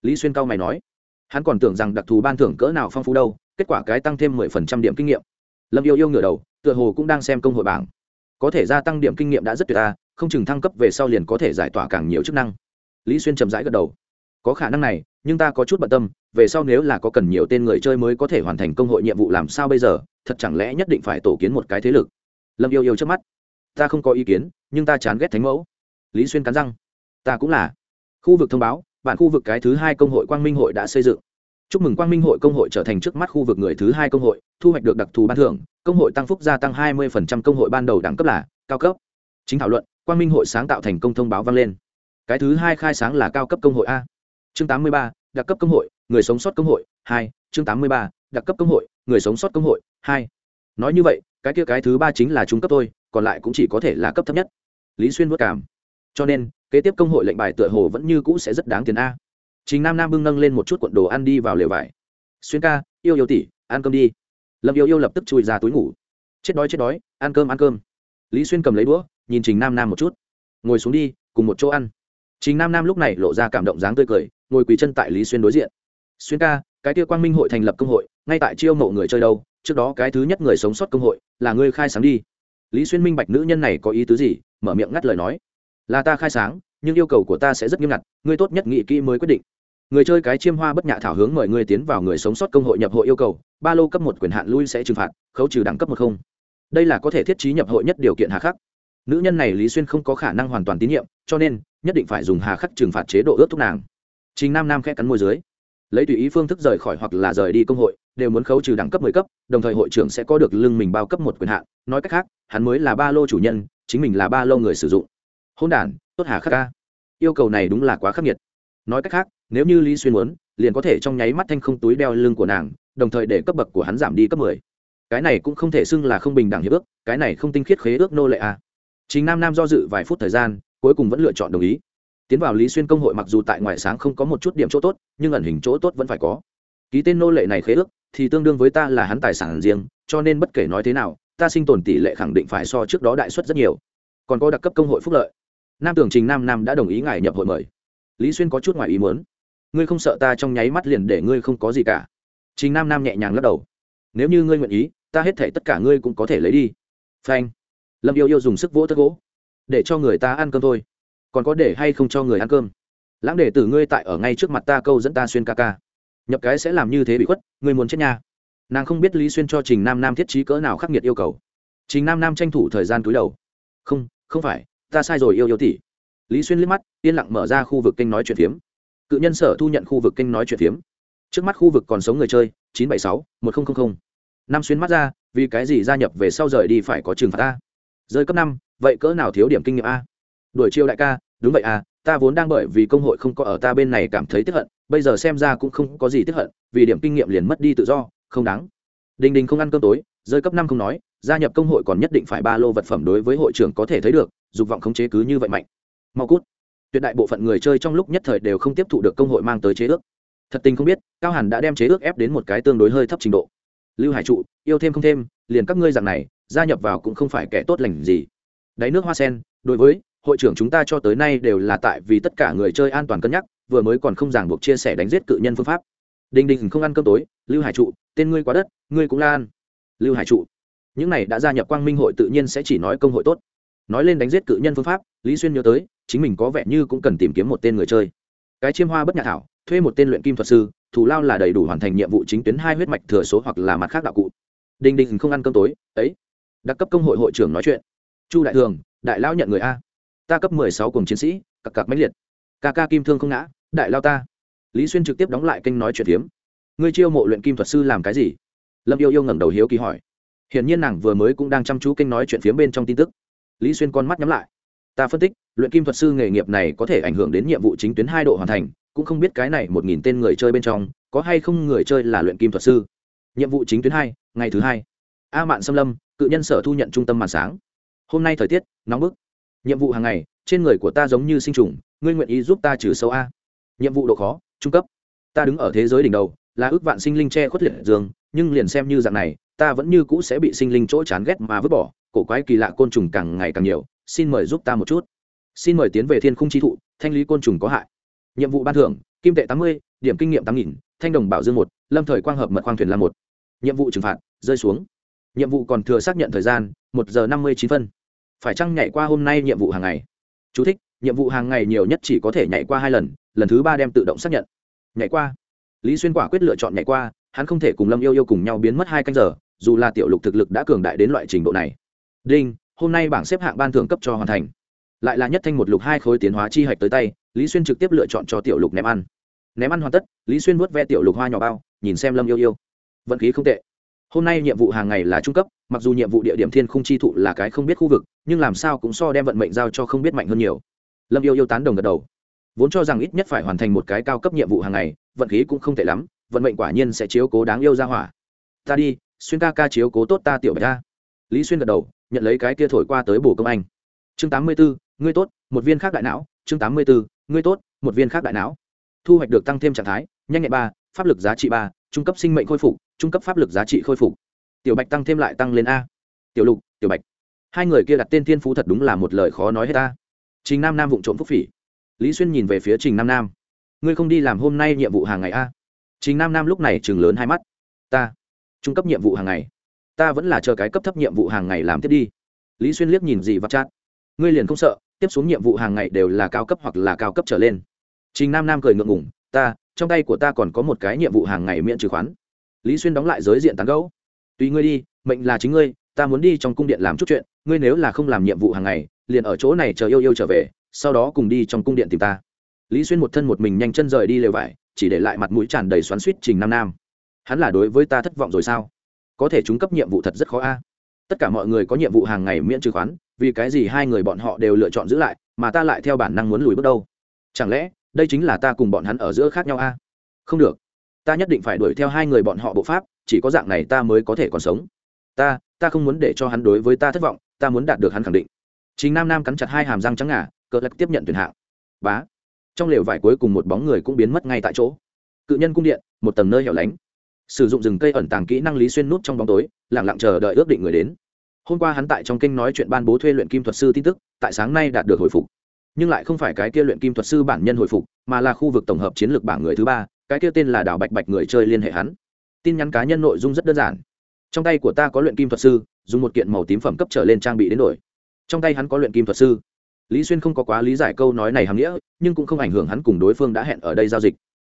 Lý xuyên cao mày nói. Hắn còn tưởng rằng đặc thù ban thưởng cỡ nào phong phú đâu, kết quả cái tăng thêm mười phần trăm điểm kinh nghiệm. Lâm yêu yêu ngửa đầu, tựa hồ cũng đang xem công hội bảng. Có thể gia tăng điểm kinh nghiệm đã rất tuyệt ta không chừng thăng cấp về sau liền có thể giải tỏa càng nhiều chức năng. Lý xuyên chậm rãi gật đầu có khả năng này, nhưng ta có chút bận tâm, về sau nếu là có cần nhiều tên người chơi mới có thể hoàn thành công hội nhiệm vụ làm sao bây giờ, thật chẳng lẽ nhất định phải tổ kiến một cái thế lực? Lâm yêu yêu trước mắt. Ta không có ý kiến, nhưng ta chán ghét thánh mẫu. Lý xuyên cắn răng. Ta cũng là. Khu vực thông báo bản khu vực cái thứ hai công hội quang minh hội đã xây dựng. Chúc mừng quang minh hội công hội trở thành trước mắt khu vực người thứ hai công hội, thu hoạch được đặc thù ban thưởng, công hội tăng phúc gia tăng hai mươi công hội ban đầu đẳng cấp là cao cấp. Chính thảo luận, quang minh hội sáng tạo thành công thông báo vang lên. Cái thứ hai khai sáng là cao cấp công hội a chương tám mươi ba, đặc cấp công hội, người sống sót công hội, hai, chương tám mươi ba, đặc cấp công hội, người sống sót công hội, hai. Nói như vậy, cái kia cái thứ ba chính là trung cấp thôi, còn lại cũng chỉ có thể là cấp thấp nhất. Lý xuyên vất cảm cho nên, kế tiếp công hội lệnh bài tựa hồ vẫn như cũ sẽ rất đáng tiền a. Chính nam nam bưng nâng lên một chút cuộn đồ ăn đi vào lều vải. Xuyên ca, yêu yêu tỷ, ăn cơm đi. Lâm yêu yêu lập tức chui ra túi ngủ. Chết đói chết đói, ăn cơm ăn cơm. Lý xuyên cầm lấy đũa, nhìn trình nam nam một chút. Ngồi xuống đi, cùng một chỗ ăn. Trình nam nam lúc này lộ ra cảm động dáng tươi cười ngồi quỳ chân tại lý xuyên đối diện. Xuyên ca, cái kia quang minh hội thành lập công hội, ngay tại chiêu mộ người chơi đâu, trước đó cái thứ nhất người sống sót công hội, là ngươi khai sáng đi. Lý xuyên minh bạch nữ nhân này có ý tứ gì, mở miệng ngắt lời nói. Là ta khai sáng, nhưng yêu cầu của ta sẽ rất nghiêm ngặt, ngươi tốt nhất nghị kỹ mới quyết định. Người chơi cái chiêm hoa bất nhạ thảo hướng mời ngươi tiến vào người sống sót công hội nhập hội yêu cầu, ba lô cấp một quyền hạn lui sẽ trừng phạt, khấu trừ đẳng cấp một không. Đây là có thể thiết trí nhập hội nhất điều kiện hà khắc. Nữ nhân này lý xuyên không có khả năng hoàn toàn tín nhiệm, cho nên nhất định phải dùng hà khắc trừng phạt chế độ ước thúc nàng trình nam nam khẽ cắn môi dưới. Lấy tùy ý phương thức rời khỏi hoặc là rời đi công hội, đều muốn khấu trừ đẳng cấp mười cấp, đồng thời hội trưởng sẽ có được lưng mình bao cấp một quyền hạn. Nói cách khác, hắn mới là ba lô chủ nhân, chính mình là ba lô người sử dụng. Hỗn đản, tốt hà khắc ca. Yêu cầu này đúng là quá khắc nghiệt. Nói cách khác, nếu như lý xuyên muốn, liền có thể trong nháy mắt thanh không túi đeo lưng của nàng, đồng thời để cấp bậc của hắn giảm đi cấp mười. Cái này cũng không thể xưng là không bình đẳng hiệp ước, cái này không tinh khiết khế ước nô lệ a à. chính nam nam do dự vài phút thời gian, cuối cùng vẫn lựa chọn đồng ý tiến vào lý xuyên công hội mặc dù tại ngoại sáng không có một chút điểm chỗ tốt, nhưng ẩn hình chỗ tốt vẫn phải có. Ký tên nô lệ này khế ước, thì tương đương với ta là hắn tài sản riêng, cho nên bất kể nói thế nào, ta sinh tồn tỷ lệ khẳng định phải so trước đó đại suất rất nhiều. Còn có đặc cấp công hội phúc lợi. Nam tưởng trình nam nam đã đồng ý ngài nhập hội mời. Lý xuyên có chút ngoài ý muốn. Ngươi không sợ ta trong nháy mắt liền để ngươi không có gì cả? Trình nam nam nhẹ nhàng lắc đầu. Nếu như ngươi nguyện ý, ta hết thể tất cả ngươi cũng có thể lấy đi. Phanh. Lâm yêu yêu dùng sức vỗ tất gỗ. Để cho người ta ăn cơm thôi còn có để hay không cho người ăn cơm? Lãng để tử ngươi tại ở ngay trước mặt ta câu dẫn ta xuyên ca ca. Nhập cái sẽ làm như thế bị khuất, ngươi muốn chết nha. Nàng không biết lý xuyên cho trình nam nam thiết trí cỡ nào khắc nghiệt yêu cầu. Trình nam nam tranh thủ thời gian túi đầu. Không không phải, ta sai rồi yêu yêu tỷ. Lý xuyên liếc mắt, yên lặng mở ra khu vực kênh nói chuyện phiếm. Cự nhân sở thu nhận khu vực kênh nói chuyện phiếm. Trước mắt khu vực còn sống người chơi, chín bảy sáu, một nghìn năm xuyên mắt ra, vì cái gì gia nhập về sau rời đi phải có trừng phạt a? Rơi cấp năm, vậy cỡ nào thiếu điểm kinh nghiệm a? Đuổi chiêu đại ca, đúng vậy à ta vốn đang bởi vì công hội không có ở ta bên này cảm thấy tiếp hận, bây giờ xem ra cũng không có gì tiếp hận, vì điểm kinh nghiệm liền mất đi tự do, không đáng. Đình đình không ăn cơm tối, rơi cấp năm không nói, gia nhập công hội còn nhất định phải ba lô vật phẩm đối với hội trưởng có thể thấy được, dục vọng khống chế cứ như vậy mạnh. Mau cút. Tuyệt đại bộ phận người chơi trong lúc nhất thời đều không tiếp thụ được công hội mang tới chế ước. Thật tình không biết, cao hàn đã đem chế ước ép đến một cái tương đối hơi thấp trình độ. Lưu hải trụ, yêu thêm không thêm, liền các ngươi rằng này, gia nhập vào cũng không phải kẻ tốt lành gì. Đáy nước hoa sen, đối với hội trưởng chúng ta cho tới nay đều là tại vì tất cả người chơi an toàn cân nhắc, vừa mới còn không ràng buộc chia sẻ đánh giết cự nhân phương pháp. Đình đình không ăn cơm tối, lưu hải trụ, tên ngươi quá đất, ngươi cũng la ăn. Lưu hải trụ. Những này đã gia nhập quang minh hội tự nhiên sẽ chỉ nói công hội tốt. Nói lên đánh giết cự nhân phương pháp, lý xuyên nhớ tới, chính mình có vẻ như cũng cần tìm kiếm một tên người chơi. Cái chiêm hoa bất nhạc thảo, thuê một tên luyện kim thuật sư thủ lao là đầy đủ hoàn thành nhiệm vụ chính tuyến hai huyết mạch thừa số hoặc là mặt khác đạo cụ. Đình đình không ăn cơm tối, ấy. Đặc cấp công hội hội trưởng nói chuyện. Chu đại thường, đại lao nhận người a ta cấp mười sáu cùng chiến sĩ, cặc cặc máy liệt. Ca ca kim thương không ngã, đại lao ta. Lý xuyên trực tiếp đóng lại kênh nói chuyện hiếm. ngươi chiêu mộ luyện kim thuật sư làm cái gì? Lâm yêu yêu ngẩng đầu hiếu kỳ hỏi. Hiển nhiên nàng vừa mới cũng đang chăm chú kênh nói chuyện phiếm bên trong tin tức. Lý xuyên con mắt nhắm lại. Ta phân tích, luyện kim thuật sư nghề nghiệp này có thể ảnh hưởng đến nhiệm vụ chính tuyến hai độ hoàn thành, cũng không biết cái này một nghìn tên người chơi bên trong, có hay không người chơi là luyện kim thuật sư. Nhiệm vụ chính tuyến hai, ngày thứ hai. A mạn xâm lâm, cự nhân sở thu nhận trung tâm màn sáng. Hôm nay thời tiết, nóng bức nhiệm vụ hàng ngày, trên người của ta giống như sinh trùng, ngươi nguyện ý giúp ta trừ sâu a? Nhiệm vụ độ khó, trung cấp. Ta đứng ở thế giới đỉnh đầu, là ước vạn sinh linh che khuất liệt dương nhưng liền xem như dạng này, ta vẫn như cũ sẽ bị sinh linh chỗ chán ghét mà vứt bỏ, cổ quái kỳ lạ côn trùng càng ngày càng nhiều, xin mời giúp ta một chút. Xin mời tiến về thiên khung chi thụ, thanh lý côn trùng có hại. Nhiệm vụ ban thưởng, kim tệ tám mươi, điểm kinh nghiệm tám nghìn, thanh đồng bảo dương một, lâm thời quang hợp mật khoang thuyền là một. Nhiệm vụ trừng phạt, rơi xuống. Nhiệm vụ còn thừa xác nhận thời gian, một giờ năm mươi chín phân phải chăng nhảy qua hôm nay nhiệm vụ hàng ngày? Chú thích, nhiệm vụ hàng ngày nhiều nhất chỉ có thể nhảy qua hai lần lần thứ ba đem tự động xác nhận. Nhảy qua. Lý xuyên quả quyết lựa chọn nhảy qua hắn không thể cùng lâm yêu yêu cùng nhau biến mất hai canh giờ dù là tiểu lục thực lực đã cường đại đến loại trình độ này. Đinh hôm nay bảng xếp hạng ban thưởng cấp cho hoàn thành. Lại là nhất thanh một lục hai khối tiến hóa chi hạch tới tay lý xuyên trực tiếp lựa chọn cho tiểu lục ném ăn. Ném ăn hoàn tất lý xuyên vuốt ve tiểu lục hoa nhỏ bao nhìn xem lâm yêu yêu. Vận khí không tệ hôm nay nhiệm vụ hàng ngày là trung cấp, mặc dù nhiệm vụ địa điểm thiên khung chi thụ là cái không biết khu vực, nhưng làm sao cũng so đem vận mệnh giao cho không biết mạnh hơn nhiều. Lâm yêu yêu tán đồng gật đầu. Vốn cho rằng ít nhất phải hoàn thành một cái cao cấp nhiệm vụ hàng ngày, vận khí cũng không tệ lắm, vận mệnh quả nhiên sẽ chiếu cố đáng yêu ra hỏa. Ta đi, xuyên ca ca chiếu cố tốt ta tiểu bạch ta lý xuyên gật đầu, nhận lấy cái kia thổi qua tới bổ công anh. Chương tám mươi bốn ngươi tốt, một viên khác đại não. Chương tám mươi bốn ngươi tốt, một viên khác đại não. Thu hoạch được tăng thêm trạng thái, nhanh nhẹn ba, pháp lực giá trị ba trung cấp sinh mệnh khôi phục, trung cấp pháp lực giá trị khôi phục. Tiểu bạch tăng thêm lại tăng lên a. Tiểu lục, tiểu bạch. Hai người kia đặt tên thiên phú thật đúng là một lời khó nói hết ta. Trình nam nam vụng trộm phúc phỉ. Lý xuyên nhìn về phía trình nam nam. Ngươi không đi làm hôm nay nhiệm vụ hàng ngày a. Trình nam nam lúc này chừng lớn hai mắt. Ta. Trung cấp nhiệm vụ hàng ngày. Ta vẫn là chờ cái cấp thấp nhiệm vụ hàng ngày làm tiếp đi. Lý xuyên liếc nhìn gì vắt chát. Ngươi liền không sợ, tiếp xuống nhiệm vụ hàng ngày đều là cao cấp hoặc là cao cấp trở lên. Trình nam nam cười ngượng ngủng ta trong tay của ta còn có một cái nhiệm vụ hàng ngày miễn trừ khoán. Lý xuyên đóng lại giới diện tán gấu tùy ngươi đi, mệnh là chính ngươi, ta muốn đi trong cung điện làm chút chuyện, ngươi nếu là không làm nhiệm vụ hàng ngày, liền ở chỗ này chờ yêu yêu trở về, sau đó cùng đi trong cung điện tìm ta. Lý xuyên một thân một mình nhanh chân rời đi lều vải, chỉ để lại mặt mũi tràn đầy xoắn suýt trình nam nam. Hắn là đối với ta thất vọng rồi sao? Có thể chúng cấp nhiệm vụ thật rất khó a. À? Tất cả mọi người có nhiệm vụ hàng ngày miễn trừ khoán, vì cái gì hai người bọn họ đều lựa chọn giữ lại, mà ta lại theo bản năng muốn lùi bước đâu? Chẳng lẽ đây chính là ta cùng bọn hắn ở giữa khác nhau a. Không được. Ta nhất định phải đuổi theo hai người bọn họ bộ pháp, chỉ có dạng này ta mới có thể còn sống. Ta ta không muốn để cho hắn đối với ta thất vọng, ta muốn đạt được hắn khẳng định. Chính nam nam cắn chặt hai hàm răng trắng ngà cỡ lắc tiếp nhận tuyển hạng. Bá. Trong lều vải cuối cùng một bóng người cũng biến mất ngay tại chỗ. Cự nhân cung điện, một tầng nơi hẻo lánh. Sử dụng rừng cây ẩn tàng kỹ năng lý xuyên nút trong bóng tối lẳng lặng chờ đợi ước định người đến. Hôm qua hắn tại trong kinh nói chuyện ban bố thuê luyện kim thuật sư tin tức, tại sáng nay đạt được hồi phục nhưng lại không phải cái kia luyện kim thuật sư bản nhân hồi phục, mà là khu vực tổng hợp chiến lược bảng người thứ ba, cái kia tên là đảo bạch bạch người chơi liên hệ hắn. Tin nhắn cá nhân nội dung rất đơn giản. Trong tay của ta có luyện kim thuật sư, dùng một kiện màu tím phẩm cấp trở lên trang bị đến đổi. Trong tay hắn có luyện kim thuật sư. Lý xuyên không có quá lý giải câu nói này hàm nghĩa, nhưng cũng không ảnh hưởng hắn cùng đối phương đã hẹn ở đây giao dịch.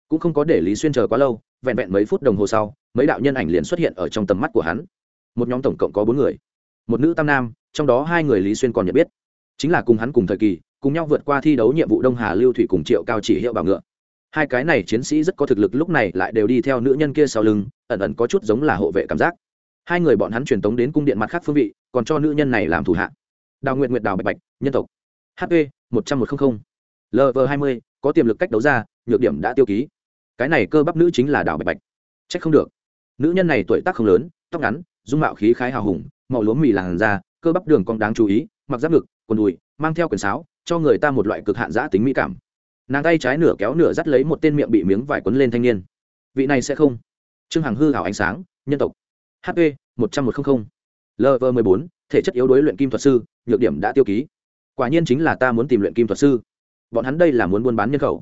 Cũng không có để lý xuyên chờ quá lâu, vẹn vẹn mấy phút đồng hồ sau, mấy đạo nhân ảnh liền xuất hiện ở trong tầm mắt của hắn. Một nhóm tổng cộng có bốn người. Một nữ tam nam, trong đó hai người lý xuyên còn nhận biết. Chính là cùng hắn cùng thời kỳ cùng nhau vượt qua thi đấu nhiệm vụ đông hà lưu thủy cùng triệu cao chỉ hiệu bảo ngựa. Hai cái này chiến sĩ rất có thực lực lúc này lại đều đi theo nữ nhân kia sau lưng, ẩn ẩn có chút giống là hộ vệ cảm giác. Hai người bọn hắn truyền tống đến cung điện mặt khác phương vị, còn cho nữ nhân này làm thủ hạ. Đào nguyện nguyện đào bạch bạch, nhân tộc. Hp một trăm một trăm linh lv hai mươi, có tiềm lực cách đấu ra, nhược điểm đã tiêu ký. Cái này cơ bắp nữ chính là đào bạch bạch. C h ắ c không được. Nữ nhân này tuổi tác không lớn, tóc ngắn, dung mạo khí khái hào hùng, màu lúa mì làn da, cơ bắp đường cong đáng chú ý, mặc giáp ngực, quần đùi, mang theo quyển sáo cho người ta một loại cực hạn giã tính mỹ cảm. Nàng tay trái nửa kéo nửa dắt lấy một tên miệng bị miếng vải quấn lên thanh niên. Vị này sẽ không. Trương hằng hư hảo ánh sáng, nhân tộc. Hp một trăm một trăm linh lv m bốn, thể chất yếu đối luyện kim thuật sư, nhược điểm đã tiêu ký. Quả nhiên chính là ta muốn tìm luyện kim thuật sư. Bọn hắn đây là muốn buôn bán nhân khẩu.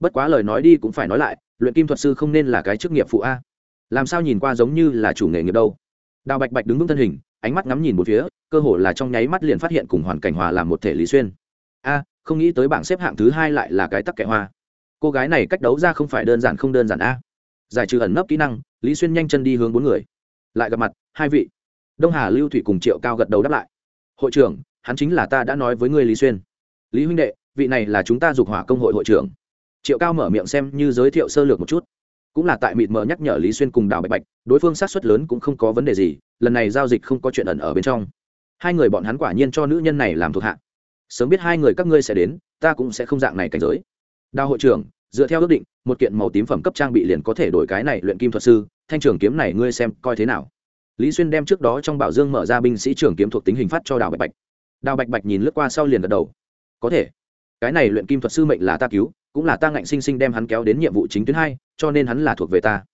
Bất quá lời nói đi cũng phải nói lại, luyện kim thuật sư không nên là cái chức nghiệp phụ a. Làm sao nhìn qua giống như là chủ nghề nghiệp đâu. Đào bạch bạch đứng vững thân hình, ánh mắt ngắm nhìn một phía, cơ hồ là trong nháy mắt liền phát hiện cùng hoàn cảnh hòa làm một thể lý xuyên a, không nghĩ tới bảng xếp hạng thứ hai lại là cái tắc kẻ hoa. Cô gái này cách đấu ra không phải đơn giản không đơn giản a. Giải trừ ẩn nấp kỹ năng, lý xuyên nhanh chân đi hướng bốn người. Lại gặp mặt, hai vị. Đông hà, lưu thủy cùng triệu cao gật đầu đáp lại. Hội trưởng, hắn chính là ta đã nói với ngươi lý xuyên. Lý huynh đệ, vị này là chúng ta dục hỏa công hội hội trưởng. Triệu cao mở miệng xem như giới thiệu sơ lược một chút. Cũng là tại mịt mờ nhắc nhở lý xuyên cùng đào bạch bạch, đối phương sát xuất lớn cũng không có vấn đề gì, lần này giao dịch không có chuyện ẩn ở bên trong. Hai người bọn hắn quả nhiên cho nữ nhân này làm thuộc hạ sớm biết hai người các ngươi sẽ đến, ta cũng sẽ không dạng này cảnh giới. Đào hội trưởng, dựa theo ước định, một kiện màu tím phẩm cấp trang bị liền có thể đổi cái này luyện kim thuật sư, thanh trường kiếm này ngươi xem coi thế nào. Lý xuyên đem trước đó trong bảo dương mở ra binh sĩ trường kiếm thuộc tính hình phát cho đào bạch bạch. Đào bạch bạch nhìn lướt qua sau liền gật đầu. Có thể. Cái này luyện kim thuật sư mệnh là ta cứu, cũng là ta ngạnh sinh sinh đem hắn kéo đến nhiệm vụ chính tuyến hai, cho nên hắn là thuộc về ta.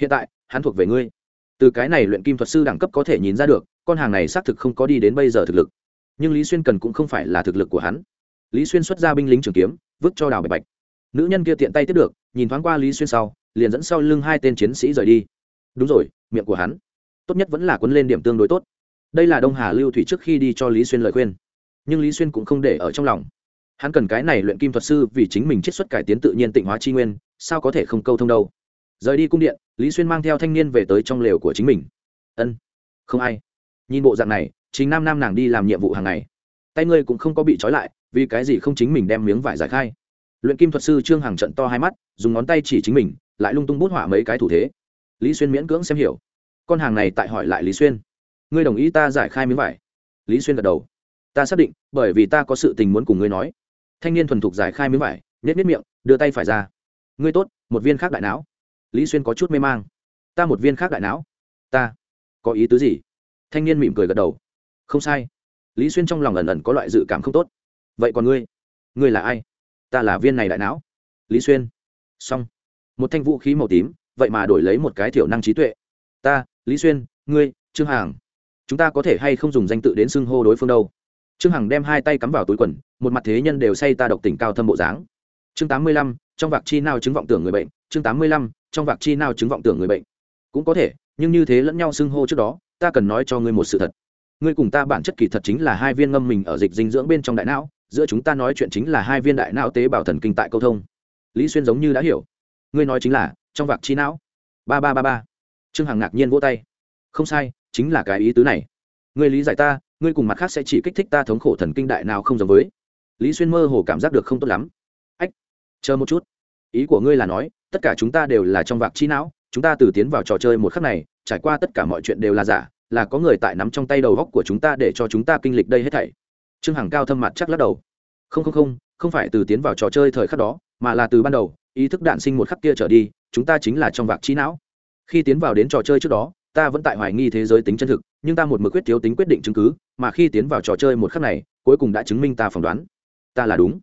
Hiện tại, hắn thuộc về ngươi. Từ cái này luyện kim thuật sư đẳng cấp có thể nhìn ra được, con hàng này xác thực không có đi đến bây giờ thực lực nhưng lý xuyên cần cũng không phải là thực lực của hắn. Lý xuyên xuất ra binh lính trường kiếm, vứt cho đào bạch bạch. Nữ nhân kia tiện tay tiếp được, nhìn thoáng qua lý xuyên sau, liền dẫn sau lưng hai tên chiến sĩ rời đi. Đúng rồi, miệng của hắn. Tốt nhất vẫn là quấn lên điểm tương đối tốt. Đây là đông hà lưu thủy trước khi đi cho lý xuyên lời khuyên. Nhưng lý xuyên cũng không để ở trong lòng. Hắn cần cái này luyện kim thuật sư vì chính mình chiết xuất cải tiến tự nhiên tịnh hóa chi nguyên, sao có thể không câu thông đâu. Rời đi cung điện, lý xuyên mang theo thanh niên về tới trong lều của chính mình. Ân, không ai. Nhìn bộ dạng này chính nam nam nàng đi làm nhiệm vụ hàng ngày. Tay ngươi cũng không có bị trói lại, vì cái gì không chính mình đem miếng vải giải khai? Luyện kim thuật sư trương hàng trận to hai mắt, dùng ngón tay chỉ chính mình, lại lung tung bút họa mấy cái thủ thế. Lý xuyên miễn cưỡng xem hiểu. Con hàng này tại hỏi lại lý xuyên. Ngươi đồng ý ta giải khai miếng vải? Lý xuyên gật đầu. Ta xác định, bởi vì ta có sự tình muốn cùng ngươi nói. Thanh niên thuần thục giải khai miếng vải nhét miết miệng, đưa tay phải ra. Ngươi tốt, một viên khác đại não. Lý xuyên có chút mê mang. Ta một viên khác đại não. Ta. Có ý tứ gì? Thanh niên mỉm cười gật đầu không sai. Lý xuyên trong lòng ẩn ẩn có loại dự cảm không tốt. Vậy còn ngươi? Ngươi là ai? Ta là viên này đại não. Lý xuyên. Xong. Một thanh vũ khí màu tím, vậy mà đổi lấy một cái thiểu năng trí tuệ. Ta, lý xuyên, ngươi, trương hằng. Chúng ta có thể hay không dùng danh tự đến xưng hô đối phương đâu? Trương hằng đem hai tay cắm vào túi quần, một mặt thế nhân đều say ta độc tỉnh cao thâm bộ dáng. Chương tám mươi lăm, trong vạc chi nào chứng vọng tưởng người bệnh. Chương tám mươi lăm, trong vạc chi nào chứng vọng tưởng người bệnh. Cũng có thể, nhưng như thế lẫn nhau xưng hô trước đó, ta cần nói cho ngươi một sự thật ngươi cùng ta bản chất kỳ thật chính là hai viên ngâm mình ở dịch dinh dưỡng bên trong đại não, giữa chúng ta nói chuyện chính là hai viên đại não tế bào thần kinh tại câu thông. Lý xuyên giống như đã hiểu. Ngươi nói chính là, trong vạc trí não. Ba ba ba ba. Trương hằng ngạc nhiên vỗ tay. Không sai, chính là cái ý tứ này. Ngươi lý giải ta, ngươi cùng mặt khác sẽ chỉ kích thích ta thống khổ thần kinh đại nào không giống với. Lý xuyên mơ hồ cảm giác được không tốt lắm. Ách, chờ một chút. Ý của ngươi là nói, tất cả chúng ta đều là trong vạc trí não, chúng ta từ tiến vào trò chơi một khắc này, trải qua tất cả mọi chuyện đều là giả là có người tại nắm trong tay đầu góc của chúng ta để cho chúng ta kinh lịch đây hết thảy. Trương hằng cao thâm mặt chắc lắc đầu. Không không không không phải từ tiến vào trò chơi thời khắc đó, mà là từ ban đầu, ý thức đạn sinh một khắc kia trở đi, chúng ta chính là trong vạc trí não. Khi tiến vào đến trò chơi trước đó, ta vẫn tại hoài nghi thế giới tính chân thực, nhưng ta một mực quyết thiếu tính quyết định chứng cứ, mà khi tiến vào trò chơi một khắc này, cuối cùng đã chứng minh ta phỏng đoán. Ta là đúng.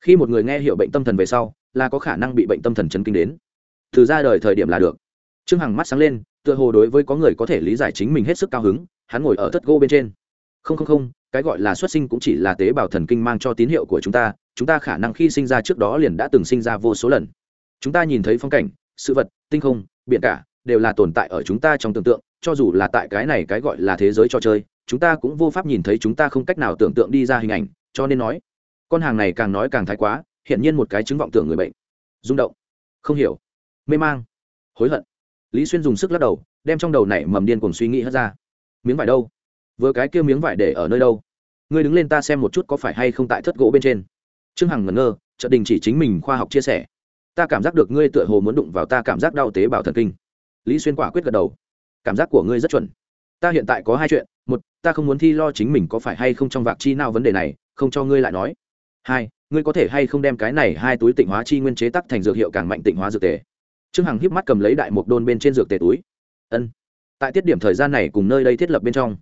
Khi một người nghe hiểu bệnh tâm thần về sau, là có khả năng bị bệnh tâm thần chấn kinh đến. Từ ra đời thời điểm là được. Trương hằng mắt sáng lên tựa hồ đối với có người có thể lý giải chính mình hết sức cao hứng, hắn ngồi ở thất gô bên trên. Không không không, cái gọi là xuất sinh cũng chỉ là tế bào thần kinh mang cho tín hiệu của chúng ta chúng ta khả năng khi sinh ra trước đó liền đã từng sinh ra vô số lần. Chúng ta nhìn thấy phong cảnh, sự vật, tinh không, biển cả, đều là tồn tại ở chúng ta trong tưởng tượng, cho dù là tại cái này cái gọi là thế giới trò chơi, chúng ta cũng vô pháp nhìn thấy chúng ta không cách nào tưởng tượng đi ra hình ảnh, cho nên nói, con hàng này càng nói càng thái quá, hiển nhiên một cái chứng vọng tưởng người bệnh. Rung động, không hiểu, mê mang, hối hận lý xuyên dùng sức lắc đầu, đem trong đầu này mầm điên cùng suy nghĩ hất ra. Miếng vải đâu? Vừa cái kia miếng vải để ở nơi đâu? Ngươi đứng lên ta xem một chút có phải hay không tại thất gỗ bên trên. Trương hằng ngẩn ngơ, chợt đình chỉ chính mình khoa học chia sẻ. Ta cảm giác được ngươi tựa hồ muốn đụng vào ta cảm giác đau tế bào thần kinh. Lý xuyên quả quyết gật đầu. Cảm giác của ngươi rất chuẩn. Ta hiện tại có hai chuyện. Một, ta không muốn thi lo chính mình có phải hay không trong vạc chi nào vấn đề này, không cho ngươi lại nói. Hai, ngươi có thể hay không đem cái này hai túi tịnh hóa chi nguyên chế tắc thành dược hiệu càng mạnh tịnh hóa dược tề trương hằng híp mắt cầm lấy đại mục đôn bên trên dược tề túi. Ân, tại tiết điểm thời gian này cùng nơi đây thiết lập bên trong,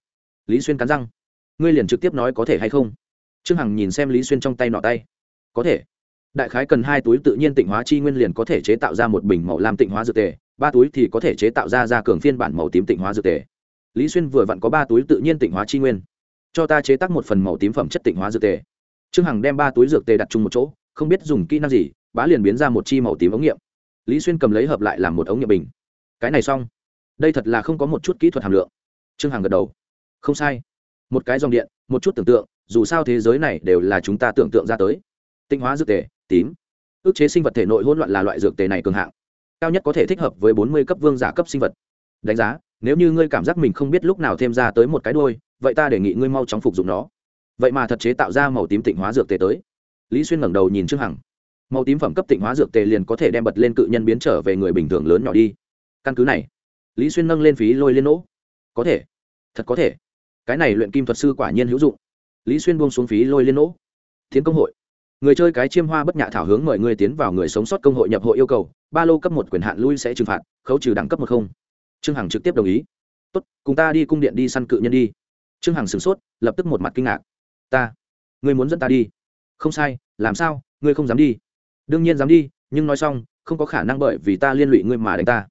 lý xuyên cắn răng. Ngươi liền trực tiếp nói có thể hay không? Trương hằng nhìn xem lý xuyên trong tay nọ tay. Có thể. Đại khái cần hai túi tự nhiên tịnh hóa chi nguyên liền có thể chế tạo ra một bình màu lam tịnh hóa dược tề, ba túi thì có thể chế tạo ra ra cường phiên bản màu tím tịnh hóa dược tề. Lý xuyên vừa vặn có ba túi tự nhiên tịnh hóa chi nguyên. Cho ta chế tác một phần màu tím phẩm chất tịnh hóa dược tề. Trương hằng đem ba túi dược tề đặt chung một chỗ, không biết dùng kỹ năng gì, bá liền biến ra một chi màu tím ống nghiệm lý xuyên cầm lấy hợp lại làm một ống nghiệm bình cái này xong đây thật là không có một chút kỹ thuật hàm lượng trương hằng gật đầu không sai một cái dòng điện một chút tưởng tượng dù sao thế giới này đều là chúng ta tưởng tượng ra tới tinh hóa dược tề tím ước chế sinh vật thể nội hỗn loạn là loại dược tề này cường hạng cao nhất có thể thích hợp với bốn mươi cấp vương giả cấp sinh vật đánh giá nếu như ngươi cảm giác mình không biết lúc nào thêm ra tới một cái đôi vậy ta đề nghị ngươi mau chóng phục dụng nó vậy mà thật chế tạo ra màu tím tịnh hóa dược tề tới lý xuyên ngẩng đầu nhìn Trương hằng màu tím phẩm cấp tịnh hóa dược tề liền có thể đem bật lên cự nhân biến trở về người bình thường lớn nhỏ đi. Căn cứ này, lý xuyên nâng lên phí lôi lên nỗ. Có thể, thật có thể. Cái này luyện kim thuật sư quả nhiên hữu dụng. Lý xuyên buông xuống phí lôi lên nỗ. Tiến công hội. Người chơi cái chiêm hoa bất nhạ thảo hướng mời người tiến vào người sống sót công hội nhập hội yêu cầu, ba lô cấp một quyền hạn lui sẽ trừng phạt, khấu trừ đẳng cấp một không. Trương hằng trực tiếp đồng ý. Tốt, cùng ta đi cung điện đi săn cự nhân đi. Trương hằng sửng sốt, lập tức một mặt kinh ngạc. Ta, ngươi muốn dẫn ta đi? Không sai, làm sao, ngươi không dám đi? Đương nhiên dám đi, nhưng nói xong, không có khả năng bởi vì ta liên lụy ngươi mà đánh ta.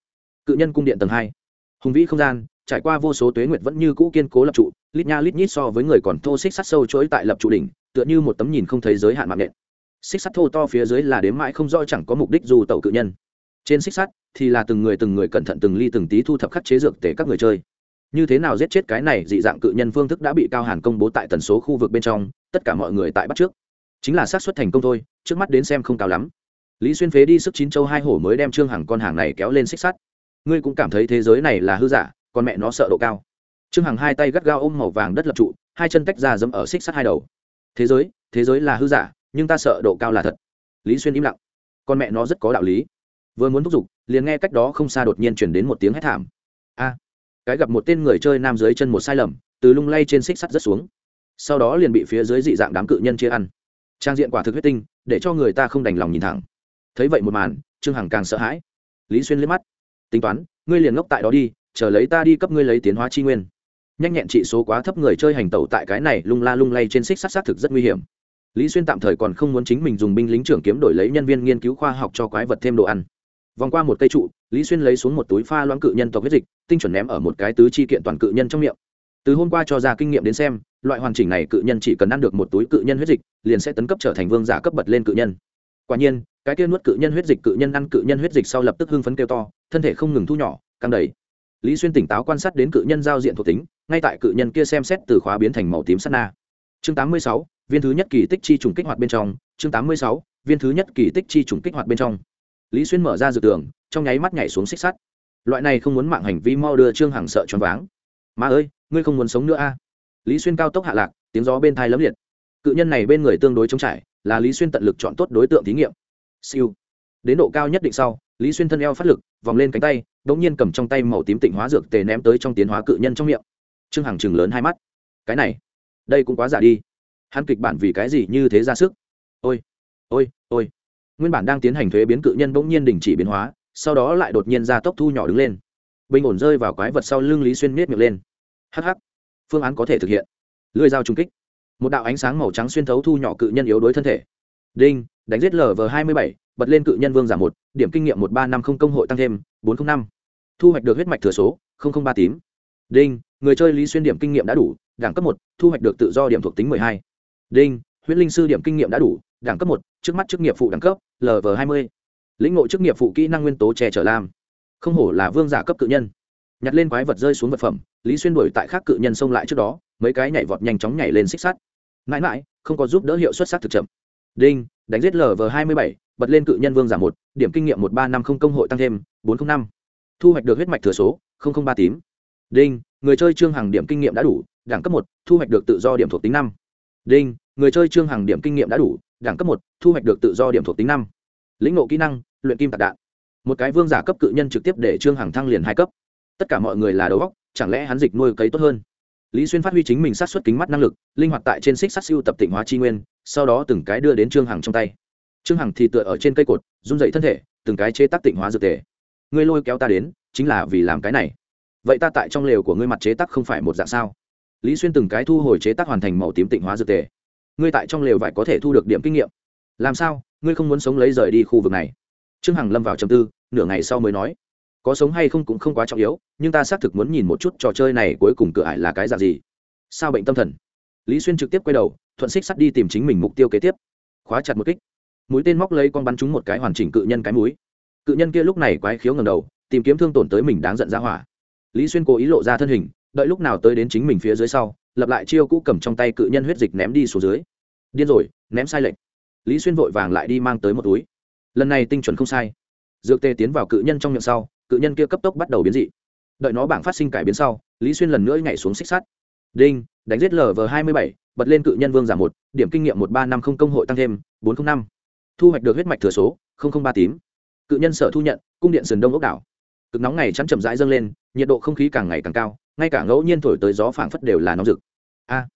Cự nhân cung điện tầng hai. Hùng vĩ không gian, trải qua vô số tuế nguyệt vẫn như cũ kiên cố lập trụ, lít nha lít nhít so với người còn thô xích sắt sâu chuỗi tại lập trụ đỉnh, tựa như một tấm nhìn không thấy giới hạn mạng nện xích sắt thô to phía dưới là đếm mãi không do chẳng có mục đích dù tàu cự nhân. Trên xích sắt thì là từng người từng người cẩn thận từng ly từng tí thu thập khắc chế dược tể các người chơi. Như thế nào giết chết cái này dị dạng cự nhân phương thức đã bị cao hàn công bố tại tần số khu vực bên trong, tất cả mọi người tại bắt trước chính là xác suất thành công thôi, trước mắt đến xem không cao lắm. Lý xuyên phế đi sức chín châu hai hổ mới đem trương hàng con hàng này kéo lên xích sắt. Ngươi cũng cảm thấy thế giới này là hư giả con mẹ nó sợ độ cao. Trương hằng hai tay gắt gao ôm màu vàng đất lập trụ, hai chân tách ra dẫm ở xích sắt hai đầu. Thế giới thế giới là hư giả, nhưng ta sợ độ cao là thật. Lý xuyên im lặng. Con mẹ nó rất có đạo lý. Vừa muốn thúc giục, liền nghe cách đó không xa đột nhiên chuyển đến một tiếng hét thảm. A! Cái gặp một tên người chơi nam dưới chân một sai lầm, từ lung lay trên xích sắt rất xuống. Sau đó liền bị phía dưới dị dạng đám cự nhân chia ăn trang diện quả thực huyết tinh, để cho người ta không đành lòng nhìn thẳng. Thấy vậy một màn, trương hằng càng sợ hãi. Lý xuyên liếc mắt. Tính toán, ngươi liền ngốc tại đó đi, chờ lấy ta đi cấp ngươi lấy tiến hóa chi nguyên. Nhanh nhẹn trị số quá thấp người chơi hành tẩu tại cái này lung la lung lay trên xích sắt xác thực rất nguy hiểm. Lý xuyên tạm thời còn không muốn chính mình dùng binh lính trưởng kiếm đổi lấy nhân viên nghiên cứu khoa học cho quái vật thêm đồ ăn. Vòng qua một cây trụ, lý xuyên lấy xuống một túi pha loãng cự nhân tộc huyết dịch, tinh chuẩn ném ở một cái tứ chi kiện toàn cự nhân trong miệng từ hôm qua cho ra kinh nghiệm đến xem loại hoàn chỉnh này cự nhân chỉ cần ăn được một túi cự nhân huyết dịch liền sẽ tấn cấp trở thành vương giả cấp bật lên cự nhân. Quả nhiên cái kia nuốt cự nhân huyết dịch cự nhân ăn cự nhân huyết dịch sau lập tức hưng phấn kêu to thân thể không ngừng thu nhỏ căng đầy. Lý xuyên tỉnh táo quan sát đến cự nhân giao diện thuộc tính ngay tại cự nhân kia xem xét từ khóa biến thành màu tím sắt na. Chương 86, viên thứ nhất kỳ tích chi trùng kích hoạt bên trong. Chương 86, viên thứ nhất kỳ tích chi trùng kích hoạt bên trong. Lý xuyên mở ra dự tưởng, trong nháy mắt nhảy xuống xích sắt. Loại này không muốn mạng hành vi mau đưa trương hằng sợ choáng váng. Má ơi ngươi không muốn sống nữa a? À? lý xuyên cao tốc hạ lạc, tiếng gió bên thai lấm liệt. Cự nhân này bên người tương đối trống trải, là lý xuyên tận lực chọn tốt đối tượng thí nghiệm. Siêu. Đến độ cao nhất định sau, lý xuyên thân eo phát lực, vòng lên cánh tay đ ỗ n g nhiên cầm trong tay màu tím tịnh hóa dược tề ném tới trong tiến hóa cự nhân trong miệng. Trương hằng chừng lớn hai mắt. Cái này, đây cũng quá giả đi. Hắn kịch bản vì cái gì như thế ra sức? Ôi ôi ôi. Nguyên bản đang tiến hành thuế biến cự nhân bỗng nhiên đình chỉ biến hóa, sau đó lại đột nhiên ra tốc thu nhỏ đứng lên. Bình ổn rơi vào quái vật sau lưng lý xuyên miết miệng lên hh phương án có thể thực hiện. Lưới dao trung kích. Một đạo ánh sáng màu trắng xuyên thấu thu nhỏ cự nhân yếu đối thân thể. Đinh, đánh giết lv hai mươi bảy, bật lên cự nhân vương giảm một, điểm kinh nghiệm một ba năm không công hội tăng thêm, bốn trăm năm. Thu hoạch được huyết mạch thừa số ba tím. Đinh, người chơi lý xuyên điểm kinh nghiệm đã đủ, đẳng cấp một, thu hoạch được tự do điểm thuộc tính mười hai. Đinh, huyết linh sư điểm kinh nghiệm đã đủ, đẳng cấp một, trước mắt chức nghiệp phụ đẳng cấp lv hai mươi. Lĩnh ngộ chức nghiệp phụ kỹ năng nguyên tố che chở lam. Không hổ là vương giả cấp cự nhân nhặt lên quái vật rơi xuống vật phẩm, lý xuyên đuổi tại khác cự nhân xông lại trước đó, mấy cái nhảy vọt nhanh chóng nhảy lên xích sắt. Mãi mãi, không có giúp đỡ hiệu xuất sắc thực chậm. Đinh, đánh giết lv hai mươi bảy, bật lên cự nhân vương giả một, điểm kinh nghiệm một ba năm không công hội tăng thêm, bốn trăm năm. Thu hoạch được huyết mạch thừa số ba tím. Đinh, người chơi trương hàng điểm kinh nghiệm đã đủ, đẳng cấp một, thu hoạch được tự do điểm thuộc tính năm. Đinh, người chơi trương hàng điểm kinh nghiệm đã đủ, đẳng cấp một, thu hoạch được tự do điểm thuộc tính năm. Lĩnh ngộ kỹ năng, luyện kim tạc đạn. Một cái vương giả cấp cự nhân trực tiếp để trương hàng thăng liền hai cấp tất cả mọi người là đầu góc chẳng lẽ hắn dịch nuôi cấy tốt hơn? Lý xuyên phát huy chính mình sát xuất kính mắt năng lực, linh hoạt tại trên xích sát siêu tập tịnh hóa chi nguyên, sau đó từng cái đưa đến trương hằng trong tay. Trương hằng thì tựa ở trên cây cột, run dậy thân thể, từng cái chế tác tịnh hóa dược tề. Ngươi lôi kéo ta đến, chính là vì làm cái này. Vậy ta tại trong lều của ngươi mặt chế tác không phải một dạng sao? Lý xuyên từng cái thu hồi chế tác hoàn thành màu tím tịnh hóa dược tề. Ngươi tại trong lều vải có thể thu được điểm kinh nghiệm. Làm sao? Ngươi không muốn sống lấy rời đi khu vực này? Trương hằng lâm vào trầm tư, nửa ngày sau mới nói có sống hay không cũng không quá trọng yếu, nhưng ta xác thực muốn nhìn một chút trò chơi này cuối cùng cửa ải là cái dạng gì. Sao bệnh tâm thần? Lý xuyên trực tiếp quay đầu, thuận xích sắt đi tìm chính mình mục tiêu kế tiếp. Khóa chặt một kích. Mũi tên móc lấy con bắn trúng một cái hoàn chỉnh cự nhân cái mũi. Cự nhân kia lúc này quái khiếu ngầm đầu, tìm kiếm thương tổn tới mình đáng giận ra hỏa. Lý xuyên cố ý lộ ra thân hình, đợi lúc nào tới đến chính mình phía dưới sau, lập lại chiêu cũ cầm trong tay cự nhân huyết dịch ném đi xuống dưới. Điên rồi, ném sai lệnh lý xuyên vội vàng lại đi mang tới một túi. Lần này tinh chuẩn không sai. Dược tê tiến vào cự nhân trong miệng sau cự nhân kia cấp tốc bắt đầu biến dị. Đợi nó bảng phát sinh cải biến sau, lý xuyên lần nữa nhảy xuống xích sắt. Đinh, đánh giết lv hai mươi bảy, bật lên cự nhân vương giảm một, điểm kinh nghiệm một ba năm không công hội tăng thêm, bốn trăm năm. Thu hoạch được huyết mạch thừa số ba tím. Cự nhân sở thu nhận, cung điện sườn đông ốc đảo. Cực nóng ngày chắn chậm rãi dâng lên, nhiệt độ không khí càng ngày càng cao, ngay cả ngẫu nhiên thổi tới gió phảng phất đều là nóng rực. A!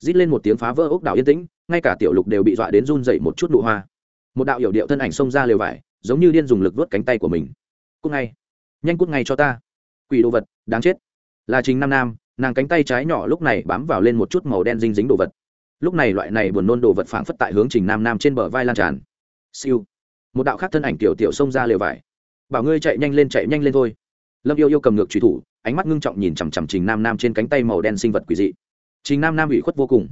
Rít lên một tiếng phá vỡ ốc đảo yên tĩnh, ngay cả tiểu lục đều bị dọa đến run dậy một chút nụ hoa. Một đạo hiệu điệu thân ảnh xông ra lều vải, giống như điên dùng lực vớt cánh tay của mình. Cúc ngay nhanh cút ngay cho ta. Quỷ đồ vật, đáng chết. Là chính nam nam, nàng cánh tay trái nhỏ lúc này bám vào lên một chút màu đen dinh dính đồ vật. Lúc này loại này buồn nôn đồ vật phảng phất tại hướng trình nam nam trên bờ vai lan tràn. Siêu. Một đạo khác thân ảnh tiểu tiểu xông ra lều vải. Bảo ngươi chạy nhanh lên, chạy nhanh lên thôi. Lâm yêu yêu cầm ngược truy thủ, ánh mắt ngưng trọng nhìn chằm chằm trình nam nam trên cánh tay màu đen sinh vật quỷ dị. Trình nam nam ủy khuất vô cùng.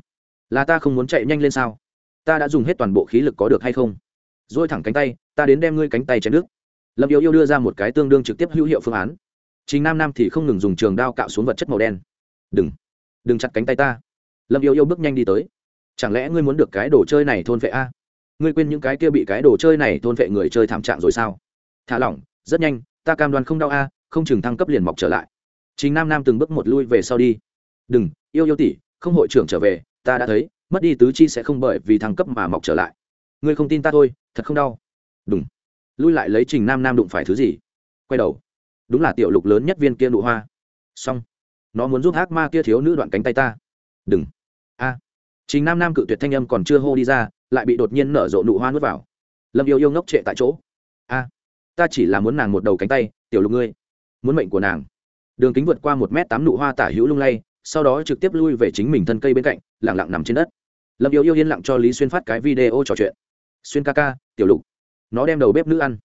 Là ta không muốn chạy nhanh lên sao? Ta đã dùng hết toàn bộ khí lực có được hay không? Dôi thẳng cánh tay, ta đến đem ngươi cánh tay chém nước lâm yêu yêu đưa ra một cái tương đương trực tiếp hữu hiệu phương án. Chính nam nam thì không ngừng dùng trường đao cạo xuống vật chất màu đen. Đừng đừng chặt cánh tay ta. Lâm yêu yêu bước nhanh đi tới. Chẳng lẽ ngươi muốn được cái đồ chơi này thôn vệ a? Ngươi quên những cái kia bị cái đồ chơi này thôn vệ người chơi thảm trạng rồi sao? Thả lỏng, rất nhanh, ta cam đoan không đau a, không chừng thăng cấp liền mọc trở lại. Chính nam nam từng bước một lui về sau đi. Đừng, yêu yêu tỷ, không hội trưởng trở về, ta đã thấy, mất đi tứ chi sẽ không bởi vì thăng cấp mà mọc trở lại. Ngươi không tin ta thôi, thật không đau. Đúng lui lại lấy trình nam nam đụng phải thứ gì? Quay đầu. Đúng là tiểu lục lớn nhất viên kia nụ hoa. Xong. Nó muốn giúp ác ma kia thiếu nữ đoạn cánh tay ta. Đừng. A. Trình nam nam cự tuyệt thanh âm còn chưa hô đi ra, lại bị đột nhiên nở rộ nụ hoa nuốt vào. Lâm yêu yêu ngốc trệ tại chỗ. A. Ta chỉ là muốn nàng một đầu cánh tay, tiểu lục ngươi. Muốn mệnh của nàng. Đường kính vượt qua một m tám nụ hoa tả hữu lung lay, sau đó trực tiếp lui về chính mình thân cây bên cạnh lẳng lặng nằm trên đất. Lâm yêu yêu yên lặng cho lý xuyên phát cái video trò chuyện. Xuyên ca ca, tiểu lục nó đem đầu bếp nữ ăn.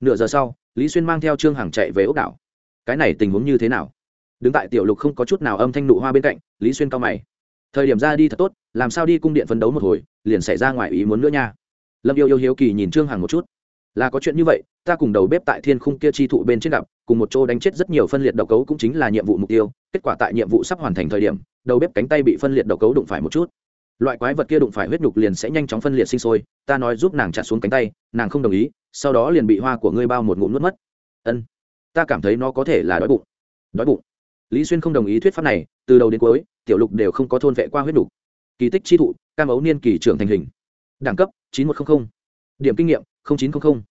Nửa giờ sau, lý xuyên mang theo trương hằng chạy về ốc đảo. Cái này tình huống như thế nào? Đứng tại tiểu lục không có chút nào âm thanh nụ hoa bên cạnh, lý xuyên cao mày. Thời điểm ra đi thật tốt, làm sao đi cung điện phấn đấu một hồi, liền xảy ra ngoài ý muốn nữa nha. Lâm yêu yêu hiếu kỳ nhìn trương hằng một chút. Là có chuyện như vậy, ta cùng đầu bếp tại thiên khung kia chi thụ bên trên gặp, cùng một chỗ đánh chết rất nhiều phân liệt độc cấu cũng chính là nhiệm vụ mục tiêu, kết quả tại nhiệm vụ sắp hoàn thành thời điểm, đầu bếp cánh tay bị phân liệt độc cấu đụng phải một chút loại quái vật kia đụng phải huyết nhục liền sẽ nhanh chóng phân liệt sinh sôi, ta nói giúp nàng chặt xuống cánh tay, nàng không đồng ý, sau đó liền bị hoa của ngươi bao một ngụm nuốt mất. Ân, ta cảm thấy nó có thể là đói bụng. Đói bụng. Lý xuyên không đồng ý thuyết pháp này, từ đầu đến cuối, tiểu lục đều không có thôn vệ qua huyết nhục. Kỳ tích chi thụ, cam ấu niên kỳ trưởng thành hình. Đẳng cấp, chín một trăm linh điểm kinh nghiệm chín trăm linh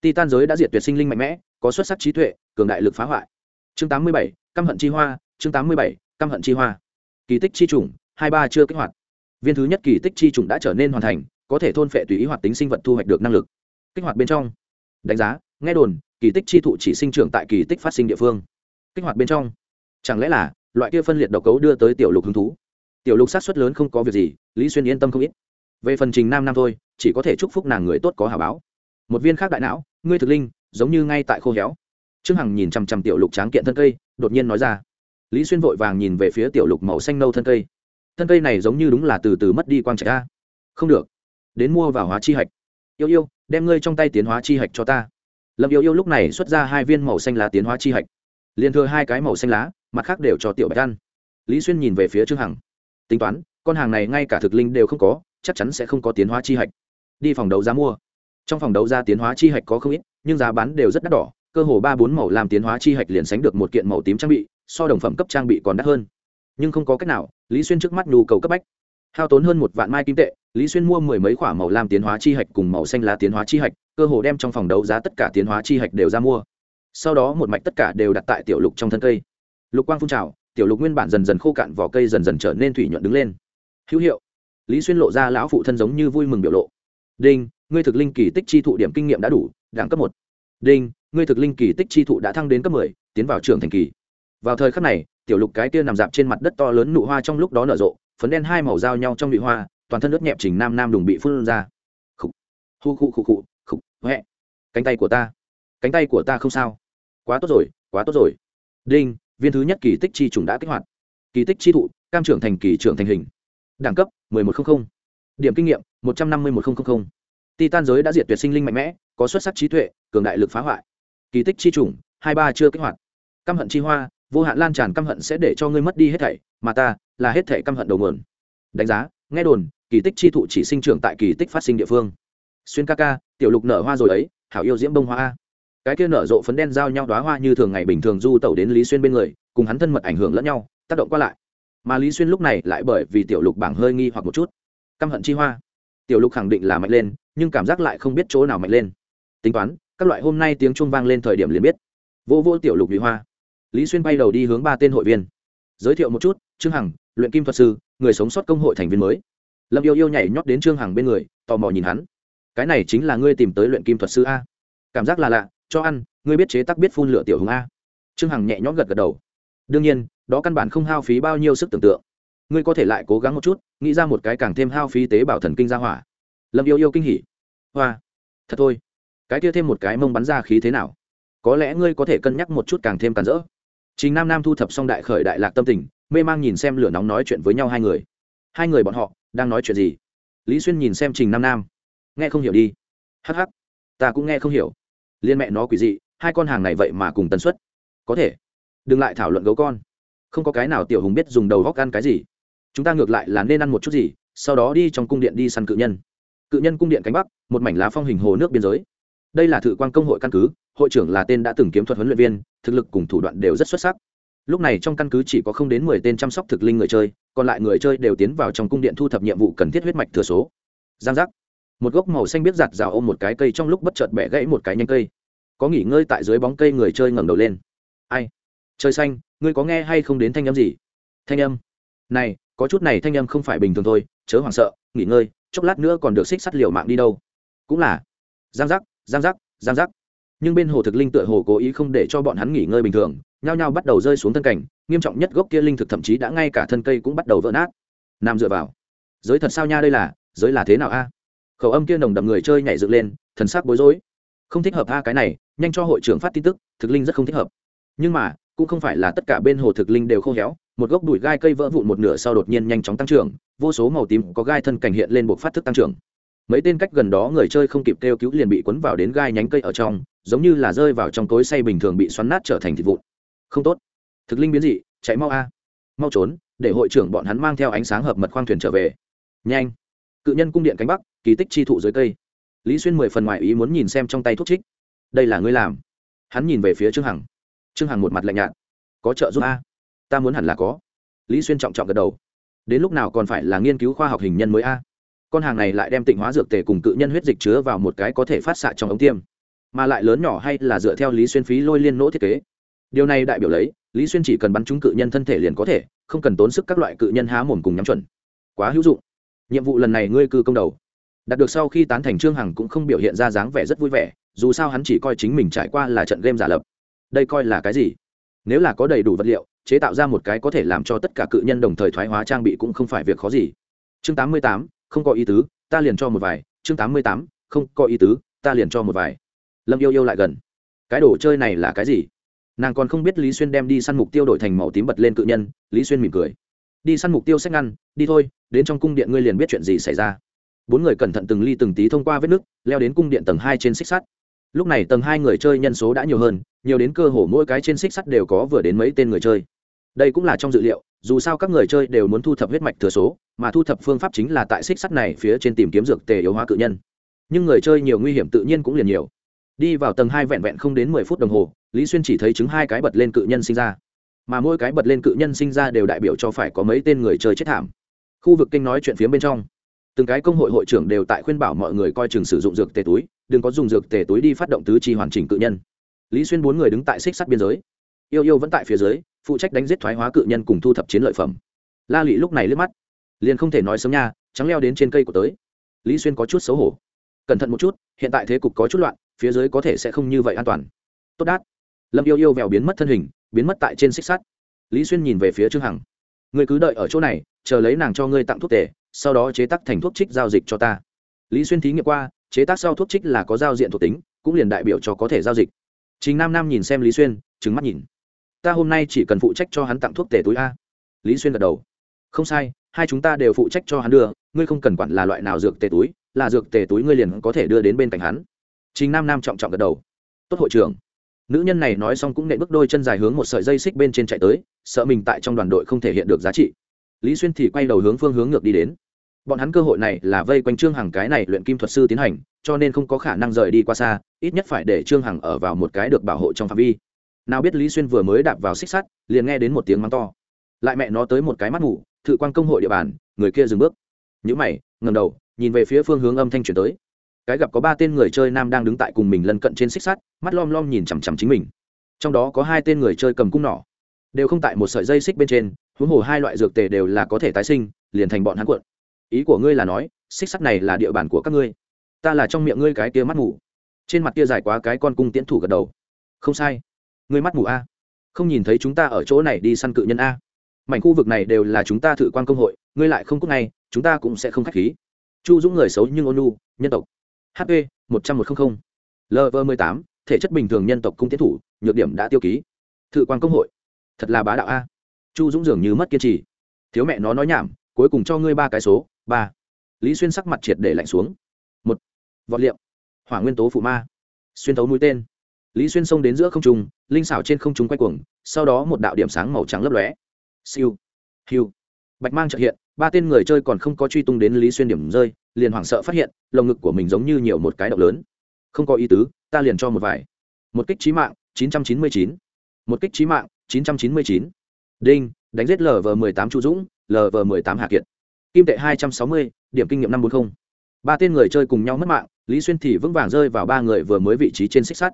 titan giới đã diệt tuyệt sinh linh mạnh mẽ, có xuất sắc trí tuệ, cường đại lực phá hoại. Chương tám mươi bảy, căm hận chi hoa, chương tám mươi bảy, căm hận chi hoa. Kỳ tích chi trùng, hai ba chưa kích hoạt viên thứ nhất kỳ tích chi trùng đã trở nên hoàn thành, có thể thôn phệ tùy ý hoạt tính sinh vật thu hoạch được năng lực. Kích hoạt bên trong. Đánh giá, nghe đồn, kỳ tích chi thụ chỉ sinh trưởng tại kỳ tích phát sinh địa phương. Kích hoạt bên trong. Chẳng lẽ là, loại kia phân liệt độc cấu đưa tới tiểu lục hứng thú? Tiểu lục sát xuất lớn không có việc gì, lý xuyên yên tâm không ít. Về phần trình nam nam thôi, chỉ có thể chúc phúc nàng người tốt có hào báo. Một viên khác đại não, ngươi thực linh, giống như ngay tại khô héo. Trương hằng nhìn chằm chằm tiểu lục tráng kiện thân cây, đột nhiên nói ra. Lý xuyên vội vàng nhìn về phía tiểu lục màu xanh nâu thân cây thân cây này giống như đúng là từ từ mất đi quang trạch a. không được. Đến mua vào hóa chi hạch. Yêu yêu, đem ngươi trong tay tiến hóa chi hạch cho ta. Lâm yêu yêu lúc này xuất ra hai viên màu xanh lá tiến hóa chi hạch. Liền thừa hai cái màu xanh lá, mặt khác đều cho tiểu bạch ăn. Lý xuyên nhìn về phía trương hằng. Tính toán, con hàng này ngay cả thực linh đều không có, chắc chắn sẽ không có tiến hóa chi hạch. Đi phòng đấu giá mua. Trong phòng đấu giá tiến hóa chi hạch có không ít, nhưng giá bán đều rất đắt đỏ, cơ hồ ba bốn màu làm tiến hóa chi hạch liền sánh được một kiện màu tím trang bị, so đồng phẩm cấp trang bị còn đắt hơn nhưng không có cách nào, lý xuyên trước mắt nhu cầu cấp bách. Hao tốn hơn một vạn mai kim tệ, lý xuyên mua mười mấy k h ỏ a màu lam tiến hóa chi hạch cùng màu xanh lá tiến hóa chi hạch, cơ hồ đem trong phòng đấu giá tất cả tiến hóa chi hạch đều ra mua. Sau đó một mạch tất cả đều đặt tại tiểu lục trong thân cây. Lục quang phun trào, tiểu lục nguyên bản dần dần khô cạn vỏ cây dần dần trở nên thủy nhuận đứng lên. Hữu hiệu, lý xuyên lộ ra lão phụ thân giống như vui mừng biểu lộ. Đinh, ngươi thực linh kỳ tích chi thụ điểm kinh nghiệm đã đủ, đẳng cấp một. Đinh, ngươi thực linh kỳ tích chi thụ đã thăng đến cấp mười, tiến vào trường thành kỳ vào thời khắc này, tiểu lục cái kia nằm dạp trên mặt đất to lớn nụ hoa trong lúc đó nở rộ, phấn đen hai màu giao nhau trong nụ hoa, toàn thân nước nhẹp trình nam nam đùng bị phun ra. Khục, hu khụ khụ khụ, khục, huệ. Cánh tay của ta, cánh tay của ta không sao. Quá tốt rồi, quá tốt rồi. Đinh, viên thứ nhất kỳ tích chi trùng đã kích hoạt. Kỳ tích chi thụ, cam trưởng thành kỳ trưởng thành hình. Đẳng cấp một một trăm linh điểm kinh nghiệm, một trăm năm mươi một nghìn titan giới đã diệt tuyệt sinh linh mạnh mẽ, có xuất sắc trí tuệ, cường đại lực phá hoại. Kỳ tích chi trùng, hai ba chưa kích hoạt. Căm hận chi hoa vô hạn lan tràn căm hận sẽ để cho ngươi mất đi hết thảy, mà ta là hết thảy căm hận đầu nguồn. Đánh giá, nghe đồn, kỳ tích chi thụ chỉ sinh trưởng tại kỳ tích phát sinh địa phương. Xuyên ca ca, tiểu lục nở hoa rồi ấy, hảo yêu diễm bông hoa cái kia nở rộ phấn đen giao nhau đoá hoa như thường ngày bình thường du tẩu đến lý xuyên bên người, cùng hắn thân mật ảnh hưởng lẫn nhau, tác động qua lại. Mà lý xuyên lúc này lại bởi vì tiểu lục bảng hơi nghi hoặc một chút. Căm hận chi hoa. Tiểu lục khẳng định là mạnh lên, nhưng cảm giác lại không biết chỗ nào mạnh lên. Tính toán, các loại hôm nay tiếng chuông vang lên thời điểm liền biết. Vô vô tiểu lục bị hoa lý xuyên bay đầu đi hướng ba tên hội viên. Giới thiệu một chút, trương hằng, luyện kim thuật sư, người sống sót công hội thành viên mới. Lâm yêu yêu nhảy nhót đến trương hằng bên người, tò mò nhìn hắn. Cái này chính là ngươi tìm tới luyện kim thuật sư a. Cảm giác là lạ, cho ăn, ngươi biết chế tác biết phun lửa tiểu hùng a. Trương hằng nhẹ nhõm gật gật đầu. Đương nhiên, đó căn bản không hao phí bao nhiêu sức tưởng tượng. Ngươi có thể lại cố gắng một chút, nghĩ ra một cái càng thêm hao phí tế bào thần kinh ra hỏa. Lâm yêu yêu kinh hỉ. Hoa, thật thôi. Cái kia thêm một cái mông bắn ra khí thế nào? Có lẽ ngươi có thể cân nhắc một chút càng thêm càn rỡ chính nam nam thu thập xong đại khởi đại lạc tâm tình, mê mang nhìn xem lửa nóng nói chuyện với nhau hai người. Hai người bọn họ, đang nói chuyện gì? Lý xuyên nhìn xem trình nam nam. Nghe không hiểu đi. Hh ta cũng nghe không hiểu. Liên mẹ nó quỷ dị, hai con hàng này vậy mà cùng tần suất. Có thể. Đừng lại thảo luận gấu con. Không có cái nào tiểu hùng biết dùng đầu góc ăn cái gì. Chúng ta ngược lại là nên ăn một chút gì, sau đó đi trong cung điện đi săn cự nhân. Cự nhân cung điện cánh bắc, một mảnh lá phong hình hồ nước biên giới đây là thự quan công hội căn cứ, hội trưởng là tên đã từng kiếm thuật huấn luyện viên, thực lực cùng thủ đoạn đều rất xuất sắc. Lúc này trong căn cứ chỉ có không đến mười tên chăm sóc thực linh người chơi, còn lại người chơi đều tiến vào trong cung điện thu thập nhiệm vụ cần thiết huyết mạch thừa số. Giang giác. Một gốc màu xanh biết giặt rào ôm một cái cây trong lúc bất chợt bẻ gãy một cái nhanh cây. Có nghỉ ngơi tại dưới bóng cây người chơi ngẩng đầu lên. Ai? Trời xanh, ngươi có nghe hay không đến thanh âm gì? Thanh âm. Này, có chút này thanh âm không phải bình thường thôi, chớ hoảng sợ, nghỉ ngơi, chốc lát nữa còn được xích sắt liều mạng đi đâu. Cũng là. Giang giác giang giác giang giác. Nhưng bên hồ thực linh tựa hồ cố ý không để cho bọn hắn nghỉ ngơi bình thường, nhao nhao bắt đầu rơi xuống thân cảnh, nghiêm trọng nhất gốc kia linh thực thậm chí đã ngay cả thân cây cũng bắt đầu vỡ nát. Nam dựa vào. Giới thật sao nha đây là, giới là thế nào a? Khẩu âm kia nồng đậm người chơi nhảy dựng lên, thần sắc bối rối. Không thích hợp a cái này, nhanh cho hội trưởng phát tin tức, thực linh rất không thích hợp. Nhưng mà, cũng không phải là tất cả bên hồ thực linh đều khô héo, một gốc đùi gai cây vỡ vụn một nửa sau đột nhiên nhanh chóng tăng trưởng, vô số màu tím có gai thân cảnh hiện lên buộc phát thức tăng trưởng mấy tên cách gần đó người chơi không kịp kêu cứu liền bị cuốn vào đến gai nhánh cây ở trong, giống như là rơi vào trong tối say bình thường bị xoắn nát trở thành thịt vụn. Không tốt. Thực linh biến dị, chạy mau a. Mau trốn, để hội trưởng bọn hắn mang theo ánh sáng hợp mật khoang thuyền trở về. Nhanh. Cự nhân cung điện cánh bắc, kỳ tích chi thụ dưới cây. Lý xuyên mười phần ngoại ý muốn nhìn xem trong tay thuốc trích. Đây là ngươi làm. Hắn nhìn về phía trương hằng. Trương hằng một mặt lạnh nhạt. Có trợ giúp a? Ta muốn hẳn là có. Lý xuyên trọng trọng gật đầu. Đến lúc nào còn phải là nghiên cứu khoa học hình nhân mới a? Con hàng này lại đem tịnh hóa dược tề cùng cự nhân huyết dịch chứa vào một cái có thể phát xạ trong ống tiêm, mà lại lớn nhỏ hay là dựa theo lý xuyên phí lôi liên nỗ thiết kế. Điều này đại biểu lấy, lý xuyên chỉ cần bắn trúng cự nhân thân thể liền có thể, không cần tốn sức các loại cự nhân há mồm cùng nhắm chuẩn. Quá hữu dụng. Nhiệm vụ lần này ngươi cư công đầu. Đạt được sau khi tán thành trương hằng cũng không biểu hiện ra dáng vẻ rất vui vẻ, dù sao hắn chỉ coi chính mình trải qua là trận game giả lập. Đây coi là cái gì? Nếu là có đầy đủ vật liệu, chế tạo ra một cái có thể làm cho tất cả cự nhân đồng thời thoái hóa trang bị cũng không phải việc khó gì. Chương tám mươi tám không có ý tứ, ta liền cho một vài, chương tám mươi tám, không có ý tứ, ta liền cho một vài. Lâm yêu yêu lại gần. Cái đồ chơi này là cái gì? Nàng còn không biết lý xuyên đem đi săn mục tiêu đổi thành màu tím bật lên cự nhân, lý xuyên mỉm cười. Đi săn mục tiêu sách ngăn, đi thôi, đến trong cung điện ngươi liền biết chuyện gì xảy ra. Bốn người cẩn thận từng ly từng tí thông qua vết nước leo đến cung điện tầng hai trên xích sắt. Lúc này tầng hai người chơi nhân số đã nhiều hơn, nhiều đến cơ hồ mỗi cái trên xích sắt đều có vừa đến mấy tên người chơi. Đây cũng là trong dự liệu dù sao các người chơi đều muốn thu thập huyết mạch thừa số, mà thu thập phương pháp chính là tại xích sắt này phía trên tìm kiếm dược tề yếu hóa cự nhân. Nhưng người chơi nhiều nguy hiểm tự nhiên cũng liền nhiều. Đi vào tầng hai vẹn vẹn không đến mười phút đồng hồ, lý xuyên chỉ thấy chứng hai cái bật lên cự nhân sinh ra. Mà mỗi cái bật lên cự nhân sinh ra đều đại biểu cho phải có mấy tên người chơi chết thảm. Khu vực kinh nói chuyện phía bên trong. Từng cái công hội hội trưởng đều tại khuyên bảo mọi người coi chừng sử dụng dược tề túi, đừng có dùng dược tề túi đi phát động tứ chi hoàn chỉnh cự nhân. Lý xuyên bốn người đứng tại xích sắt biên giới yêu yêu vẫn tại phía dưới, phụ trách đánh giết thoái hóa cự nhân cùng thu thập chiến lợi phẩm. La lị lúc này liếc mắt. Liền không thể nói sớm nha, trắng leo đến trên cây của tới. Lý xuyên có chút xấu hổ. Cẩn thận một chút, hiện tại thế cục có chút loạn, phía dưới có thể sẽ không như vậy an toàn. Tốt đát. Lâm yêu yêu vèo biến mất thân hình, biến mất tại trên xích sắt. Lý xuyên nhìn về phía trương hằng. Người cứ đợi ở chỗ này, chờ lấy nàng cho ngươi tặng thuốc tề, sau đó chế tác thành thuốc trích giao dịch cho ta. Lý xuyên thí nghiệm qua, chế tác sau thuốc trích là có giao diện thuộc tính, cũng liền đại biểu cho có thể giao dịch. Chính nam nam nhìn xem lý xuyên trứng mắt nhìn ta hôm nay chỉ cần phụ trách cho hắn tặng thuốc tề túi a. Lý xuyên gật đầu. Không sai, hai chúng ta đều phụ trách cho hắn đưa, ngươi không cần quản là loại nào dược tề túi, là dược tề túi ngươi liền có thể đưa đến bên cạnh hắn. Chính nam nam trọng trọng gật đầu. Tốt hội trưởng. Nữ nhân này nói xong cũng nệ bước đôi chân dài hướng một sợi dây xích bên trên chạy tới, sợ mình tại trong đoàn đội không thể hiện được giá trị. Lý xuyên thì quay đầu hướng phương hướng ngược đi đến. Bọn hắn cơ hội này là vây quanh trương hằng cái này luyện kim thuật sư tiến hành, cho nên không có khả năng rời đi qua xa, ít nhất phải để trương hằng ở vào một cái được bảo hộ trong phạm vi nào biết lý xuyên vừa mới đạp vào xích sắt, liền nghe đến một tiếng mắng to. Lại mẹ nó tới một cái mắt ngủ thự quan công hội địa bàn, người kia dừng bước. Nhữ mày ngầm đầu, nhìn về phía phương hướng âm thanh chuyển tới. Cái gặp có ba tên người chơi nam đang đứng tại cùng mình lân cận trên xích sắt, mắt lom lom nhìn chằm chằm chính mình. Trong đó có hai tên người chơi cầm cung nỏ. Đều không tại một sợi dây xích bên trên, huống hồ hai loại dược tề đều là có thể tái sinh, liền thành bọn hắn cuộn. Ý của ngươi là nói, xích sắt này là địa bàn của các ngươi. Ta là trong miệng ngươi cái kia mắt ngủ trên mặt kia dài quá cái con cung tiễn thủ gật đầu. Không sai ngươi mắt mù a. Không nhìn thấy chúng ta ở chỗ này đi săn cự nhân a. Mảnh khu vực này đều là chúng ta thử quan công hội, ngươi lại không cúc ngay, chúng ta cũng sẽ không k h á c h khí. Chu dũng người xấu nhưng ôn nu nhân tộc. Hp một trăm một trăm linh lv mười tám, thể chất bình thường nhân tộc cung tiến thủ, nhược điểm đã tiêu ký. Thự quan công hội. Thật là bá đạo a. Chu dũng dường như mất kiên trì. Thiếu mẹ nó nói nhảm, cuối cùng cho ngươi ba cái số, ba. Lý xuyên sắc mặt triệt để lạnh xuống. Một. Vọt liệm. Hỏa nguyên tố phụ ma. Xuyên thấu mũi tên lý xuyên xông đến giữa không trung linh xảo trên không trung quay cuồng sau đó một đạo điểm sáng màu trắng lấp lóe siêu hiu bạch mang trợ hiện ba tên người chơi còn không có truy tung đến lý xuyên điểm rơi liền hoảng sợ phát hiện lồng ngực của mình giống như nhiều một cái động lớn không có ý tứ ta liền cho một vài một kích trí mạng 999. một kích trí mạng 999. đinh đánh giết lv 18 chu dũng lv 18 hạ kiệt kim tệ 260, điểm kinh nghiệm năm 540. ba tên người chơi cùng nhau mất mạng lý xuyên thì vững vàng rơi vào ba người vừa mới vị trí trên xích sắt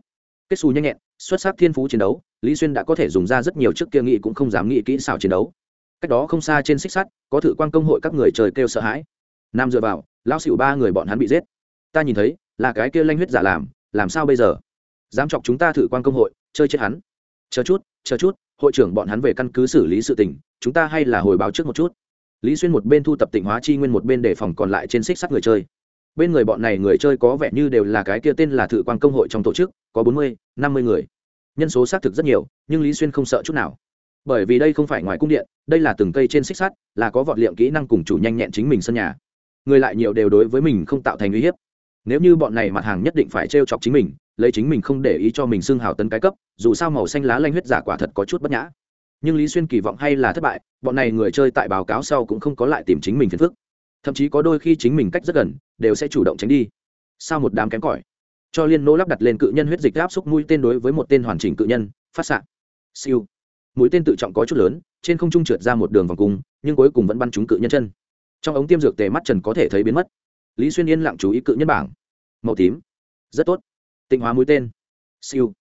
kết xù nhanh nhẹn, xuất sắc thiên phú chiến đấu, lý xuyên đã có thể dùng ra rất nhiều trước kia nghị cũng không dám nghĩ kỹ xảo chiến đấu. Cách đó không xa trên xích sắt, có thử quan công hội các người trời kêu sợ hãi. Nam dựa vào lao xịu ba người bọn hắn bị giết. Ta nhìn thấy, là cái kia lanh huyết giả làm làm sao bây giờ? Dám chọc chúng ta thử quan công hội, chơi chết hắn. Chờ chút chờ chút, hội trưởng bọn hắn về căn cứ xử lý sự tình, chúng ta hay là hồi báo trước một chút. Lý xuyên một bên thu tập tịnh hóa chi nguyên một bên đề phòng còn lại trên xích sắt người chơi bên người bọn này người chơi có vẻ như đều là cái kia tên là thự quan công hội trong tổ chức, có bốn mươi, năm mươi người. Nhân số xác thực rất nhiều, nhưng lý xuyên không sợ chút nào. Bởi vì đây không phải ngoài cung điện, đây là từng cây trên xích sắt, là có vọt liệm kỹ năng cùng chủ nhanh nhẹn chính mình sân nhà. Người lại nhiều đều đối với mình không tạo thành uy hiếp. Nếu như bọn này mặt hàng nhất định phải t chọc chính mình, lấy chính mình không để ý cho mình xưng hào tấn cái cấp, dù sao màu xanh lá lanh huyết giả quả thật có chút bất nhã. Nhưng lý xuyên kỳ vọng hay là thất bại, bọn này người chơi tại báo cáo sau cũng không có lại tìm chính mình phiền phức thậm chí có đôi khi chính mình cách rất gần, đều sẽ chủ động tránh đi. Sao một đám kém cỏi? Cho liên nỗ lắp đặt lên cự nhân huyết dịch áp xúc mũi tên đối với một tên hoàn chỉnh cự nhân, phát xạ. Siêu. Mũi tên tự trọng có chút lớn, trên không trung trượt ra một đường vòng cung, nhưng cuối cùng vẫn bắn trúng cự nhân chân. Trong ống tiêm dược tề mắt trần có thể thấy biến mất. Lý xuyên yên lặng chú ý cự nhân bảng. Màu tím. Rất tốt. Tịnh hóa mũi tên. Siêu.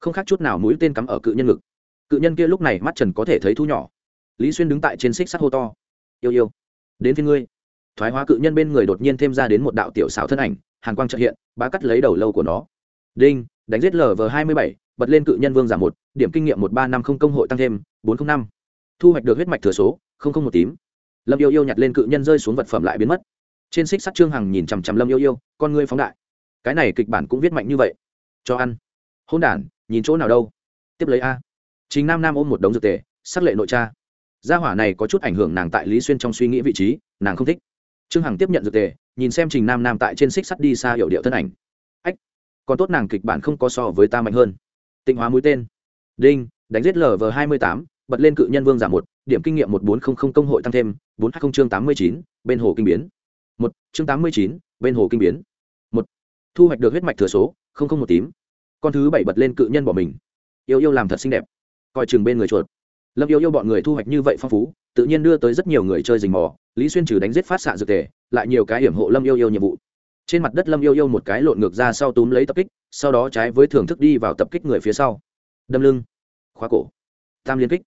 Không khác chút nào mũi tên cắm ở cự nhân ngực. Cự nhân kia lúc này mắt trần có thể thấy thu nhỏ. Lý xuyên đứng tại trên xích sắt hô to. Yêu yêu. Đến phía ngươi thoái hóa cự nhân bên người đột nhiên thêm ra đến một đạo tiểu xảo thân ảnh, hàn quang trợ hiện, bá cắt lấy đầu lâu của nó. Đinh, đánh giết lv hai mươi bảy, bật lên cự nhân vương giảm một, điểm kinh nghiệm một ba năm không công hội tăng thêm, bốn trăm năm. Thu hoạch được huyết mạch thừa số một tím. Lâm yêu yêu nhặt lên cự nhân rơi xuống vật phẩm lại biến mất. Trên xích sắt trương hằng nhìn chằm chằm lâm yêu yêu, con ngươi phóng đại. Cái này kịch bản cũng viết mạnh như vậy. Cho ăn. Hôn đản, nhìn chỗ nào đâu. Tiếp lấy a. Chính nam nam ôm một đống dược tề, sắc lệ nội cha gia hỏa này có chút ảnh hưởng nàng tại lý xuyên trong suy nghĩ vị trí, nàng không thích trương hằng tiếp nhận dược tề, nhìn xem trình nam nam tại trên xích sắt đi xa hiệu điệu thân ảnh. Ách, còn tốt nàng kịch bản không có so với ta mạnh hơn. Tịnh hóa mũi tên. Đinh, đánh giết lv hai mươi tám, bật lên cự nhân vương giảm một, điểm kinh nghiệm một bốn không không công hội tăng thêm, bốn hai không chương tám mươi chín, bên hồ kinh biến. Một, chương tám mươi chín, bên hồ kinh biến. Một, thu hoạch được huyết mạch thừa số, không không một tím. Con thứ bảy bật lên cự nhân bỏ mình. Yêu yêu làm thật xinh đẹp. Coi chừng bên người chuột. Lâm yêu yêu bọn người thu hoạch như vậy phong phú tự nhiên đưa tới rất nhiều người chơi rình mò, lý xuyên trừ đánh giết phát xạ dược tề, lại nhiều cái hiểm hộ lâm yêu yêu nhiệm vụ. Trên mặt đất lâm yêu yêu một cái lộn ngược ra sau túm lấy tập kích, sau đó trái với thưởng thức đi vào tập kích người phía sau. Đâm lưng, khóa cổ, tam liên kích,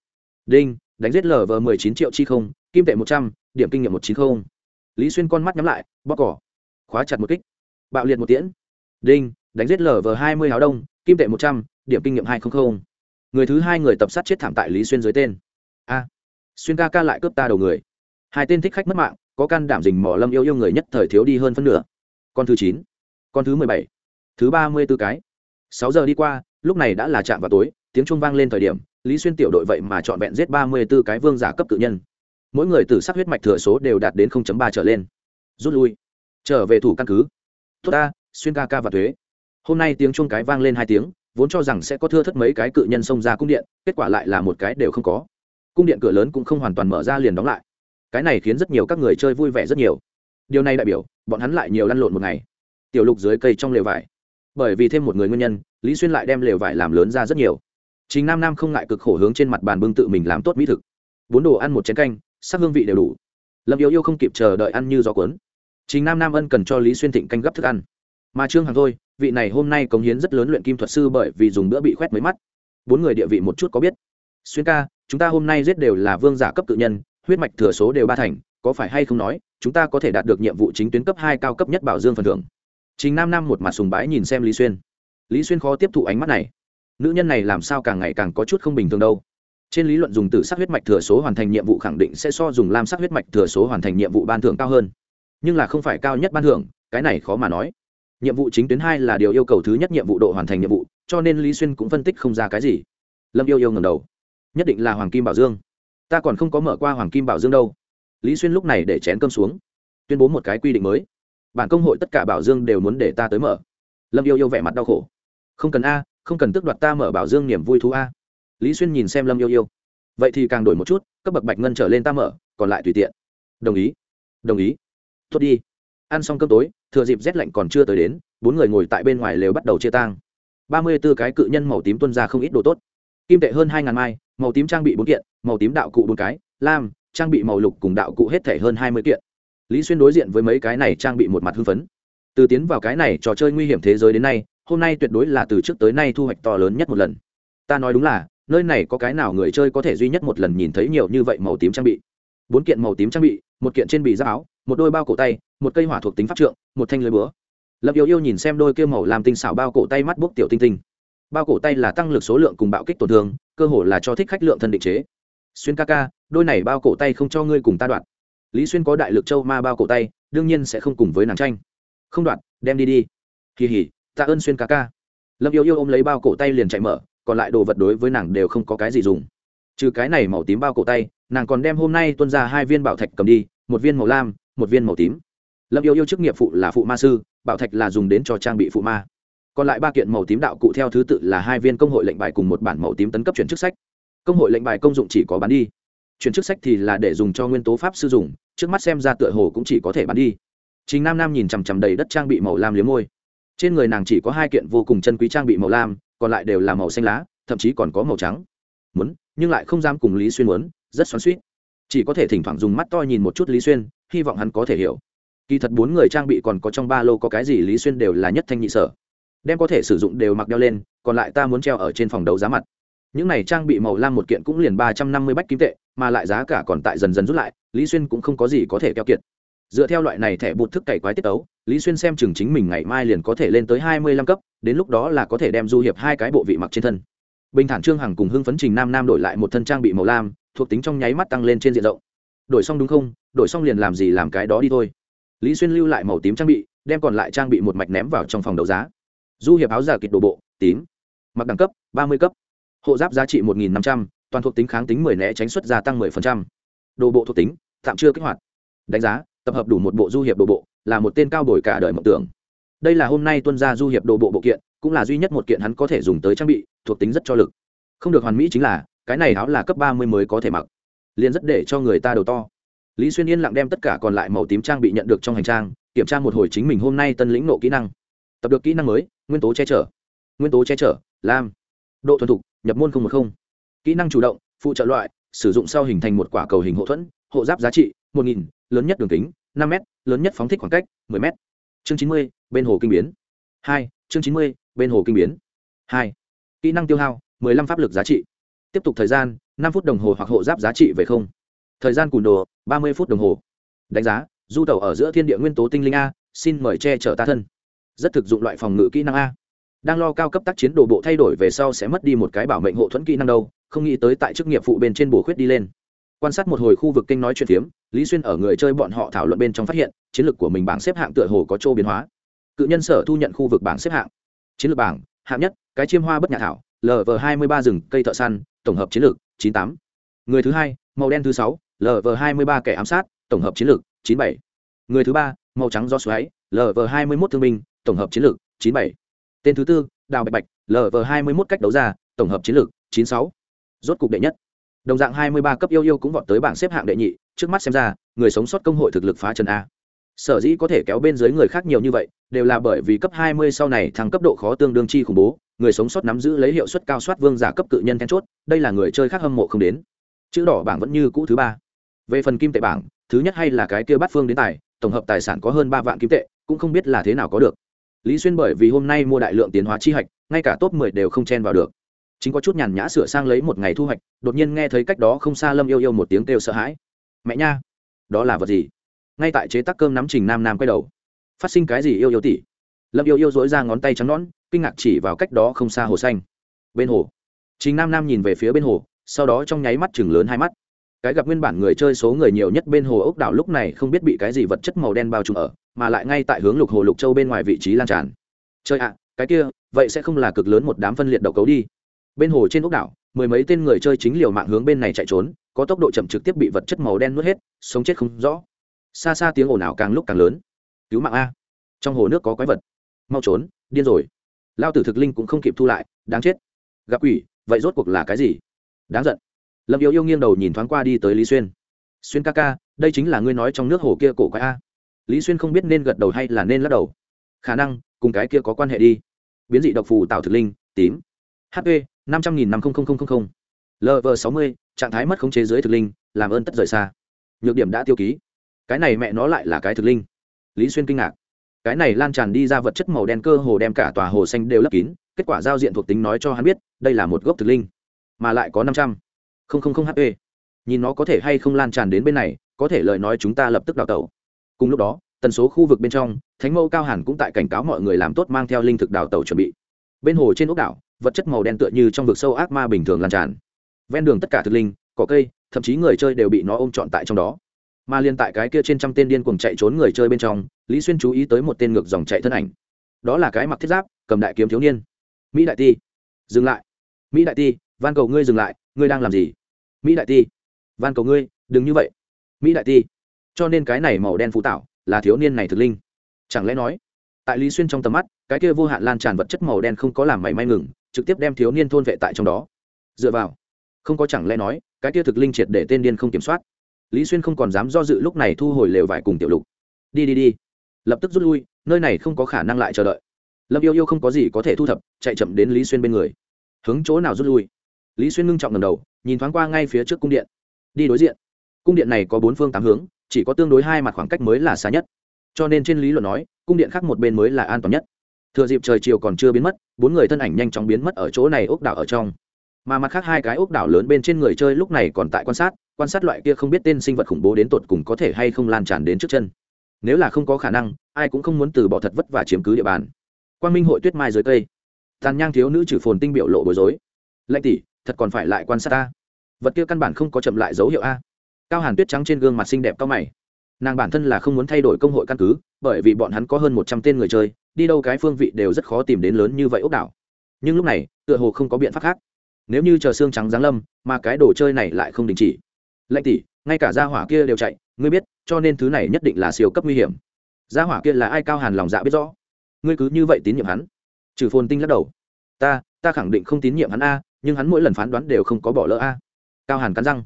đinh, đánh giết lv mười chín triệu chi không, kim tệ một trăm, điểm kinh nghiệm một chín không. Lý xuyên con mắt nhắm lại bóc cỏ, khóa chặt một kích, bạo liệt một tiễn, đinh, đánh giết lv hai mươi háo đông, kim tệ một trăm, điểm kinh nghiệm hai không không. người thứ hai người tập sát chết thảm tại lý xuyên dưới tên. A xuyên ca ca lại cướp ta đầu người. Hai tên thích khách mất mạng, có can đảm dình mỏ lâm yêu yêu người nhất thời thiếu đi hơn phân nửa. Con thứ chín, con thứ mười bảy, thứ ba mươi b ố cái. Sáu giờ đi qua, lúc này đã là chạm vào tối, tiếng chuông vang lên thời điểm, lý xuyên tiểu đội vậy mà chọn vẹn giết ba mươi b ố cái vương giả cấp cự nhân. Mỗi người từ sắc huyết mạch thừa số đều đạt đến ba trở lên. Rút lui. Trở về thủ căn cứ. Tốt ta, xuyên ca ca và thuế. Hôm nay tiếng chuông cái vang lên hai tiếng, vốn cho rằng sẽ có thưa thất mấy cái cự nhân xông ra cung điện, kết quả lại là một cái đều không có cung điện cửa lớn cũng không hoàn toàn mở ra liền đóng lại. Cái này khiến rất nhiều các người chơi vui vẻ rất nhiều. Điều này đại biểu, bọn hắn lại nhiều lăn lộn một ngày. Tiểu lục dưới cây trong lều vải. Bởi vì thêm một người nguyên nhân, lý xuyên lại đem lều vải làm lớn ra rất nhiều. Chính nam nam không ngại cực khổ hướng trên mặt bàn bưng tự mình làm tốt mỹ thực. Bốn đồ ăn một chén canh, sắc hương vị đều đủ. Lâm yêu yêu không kịp chờ đợi ăn như gió cuốn. Chính nam nam ân cần cho lý xuyên thịnh canh gấp thức ăn. Mà trương hằng thôi, vị này hôm nay cống hiến rất lớn luyện kim thuật sư bởi vì dùng bữa bị khoét mấy mắt. Bốn người địa vị một chút có biết xuyên ca, chúng ta hôm nay giết đều là vương giả cấp tự nhân, huyết mạch thừa số đều ba thành, có phải hay không nói, chúng ta có thể đạt được nhiệm vụ chính tuyến cấp hai cao cấp nhất bảo dương phần thưởng. Chính nam nam một mặt sùng bái nhìn xem lý xuyên. Lý xuyên khó tiếp thụ ánh mắt này. Nữ nhân này làm sao càng ngày càng có chút không bình thường đâu. Trên lý luận dùng từ sắc huyết mạch thừa số hoàn thành nhiệm vụ khẳng định sẽ so dùng lam sắc huyết mạch thừa số hoàn thành nhiệm vụ ban thưởng cao hơn. Nhưng là không phải cao nhất ban thưởng, cái này khó mà nói. Nhiệm vụ chính tuyến hai là điều yêu cầu thứ nhất nhiệm vụ độ hoàn thành nhiệm vụ, cho nên lý xuyên cũng phân tích không ra cái gì. Lâm yêu yêu ngầm đầu nhất định là hoàng kim bảo dương. Ta còn không có mở qua hoàng kim bảo dương đâu. Lý xuyên lúc này để chén cơm xuống, tuyên bố một cái quy định mới. Bản công hội tất cả bảo dương đều muốn để ta tới mở. Lâm yêu yêu vẻ mặt đau khổ. Không cần a, không cần tước đoạt ta mở bảo dương niềm vui thú a. Lý xuyên nhìn xem lâm yêu yêu. Vậy thì càng đổi một chút, cấp bậc bạch ngân trở lên ta mở, còn lại tùy tiện. Đồng ý đồng ý. Tốt đi. Ăn xong cơm tối, thừa dịp rét lạnh còn chưa tới đến, bốn người ngồi tại bên ngoài lều bắt đầu chia tang. Ba mươi b ố cái cự nhân màu tím tuân ra không ít đồ tốt kim tệ hơn hai ngàn mai, màu tím trang bị bốn kiện, màu tím đạo cụ bốn cái, lam, trang bị màu lục cùng đạo cụ hết thể hơn hai mươi kiện. Lý xuyên đối diện với mấy cái này trang bị một mặt hưng phấn. Từ tiến vào cái này trò chơi nguy hiểm thế giới đến nay, hôm nay tuyệt đối là từ trước tới nay thu hoạch to lớn nhất một lần. Ta nói đúng là, nơi này có cái nào người chơi có thể duy nhất một lần nhìn thấy nhiều như vậy màu tím trang bị? Bốn kiện màu tím trang bị, một kiện trên bị giáp áo, một đôi bao cổ tay, một cây hỏa thuộc tính pháp trượng, một thanh lưới búa. Lập yêu yêu nhìn xem đôi kia màu làm tinh xảo bao cổ tay mắt bốc tiểu tinh tinh bao cổ tay là tăng lực số lượng cùng bạo kích tổn thương, cơ hồ là cho thích khách lượng thân định chế. Xuyên ca ca, đôi này bao cổ tay không cho ngươi cùng ta đoạn lý xuyên có đại lực châu ma bao cổ tay, đương nhiên sẽ không cùng với nàng tranh. Không đoạn đem đi đi. Kỳ hỉ, tạ ơn xuyên ca ca. Lâm yêu yêu ôm lấy bao cổ tay liền chạy mở, còn lại đồ vật đối với nàng đều không có cái gì dùng. Trừ cái này màu tím bao cổ tay, nàng còn đem hôm nay tuân ra hai viên bảo thạch cầm đi, một viên màu lam, một viên màu tím. Lâm yêu yêu chức nghiệp phụ là phụ ma sư, bảo thạch là dùng đến cho trang bị phụ ma còn lại ba kiện màu tím đạo cụ theo thứ tự là hai viên công hội lệnh bài cùng một bản màu tím tấn cấp chuyển chức sách. Công hội lệnh bài công dụng chỉ có bán đi. Chuyển chức sách thì là để dùng cho nguyên tố pháp sử dụng, trước mắt xem ra tựa hồ cũng chỉ có thể bán đi. Chính nam nam nhìn chằm chằm đầy đất trang bị màu lam liếm môi. Trên người nàng chỉ có hai kiện vô cùng chân quý trang bị màu lam, còn lại đều là màu xanh lá, thậm chí còn có màu trắng. Muốn, nhưng lại không dám cùng lý xuyên muốn, rất xoắn suýt chỉ có thể thỉnh thoảng dùng mắt to nhìn một chút lý xuyên, hy vọng hắn có thể hiểu. Kỳ thật bốn người trang bị còn có trong ba lô có cái gì lý xuyên đều là nhất thanh nhị sở đem có thể sử dụng đều mặc đeo lên, còn lại ta muốn treo ở trên phòng đấu giá mặt. Những này trang bị màu lam một kiện cũng liền ba trăm năm mươi bách kim tệ, mà lại giá cả còn tại dần dần rút lại, lý xuyên cũng không có gì có thể keo kiệt. Dựa theo loại này thẻ bụt thức cày quái tiết tấu, lý xuyên xem chừng chính mình ngày mai liền có thể lên tới hai mươi lăm cấp, đến lúc đó là có thể đem du hiệp hai cái bộ vị mặc trên thân. Bình thản trương hằng cùng hưng phấn trình nam nam đổi lại một thân trang bị màu lam, thuộc tính trong nháy mắt tăng lên trên diện rộng. Đổi xong đúng không? Đổi xong liền làm gì làm cái đó đi thôi. Lý xuyên lưu lại màu tím trang bị, đem còn lại trang bị một mạch ném vào trong phòng đấu giá du hiệp áo giả kịch đồ bộ, tím, mặc đẳng cấp, ba mươi cấp. Hộ giáp giá trị một nghìn năm trăm, toàn thuộc tính kháng tính mười né tránh xuất gia tăng mười phần trăm. Đồ bộ thuộc tính, tạm chưa kích hoạt. Đánh giá, tập hợp đủ một bộ du hiệp đồ bộ, là một tên cao đổi cả đời mộng tưởng. Đây là hôm nay tuân ra du hiệp đồ bộ bộ kiện, cũng là duy nhất một kiện hắn có thể dùng tới trang bị, thuộc tính rất cho lực. Không được hoàn mỹ chính là, cái này áo là cấp ba mươi mới có thể mặc. Liền rất để cho người ta đầu to. Lý xuyên yên lặng đem tất cả còn lại màu tím trang bị nhận được trong hành trang, kiểm tra một hồi chính mình hôm nay tân lĩnh nộ kỹ năng tập được kỹ năng mới, nguyên tố che chở. Nguyên tố che chở, lam. Độ thuần thục, nhập môn không một không. Kỹ năng chủ động, phụ trợ loại, sử dụng sau hình thành một quả cầu hình hộ thuẫn, hộ giáp giá trị, một nghìn, lớn nhất đường kính, năm m lớn nhất phóng thích khoảng cách, mười m chương chín mươi, bên hồ kinh biến. Hai, chương chín mươi, bên hồ kinh biến. Hai, kỹ năng tiêu hao, mười lăm pháp lực giá trị. Tiếp tục thời gian, năm phút đồng hồ hoặc hộ giáp giá trị về không. Thời gian cùn đồ, ba mươi phút đồng hồ. Đánh giá, du tàu ở giữa thiên địa nguyên tố tinh linh a, xin mời che chở ta thân rất thực dụng loại phòng ngự kỹ năng a. Đang lo cao cấp tác chiến đồ bộ thay đổi về sau sẽ mất đi một cái bảo mệnh hộ thuẫn kỹ năng đâu, không nghĩ tới tại chức nghiệp phụ bên trên bổ khuyết đi lên. Quan sát một hồi khu vực kinh nói chuyện phiếm, lý xuyên ở người chơi bọn họ thảo luận bên trong phát hiện, chiến lược của mình bảng xếp hạng tựa hồ có chỗ biến hóa. Cự nhân sở thu nhận khu vực bảng xếp hạng. Chiến lược bảng, hạng nhất, cái chiêm hoa bất nhà thảo lv hai mươi ba rừng, cây thợ săn, tổng hợp chiến lược, chín tám. Người thứ hai, màu đen thứ sáu lv hai mươi ba kẻ ám sát, tổng hợp chiến lược, chín bảy. Người thứ ba, màu trắng do xoáy lv hai mươi một thương binh tổng hợp chiến lược, chín bảy. Tên thứ tư, đào bạch bạch lv hai mươi một cách đấu ra, tổng hợp chiến lược, chín sáu. Rốt cục đệ nhất. Đồng dạng hai mươi ba cấp yêu yêu cũng vọt tới bảng xếp hạng đệ nhị, trước mắt xem ra, người sống sót công hội thực lực phá trần a. Sở dĩ có thể kéo bên dưới người khác nhiều như vậy, đều là bởi vì cấp hai mươi sau này thăng cấp độ khó tương đương chi khủng bố, người sống sót nắm giữ lấy hiệu suất cao soát vương giả cấp cự nhân then chốt, đây là người chơi khác hâm mộ không đến. Chữ đỏ bảng vẫn như cũ thứ ba. Về phần kim tệ bảng, thứ nhất hay là cái kia bắt phương đến tài, tổng hợp tài sản có hơn ba vạn kim tệ, cũng không biết là thế nào có được lý xuyên bởi vì hôm nay mua đại lượng tiến hóa chi hạch, ngay cả top mười đều không chen vào được. Chính có chút nhàn nhã sửa sang lấy một ngày thu hoạch, đột nhiên nghe thấy cách đó không xa lâm yêu yêu một tiếng kêu sợ hãi. Mẹ nha, đó là vật gì? Ngay tại chế tác cơm nắm trình nam nam quay đầu. Phát sinh cái gì yêu yêu tỉ lâm yêu yêu dối ra ngón tay trắng nõn, kinh ngạc chỉ vào cách đó không xa hồ xanh. Bên hồ. Trình nam nam nhìn về phía bên hồ, sau đó trong nháy mắt chừng lớn hai mắt. Cái gặp nguyên bản người chơi số người nhiều nhất bên hồ ốc đảo lúc này không biết bị cái gì vật chất màu đen bao trùm ở mà lại ngay tại hướng lục hồ lục châu bên ngoài vị trí lan tràn. Chơi ạ, cái kia, vậy sẽ không là cực lớn một đám phân liệt đầu cấu đi. Bên hồ trên ốc đảo, mười mấy tên người chơi chính liều mạng hướng bên này chạy trốn, có tốc độ chậm trực tiếp bị vật chất màu đen nuốt hết, sống chết không rõ. Xa xa tiếng ồn ào càng lúc càng lớn. Cứu mạng a. Trong hồ nước có quái vật. Mau trốn, điên rồi. Lao tử thực linh cũng không kịp thu lại, đáng chết. Gặp quỷ, vậy rốt cuộc là cái gì? Đáng giận. Lâm yêu yêu nghiêng đầu nhìn thoáng qua đi tới lý xuyên. Xuyên ca ca, đây chính là ngươi nói trong nước hồ kia cổ quái a lý xuyên không biết nên gật đầu hay là nên lắc đầu. Khả năng, cùng cái kia có quan hệ đi. Biến dị độc phù tạo thực linh, tím. Hp năm trăm nghìn năm mươi lv sáu mươi, trạng thái mất khống chế dưới thực linh, làm ơn tất rời xa. Nhược điểm đã tiêu ký. Cái này mẹ nó lại là cái thực linh. Lý xuyên kinh ngạc. Cái này lan tràn đi ra vật chất màu đen cơ hồ đem cả tòa hồ xanh đều lấp kín, kết quả giao diện thuộc tính nói cho hắn biết, đây là một gốc thực linh, mà lại có năm trăm linh hp nhìn nó có thể hay không lan tràn đến bên này, có thể lời nói chúng ta lập tức đào tẩu cùng lúc đó, tần số khu vực bên trong, thánh mẫu cao hẳn cũng tại cảnh cáo mọi người làm tốt mang theo linh thực đào tàu chuẩn bị. Bên hồ trên ốc đảo, vật chất màu đen tựa như trong vực sâu ác ma bình thường lan tràn. Ven đường tất cả thực linh, cỏ cây, thậm chí người chơi đều bị nó ôm trọn tại trong đó. Mà liên tại cái kia trên trăm tên điên cuồng chạy trốn người chơi bên trong, lý xuyên chú ý tới một tên ngược dòng chạy thân ảnh. Đó là cái mặc thiết giáp, cầm đại kiếm thiếu niên. Mỹ đại ti, dừng lại. Mỹ đại ti, van cầu ngươi dừng lại, ngươi đang làm gì? Mỹ đại ti, van cầu ngươi, đừng như vậy. Mỹ đại ti cho nên cái này màu đen phụ tạo là thiếu niên này thực linh. Chẳng lẽ nói, tại lý xuyên trong tầm mắt, cái kia vô hạn lan tràn vật chất màu đen không có làm mảy may ngừng, trực tiếp đem thiếu niên thôn vệ tại trong đó. Dựa vào, không có chẳng lẽ nói, cái kia thực linh triệt để tên điên không kiểm soát. Lý xuyên không còn dám do dự lúc này thu hồi lều vải cùng tiểu lục. Đi đi đi. Lập tức rút lui, nơi này không có khả năng lại chờ đợi. Lâm yêu yêu không có gì có thể thu thập, chạy chậm đến lý xuyên bên người. Hướng chỗ nào rút lui? Lý xuyên ngưng trọng ngầm đầu, nhìn thoáng qua ngay phía trước cung điện. Đi đối diện. Cung điện này có bốn phương tám hướng chỉ có tương đối hai mặt khoảng cách mới là xa nhất. Cho nên trên lý luận nói, cung điện khác một bên mới là an toàn nhất. Thừa dịp trời chiều còn chưa biến mất, bốn người thân ảnh nhanh chóng biến mất ở chỗ này ốc đảo ở trong. Mà mặt khác hai cái ốc đảo lớn bên trên người chơi lúc này còn tại quan sát quan sát loại kia không biết tên sinh vật khủng bố đến tột cùng có thể hay không lan tràn đến trước chân. Nếu là không có khả năng, ai cũng không muốn từ bỏ thật vất và chiếm cứ địa bàn. Quan minh hội tuyết mai dưới cây. Tàn nhang thiếu nữ trừ phồn tinh biểu lộ bối rối. Lệnh tỷ, thật còn phải lại quan sát ta. Vật kia căn bản không có chậm lại dấu hiệu a cao hàn tuyết trắng trên gương mặt xinh đẹp cao mày. Nàng bản thân là không muốn thay đổi công hội căn cứ, bởi vì bọn hắn có hơn một trăm tên người chơi, đi đâu cái phương vị đều rất khó tìm đến lớn như vậy ốc đảo. Nhưng lúc này, tựa hồ không có biện pháp khác. Nếu như chờ xương trắng giáng lâm, mà cái đồ chơi này lại không đình chỉ. Lệnh tỷ, ngay cả gia hỏa kia đều chạy, ngươi biết, cho nên thứ này nhất định là siêu cấp nguy hiểm. Gia hỏa kia là ai cao hàn lòng dạ biết rõ. Ngươi cứ như vậy tín nhiệm hắn. Trừ phồn tinh lắc đầu. Ta ta khẳng định không tín nhiệm hắn a, nhưng hắn mỗi lần phán đoán đều không có bỏ lỡ a. Cao hàn cắn răng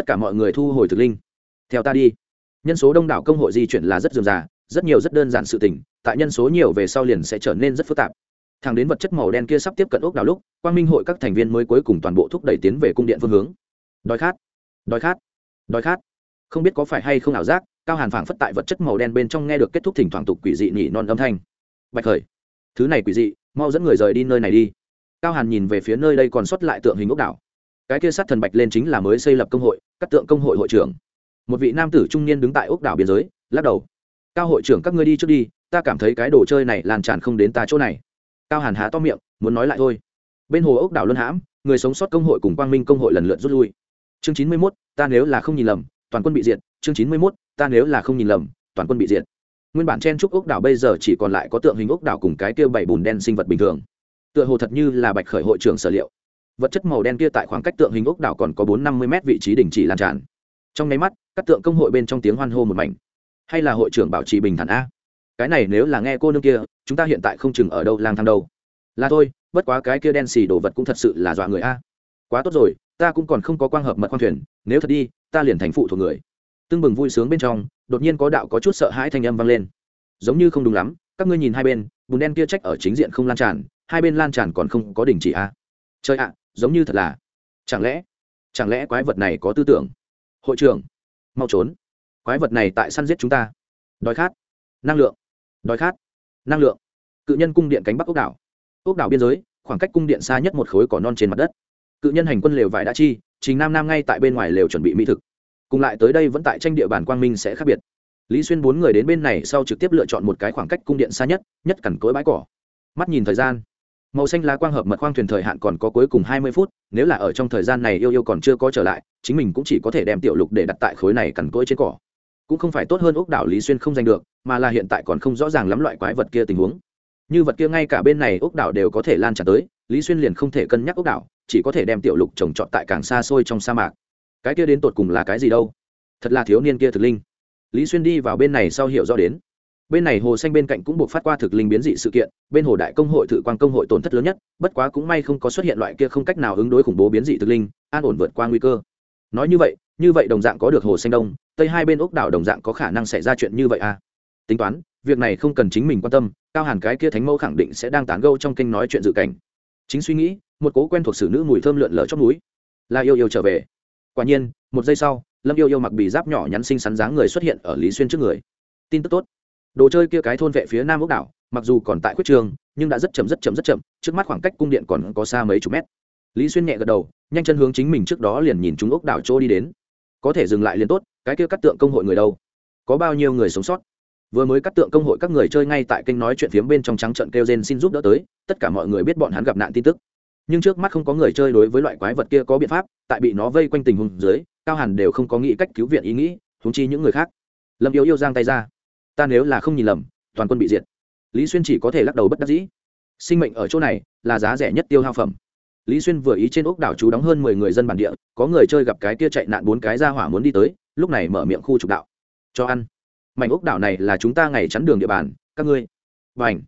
tất cả mọi người thu hồi thực linh. Theo ta đi. Nhân số đông đảo công hội di chuyển là rất dườm già, rất nhiều rất đơn giản sự tình, tại nhân số nhiều về sau liền sẽ trở nên rất phức tạp. Thẳng đến vật chất màu đen kia sắp tiếp cận ốc đảo lúc, quang minh hội các thành viên mới cuối cùng toàn bộ thúc đẩy tiến về cung điện phương hướng. Đói khát. Đói khát. Đói khát. Không biết có phải hay không ảo giác, cao hàn phảng phất tại vật chất màu đen bên trong nghe được kết thúc thỉnh thoảng tục quỷ dị nhỉ non âm thanh. Bạch khởi, thứ này quỷ dị, mau dẫn người rời đi nơi này đi. Cao hàn nhìn về phía nơi đây còn xuất lại tượng hình ốc đảo cái kia sát thần bạch lên chính là mới xây lập công hội các tượng công hội hội trưởng. Một vị nam tử trung niên đứng tại ốc đảo biên giới, lắc đầu. Cao hội trưởng, các ngươi đi trước đi, ta cảm thấy cái đồ chơi này lan tràn không đến ta chỗ này. Cao hàn há to miệng, muốn nói lại thôi. Bên hồ ốc đảo luân hãm, người sống sót công hội cùng quang minh công hội lần lượt rút lui. Chương chín mươi mốt, ta nếu là không nhìn lầm, toàn quân bị diệt. Chương chín mươi mốt, ta nếu là không nhìn lầm, toàn quân bị diệt. Nguyên bản chen trúc ốc đảo bây giờ chỉ còn lại có tượng hình ốc đảo cùng cái kia bảy bùn đen sinh vật bình thường. Tựa hồ thật như là bạch khởi hội trưởng sở liệu vật chất màu đen kia tại khoảng cách tượng hình ốc đảo còn có bốn năm mươi m vị trí đình chỉ lan tràn. Trong nháy mắt, các tượng công hội bên trong tiếng hoan hô một mảnh. Hay là hội trưởng bảo trì bình thản a? Cái này nếu là nghe cô nương kia, chúng ta hiện tại không chừng ở đâu, lang thang đâu. Là thôi, bất quá cái kia đen xì đồ vật cũng thật sự là dọa người a. Quá tốt rồi, ta cũng còn không có quang hợp mật khoang thuyền, nếu thật đi, ta liền thành phụ thuộc người. Tưng bừng vui sướng bên trong, đột nhiên có đạo có chút sợ hãi thanh âm vang lên. Giống như không đúng lắm, các ngươi nhìn hai bên, bùn đen kia trách ở chính diện không lan tràn, hai bên lan tràn còn không có đình chỉ a. Chơi ạ giống như thật là. Chẳng lẽ chẳng lẽ quái vật này có tư tưởng? Hội trưởng, mau trốn. Quái vật này tại săn giết chúng ta. Đói khát. Năng lượng. Đói khát. Năng lượng. Cự nhân cung điện cánh bắc ốc đảo. Ốc đảo biên giới, khoảng cách cung điện xa nhất một khối cỏ non trên mặt đất. Cự nhân hành quân lều vải đã chi chính nam nam ngay tại bên ngoài lều chuẩn bị mỹ thực. Cùng lại tới đây vẫn tại tranh địa bàn quang minh sẽ khác biệt. Lý xuyên bốn người đến bên này sau trực tiếp lựa chọn một cái khoảng cách cung điện xa nhất nhất cẩn cối bãi cỏ. Mắt nhìn thời gian màu xanh lá quang hợp mật khoang thuyền thời hạn còn có cuối cùng hai mươi phút, nếu là ở trong thời gian này yêu yêu còn chưa có trở lại, chính mình cũng chỉ có thể đem tiểu lục để đặt tại khối này cằn cỗi trên cỏ. Cũng không phải tốt hơn ốc đảo lý xuyên không giành được, mà là hiện tại còn không rõ ràng lắm loại quái vật kia tình huống. Như vật kia ngay cả bên này ốc đảo đều có thể lan tràn tới, lý xuyên liền không thể cân nhắc ốc đảo, chỉ có thể đem tiểu lục trồng trọt tại càng xa xôi trong sa mạc. Cái kia đến tột cùng là cái gì đâu? Thật là thiếu niên kia thực linh. Lý xuyên đi vào bên này sau hiểu rõ đến bên này hồ xanh bên cạnh cũng buộc phát qua thực linh biến dị sự kiện, bên hồ đại công hội, thự quan công hội tổn thất lớn nhất, bất quá cũng may không có xuất hiện loại kia không cách nào ứng đối khủng bố biến dị thực linh, an ổn vượt qua nguy cơ. Nói như vậy như vậy đồng dạng có được hồ xanh đông, tây hai bên ốc đảo đồng dạng có khả năng xảy ra chuyện như vậy à? Tính toán, việc này không cần chính mình quan tâm, cao hàn cái kia thánh mẫu khẳng định sẽ đang tán gâu trong kênh nói chuyện dự cảnh. Chính suy nghĩ, một cố quen thuộc xử nữ mùi thơm lượn lở trong núi là yêu yêu trở về. Quả nhiên, một giây sau, lâm yêu yêu mặc bì giáp nhỏ nhắn xinh xắn dáng người xuất hiện ở lý xuyên trước người. Tin tức tốt đồ chơi kia cái thôn vệ phía nam ốc đảo, mặc dù còn tại quyết trường, nhưng đã rất chậm rất chậm rất chậm, trước mắt khoảng cách cung điện còn có xa mấy chục mét. Lý xuyên nhẹ gật đầu, nhanh chân hướng chính mình trước đó liền nhìn chúng ốc đảo chỗ đi đến. Có thể dừng lại liền tốt, cái kia cắt tượng công hội người đâu? Có bao nhiêu người sống sót? Vừa mới cắt tượng công hội các người chơi ngay tại kênh nói chuyện phiếm bên trong trắng trận kêu gen xin giúp đỡ tới, tất cả mọi người biết bọn hắn gặp nạn tin tức. Nhưng trước mắt không có người chơi đối với loại quái vật kia có biện pháp, tại bị nó vây quanh tình huống dưới, cao hẳn đều không có nghĩ cách cứu viện ý nghĩ thúng chi những người khác. Lâm yêu yêu giang tay ra ta nếu là không nhìn lầm, toàn quân bị diệt. Lý xuyên chỉ có thể lắc đầu bất đắc dĩ. Sinh mệnh ở chỗ này là giá rẻ nhất tiêu hao phẩm. Lý xuyên vừa ý trên ốc đảo chú đóng hơn mười người dân bản địa, có người chơi gặp cái kia chạy nạn bốn cái ra hỏa muốn đi tới, lúc này mở miệng khu trục đạo. Cho ăn. Mảnh ốc đảo này là chúng ta ngày chắn đường địa bàn, các ngươi. Và ảnh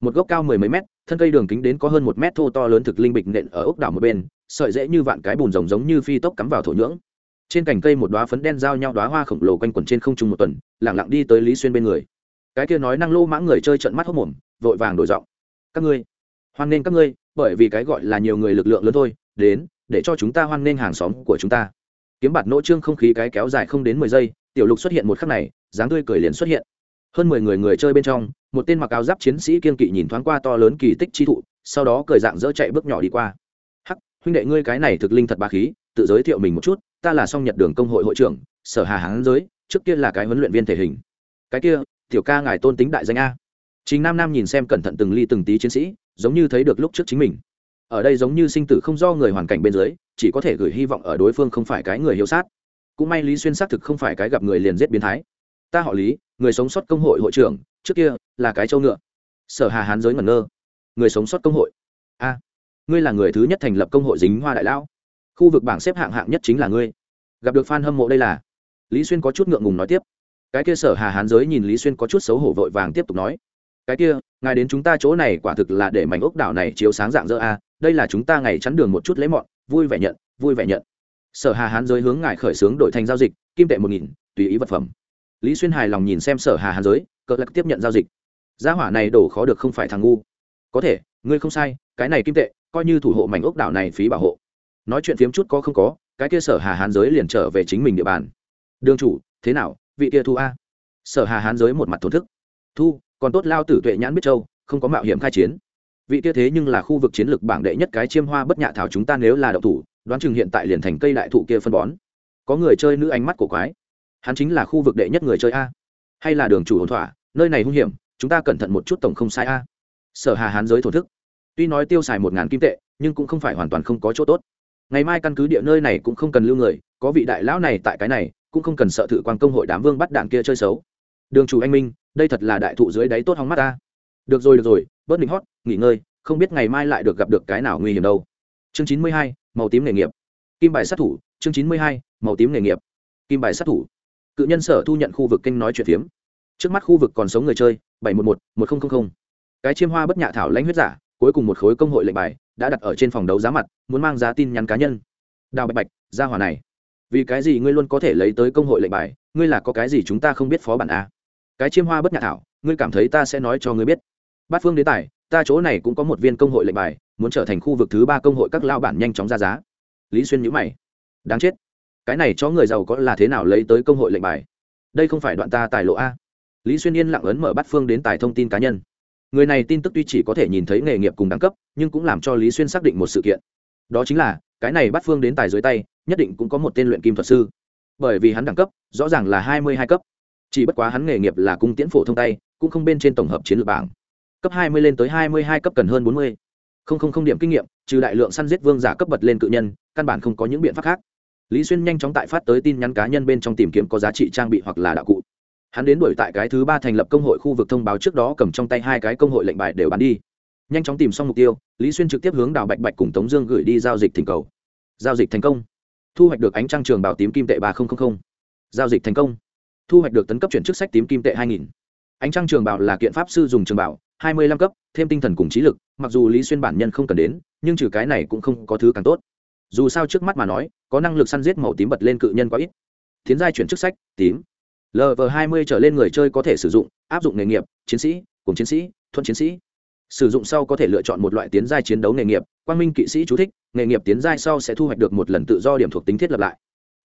một gốc cao mười mấy mét, thân cây đường kính đến có hơn một mét thô to lớn thực linh bịch nện ở ốc đảo một bên, sợi dễ như vạn cái bùn rồng giống như phi tốc cắm vào thổ nhưỡng trên cành cây một đoá phấn đen giao nhau đoá hoa khổng lồ quanh quẩn trên không trung một tuần, lẳng lặng đi tới lý xuyên bên người. Cái kia nói năng lô mãng người chơi trận mắt hốc mồm, vội vàng đổi giọng. Các ngươi, hoan nghênh các ngươi, bởi vì cái gọi là nhiều người lực lượng lớn thôi, đến, để cho chúng ta hoan nghênh hàng xóm của chúng ta. Kiếm bạt nỗ trương không khí cái kéo dài không đến mười giây, tiểu lục xuất hiện một khắc này, dáng tươi cười liền xuất hiện. Hơn mười người người chơi bên trong, một tên mặc áo giáp chiến sĩ kiên kỵ nhìn thoáng qua to lớn kỳ tích chi thụ, sau đó cười dạng dỡ chạy bước nhỏ đi qua. Hắc, huynh đệ ngươi cái này thực linh thật bà khí tự giới thiệu mình một chút, ta là song nhật đường công hội hội trưởng, sở hà hán giới, trước kia là cái huấn luyện viên thể hình. Cái kia, tiểu ca ngài tôn tính đại danh a. Chính nam nam nhìn xem cẩn thận từng ly từng tí chiến sĩ, giống như thấy được lúc trước chính mình. Ở đây giống như sinh tử không do người hoàn cảnh bên dưới, chỉ có thể gửi hy vọng ở đối phương không phải cái người hiếu sát. Cũng may lý xuyên xác thực không phải cái gặp người liền giết biến thái. Ta họ lý, người sống sót công hội hội trưởng, trước kia là cái châu ngựa. Sở hà hán giới ngẩn ngơ. Người sống sót công hội. A, ngươi là người thứ nhất thành lập công hội dính hoa đại lão khu vực bảng xếp hạng hạng nhất chính là ngươi. Gặp được f a n hâm mộ đây là. Lý xuyên có chút ngượng ngùng nói tiếp. Cái kia sở hà hán giới nhìn lý xuyên có chút xấu hổ vội vàng tiếp tục nói. Cái kia, ngài đến chúng ta chỗ này quả thực là để mảnh ốc đảo này chiếu sáng dạng dỡ a, đây là chúng ta ngày chắn đường một chút lấy mọn, vui vẻ nhận, vui vẻ nhận. Sở hà hán giới hướng ngài khởi xướng đổi thành giao dịch, kim tệ một nghìn, tùy ý vật phẩm. Lý xuyên hài lòng nhìn xem sở hà hán giới cỡ lạc tiếp nhận giao dịch. Gia hỏa này đổ khó được không phải thằng ngu. Có thể, ngươi không sai, cái này kim tệ, coi như thủ hộ mảnh ốc đảo này phí bảo hộ nói chuyện phiếm chút có không có, cái kia sở hà hán giới liền trở về chính mình địa bàn. Đương chủ, thế nào, vị kia thu a? Sở hà hán giới một mặt thổn thức. Thu, còn tốt lao tử tuệ nhãn biết châu, không có mạo hiểm khai chiến. Vị kia thế nhưng là khu vực chiến lược bảng đệ nhất cái chiêm hoa bất nhạ thảo chúng ta nếu là đậu thủ, đoán chừng hiện tại liền thành cây đại thụ kia phân bón. Có người chơi nữ ánh mắt của quái. Hắn chính là khu vực đệ nhất người chơi a. Hay là đường chủ hồn thỏa, nơi này hung hiểm, chúng ta cẩn thận một chút tổng không sai a. Sở hà hán giới thổ thức. Tuy nói tiêu xài một ngàn kim tệ, nhưng cũng không phải hoàn toàn không có chỗ tốt ngày mai căn cứ địa nơi này cũng không cần lưu người, có vị đại lão này tại cái này, cũng không cần sợ thử quan công hội đám vương bắt đạn kia chơi xấu. Đường chủ anh minh, đây thật là đại thụ dưới đáy tốt hóng mắt ta. Được rồi được rồi, bớt mình hót, nghỉ ngơi, không biết ngày mai lại được gặp được cái nào nguy hiểm đâu. Chương chín mươi hai, màu tím nghề nghiệp. Kim bài sát thủ, chương chín mươi hai, màu tím nghề nghiệp. Kim bài sát thủ. Cự nhân sở thu nhận khu vực kênh nói chuyện phiếm. Trước mắt khu vực còn sống người chơi, bảy trăm một mươi một một nghìn cái chiêm hoa bất nhạ thảo lãnh huyết giả, cuối cùng một khối công hội lệnh bài đã đặt ở trên phòng đấu giá mặt, muốn mang giá tin nhắn cá nhân. Đào bạch bạch, ra hòa này. Vì cái gì ngươi luôn có thể lấy tới công hội lệnh bài, ngươi là có cái gì chúng ta không biết phó bản a? Cái chiêm hoa bất nhạ thảo, ngươi cảm thấy ta sẽ nói cho ngươi biết. Bát phương đế tài, ta chỗ này cũng có một viên công hội lệnh bài, muốn trở thành khu vực thứ ba công hội các lao bản nhanh chóng ra giá. Lý xuyên nhữ mày. Đáng chết. Cái này cho người giàu có là thế nào lấy tới công hội lệnh bài? Đây không phải đoạn ta tài lộ a. Lý xuyên yên lặng ấn mở bát phương đến tài thông tin cá nhân người này tin tức tuy chỉ có thể nhìn thấy nghề nghiệp cùng đẳng cấp, nhưng cũng làm cho lý xuyên xác định một sự kiện. Đó chính là, cái này bát phương đến tài dưới tay, nhất định cũng có một tên luyện kim thuật sư. Bởi vì hắn đẳng cấp, rõ ràng là hai mươi hai cấp. Chỉ bất quá hắn nghề nghiệp là cung tiễn phổ thông tay, cũng không bên trên tổng hợp chiến lược bảng. Cấp hai mươi lên tới hai mươi hai cấp cần hơn bốn mươi. Không không không điểm kinh nghiệm, trừ đại lượng săn giết vương giả cấp bật lên cự nhân, căn bản không có những biện pháp khác. Lý xuyên nhanh chóng tại phát tới tin nhắn cá nhân bên trong tìm kiếm có giá trị trang bị hoặc là đạo cụ hắn đến đuổi tại cái thứ ba thành lập công hội khu vực thông báo trước đó cầm trong tay hai cái công hội lệnh bài đều bán đi. Nhanh chóng tìm xong mục tiêu, lý xuyên trực tiếp hướng đào bạch bạch cùng tống dương gửi đi giao dịch thỉnh cầu. Giao dịch thành công. Thu hoạch được ánh trăng trường bảo tím kim tệ ba nghìn giao dịch thành công. Thu hoạch được tấn cấp chuyển chức sách tím kim tệ hai nghìn. Ánh trăng trường bảo là kiện pháp sư dùng trường bảo hai mươi lăm cấp, thêm tinh thần cùng trí lực, mặc dù lý xuyên bản nhân không cần đến, nhưng trừ cái này cũng không có thứ càng tốt. Dù sao trước mắt mà nói, có năng lực săn giết màu tím bật lên cự nhân quá ít. Tiến giai chuyển chức sách, tím lv hai mươi trở lên người chơi có thể sử dụng, áp dụng nghề nghiệp, chiến sĩ, cùng chiến sĩ, thuận chiến sĩ. Sử dụng sau có thể lựa chọn một loại tiến giai chiến đấu nghề nghiệp, quang minh kỵ sĩ chú thích, nghề nghiệp tiến giai sau sẽ thu hoạch được một lần tự do điểm thuộc tính thiết lập lại.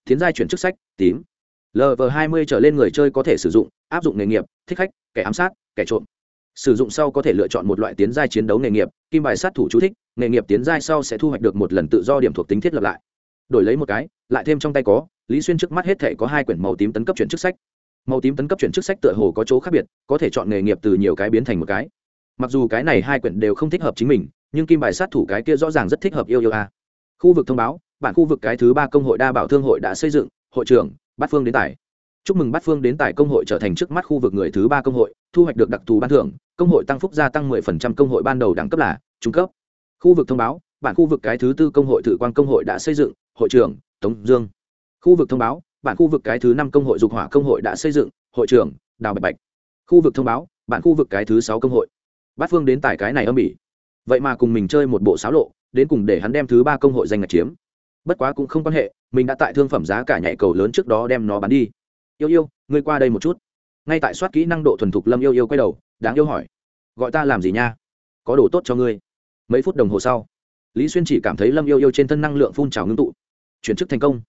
Tiến giai chuyển chức sách, tím. Lv hai mươi trở lên người chơi có thể sử dụng, áp dụng nghề nghiệp, thích khách, kẻ ám sát, kẻ trộm. Sử dụng sau có thể lựa chọn một loại tiến giai chiến đấu nghề nghiệp, kim bài sát thủ chú thích, nghề nghiệp tiến giai sau sẽ thu hoạch được một lần tự do điểm thuộc tính thiết lập lại. Đổi lấy một cái, lại thêm trong tay có, lý xuyên trước mắt hết thể có hai quyển màu tím tấn cấp chuyển chức sách màu tím tấn cấp chuyển chức sách tựa hồ có chỗ khác biệt, có thể chọn nghề nghiệp từ nhiều cái biến thành một cái. Mặc dù cái này hai quyển đều không thích hợp chính mình, nhưng kim bài sát thủ cái kia rõ ràng rất thích hợp yêu yêu a. Khu vực thông báo bản khu vực cái thứ ba công hội đa bảo thương hội đã xây dựng, hội trưởng, bát phương đến tài chúc mừng bát phương đến tài công hội trở thành trước mắt khu vực người thứ ba công hội, thu hoạch được đặc thù ban thưởng, công hội tăng phúc gia tăng 10% công hội ban đầu đẳng cấp là trung cấp. Khu vực thông báo bản khu vực cái thứ tư công hội thử quan công hội đã xây dựng, hội trưởng, tống dương. Khu vực thông báo bản khu vực cái thứ năm công hội dục hỏa công hội đã xây dựng, hội trưởng, đào bạch bạch. Khu vực thông báo, bản khu vực cái thứ sáu công hội. Bát phương đến tải cái này âm ỉ vậy mà cùng mình chơi một bộ xáo lộ, đến cùng để hắn đem thứ ba công hội danh ngạch chiếm. Bất quá cũng không quan hệ, mình đã tại thương phẩm giá cả nhảy cầu lớn trước đó đem nó bán đi. Yêu yêu, ngươi qua đây một chút. Ngay tại soát kỹ năng độ thuần thục lâm yêu yêu quay đầu, đáng yêu hỏi. Gọi ta làm gì nha? Có đồ tốt cho ngươi. Mấy phút đồng hồ sau, lý xuyên chỉ cảm thấy lâm yêu yêu trên thân năng lượng phun trào ngưng tụ. Chuyển chức thành công.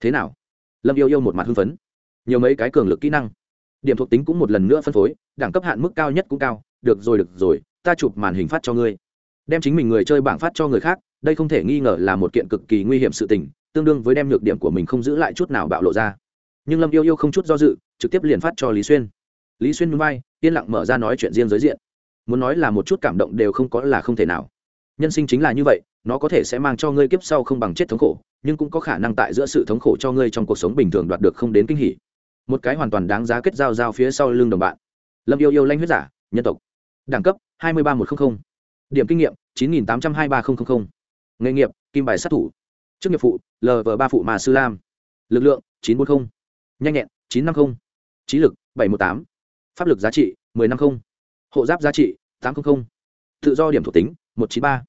Thế nào? Lâm yêu yêu một mặt hưng phấn. Nhiều mấy cái cường lực kỹ năng. Điểm thuộc tính cũng một lần nữa phân phối, đẳng cấp hạn mức cao nhất cũng cao. Được rồi được rồi, ta chụp màn hình phát cho ngươi. Đem chính mình người chơi bảng phát cho người khác, đây không thể nghi ngờ là một kiện cực kỳ nguy hiểm sự tình, tương đương với đem nhược điểm của mình không giữ lại chút nào bạo lộ ra. Nhưng lâm yêu yêu không chút do dự, trực tiếp liền phát cho lý xuyên. Lý xuyên núi bay yên lặng mở ra nói chuyện riêng giới diện. Muốn nói là một chút cảm động đều không có là không thể nào. Nhân sinh chính là như vậy nó có thể sẽ mang cho ngươi kiếp sau không bằng chết thống khổ, nhưng cũng có khả năng tại giữa sự thống khổ cho ngươi trong cuộc sống bình thường đoạt được không đến kinh hỉ. Một cái hoàn toàn đáng giá kết giao giao phía sau lưng đồng bạn. Lâm yêu yêu lanh huyết giả, nhân tộc. Đẳng cấp, hai mươi ba một trăm linh điểm kinh nghiệm, chín nghìn tám trăm hai mươi ba nghìn nghề nghiệp, kim bài sát thủ. Chức nghiệp phụ lv ba phụ mà sư lam. Lực lượng, chín trăm bốn mươi nhanh nhẹn, chín trăm năm mươi trí lực, bảy trăm một tám. Pháp lực giá trị một mươi năm mươi hộ giáp giá trị, tám trăm linh tự do điểm thuộc tính, một chín ba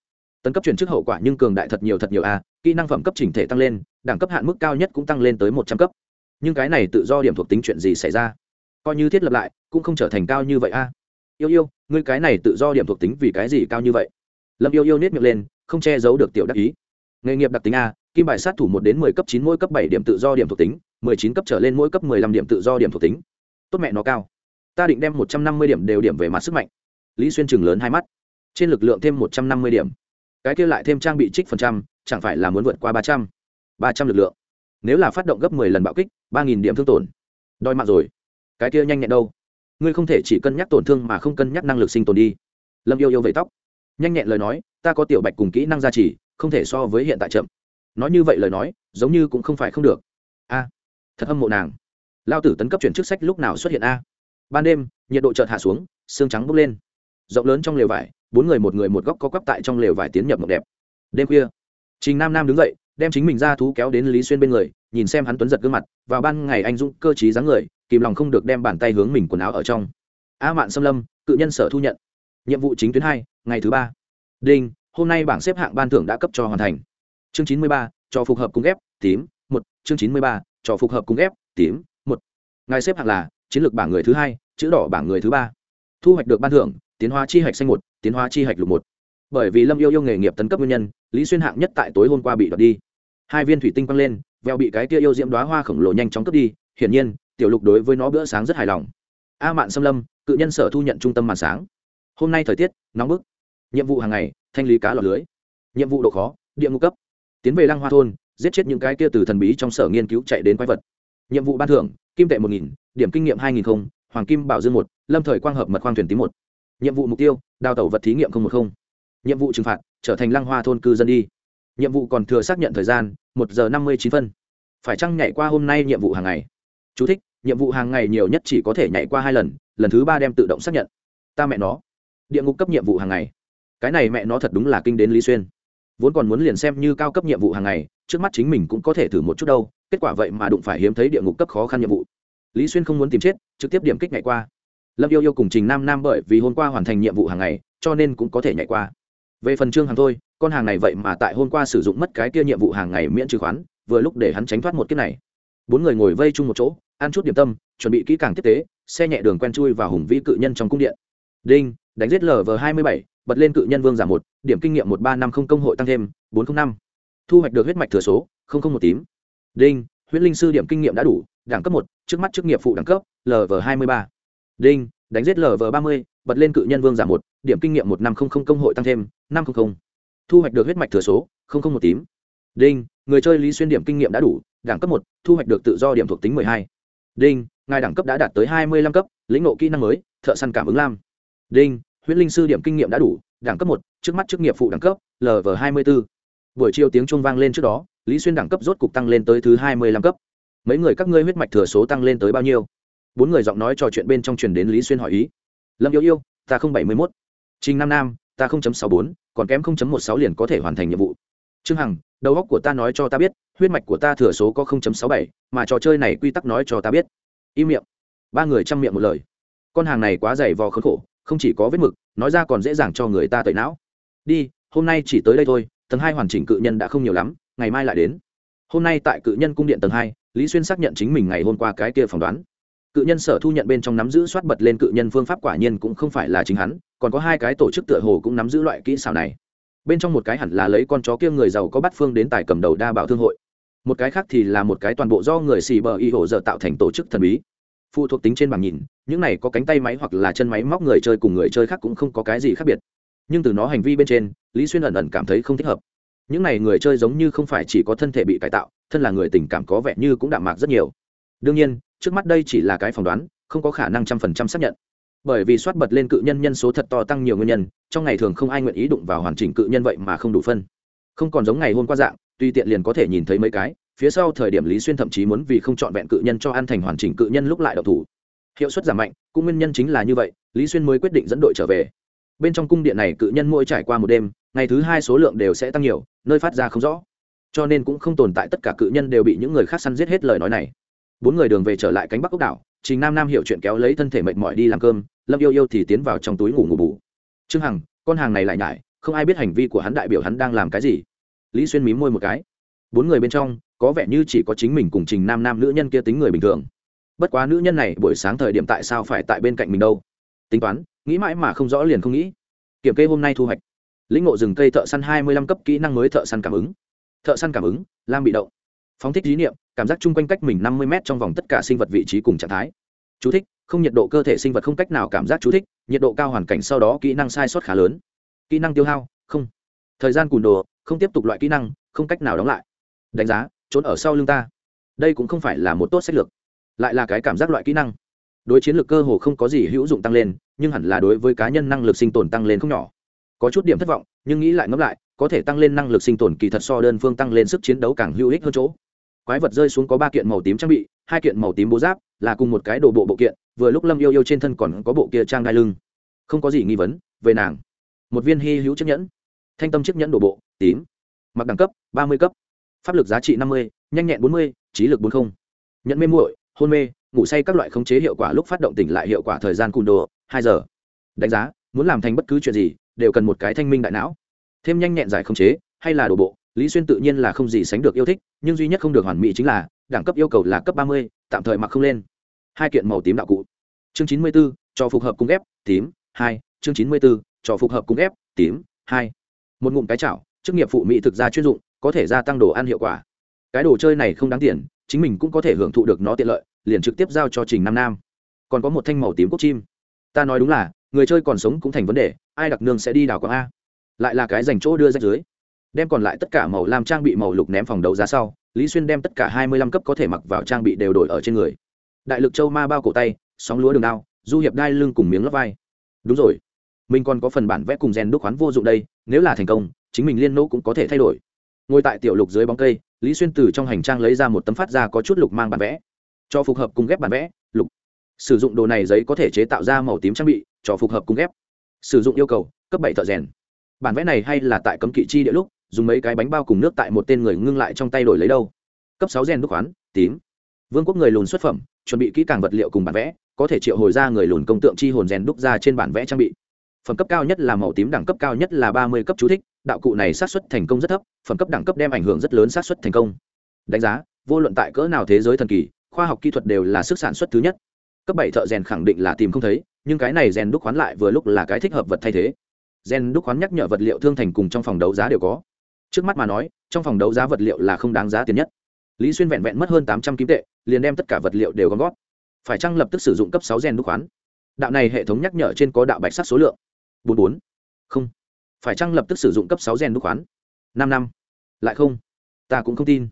tấn cấp chuyển chức hậu quả nhưng cường đại thật nhiều thật nhiều a, kỹ năng phẩm cấp chỉnh thể tăng lên, đẳng cấp hạn mức cao nhất cũng tăng lên tới một trăm cấp. Nhưng cái này tự do điểm thuộc tính chuyện gì xảy ra? Coi như thiết lập lại, cũng không trở thành cao như vậy a. Yêu yêu, ngươi cái này tự do điểm thuộc tính vì cái gì cao như vậy? Lâm yêu yêu nết miệng lên, không che giấu được tiểu đắc ý. Nghề nghiệp đặc tính a, kim bài sát thủ một đến mười cấp chín, mỗi cấp bảy điểm tự do điểm thuộc tính, mười chín cấp trở lên mỗi cấp mười lăm điểm tự do điểm thuộc tính. Tốt mẹ nó cao. Ta định đem một trăm năm mươi điểm đều điểm về mặt sức mạnh. Lý xuyên chừng lớn hai mắt. Trên lực lượng thêm một trăm năm mươi điểm cái kia lại thêm trang bị trích phần trăm, chẳng phải là muốn vượt qua ba trăm? Ba trăm lực lượng. Nếu là phát động gấp mười lần bạo kích, ba nghìn điểm thương tổn. Đòi mạng rồi. Cái kia nhanh nhẹn đâu? Ngươi không thể chỉ cân nhắc tổn thương mà không cân nhắc năng lực sinh tồn đi. Lâm yêu yêu vậy tóc. Nhanh nhẹn lời nói, ta có tiểu bạch cùng kỹ năng gia trì, không thể so với hiện tại chậm. Nói như vậy lời nói, giống như cũng không phải không được. A, thật âm mộ nàng. Lao tử tấn cấp chuyển chức sách lúc nào xuất hiện a? Ban đêm, nhiệt độ chợt hạ xuống, xương trắng bốc lên. Rộng lớn trong lều vải bốn người một người một góc có quắp tại trong lều vải tiến nhập mộng đẹp. Đêm khuya, trình nam nam đứng dậy, đem chính mình ra thú kéo đến lý xuyên bên người, nhìn xem hắn tuấn giật gương mặt, vào ban ngày anh dũng cơ t dáng người, kìm lòng không được đem bàn tay hướng mình quần áo ở trong. A mạn xâm lâm, cự nhân sở thu nhận. Nhiệm vụ chính tuyến hai, ngày thứ ba. Đinh, hôm nay bảng xếp hạng ban thưởng đã cấp cho hoàn thành. Chương chín mươi ba, cho phục hợp cung ghép, tím, một. Chương chín mươi ba, cho phục hợp cung ghép, tím, một. Ngày xếp hạng là chiến lược bảng người thứ hai, chữ đỏ bảng người thứ ba. Thu hoạch được ban thưởng tiến hóa chi hạch xanh một, tiến hóa chi hạch lục một. Bởi vì lâm yêu yêu nghề nghiệp tấn cấp nguyên nhân, lý xuyên hạng nhất tại tối hôm qua bị đoạt đi. Hai viên thủy tinh quăng lên, veo bị cái kia yêu diễm đoá hoa khổng lồ nhanh chóng cướp đi, hiển nhiên, tiểu lục đối với nó bữa sáng rất hài lòng. A mạn xâm lâm, cự nhân sở thu nhận trung tâm màn sáng. Hôm nay thời tiết, nóng bức. Nhiệm vụ hàng ngày, thanh lý cá lọc lưới. Nhiệm vụ độ khó, địa ngục cấp. Tiến về lăng hoa thôn, giết chết những cái kia từ thần bí trong sở nghiên cứu chạy đến quái vật. Nhiệm vụ ban thưởng, kim tệ một nghìn, điểm kinh nghiệm hai nghìn không hoàng kim bảo dương một, lâm thời quang hợp mật khoang thuyền tím một nhiệm vụ mục tiêu đào tẩu vật thí nghiệm không một không. Nhiệm vụ trừng phạt trở thành lăng hoa thôn cư dân đi. Nhiệm vụ còn thừa xác nhận thời gian một giờ năm mươi chín phân. Phải chăng nhảy qua hôm nay nhiệm vụ hàng ngày? Chú thích, nhiệm vụ hàng ngày nhiều nhất chỉ có thể nhảy qua hai lần lần thứ ba đem tự động xác nhận. Ta mẹ nó. Địa ngục cấp nhiệm vụ hàng ngày. Cái này mẹ nó thật đúng là kinh đến lý xuyên. Vốn còn muốn liền xem như cao cấp nhiệm vụ hàng ngày trước mắt chính mình cũng có thể thử một chút đâu kết quả vậy mà đụng phải hiếm thấy địa ngục cấp khó khăn nhiệm vụ. Lý xuyên không muốn tìm chết trực tiếp điểm kích nhảy qua lâm yêu yêu cùng trình nam nam bởi vì hôm qua hoàn thành nhiệm vụ hàng ngày, cho nên cũng có thể nhảy qua. Về phần trương hàng thôi, con hàng này vậy mà tại hôm qua sử dụng mất cái kia nhiệm vụ hàng ngày miễn trừ khoán, vừa lúc để hắn tránh thoát một kiếp này. Bốn người ngồi vây chung một chỗ, ăn chút điểm tâm, chuẩn bị kỹ càng tiếp tế, xe nhẹ đường quen chui vào hùng vĩ cự nhân trong cung điện. Đinh, đánh giết lv hai mươi bảy, bật lên cự nhân vương giảm một, điểm kinh nghiệm một ba năm không công hội tăng thêm, bốn trăm năm. Thu hoạch được huyết mạch thừa số một tím. Đinh, huyết linh sư điểm kinh nghiệm đã đủ, đẳng cấp một, trước mắt chức nghiệp phụ đẳng cấp lv hai mươi ba đinh đánh giết lv ba mươi bật lên cự nhân vương giảm một điểm kinh nghiệm một năm không không công hội tăng thêm năm không không, thu hoạch được huyết mạch thừa số không không một tím. Đinh người chơi lý xuyên điểm kinh nghiệm đã đủ đẳng cấp một thu hoạch được tự do điểm thuộc tính mười hai. Đinh ngài đẳng cấp đã đạt tới hai mươi lăm cấp lĩnh ngộ kỹ năng mới thợ săn cảm ứng lam. Đinh huyễn linh sư điểm kinh nghiệm đã đủ đẳng cấp một trước mắt chức nghiệp phụ đẳng cấp lv hai mươi b ố buổi chiều tiếng chuông vang lên trước đó lý xuyên đẳng cấp rốt cục tăng lên tới thứ hai mươi lăm cấp. Mấy người các ngươi huyết mạch thừa số tăng lên tới bao nhiêu? Bốn người giọng nói trò chuyện bên trong truyền đến lý xuyên hỏi ý. Lâm yêu yêu ta không bảy mươi mốt. Trình nam nam ta 0.64, còn kém 0.16 liền có thể hoàn thành nhiệm vụ. Trương hằng đầu óc của ta nói cho ta biết huyết mạch của ta thừa số có 0.67, mà trò chơi này quy tắc nói cho ta biết. Im miệng. Ba người chăm miệng một lời. Con hàng này quá dày vò khốn khổ không chỉ có vết mực nói ra còn dễ dàng cho người ta tẩy não. Đi hôm nay chỉ tới đây thôi tầng hai hoàn chỉnh cự nhân đã không nhiều lắm ngày mai lại đến. Hôm nay tại cự nhân cung điện tầng hai lý xuyên xác nhận chính mình ngày hôm qua cái kia phỏng đoán cự nhân sở thu nhận bên trong nắm giữ soát bật lên cự nhân phương pháp quả nhiên cũng không phải là chính hắn, còn có hai cái tổ chức tựa hồ cũng nắm giữ loại kỹ xảo này. Bên trong một cái hẳn là lấy con chó kia người giàu có bắt phương đến tài cầm đầu đa bảo thương hội. Một cái khác thì là một cái toàn bộ do người xì bờ y hổ dở tạo thành tổ chức thần bí. Phụ thuộc tính trên bảng nhìn, những này có cánh tay máy hoặc là chân máy móc người chơi cùng người chơi khác cũng không có cái gì khác biệt. Nhưng từ nó hành vi bên trên, lý xuyên ẩn ẩn cảm thấy không thích hợp. Những này người chơi giống như không phải chỉ có thân thể bị cải tạo, thân là người tình cảm có vẻ như cũng đạm mạc rất nhiều. Đương nhiên trước mắt đây chỉ là cái phỏng đoán, không có khả năng trăm phần trăm xác nhận. Bởi vì soát bật lên cự nhân nhân số thật to tăng nhiều nguyên nhân, trong ngày thường không ai nguyện ý đụng vào hoàn chỉnh cự nhân vậy mà không đủ phân. Không còn giống ngày hôm qua dạng, tuy tiện liền có thể nhìn thấy mấy cái, phía sau thời điểm lý xuyên thậm chí muốn vì không chọn vẹn cự nhân cho An thành hoàn chỉnh cự nhân lúc lại đậu thủ. Hiệu suất giảm mạnh, cũng nguyên nhân chính là như vậy, lý xuyên mới quyết định dẫn đội trở về. Bên trong cung điện này cự nhân mỗi trải qua một đêm, ngày thứ hai số lượng đều sẽ tăng nhiều, nơi phát ra không rõ. Cho nên cũng không tồn tại tất cả cự nhân đều bị những người khác săn giết hết lời nói này bốn người đường về trở lại cánh bắc ốc đảo, trình nam nam hiểu chuyện kéo lấy thân thể mệt mỏi đi làm cơm, lâm yêu yêu thì tiến vào trong túi ngủ ngủ bù. Trương hằng, con hàng này lại nhải, không ai biết hành vi của hắn đại biểu hắn đang làm cái gì. Lý xuyên mím môi một cái. Bốn người bên trong, có vẻ như chỉ có chính mình cùng trình nam nam nữ nhân kia tính người bình thường. Bất quá nữ nhân này buổi sáng thời điểm tại sao phải tại bên cạnh mình đâu? Tính toán, nghĩ mãi mà không rõ liền không nghĩ. Kiểm kê hôm nay thu hoạch. Lĩnh ngộ rừng cây thợ săn hai mươi lăm cấp kỹ năng mới thợ săn cảm ứng. Thợ săn cảm ứng, lam bị động. Phóng thích dí niệm cảm giác chung quanh cách mình năm mươi m trong vòng tất cả sinh vật vị trí cùng trạng thái. Chú thích, không nhiệt độ cơ thể sinh vật không cách nào cảm giác chú thích, nhiệt độ cao hoàn cảnh sau đó kỹ năng sai sót khá lớn. Kỹ năng tiêu hao, không. Thời gian cùn đồ, không tiếp tục loại kỹ năng, không cách nào đóng lại. Đánh giá, trốn ở sau lưng ta. Đây cũng không phải là một tốt sách lược. Lại là cái cảm giác loại kỹ năng. Đối chiến lược cơ hồ không có gì hữu dụng tăng lên, nhưng hẳn là đối với cá nhân năng lực sinh tồn tăng lên không nhỏ. Có chút điểm thất vọng, nhưng nghĩ lại ngẫm lại, có thể tăng lên năng lực sinh tồn kỳ thật so đơn phương tăng lên sức chiến đấu càng hữu ích hơn chỗ quái vật rơi xuống có ba kiện màu tím trang bị, hai kiện màu tím bố giáp, là cùng một cái đồ bộ bộ kiện, vừa lúc lâm yêu yêu trên thân còn có bộ kia trang đai lưng. Không có gì nghi vấn, về nàng. Một viên hy hữu chiếc nhẫn. Thanh tâm chiếc nhẫn đồ bộ, tím. Mặc đẳng cấp, ba mươi cấp. Pháp lực giá trị năm mươi, nhanh nhẹn bốn mươi, trí lực bốn mươi nhận mê muội, hôn mê, ngủ say các loại khống chế hiệu quả lúc phát động tỉnh lại hiệu quả thời gian cùn đồ, hai giờ. Đánh giá, muốn làm thành bất cứ chuyện gì, đều cần một cái thanh minh đại não. Thêm nhanh nhẹn giải khống chế, hay là đồ bộ lý xuyên tự nhiên là không gì sánh được yêu thích, nhưng duy nhất không được hoàn mỹ chính là, đẳng cấp yêu cầu là cấp ba mươi, tạm thời mặc không lên. Hai kiện màu tím đạo cụ. Chương chín mươi b ố cho phục hợp cung ghép tím, hai. Chương chín mươi b ố cho phục hợp cung ghép tím, hai. Một ngụm cái chảo, chức nghiệp phụ mỹ thực ra chuyên dụng, có thể gia tăng đồ ăn hiệu quả. Cái đồ chơi này không đáng tiền, chính mình cũng có thể hưởng thụ được nó tiện lợi, liền trực tiếp giao cho trình nam nam. Còn có một thanh màu tím cốc chim. Ta nói đúng là, người chơi còn sống cũng thành vấn đề, ai đặc nương sẽ đi đào quảng a. Lại là cái dành chỗ đưa ra dưới đem còn lại tất cả màu lam trang bị màu lục ném phòng đấu giá sau, lý xuyên đem tất cả hai mươi lăm cấp có thể mặc vào trang bị đều đổi ở trên người. Đại lực châu ma bao cổ tay, sóng lúa đường đao, du hiệp đai lưng cùng miếng lấp vai. Đúng rồi. Mình còn có phần bản vẽ cùng rèn đúc khoán vô dụng đây, nếu là thành công, chính mình liên nỗ cũng có thể thay đổi. Ngồi tại tiểu lục dưới bóng cây, lý xuyên từ trong hành trang lấy ra một tấm phát ra có chút lục mang bản vẽ. Cho phù hợp cùng ghép bản vẽ, lục. Sử dụng đồ này giấy có thể chế tạo ra màu tím trang bị, cho phù hợp cùng ghép. Sử dụng yêu cầu, cấp bảy thợ rèn. Bản vẽ này hay là tại cấm kỵ chi địa lúc dùng mấy cái bánh bao cùng nước tại một tên người ngưng lại trong tay đổi lấy đâu. Cấp sáu gen đúc khoán, tím. Vương quốc người lùn xuất phẩm, chuẩn bị kỹ càng vật liệu cùng bản vẽ, có thể triệu hồi ra người lùn công tượng chi hồn rèn đúc ra trên bản vẽ trang bị. Phẩm cấp cao nhất là màu tím, đẳng cấp cao nhất là ba mươi cấp chú thích, đạo cụ này sát xuất thành công rất thấp, phẩm cấp đẳng cấp đem ảnh hưởng rất lớn sát xuất thành công. Đánh giá, vô luận tại cỡ nào thế giới thần kỳ, khoa học kỹ thuật đều là sức sản xuất thứ nhất. Cấp bảy thợ rèn khẳng định là tìm không thấy, nhưng cái này rèn đúc khoán lại vừa lúc là cái thích hợp vật thay thế. Rèn đúc khoán nhắc nhở vật liệu thương thành cùng trong phòng đấu giá đều có trước mắt mà nói, trong phòng đấu giá vật liệu là không đáng giá tiền nhất. Lý xuyên vẹn vẹn mất hơn tám trăm kim tệ, liền đem tất cả vật liệu đều gom gót phải chăng lập tức sử dụng cấp sáu gen đúc khoán? Đạo này hệ thống nhắc nhở trên có đạo bạch sắc số lượng. Bốn bốn. Không. Phải chăng lập tức sử dụng cấp sáu gen đúc khoán? Năm năm. Lại không. Ta cũng không tin.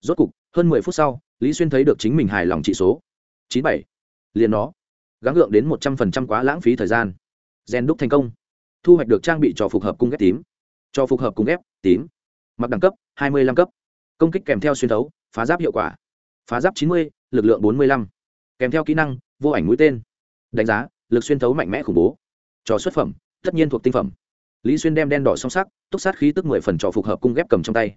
Rốt cục, hơn mười phút sau, lý xuyên thấy được chính mình hài lòng trị số. Chín bảy. Liền nó. Gắng gượng đến một trăm phần trăm quá lãng phí thời gian. Gen đúc thành công. Thu hoạch được trang bị cho phục hợp cung ghép tím. Cho phục hợp cung ghép, tím mặc đẳng cấp, hai mươi lăm cấp. Công kích kèm theo xuyên thấu, phá giáp hiệu quả. Phá giáp chín mươi, lực lượng bốn mươi lăm. Kèm theo kỹ năng, vô ảnh mũi tên. Đánh giá, lực xuyên thấu mạnh mẽ khủng bố. Trò xuất phẩm, tất nhiên thuộc tinh phẩm. Lý xuyên đem đen đỏ song sắc, túc sát khí tức mười phần trò phục hợp cung ghép cầm trong tay.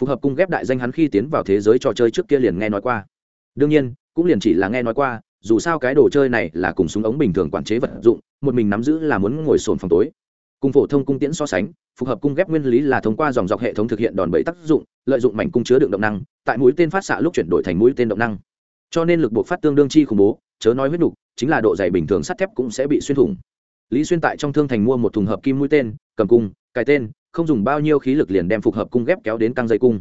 Phục hợp cung ghép đại danh hắn khi tiến vào thế giới trò chơi trước kia liền nghe nói qua. Đương nhiên, cũng liền chỉ là nghe nói qua, dù sao cái đồ chơi này là cùng súng ống bình thường quản chế vật dụng, một mình nắm giữ là muốn ngồi sồn phòng tối. Cùng phổ thông cung tiễn so sánh phù hợp cung ghép nguyên lý là thông qua dòng dọc hệ thống thực hiện đòn bẩy tác dụng lợi dụng mảnh cung chứa đựng động năng tại mũi tên phát xạ lúc chuyển đổi thành mũi tên động năng. Cho nên lực buộc phát tương đương chi khủng bố chớ nói huyết đủ, chính là độ dày bình thường sắt thép cũng sẽ bị xuyên thủng. Lý xuyên tại trong thương thành mua một thùng hợp kim mũi tên cầm cung cài tên không dùng bao nhiêu khí lực liền đem phục hợp cung ghép kéo đến căng dây cung.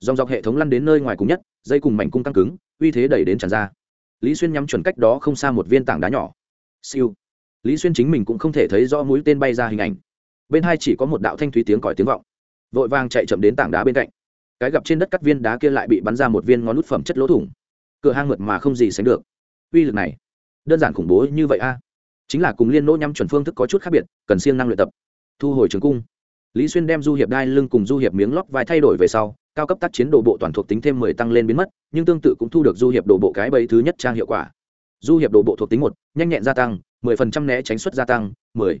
Dòng dọc hệ thống lăn đến nơi ngoài cùng nhất dây cùng mảnh cung căng cứng uy thế đẩy đến tràn ra. Lý xuyên nhắm chuẩn cách đó không xa một viên tảng đá nhỏ. Siêu. Lý xuyên chính mình cũng không thể thấy rõ mũi tên bay ra hình ảnh bên hai chỉ có một đạo thanh thúy tiếng còi tiếng vọng, vội vàng chạy chậm đến tảng đá bên cạnh. Cái gặp trên đất cắt viên đá kia lại bị bắn ra một viên ngón nút phẩm chất lỗ thủng. Cửa hang mượt mà không gì sánh được. Uy lực này, đơn giản khủng bố như vậy a. Chính là cùng liên nỗ nhắm chuẩn phương thức có chút khác biệt, cần siêng năng luyện tập. Thu hồi trường cung. Lý xuyên đem du hiệp đai lưng cùng du hiệp miếng lót vai thay đổi về sau, cao cấp tác chiến đồ bộ toàn thuộc tính thêm mười tăng lên biến mất, nhưng tương tự cũng thu được du hiệp đồ bộ cái bẫy thứ nhất trang hiệu quả. Du hiệp đồ bộ thuộc tính một, nhanh nhẹn gia tăng, mười phần trăm né tránh suất gia tăng, mười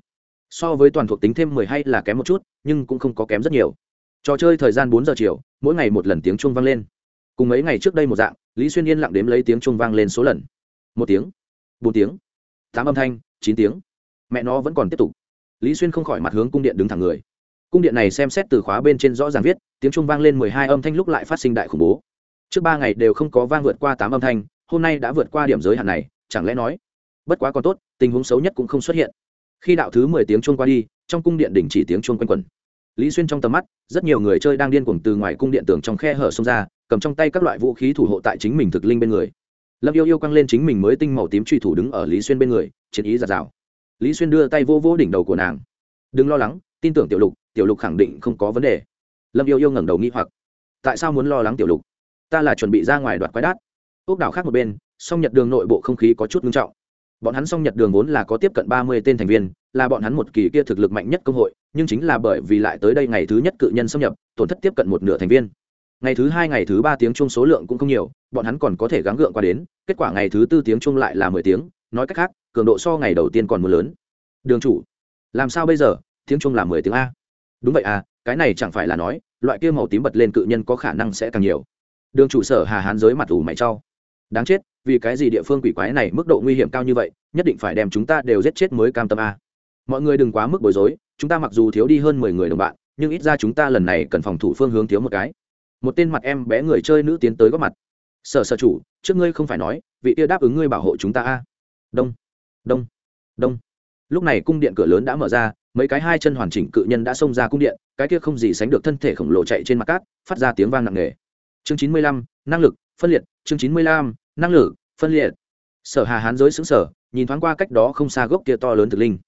so với toàn thuộc tính thêm mười hay là kém một chút, nhưng cũng không có kém rất nhiều. Trò chơi thời gian bốn giờ chiều, mỗi ngày một lần tiếng chuông vang lên. Cùng mấy ngày trước đây một dạng, lý xuyên yên lặng đếm lấy tiếng chuông vang lên số lần. Một tiếng, bốn tiếng, tám âm thanh, chín tiếng. Mẹ nó vẫn còn tiếp tục. Lý xuyên không khỏi mặt hướng cung điện đứng thẳng người. Cung điện này xem xét từ khóa bên trên rõ ràng viết, tiếng chuông vang lên mười hai âm thanh lúc lại phát sinh đại khủng bố. Trước ba ngày đều không có vang vượt qua tám âm thanh, hôm nay đã vượt qua điểm giới hạn này, chẳng lẽ nói, bất quá còn tốt, tình huống xấu nhất cũng không xuất hiện khi đạo thứ mười tiếng chuông qua đi, trong cung điện đỉnh chỉ tiếng chuông quanh quẩn. Lý xuyên trong tầm mắt, rất nhiều người chơi đang điên cuồng từ ngoài cung điện tường trong khe hở xông ra, cầm trong tay các loại vũ khí thủ hộ tại chính mình thực linh bên người. Lâm yêu yêu căng lên chính mình mới tinh màu tím truy thủ đứng ở lý xuyên bên người, chiến ý giạt rào. Lý xuyên đưa tay vô vô đỉnh đầu của nàng. Đừng lo lắng, tin tưởng tiểu lục tiểu lục khẳng định không có vấn đề. Lâm yêu yêu ngẩng đầu nghi hoặc. Tại sao muốn lo lắng tiểu lục? Ta là chuẩn bị ra ngoài đoạt quái đát. Ốc đảo khác một bên, song nhật đường nội bộ không khí có chút nghiêm trọng bọn hắn song nhật đường vốn là có tiếp cận ba mươi tên thành viên, là bọn hắn một kỳ kia thực lực mạnh nhất công hội, nhưng chính là bởi vì lại tới đây ngày thứ nhất cự nhân xâm nhập, tổn thất tiếp cận một nửa thành viên. Ngày thứ hai, ngày thứ ba tiếng chung số lượng cũng không nhiều, bọn hắn còn có thể gắng gượng qua đến, kết quả ngày thứ tư tiếng chung lại là mười tiếng, nói cách khác, cường độ so ngày đầu tiên còn mưa lớn. Đường chủ, làm sao bây giờ? Tiếng chung là mười tiếng a. Đúng vậy à cái này chẳng phải là nói, loại kia màu tím bật lên cự nhân có khả năng sẽ càng nhiều. Đường chủ sở hà hán giới mặt ủ mày trao đáng chết, vì cái gì địa phương quỷ quái này mức độ nguy hiểm cao như vậy, nhất định phải đem chúng ta đều giết chết mới cam tâm a. Mọi người đừng quá mức bối rối, chúng ta mặc dù thiếu đi hơn mười người đồng bạn, nhưng ít ra chúng ta lần này cần phòng thủ phương hướng thiếu một cái. Một tên mặt em bé người chơi nữ tiến tới góp mặt. Sở sở chủ, trước ngươi không phải nói, vị kia đáp ứng ngươi bảo hộ chúng ta a. Đông đông đông. Lúc này cung điện cửa lớn đã mở ra, mấy cái hai chân hoàn chỉnh cự nhân đã xông ra cung điện, cái kia không gì sánh được thân thể khổng lồ chạy trên mặt cát, phát ra tiếng vang nặng nề. Chương chín mươi lăm, năng lực phân liệt, chương chín mươi lăm, năng lử phân liệt. Sở hà hán giới xứng sở nhìn thoáng qua cách đó không xa gốc kia to lớn thực linh.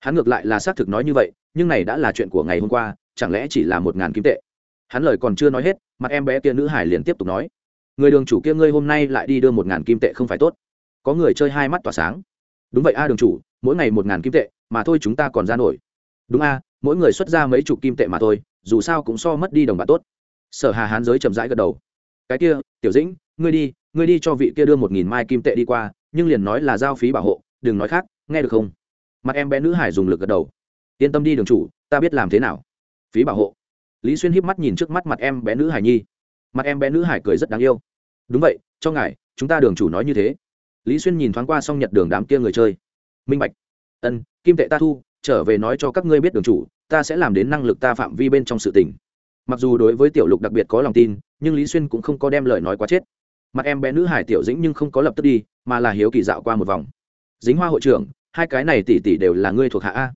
Hắn ngược lại là xác thực nói như vậy, nhưng này đã là chuyện của ngày hôm qua, chẳng lẽ chỉ là một ngàn kim tệ? Hắn lời còn chưa nói hết, mặt em bé kia nữ hải liền tiếp tục nói. Người đường chủ kia ngươi hôm nay lại đi đưa một ngàn kim tệ không phải tốt. Có người chơi hai mắt tỏa sáng. Đúng vậy a đường chủ, mỗi ngày một ngàn kim tệ, mà thôi chúng ta còn ra nổi. Đúng a, mỗi người xuất ra mấy chục kim tệ mà thôi, dù sao cũng so mất đi đồng bạc tốt. Sở hà hán giới chậm rãi gật đầu cái kia, tiểu dĩnh, ngươi đi ngươi đi cho vị kia đưa một nghìn mai kim tệ đi qua, nhưng liền nói là giao phí bảo hộ, đừng nói khác, nghe được không? Mặt em bé nữ hải dùng lực gật đầu. Yên tâm đi đường chủ, ta biết làm thế nào. Phí bảo hộ. Lý xuyên híp mắt nhìn trước mắt mặt em bé nữ hải nhi. Mặt em bé nữ hải cười rất đáng yêu. Đúng vậy, cho ngài, chúng ta đường chủ nói như thế. Lý xuyên nhìn thoáng qua xong nhật đường đám kia người chơi. Minh bạch. Ân, kim tệ ta thu, trở về nói cho các ngươi biết đường chủ, ta sẽ làm đến năng lực ta phạm vi bên trong sự tình mặc dù đối với tiểu lục đặc biệt có lòng tin, nhưng lý xuyên cũng không có đem lời nói quá chết. Mặt em bé nữ hải tiểu dĩnh nhưng không có lập tức đi, mà là hiếu kỳ dạo qua một vòng. Dính hoa hội trưởng, hai cái này tỷ tỷ đều là ngươi thuộc hạ a.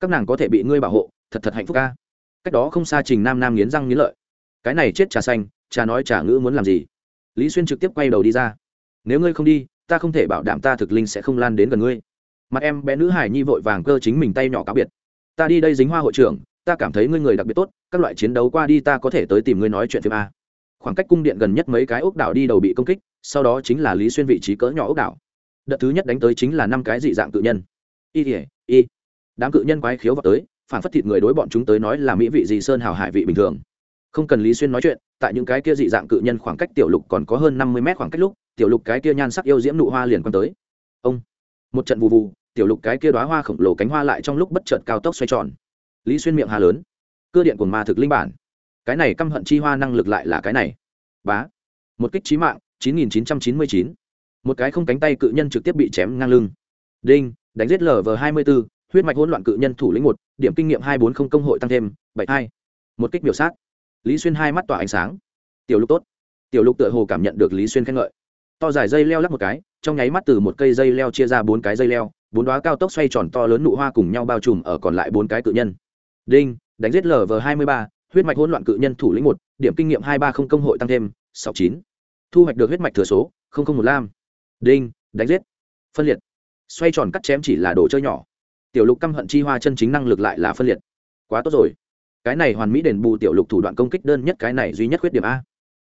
Các nàng có thể bị ngươi bảo hộ, thật thật hạnh phúc a. Cách đó không xa trình nam nam nghiến răng nghiến lợi. Cái này chết trà xanh, trà nói trà ngữ muốn làm gì? Lý xuyên trực tiếp quay đầu đi ra. Nếu ngươi không đi, ta không thể bảo đảm ta thực linh sẽ không lan đến gần ngươi. Mặt em bé nữ hải nhi vội vàng cơ chính mình tay nhỏ cáo biệt. Ta đi đây dính hoa hội trưởng ta cảm thấy ngươi người đặc biệt tốt, các loại chiến đấu qua đi ta có thể tới tìm ngươi nói chuyện phim a. Khoảng cách cung điện gần nhất mấy cái ốc đảo đi đầu bị công kích, sau đó chính là lý xuyên vị trí cỡ nhỏ ốc đảo. Đợt thứ nhất đánh tới chính là năm cái dị dạng cự nhân. Y ỉa y. Đám cự nhân quái khiếu vào tới, phản phất thịt người đối bọn chúng tới nói là mỹ vị dị sơn hào hải vị bình thường. Không cần lý xuyên nói chuyện, tại những cái kia dị dạng cự nhân khoảng cách tiểu lục còn có hơn năm mươi mét khoảng cách lúc, tiểu lục cái kia nhan sắc yêu diễm nụ hoa liền quăng tới. Ông. Một trận vụ vụ tiểu lục cái kia đoá hoa khổng lồ cánh hoa lại trong lúc bất chợt cao tốc xoay tròn lý xuyên miệng hà lớn. Cơ điện của ma thực linh bản. Cái này căm hận chi hoa năng lực lại là cái này. Bá. Một kích trí mạng 9999. một cái không cánh tay cự nhân trực tiếp bị chém ngang lưng. Đinh đánh giết lv 24, huyết mạch hỗn loạn cự nhân thủ lĩnh một điểm kinh nghiệm hai bốn không công hội tăng thêm bảy hai. Một kích biểu sát. Lý xuyên hai mắt tỏa ánh sáng. Tiểu lục tốt. Tiểu lục tựa hồ cảm nhận được lý xuyên khen ngợi. To dài dây leo lắc một cái trong nháy mắt từ một cây dây leo chia ra bốn cái dây leo bốn đoá cao tốc xoay tròn to lớn nụ hoa cùng nhau bao trùm ở còn lại bốn cái cự nhân đinh, đánh giết lv hai mươi ba, huyết mạch hỗn loạn cự nhân thủ lĩnh một, điểm kinh nghiệm hai ba không công hội tăng thêm, sáu chín. Thu hoạch được huyết mạch thừa số một lam đinh, đánh giết. Phân liệt. Xoay tròn cắt chém chỉ là đồ chơi nhỏ. Tiểu lục căm hận chi hoa chân chính năng lực lại là phân liệt. Quá tốt rồi. Cái này hoàn mỹ đền bù tiểu lục thủ đoạn công kích đơn nhất cái này duy nhất khuyết điểm a.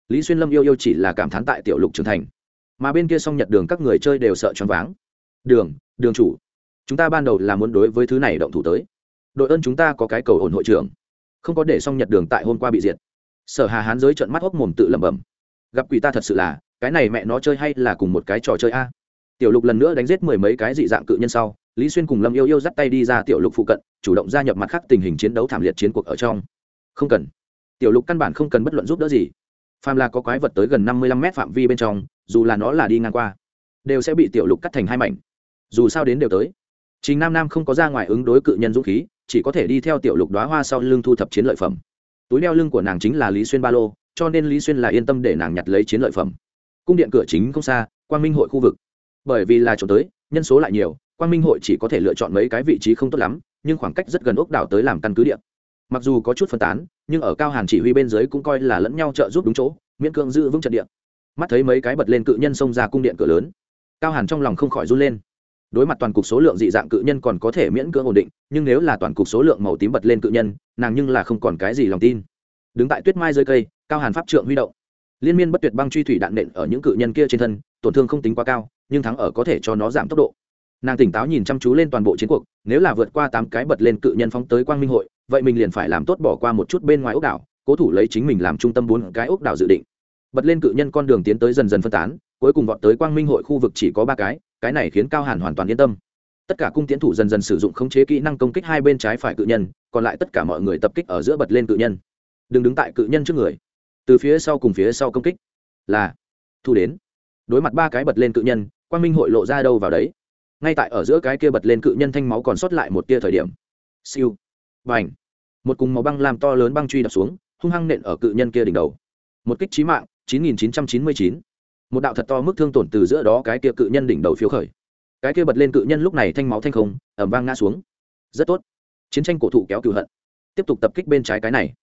Lý xuyên lâm yêu yêu chỉ là cảm thán tại tiểu lục trưởng thành. Mà bên kia song nhật đường các người chơi đều sợ choáng váng. Đường đường chủ. Chúng ta ban đầu là muốn đối với thứ này động thủ tới đội ơn chúng ta có cái cầu ổn hội trưởng. Không có để xong nhật đường tại hôm qua bị diệt. Sở hà hán giới trận mắt hốc mồm tự lẩm bẩm. Gặp quỷ ta thật sự là, cái này mẹ nó chơi hay là cùng một cái trò chơi a? Tiểu lục lần nữa đánh giết mười mấy cái dị dạng cự nhân sau, lý xuyên cùng lâm yêu yêu dắt tay đi ra tiểu lục phụ cận, chủ động gia nhập mặt khác tình hình chiến đấu thảm liệt chiến cuộc ở trong. Không cần. Tiểu lục căn bản không cần bất luận giúp đỡ gì. Phàm là có quái vật tới gần năm mươi lăm mét phạm vi bên trong, dù là nó là đi ngang qua, đều sẽ bị tiểu lục cắt thành hai mảnh. Dù sao đến đều tới. Chính nam nam không có ra ngoài ứng đối cự nhân dũng khí chỉ có thể đi theo tiểu lục đoá hoa sau lưng thu thập chiến lợi phẩm. Túi đeo lưng của nàng chính là lý xuyên ba lô, cho nên lý xuyên là yên tâm để nàng nhặt lấy chiến lợi phẩm. Cung điện cửa chính không xa, quang minh hội khu vực. Bởi vì là chỗ tới, nhân số lại nhiều, quang minh hội chỉ có thể lựa chọn mấy cái vị trí không tốt lắm, nhưng khoảng cách rất gần ốc đảo tới làm căn cứ điện mặc dù có chút phân tán, nhưng ở cao hàn chỉ huy bên dưới cũng coi là lẫn nhau trợ giúp đúng chỗ, miễn cưỡng giữ vững trận điện mắt thấy mấy cái bật lên cự nhân xông ra cung điện cửa lớn. Cao hàn trong lòng không khỏi run lên đối mặt toàn cục số lượng dị dạng cự nhân còn có thể miễn cưỡng ổn định, nhưng nếu là toàn cục số lượng màu tím bật lên cự nhân, nàng nhưng là không còn cái gì lòng tin. Đứng tại tuyết mai dưới cây, cao hàn pháp trượng huy động. Liên miên bất tuyệt băng truy thủy đạn nện ở những cự nhân kia trên thân, tổn thương không tính quá cao, nhưng thắng ở có thể cho nó giảm tốc độ. Nàng tỉnh táo nhìn chăm chú lên toàn bộ chiến cuộc, nếu là vượt qua tám cái bật lên cự nhân phóng tới quang minh hội, vậy mình liền phải làm tốt bỏ qua một chút bên ngoài ốc đảo, cố thủ lấy chính mình làm trung tâm bốn cái ốc đảo dự định. Bật lên cự nhân con đường tiến tới dần dần phân tán, cuối cùng vọt tới quang minh hội khu vực chỉ có ba cái cái này khiến cao hàn hoàn toàn yên tâm tất cả cung tiến thủ dần dần sử dụng khống chế kỹ năng công kích hai bên trái phải cự nhân còn lại tất cả mọi người tập kích ở giữa bật lên cự nhân đừng đứng tại cự nhân trước người từ phía sau cùng phía sau công kích là thu đến đối mặt ba cái bật lên cự nhân quang minh hội lộ ra đâu vào đấy ngay tại ở giữa cái kia bật lên cự nhân thanh máu còn sót lại một tia thời điểm siêu và ảnh một cùng màu băng làm to lớn băng truy đập xuống hung hăng nện ở cự nhân kia đỉnh đầu một kích trí mạng 9999 một đạo thật to mức thương tổn từ giữa đó cái kia cự nhân đỉnh đầu phiếu khởi. Cái kia bật lên cự nhân lúc này thanh máu thanh không ẩm vang ngã xuống. Rất tốt. Chiến tranh cổ thụ kéo cựu hận. Tiếp tục tập kích bên trái cái này.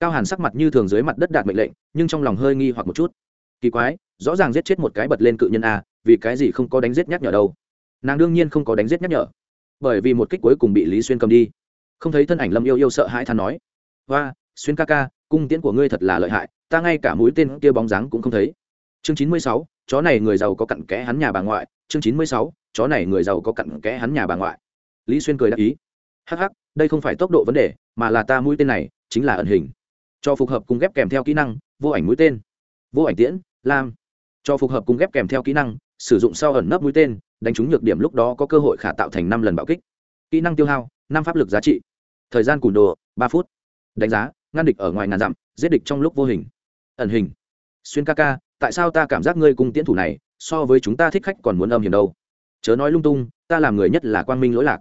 Cao hàn sắc mặt như thường dưới mặt đất đạt mệnh lệnh, nhưng trong lòng hơi nghi hoặc một chút. Kỳ quái, rõ ràng giết chết một cái bật lên cự nhân a, vì cái gì không có đánh giết nhắc nhở đâu? Nàng đương nhiên không có đánh giết nhắc nhở. Bởi vì một kích cuối cùng bị lý xuyên cầm đi. Không thấy thân ảnh lâm yêu yêu sợ hãi than nói và xuyên ca ca, cung tiễn của ngươi thật là lợi hại, ta ngay cả mũi tên kia bóng dáng cũng không thấy chương chín mươi sáu, chó này người giàu có cặn kẽ hắn nhà bà ngoại. Chương chín mươi sáu, chó này người giàu có cặn kẽ hắn nhà bà ngoại. Lý xuyên cười đáp ý. Hắc hắc, đây không phải tốc độ vấn đề, mà là ta mũi tên này, chính là ẩn hình. Cho phù hợp cùng ghép kèm theo kỹ năng, vô ảnh mũi tên. Vô ảnh tiễn, lam. Cho phù hợp cùng ghép kèm theo kỹ năng, sử dụng sau ẩn nấp mũi tên, đánh trúng nhược điểm lúc đó có cơ hội khả tạo thành năm lần bạo kích. Kỹ năng tiêu hao, năm pháp lực giá trị. Thời gian cùn đồ, ba phút. Đánh giá, ngăn địch ở ngoài ngàn dặm, giết địch trong lúc vô hình. Ẩn hình. Xuyên ca ca tại sao ta cảm giác ngươi cung tiễn thủ này, so với chúng ta thích khách còn muốn âm hiểm đâu? Chớ nói lung tung, ta làm người nhất là quang minh lỗi lạc.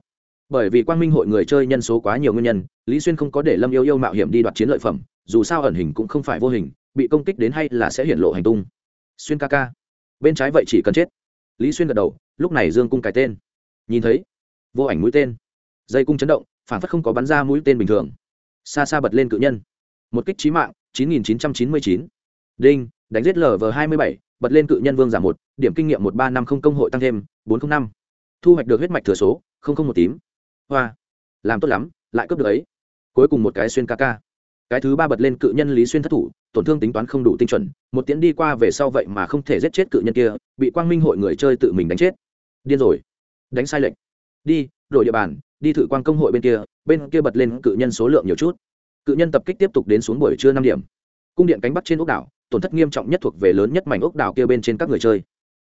Bởi vì quang minh hội người chơi nhân số quá nhiều nguyên nhân, lý xuyên không có để lâm yêu yêu mạo hiểm đi đoạt chiến lợi phẩm, dù sao ẩn hình cũng không phải vô hình, bị công kích đến hay là sẽ hiện lộ hành tung. Xuyên ca ca. Bên trái vậy chỉ cần chết. Lý xuyên gật đầu, lúc này dương cung cái tên. Nhìn thấy. Vô ảnh mũi tên. Dây cung chấn động, phản phất không có bắn ra mũi tên bình thường. Xa xa bật lên cự nhân. Một kích trí mạng 9999. đinh đánh giết lv 27 bật lên cự nhân vương giảm một, điểm kinh nghiệm một ba năm không công hội tăng thêm bốn trăm năm. Thu hoạch được huyết mạch thừa số không không một tím. Hoa. Làm tốt lắm, lại cướp được ấy. Cuối cùng một cái xuyên ca ca. Cái thứ ba bật lên cự nhân lý xuyên thất thủ, tổn thương tính toán không đủ tinh chuẩn, một tiến đi qua về sau vậy mà không thể giết chết cự nhân kia, bị quang minh hội người chơi tự mình đánh chết. Điên rồi. Đánh sai lệnh đi, đổi địa bàn, đi thử quang công hội bên kia bên kia bật lên cự nhân số lượng nhiều chút. Cự nhân tập kích tiếp tục đến xuống buổi trưa năm điểm. Cung điện cánh bắc trên ốc đảo tổn thất nghiêm trọng nhất thuộc về lớn nhất mảnh ốc đảo kia bên trên các người chơi.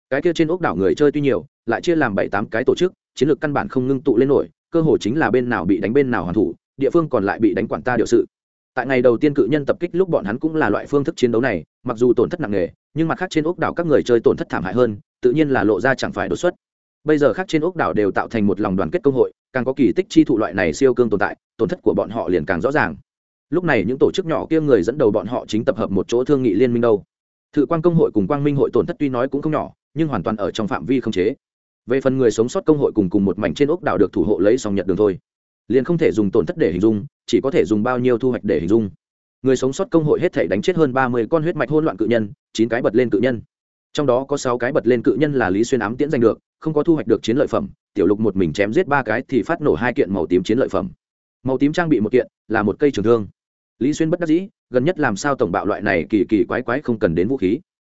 Cái kia trên ốc đảo người chơi tuy nhiều, lại chia làm bảy tám cái tổ chức, chiến lược căn bản không ngưng tụ lên nổi, cơ hội chính là bên nào bị đánh bên nào hoàn thủ, địa phương còn lại bị đánh quản ta điều sự. Tại ngày đầu tiên cự nhân tập kích lúc bọn hắn cũng là loại phương thức chiến đấu này, mặc dù tổn thất nặng nề, nhưng mặt khác trên ốc đảo các người chơi tổn thất thảm hại hơn, tự nhiên là lộ ra chẳng phải đột xuất. Bây giờ khác trên ốc đảo đều tạo thành một lòng đoàn kết công hội, càng có kỳ tích chi thụ loại này siêu cương tồn tại, tổn thất của bọn họ liền càng rõ ràng lúc này những tổ chức nhỏ kia người dẫn đầu bọn họ chính tập hợp một chỗ thương nghị liên minh đâu. Thự quan công hội cùng quang minh hội tổn thất tuy nói cũng không nhỏ, nhưng hoàn toàn ở trong phạm vi không chế. Về phần người sống sót công hội cùng cùng một mảnh trên ốc đảo được thủ hộ lấy xong nhật đường thôi. Liền không thể dùng tổn thất để hình dung, chỉ có thể dùng bao nhiêu thu hoạch để hình dung. Người sống sót công hội hết thể đánh chết hơn ba mươi con huyết mạch hôn loạn cự nhân, chín cái bật lên cự nhân. Trong đó có sáu cái bật lên cự nhân là lý xuyên ám tiễn giành được, không có thu hoạch được chiến lợi phẩm, tiểu lục một mình chém giết ba cái thì phát nổ hai kiện màu tím chiến lợi phẩm. Màu tím trang bị một kiện, là một cây trường thương lý xuyên bất đắc dĩ, gần nhất làm sao tổng bạo loại này kỳ kỳ quái quái không cần đến vũ khí.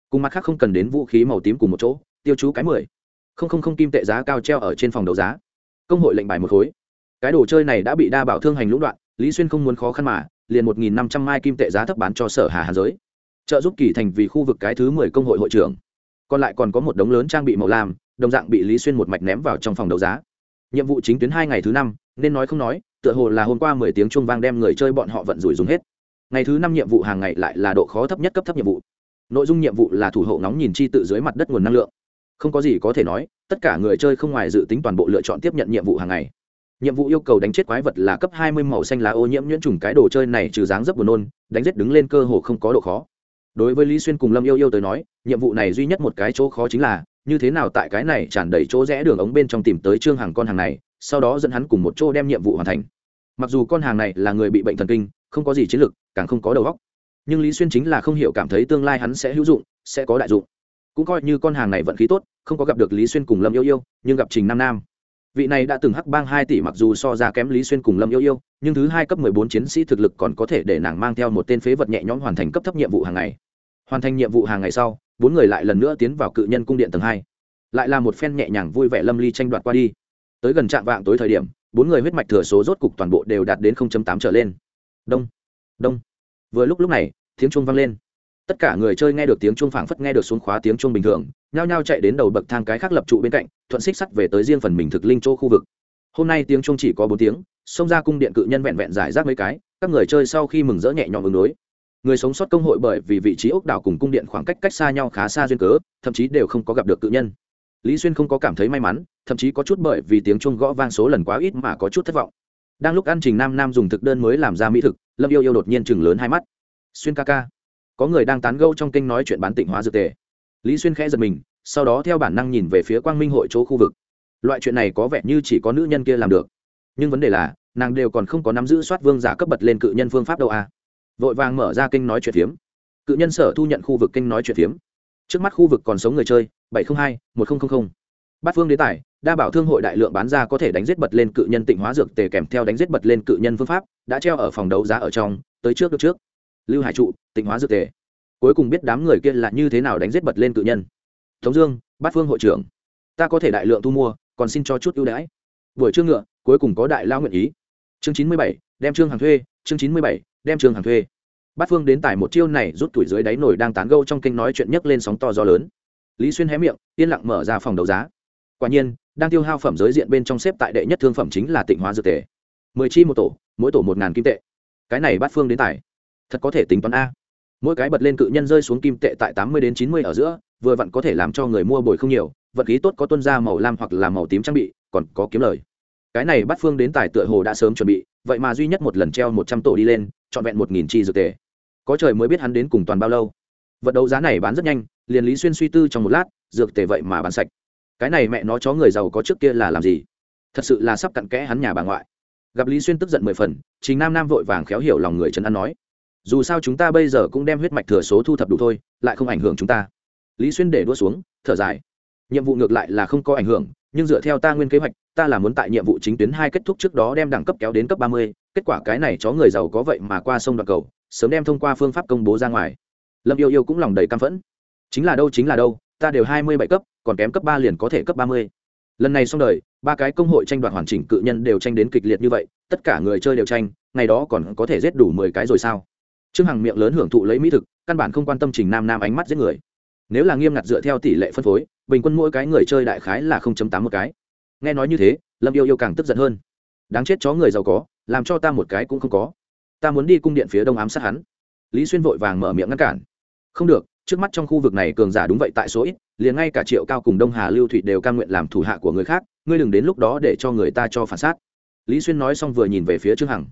Cùng mặt khác không cần đến vũ khí màu tím cùng một chỗ, tiêu chú cái mười. Không không không kim tệ giá cao treo ở trên phòng đấu giá. Công hội lệnh bài một khối. Cái đồ chơi này đã bị đa bảo thương hành lũng đoạn, lý xuyên không muốn khó khăn mà, liền một nghìn năm trăm mai kim tệ giá thấp bán cho sở hà hà giới. Trợ giúp kỳ thành vì khu vực cái thứ mười công hội hội trưởng. Còn lại còn có một đống lớn trang bị màu lam, đồng dạng bị lý xuyên một mạch ném vào trong phòng đấu giá nhiệm vụ chính tuyến hai ngày thứ năm, nên nói không nói, tựa hồ là hôm qua mười tiếng chuông vang đem người chơi bọn họ vận rủi dùng hết. Ngày thứ năm nhiệm vụ hàng ngày lại là độ khó thấp nhất cấp thấp nhiệm vụ. Nội dung nhiệm vụ là thủ hộ nóng nhìn chi tự dưới mặt đất nguồn năng lượng. Không có gì có thể nói, tất cả người chơi không ngoài dự tính toàn bộ lựa chọn tiếp nhận nhiệm vụ hàng ngày. Nhiệm vụ yêu cầu đánh chết quái vật là cấp hai mươi màu xanh lá ô nhiễm nhuyễn trùng cái đồ chơi này trừ dáng rất buồn nôn, đánh giết đứng lên cơ hồ không có độ khó. Đối với lý xuyên cùng lâm yêu yêu tới nói, nhiệm vụ này duy nhất một cái chỗ khó chính là như thế nào tại cái này tràn đầy chỗ rẽ đường ống bên trong tìm tới trương hàng con hàng này, sau đó dẫn hắn cùng một chỗ đem nhiệm vụ hoàn thành. Mặc dù con hàng này là người bị bệnh thần kinh, không có gì chiến lược, càng không có đầu óc, nhưng lý xuyên chính là không hiểu cảm thấy tương lai hắn sẽ hữu dụng, sẽ có đại dụng. Cũng coi như con hàng này vận khí tốt, không có gặp được lý xuyên cùng lâm yêu yêu, nhưng gặp trình nam nam. Vị này đã từng hắc bang hai tỷ mặc dù so ra kém lý xuyên cùng lâm yêu yêu, nhưng thứ hai cấp mười bốn chiến sĩ thực lực còn có thể để nàng mang theo một tên phế vật nhẹ nhõm hoàn thành cấp thấp nhiệm vụ hàng ngày hoàn thành nhiệm vụ hàng ngày sau, bốn người lại lần nữa tiến vào cự nhân cung điện tầng hai. Lại là một phen nhẹ nhàng vui vẻ lâm ly tranh đoạt qua đi. Tới gần trạm vạng tối thời điểm, bốn người huyết mạch thừa số rốt cục toàn bộ đều đạt đến tám trở lên. Đông đông. Vừa lúc lúc này, tiếng chuông vang lên. Tất cả người chơi nghe được tiếng chuông phảng phất nghe được xuống khóa tiếng chuông bình thường, nhao nhao chạy đến đầu bậc thang cái khác lập trụ bên cạnh, thuận xích sắt về tới riêng phần mình thực linh chỗ khu vực. Hôm nay tiếng chuông chỉ có bốn tiếng, xông ra cung điện cự nhân vẹn vẹn giải rác mấy cái, các người chơi sau khi mừng rỡ nhẹ nhõm ứng đối người sống sót công hội bởi vì vị trí ốc đảo cùng cung điện khoảng cách cách xa nhau khá xa duyên cớ, thậm chí đều không có gặp được cự nhân. Lý xuyên không có cảm thấy may mắn, thậm chí có chút bởi vì tiếng chuông gõ vang số lần quá ít mà có chút thất vọng. Đang lúc ăn trình nam nam dùng thực đơn mới làm ra mỹ thực, lâm yêu yêu đột nhiên chừng lớn hai mắt. Xuyên ca ca. Có người đang tán gâu trong kênh nói chuyện bán tịnh hóa dược tề. Lý xuyên khẽ giật mình, sau đó theo bản năng nhìn về phía quang minh hội chỗ khu vực. Loại chuyện này có vẻ như chỉ có nữ nhân kia làm được. Nhưng vấn đề là, nàng đều còn không có nắm giữ soát vương giả cấp bật lên cự nhân phương pháp đâu à? Vội vàng mở ra kênh nói chuyện phiếm. Cự nhân sở thu nhận khu vực kênh nói chuyện phiếm. Trước mắt khu vực còn sống người chơi, bảy trăm linh hai, một nghìn bát phương đế tài, đa bảo thương hội đại lượng bán ra có thể đánh giết bật lên cự nhân tịnh hóa dược tề kèm theo đánh giết bật lên cự nhân phương pháp, đã treo ở phòng đấu giá ở trong, tới trước được trước. Lưu hải trụ, tịnh hóa dược tề. Cuối cùng biết đám người kia là như thế nào đánh giết bật lên cự nhân. Tống dương, bát phương hội trưởng, ta có thể đại lượng thu mua, còn xin cho chút ưu đãi. Buổi trưa ngựa, cuối cùng có đại lao nguyện ý. Chương chín mươi bảy, đem trương hàng thuê, chương chín mươi bảy đem trường hàng thuê. Bát phương đến tải một chiêu này rút tuổi dưới đáy nổi đang tán gâu trong kênh nói chuyện nhấc lên sóng to gió lớn. Lý xuyên hé miệng, yên lặng mở ra phòng đấu giá. Quả nhiên, đang tiêu hao phẩm giới diện bên trong xếp tại đệ nhất thương phẩm chính là tịnh hóa dược tề. Mười chi một tổ, mỗi tổ một ngàn kim tệ. Cái này bát phương đến tải, thật có thể tính toán a. Mỗi cái bật lên cự nhân rơi xuống kim tệ tại tám mươi đến chín mươi ở giữa, vừa vặn có thể làm cho người mua bồi không nhiều, vật khí tốt có tuân ra màu lam hoặc là màu tím trang bị, còn có kiếm lời cái này bắt phương đến tài tựa hồ đã sớm chuẩn bị, vậy mà duy nhất một lần treo một trăm tổ đi lên, trọn vẹn một nghìn chi dược tệ có trời mới biết hắn đến cùng toàn bao lâu. Vật đấu giá này bán rất nhanh, liền lý xuyên suy tư trong một lát, dược tề vậy mà bán sạch. Cái này mẹ nó chó người giàu có trước kia là làm gì? Thật sự là sắp cặn kẽ hắn nhà bà ngoại. Gặp lý xuyên tức giận mười phần chính nam nam vội vàng khéo hiểu lòng người trấn an nói, dù sao chúng ta bây giờ cũng đem huyết mạch thừa số thu thập đủ thôi, lại không ảnh hưởng chúng ta. Lý xuyên để đua xuống, thở dài. Nhiệm vụ ngược lại là không có ảnh hưởng nhưng dựa theo ta nguyên kế hoạch, ta là muốn tại nhiệm vụ chính tuyến hai kết thúc trước đó đem đẳng cấp kéo đến cấp ba mươi, kết quả cái này chó người giàu có vậy mà qua sông đoạn cầu, sớm đem thông qua phương pháp công bố ra ngoài. Lâm yêu yêu cũng lòng đầy căm phẫn. Chính là đâu, chính là đâu, ta đều hai mươi bảy cấp, còn kém cấp ba liền có thể cấp ba mươi. Lần này xong đời, ba cái công hội tranh đoạt hoàn chỉnh cự nhân đều tranh đến kịch liệt như vậy, tất cả người chơi đều tranh, ngày đó còn có thể giết đủ mười cái rồi sao? Trương hằng miệng lớn hưởng thụ lấy mỹ thực, căn bản không quan tâm trình nam nam ánh mắt giết người. Nếu là nghiêm ngặt dựa theo tỷ lệ phân phối bình quân mỗi cái người chơi đại khái là tám một cái. Nghe nói như thế, lâm yêu yêu càng tức giận hơn. Đáng chết chó người giàu có, làm cho ta một cái cũng không có. Ta muốn đi cung điện phía đông ám sát hắn. Lý xuyên vội vàng mở miệng ngăn cản. Không được, trước mắt trong khu vực này cường giả đúng vậy tại số ít, liền ngay cả triệu cao cùng đông hà lưu thụy đều cam nguyện làm thủ hạ của người khác, ngươi đừng đến lúc đó để cho người ta cho phản sát lý xuyên nói xong vừa nhìn về phía trương hằng.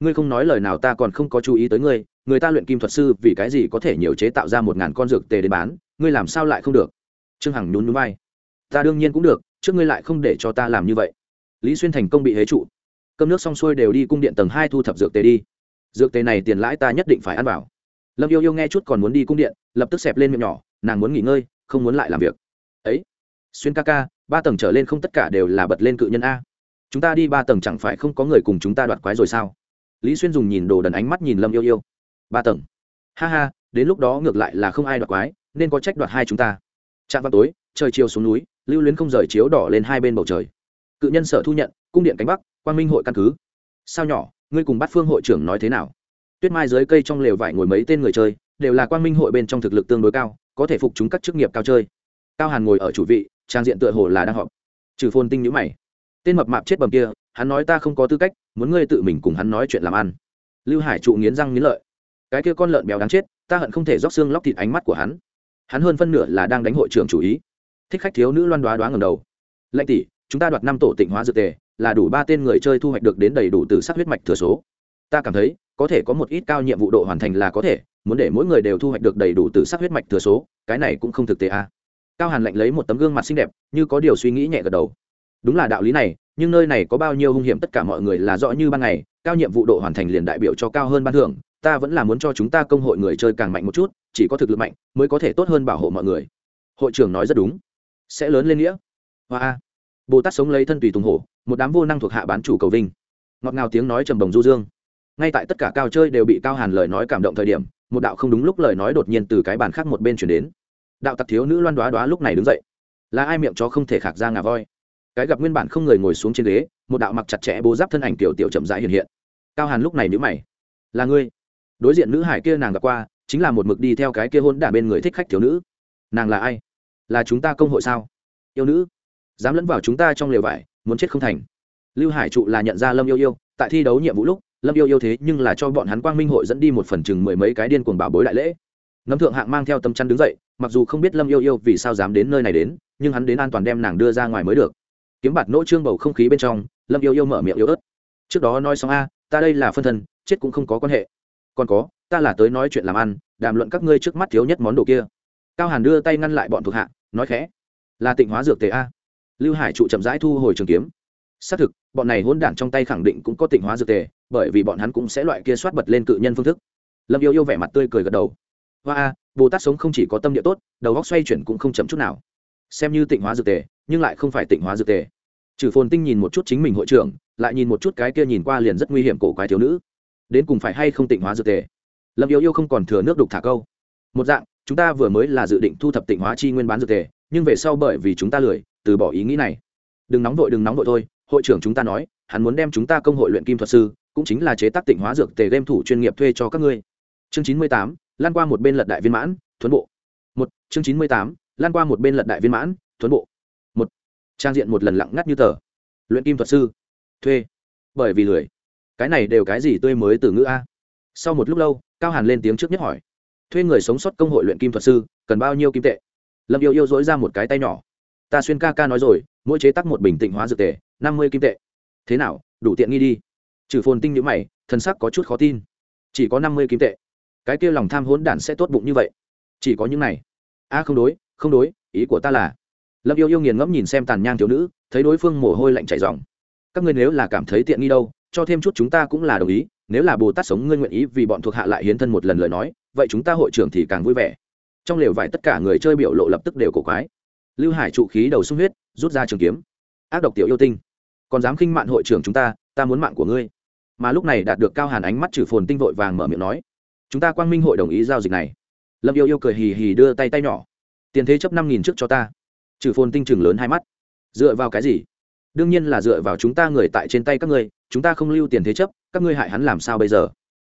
Ngươi không nói lời nào ta còn không có chú ý tới ngươi, người ta luyện kim thuật sư vì cái gì có thể nhiều chế tạo ra một ngàn con dược tề để bán, ngươi làm sao lại không được? Trương hằng nhún núi vai, ta đương nhiên cũng được trước ngươi lại không để cho ta làm như vậy. Lý xuyên thành công bị hế trụ. Cơm nước xong xuôi đều đi cung điện tầng hai thu thập dược tề đi. Dược tề này tiền lãi ta nhất định phải ăn vào. Lâm yêu yêu nghe chút còn muốn đi cung điện lập tức xẹp lên miệng nhỏ nàng muốn nghỉ ngơi không muốn lại làm việc. Ấy xuyên ca ca ba tầng trở lên không tất cả đều là bật lên cự nhân a. Chúng ta đi ba tầng chẳng phải không có người cùng chúng ta đoạt quái rồi sao? Lý xuyên dùng nhìn đồ đần ánh mắt nhìn lâm yêu yêu. Ba tầng. Ha ha đến lúc đó ngược lại là không ai đoạt quái nên có trách đoạt hai chúng ta trạm vào tối, trời chiều xuống núi, lưu luyến không rời chiếu đỏ lên hai bên bầu trời. Cự nhân sở thu nhận, cung điện cánh bắc quan minh hội căn cứ. Sao nhỏ, ngươi cùng bắt phương hội trưởng nói thế nào? Tuyết mai dưới cây trong lều vải ngồi mấy tên người chơi, đều là quan minh hội bên trong thực lực tương đối cao, có thể phục chúng các chức nghiệp cao chơi. Cao hàn ngồi ở chủ vị, trang diện tựa hồ là đang họp. Trừ phôn tinh nhữ mày. Tên mập mạp chết bầm kia, hắn nói ta không có tư cách, muốn ngươi tự mình cùng hắn nói chuyện làm ăn. Lưu hải trụ nghiến răng nghiến lợi. Cái kia con lợn béo đáng chết, ta hận không thể róc xương lóc thịt ánh mắt của hắn hắn hơn phân nửa là đang đánh hội trưởng chủ ý. Thích khách thiếu nữ loan đoá đoá ngầm đầu. Lệnh tỷ, chúng ta đoạt năm tổ tịnh hóa dược tề, là đủ ba tên người chơi thu hoạch được đến đầy đủ từ sắc huyết mạch thừa số. Ta cảm thấy, có thể có một ít cao nhiệm vụ độ hoàn thành là có thể, muốn để mỗi người đều thu hoạch được đầy đủ từ sắc huyết mạch thừa số, cái này cũng không thực tế à. cao hàn lệnh lấy một tấm gương mặt xinh đẹp, như có điều suy nghĩ nhẹ gật đầu. Đúng là đạo lý này, nhưng nơi này có bao nhiêu hung hiểm tất cả mọi người là rõ như ban ngày, cao nhiệm vụ độ hoàn thành liền đại biểu cho cao hơn ban thưởng ta vẫn là muốn cho chúng ta công hội người chơi càng mạnh một chút, chỉ có thực lực mạnh mới có thể tốt hơn bảo hộ mọi người. Hội trưởng nói rất đúng. Sẽ lớn lên nghĩa. Hoa bồ tát sống lấy thân tùy tùng hổ, một đám vô năng thuộc hạ bán chủ cầu vinh. Ngọt ngào tiếng nói trầm đồng du dương. Ngay tại tất cả cao chơi đều bị cao hàn lời nói cảm động thời điểm, một đạo không đúng lúc lời nói đột nhiên từ cái bàn khác một bên chuyển đến. Đạo tặc thiếu nữ loan đoá đoá lúc này đứng dậy. Là ai miệng cho không thể khạc ra ngà voi? Cái gặp nguyên bản không người ngồi xuống trên ghế, một đạo mặc chặt chẽ bố giáp thân ảnh tiểu tiểu chậm rãi hiện hiện. Cao hàn lúc này nhữ mày. Là ngươi? Đối diện nữ hải kia nàng gặp qua, chính là một mực đi theo cái kia hôn đả bên người thích khách thiếu nữ. Nàng là ai? Là chúng ta công hội sao? Yêu nữ. Dám lẫn vào chúng ta trong lều vải, muốn chết không thành. Lưu hải trụ là nhận ra lâm yêu yêu, tại thi đấu nhiệm vụ lúc, lâm yêu yêu thế nhưng là cho bọn hắn quang minh hội dẫn đi một phần chừng mười mấy cái điên cuồng bảo bối đại lễ. Nấm thượng hạng mang theo tâm chăn đứng dậy, mặc dù không biết lâm yêu yêu vì sao dám đến nơi này đến, nhưng hắn đến an toàn đem nàng đưa ra ngoài mới được. Kiếm bạt nỗ trương bầu không khí bên trong, lâm yêu yêu mở miệng yếu ớt. Trước đó nói xong a, ta đây là phân thân, chết cũng không có quan hệ còn có, ta là tới nói chuyện làm ăn, đàm luận các ngươi trước mắt thiếu nhất món đồ kia. Cao hàn đưa tay ngăn lại bọn thuộc hạ, nói khẽ, là tịnh hóa dược tề a. Lưu hải trụ chậm rãi thu hồi trường kiếm. Xác thực, bọn này hôn đản trong tay khẳng định cũng có tịnh hóa dược tề, bởi vì bọn hắn cũng sẽ loại kia soát bật lên cự nhân phương thức. Lâm yêu yêu vẻ mặt tươi cười gật đầu. Hoa a, bồ tát sống không chỉ có tâm địa tốt, đầu góc xoay chuyển cũng không chậm chút nào. Xem như tịnh hóa dược tề, nhưng lại không phải tịnh hóa dược tề. Trừ phồn tinh nhìn một chút chính mình hội trưởng, lại nhìn một chút cái kia nhìn qua liền rất nguy hiểm cổ quái thiếu nữ đến cùng phải hay không tịnh hóa dược tề? Lâm yêu yêu không còn thừa nước đục thả câu. Một dạng, chúng ta vừa mới là dự định thu thập tịnh hóa chi nguyên bán dược tề, nhưng về sau bởi vì chúng ta lười, từ bỏ ý nghĩ này. Đừng nóng vội, đừng nóng vội thôi, hội trưởng chúng ta nói, hắn muốn đem chúng ta công hội luyện kim thuật sư, cũng chính là chế tác tịnh hóa dược tề game thủ chuyên nghiệp thuê cho các ngươi. Chương chín mươi tám, lan qua một bên lật đại viên mãn, thuấn bộ. Một, chương chín mươi tám, lan qua một bên lật đại viên mãn, thuấn bộ. Một, trang diện một lần lặng ngắt như tờ. Luyện kim thuật sư, thuê. Bởi vì lười cái này đều cái gì tươi mới từ ngữ a? Sau một lúc lâu, cao hàn lên tiếng trước nhất hỏi, thuê người sống sót công hội luyện kim thuật sư, cần bao nhiêu kim tệ? Lâm yêu yêu dối ra một cái tay nhỏ, ta xuyên ca ca nói rồi, mỗi chế tắc một bình tịnh hóa dược tệ năm mươi kim tệ. Thế nào, đủ tiện nghi đi. Trừ phồn tinh nhữ mày thân sắc có chút khó tin. Chỉ có năm mươi kim tệ. Cái kia lòng tham hỗn đản sẽ tốt bụng như vậy. Chỉ có những này. A, không đối không đối, ý của ta là lâm yêu yêu nghiền ngẫm nhìn xem tàn nhang thiếu nữ, thấy đối phương mồ hôi lạnh chảy dòng các ngươi nếu là cảm thấy tiện nghi đâu cho thêm chút chúng ta cũng là đồng ý, nếu là bồ tát sống ngươi nguyện ý vì bọn thuộc hạ lại hiến thân một lần lời nói, vậy chúng ta hội trưởng thì càng vui vẻ. Trong lều vải tất cả người chơi biểu lộ lập tức đều cổ quái. Lưu hải trụ khí đầu sung huyết, rút ra trường kiếm. Ác độc tiểu yêu tinh. Còn dám khinh mạn hội trưởng chúng ta ta muốn mạng của ngươi. Mà lúc này đạt được cao hàn ánh mắt trừ phồn tinh vội vàng mở miệng nói, chúng ta quang minh hội đồng ý giao dịch này. Lâm yêu yêu cười hì hì đưa tay tay nhỏ, tiền thế chấp năm nghìn trước cho ta. Trừ phồn tinh chừng lớn hai mắt. Dựa vào cái gì? Đương nhiên là dựa vào chúng ta người tại trên tay các ngươi, chúng ta không lưu tiền thế chấp, các ngươi hại hắn làm sao bây giờ?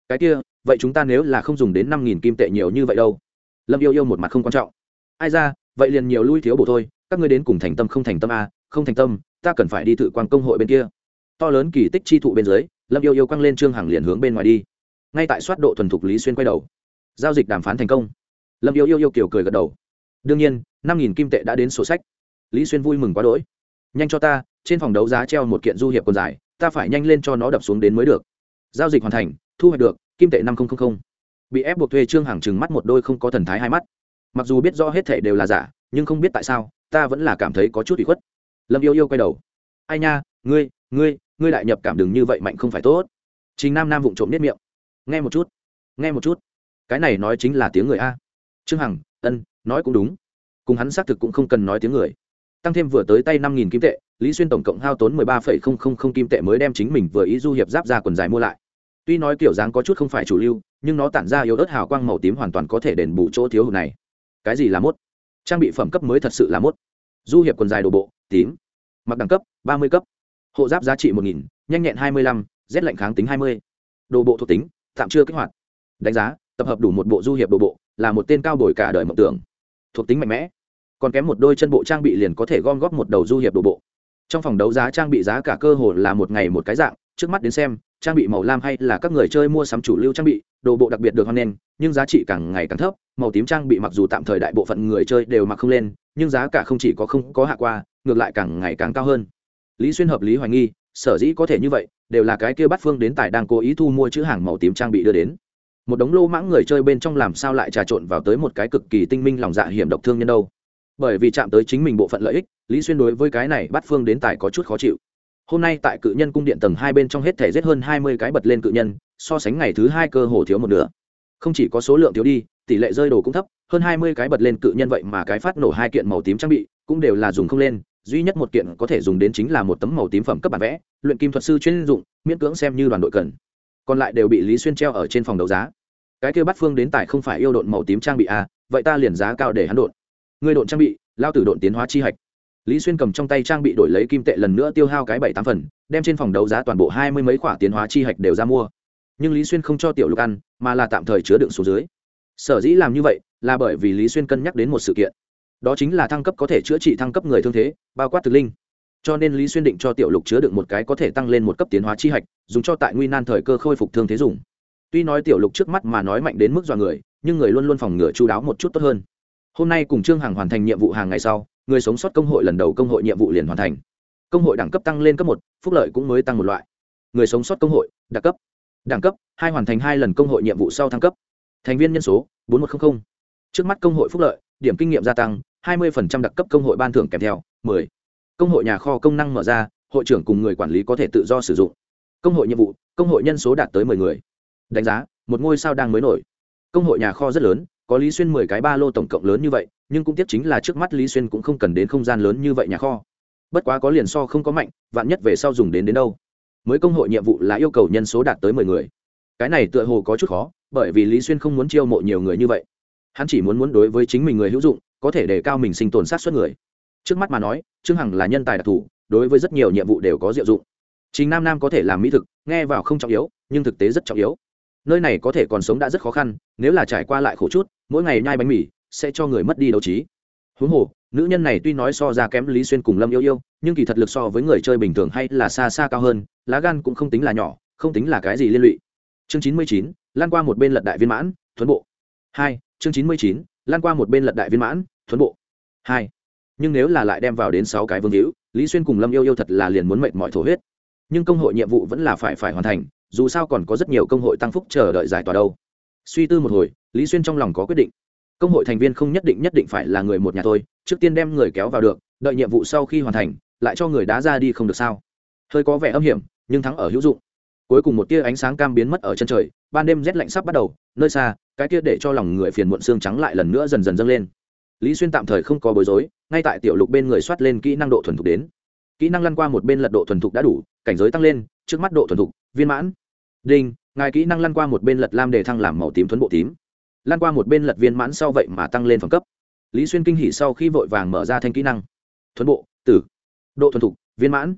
Cái kia, vậy chúng ta nếu là không dùng đến năm nghìn kim tệ nhiều như vậy đâu? Lâm yêu yêu một mặt không quan trọng. Ai ra, vậy liền nhiều lui thiếu bổ thôi, các ngươi đến cùng thành tâm không thành tâm a không thành tâm, ta cần phải đi tự quan công hội bên kia. To lớn kỳ tích chi thụ bên dưới, lâm yêu yêu quăng lên trương hằng liền hướng bên ngoài đi. Ngay tại soát độ thuần thục lý xuyên quay đầu. Giao dịch đàm phán thành công. Lâm yêu yêu yêu kiểu cười gật đầu. Đương nhiên, năm nghìn kim tệ đã đến sổ sách. Lý xuyên vui mừng quá đỗi nhanh cho ta, trên phòng đấu giá treo một kiện du hiệp quần dài, ta phải nhanh lên cho nó đập xuống đến mới được. Giao dịch hoàn thành, thu hoạch được, kim tệ năm nghìn bị ép buộc thuê trương hàng chừng mắt một đôi không có thần thái hai mắt. Mặc dù biết rõ hết thể đều là giả, nhưng không biết tại sao, ta vẫn là cảm thấy có chút bị khuất. Lâm yêu yêu quay đầu. Ai nha, ngươi ngươi ngươi lại nhập cảm đừng như vậy mạnh không phải tốt. Chính nam nam vụng trộm nếp miệng. Nghe một chút, nghe một chút. Cái này nói chính là tiếng người a. Trương hằng, ân, nói cũng đúng. Cùng hắn xác thực cũng không cần nói tiếng người tăng thêm vừa tới tay năm nghìn kim tệ, lý xuyên tổng cộng hao tốn mười ba phẩy không không không kim tệ mới đem chính mình vừa ý du hiệp giáp ra quần dài mua lại. Tuy nói kiểu dáng có chút không phải chủ lưu, nhưng nó tản ra yếu ớt hào quang màu tím hoàn toàn có thể đền bù chỗ thiếu hụt này. Cái gì là mốt? Trang bị phẩm cấp mới thật sự là mốt. Du hiệp quần dài đồ bộ, tím. Mặc đẳng cấp, ba mươi cấp. Hộ giáp giá trị một nghìn, nhanh nhẹn hai mươi lăm rét lạnh kháng tính hai mươi. Đồ bộ thuộc tính, tạm chưa kích hoạt. Đánh giá, tập hợp đủ một bộ du hiệp đồ bộ, là một tên cao bồi cả đời mộng tưởng. Thuộc tính mạnh mẽ còn kém một đôi chân bộ trang bị liền có thể gom góp một đầu du hiệp đồ bộ. Trong phòng đấu giá trang bị giá cả cơ hồ là một ngày một cái dạng, trước mắt đến xem, trang bị màu lam hay là các người chơi mua sắm chủ lưu trang bị, đồ bộ đặc biệt được hoan nghênh, nhưng giá trị càng ngày càng thấp, màu tím trang bị mặc dù tạm thời đại bộ phận người chơi đều mặc không lên, nhưng giá cả không chỉ có không có hạ qua, ngược lại càng ngày càng cao hơn. Lý xuyên hợp lý hoài nghi, sở dĩ có thể như vậy, đều là cái kia bắt phương đến tài đang cố ý thu mua chữ hàng màu tím trang bị đưa đến. Một đống lô mãng người chơi bên trong làm sao lại trà trộn vào tới một cái cực kỳ tinh minh lòng dạ hiểm độc thương nhân đâu? Bởi vì chạm tới chính mình bộ phận lợi ích lý xuyên đối với cái này bắt phương đến tài có chút khó chịu. Hôm nay tại cự nhân cung điện tầng hai bên trong hết thể giết hơn hai mươi cái bật lên cự nhân so sánh ngày thứ hai cơ hồ thiếu một nửa. Không chỉ có số lượng thiếu đi tỷ lệ rơi đồ cũng thấp hơn hai mươi cái bật lên cự nhân vậy mà cái phát nổ hai kiện màu tím trang bị cũng đều là dùng không lên duy nhất một kiện có thể dùng đến chính là một tấm màu tím phẩm cấp bản vẽ luyện kim thuật sư chuyên dụng miễn cưỡng xem như đoàn đội cần. Còn lại đều bị lý xuyên treo ở trên phòng đấu giá. Cái kêu bắt phương đến tại không phải yêu độn màu tím trang bị à, vậy ta liền giá cao để hắn độn người độn trang bị, lao tử độn tiến hóa chi hạch. Lý xuyên cầm trong tay trang bị đổi lấy kim tệ lần nữa tiêu hao cái bảy tám phần, đem trên phòng đấu giá toàn bộ hai mươi mấy khoả tiến hóa chi hạch đều ra mua. Nhưng lý xuyên không cho tiểu lục ăn, mà là tạm thời chứa đựng số dưới. Sở dĩ làm như vậy, là bởi vì lý xuyên cân nhắc đến một sự kiện. Đó chính là thăng cấp có thể chữa trị thăng cấp người thương thế, bao quát thực linh. Cho nên lý xuyên định cho tiểu lục chứa đựng một cái có thể tăng lên một cấp tiến hóa chi hạch, dùng cho tại nguy nan thời cơ khôi phục thương thế dùng. Tuy nói tiểu lục trước mắt mà nói mạnh đến mức dọa người, nhưng người luôn luôn phòng ngừa chú đáo một chút tốt hơn hôm nay cùng trương hằng hoàn thành nhiệm vụ hàng ngày sau, người sống sót công hội lần đầu công hội nhiệm vụ liền hoàn thành. Công hội đẳng cấp tăng lên cấp một, phúc lợi cũng mới tăng một loại. Người sống sót công hội đặc cấp. Đẳng cấp, hai hoàn thành hai lần công hội nhiệm vụ sau thăng cấp. Thành viên nhân số, bốn nghìn một trăm linh trước mắt công hội phúc lợi, điểm kinh nghiệm gia tăng, hai mươi đặc cấp công hội ban thưởng kèm theo 10. công hội nhà kho công năng mở ra, hội trưởng cùng người quản lý có thể tự do sử dụng. Công hội nhiệm vụ, công hội nhân số đạt tới 10 người. Đánh giá, một ngôi sao đang mới nổi. Công hội nhà kho rất lớn có lý xuyên mười cái ba lô tổng cộng lớn như vậy, nhưng cũng tiếp chính là trước mắt lý xuyên cũng không cần đến không gian lớn như vậy nhà kho. Bất quá có liền so không có mạnh, vạn nhất về sau dùng đến đến đâu. Mới công hội nhiệm vụ là yêu cầu nhân số đạt tới mười người. Cái này tựa hồ có chút khó, bởi vì lý xuyên không muốn chiêu mộ nhiều người như vậy. Hắn chỉ muốn muốn đối với chính mình người hữu dụng, có thể đề cao mình sinh tồn sát xuất người. Trước mắt mà nói, trương hằng là nhân tài đặc thù, đối với rất nhiều nhiệm vụ đều có diệu dụng. Chính nam nam có thể làm mỹ thực, nghe vào không trọng yếu, nhưng thực tế rất trọng yếu. Nơi này có thể còn sống đã rất khó khăn, nếu là trải qua lại khổ chút mỗi ngày nhai bánh mì sẽ cho người mất đi đấu trí. Huống hồ, nữ nhân này tuy nói so ra kém lý xuyên cùng lâm yêu yêu, nhưng kỳ thật lực so với người chơi bình thường hay là xa xa cao hơn, lá gan cũng không tính là nhỏ, không tính là cái gì liên lụy. Chương chín mươi chín, lan qua một bên lật đại viên mãn thuấn bộ. Hai, chương chín mươi chín, lan qua một bên lật đại viên mãn thuấn bộ. Hai, nhưng nếu là lại đem vào đến sáu cái vương hữu, lý xuyên cùng lâm yêu yêu thật là liền muốn mệnh mọi thổ huyết. Nhưng công hội nhiệm vụ vẫn là phải phải hoàn thành, dù sao còn có rất nhiều công hội tăng phúc chờ đợi giải tỏa đâu suy tư một hồi, lý xuyên trong lòng có quyết định. Công hội thành viên không nhất định nhất định phải là người một nhà thôi, trước tiên đem người kéo vào được, đợi nhiệm vụ sau khi hoàn thành, lại cho người đá ra đi không được sao? Hơi có vẻ âm hiểm, nhưng thắng ở hữu dụng. Cuối cùng một tia ánh sáng cam biến mất ở chân trời, ban đêm rét lạnh sắp bắt đầu, nơi xa, cái kia để cho lòng người phiền muộn xương trắng lại lần nữa dần dần dâng lên. Lý xuyên tạm thời không có bối rối, ngay tại tiểu lục bên người soát lên kỹ năng độ thuần thục đến. Kỹ năng lăn qua một bên lật độ thuần thục đã đủ, cảnh giới tăng lên, trước mắt độ thuần thục, viên mãn. Đinh ngài kỹ năng lăn qua một bên lật lam để thăng làm màu tím thuấn bộ tím. Lan qua một bên lật viên mãn sau vậy mà tăng lên phẩm cấp. Lý xuyên kinh hỉ sau khi vội vàng mở ra thanh kỹ năng. Thuấn bộ, tử. Độ thuần thục, viên mãn.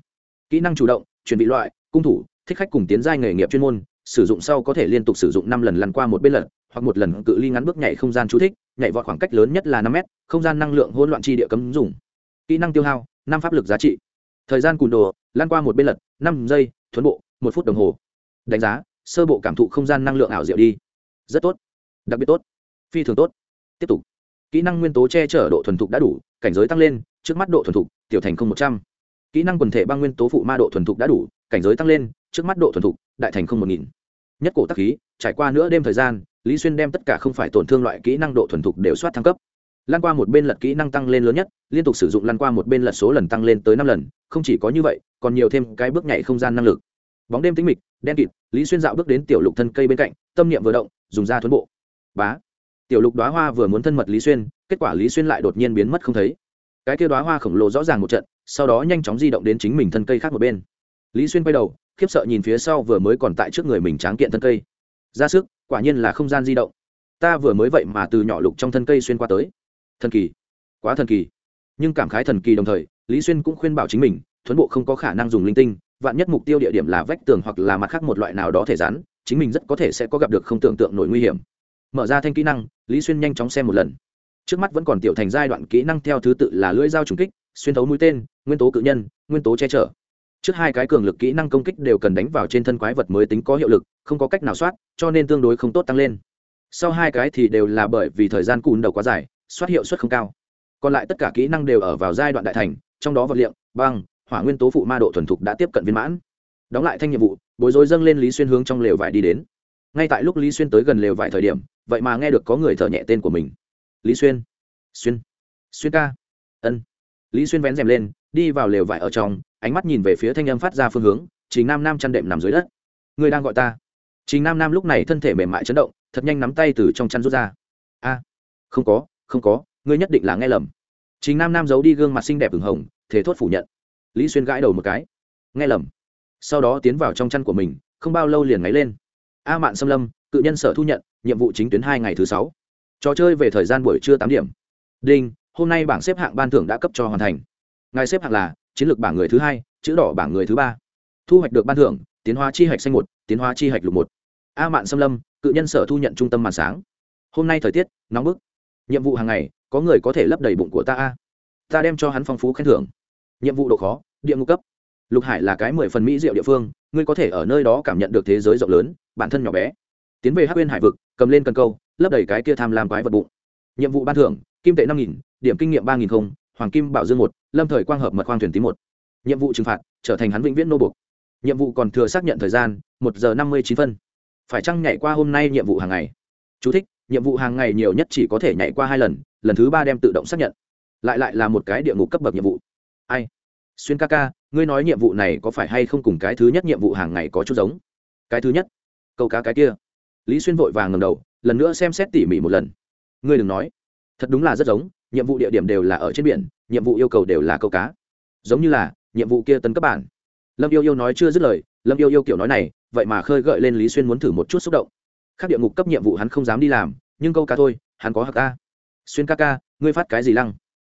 Kỹ năng chủ động chuẩn bị loại, cung thủ, thích khách cùng tiến giai nghề nghiệp chuyên môn, sử dụng sau có thể liên tục sử dụng năm lần lăn qua một bên lật, hoặc một lần cự ly ngắn bước nhảy không gian chú thích, nhảy vọt khoảng cách lớn nhất là năm m không gian năng lượng hỗn loạn chi địa cấm dùng. Kỹ năng tiêu hao, năm pháp lực giá trị. Thời gian cùn đồ lan qua một bên lật, năm giây, thuấn bộ, một phút đồng hồ. Đánh giá sơ bộ cảm thụ không gian năng lượng ảo diệu đi. Rất tốt. Đặc biệt tốt. Phi thường tốt. Tiếp tục. Kỹ năng nguyên tố che chở độ thuần thục đã đủ, cảnh giới tăng lên, trước mắt độ thuần thục, tiểu thành không một trăm. Kỹ năng quần thể băng nguyên tố phụ ma độ thuần thục đã đủ, cảnh giới tăng lên, trước mắt độ thuần thục, đại thành không một nghìn. Nhất cổ tắc khí, trải qua nửa đêm thời gian, lý xuyên đem tất cả không phải tổn thương loại kỹ năng độ thuần thục đều soát thăng cấp. Lan qua một bên lật kỹ năng tăng lên lớn nhất, liên tục sử dụng lan qua một bên lật số lần tăng lên tới năm lần, không chỉ có như vậy, còn nhiều thêm cái bước nhảy không gian năng lực. Bóng đêm tĩnh mịch, đen kịt lý xuyên dạo bước đến tiểu lục thân cây bên cạnh, tâm niệm vừa động, dùng ra thuấn bộ. Bá. Tiểu lục đoá hoa vừa muốn thân mật lý xuyên, kết quả lý xuyên lại đột nhiên biến mất không thấy. Cái kia đoá hoa khổng lồ rõ ràng một trận, sau đó nhanh chóng di động đến chính mình thân cây khác một bên. Lý xuyên quay đầu, khiếp sợ nhìn phía sau vừa mới còn tại trước người mình tráng kiện thân cây. Ra sức, quả nhiên là không gian di động. Ta vừa mới vậy mà từ nhỏ lục trong thân cây xuyên qua tới. Thần kỳ. Quá thần kỳ. Nhưng cảm khái thần kỳ đồng thời, lý xuyên cũng khuyên bảo chính mình, thuấn bộ không có khả năng dùng linh tinh vạn nhất mục tiêu địa điểm là vách tường hoặc là mặt khác một loại nào đó thể rắn, chính mình rất có thể sẽ có gặp được không tưởng tượng nổi nguy hiểm. Mở ra thanh kỹ năng, lý xuyên nhanh chóng xem một lần. Trước mắt vẫn còn tiểu thành giai đoạn kỹ năng theo thứ tự là lưỡi dao trùng kích, xuyên thấu mũi tên, nguyên tố cự nhân, nguyên tố che chở. Trước hai cái cường lực kỹ năng công kích đều cần đánh vào trên thân quái vật mới tính có hiệu lực, không có cách nào soát, cho nên tương đối không tốt tăng lên. Sau hai cái thì đều là bởi vì thời gian cùn đầu quá dài, soát hiệu suất không cao. Còn lại tất cả kỹ năng đều ở vào giai đoạn đại thành, trong đó vật liệu, băng hỏa nguyên tố phụ ma độ thuần thục đã tiếp cận viên mãn. Đóng lại thanh nhiệm vụ, bối rối dâng lên lý xuyên hướng trong lều vải đi đến. Ngay tại lúc lý xuyên tới gần lều vải thời điểm, vậy mà nghe được có người thở nhẹ tên của mình. Lý xuyên xuyên xuyên ca. Ân. Lý xuyên vén rèm lên, đi vào lều vải ở trong, ánh mắt nhìn về phía thanh âm phát ra phương hướng chính nam nam chăn đệm nằm dưới đất. Người đang gọi ta. Chính nam nam lúc này thân thể mềm mại chấn động, thật nhanh nắm tay từ trong chăn rút ra. A. Không có không có, ngươi nhất định là nghe lầm. Chính nam nam giấu đi gương mặt xinh đẹp ửng hồng thế thốt phủ nhận lý xuyên gãi đầu một cái. Nghe lầm. Sau đó tiến vào trong chăn của mình, không bao lâu liền ngáy lên. A mạn xâm lâm, cự nhân sở thu nhận, nhiệm vụ chính tuyến hai ngày thứ sáu. Trò chơi về thời gian buổi trưa tám điểm. Đinh, hôm nay bảng xếp hạng ban thưởng đã cấp cho hoàn thành. Ngài xếp hạng là chiến lược bảng người thứ hai, chữ đỏ bảng người thứ ba. Thu hoạch được ban thưởng, tiến hóa chi hạch xanh một, tiến hóa chi hạch lục một. A mạn xâm lâm, cự nhân sở thu nhận trung tâm màn sáng. Hôm nay thời tiết, nóng bức. Nhiệm vụ hàng ngày, có người có thể lấp đầy bụng của ta a. Ta đem cho hắn phong phú khen thưởng nhiệm vụ độ khó địa ngục cấp. Lục hải là cái mười phần mỹ diệu địa phương ngươi có thể ở nơi đó cảm nhận được thế giới rộng lớn bản thân nhỏ bé. Tiến về hắc bên hải vực cầm lên cần câu lấp đầy cái kia tham lam quái vật bụng. Nhiệm vụ ban thưởng kim tệ năm nghìn điểm kinh nghiệm ba nghìn không hoàng kim bảo dương một lâm thời quang hợp mật khoang thuyền tí một. Nhiệm vụ trừng phạt trở thành hắn vĩnh viễn nô buộc. Nhiệm vụ còn thừa xác nhận thời gian một giờ năm mươi chín phân. Phải chăng nhảy qua hôm nay nhiệm vụ hàng ngày? Chú thích, nhiệm vụ hàng ngày nhiều nhất chỉ có thể nhảy qua hai lần lần thứ ba đem tự động xác nhận. Lại lại là một cái địa ngục cấp bậc nhiệm vụ ai? Xuyên ca ca, ngươi nói nhiệm vụ này có phải hay không cùng cái thứ nhất nhiệm vụ hàng ngày có chút giống? Cái thứ nhất? Câu cá cái kia. Lý xuyên vội vàng ngầm đầu, lần nữa xem xét tỉ mỉ một lần. Ngươi đừng nói. Thật đúng là rất giống, nhiệm vụ địa điểm đều là ở trên biển, nhiệm vụ yêu cầu đều là câu cá. Giống như là, nhiệm vụ kia tấn cấp bản. Lâm yêu yêu nói chưa dứt lời, lâm yêu yêu kiểu nói này, vậy mà khơi gợi lên lý xuyên muốn thử một chút xúc động. Khác địa ngục cấp nhiệm vụ hắn không dám đi làm, nhưng câu cá thôi, hắn có hạc ca. Xuyên ca ca, ngươi phát cái gì lăng?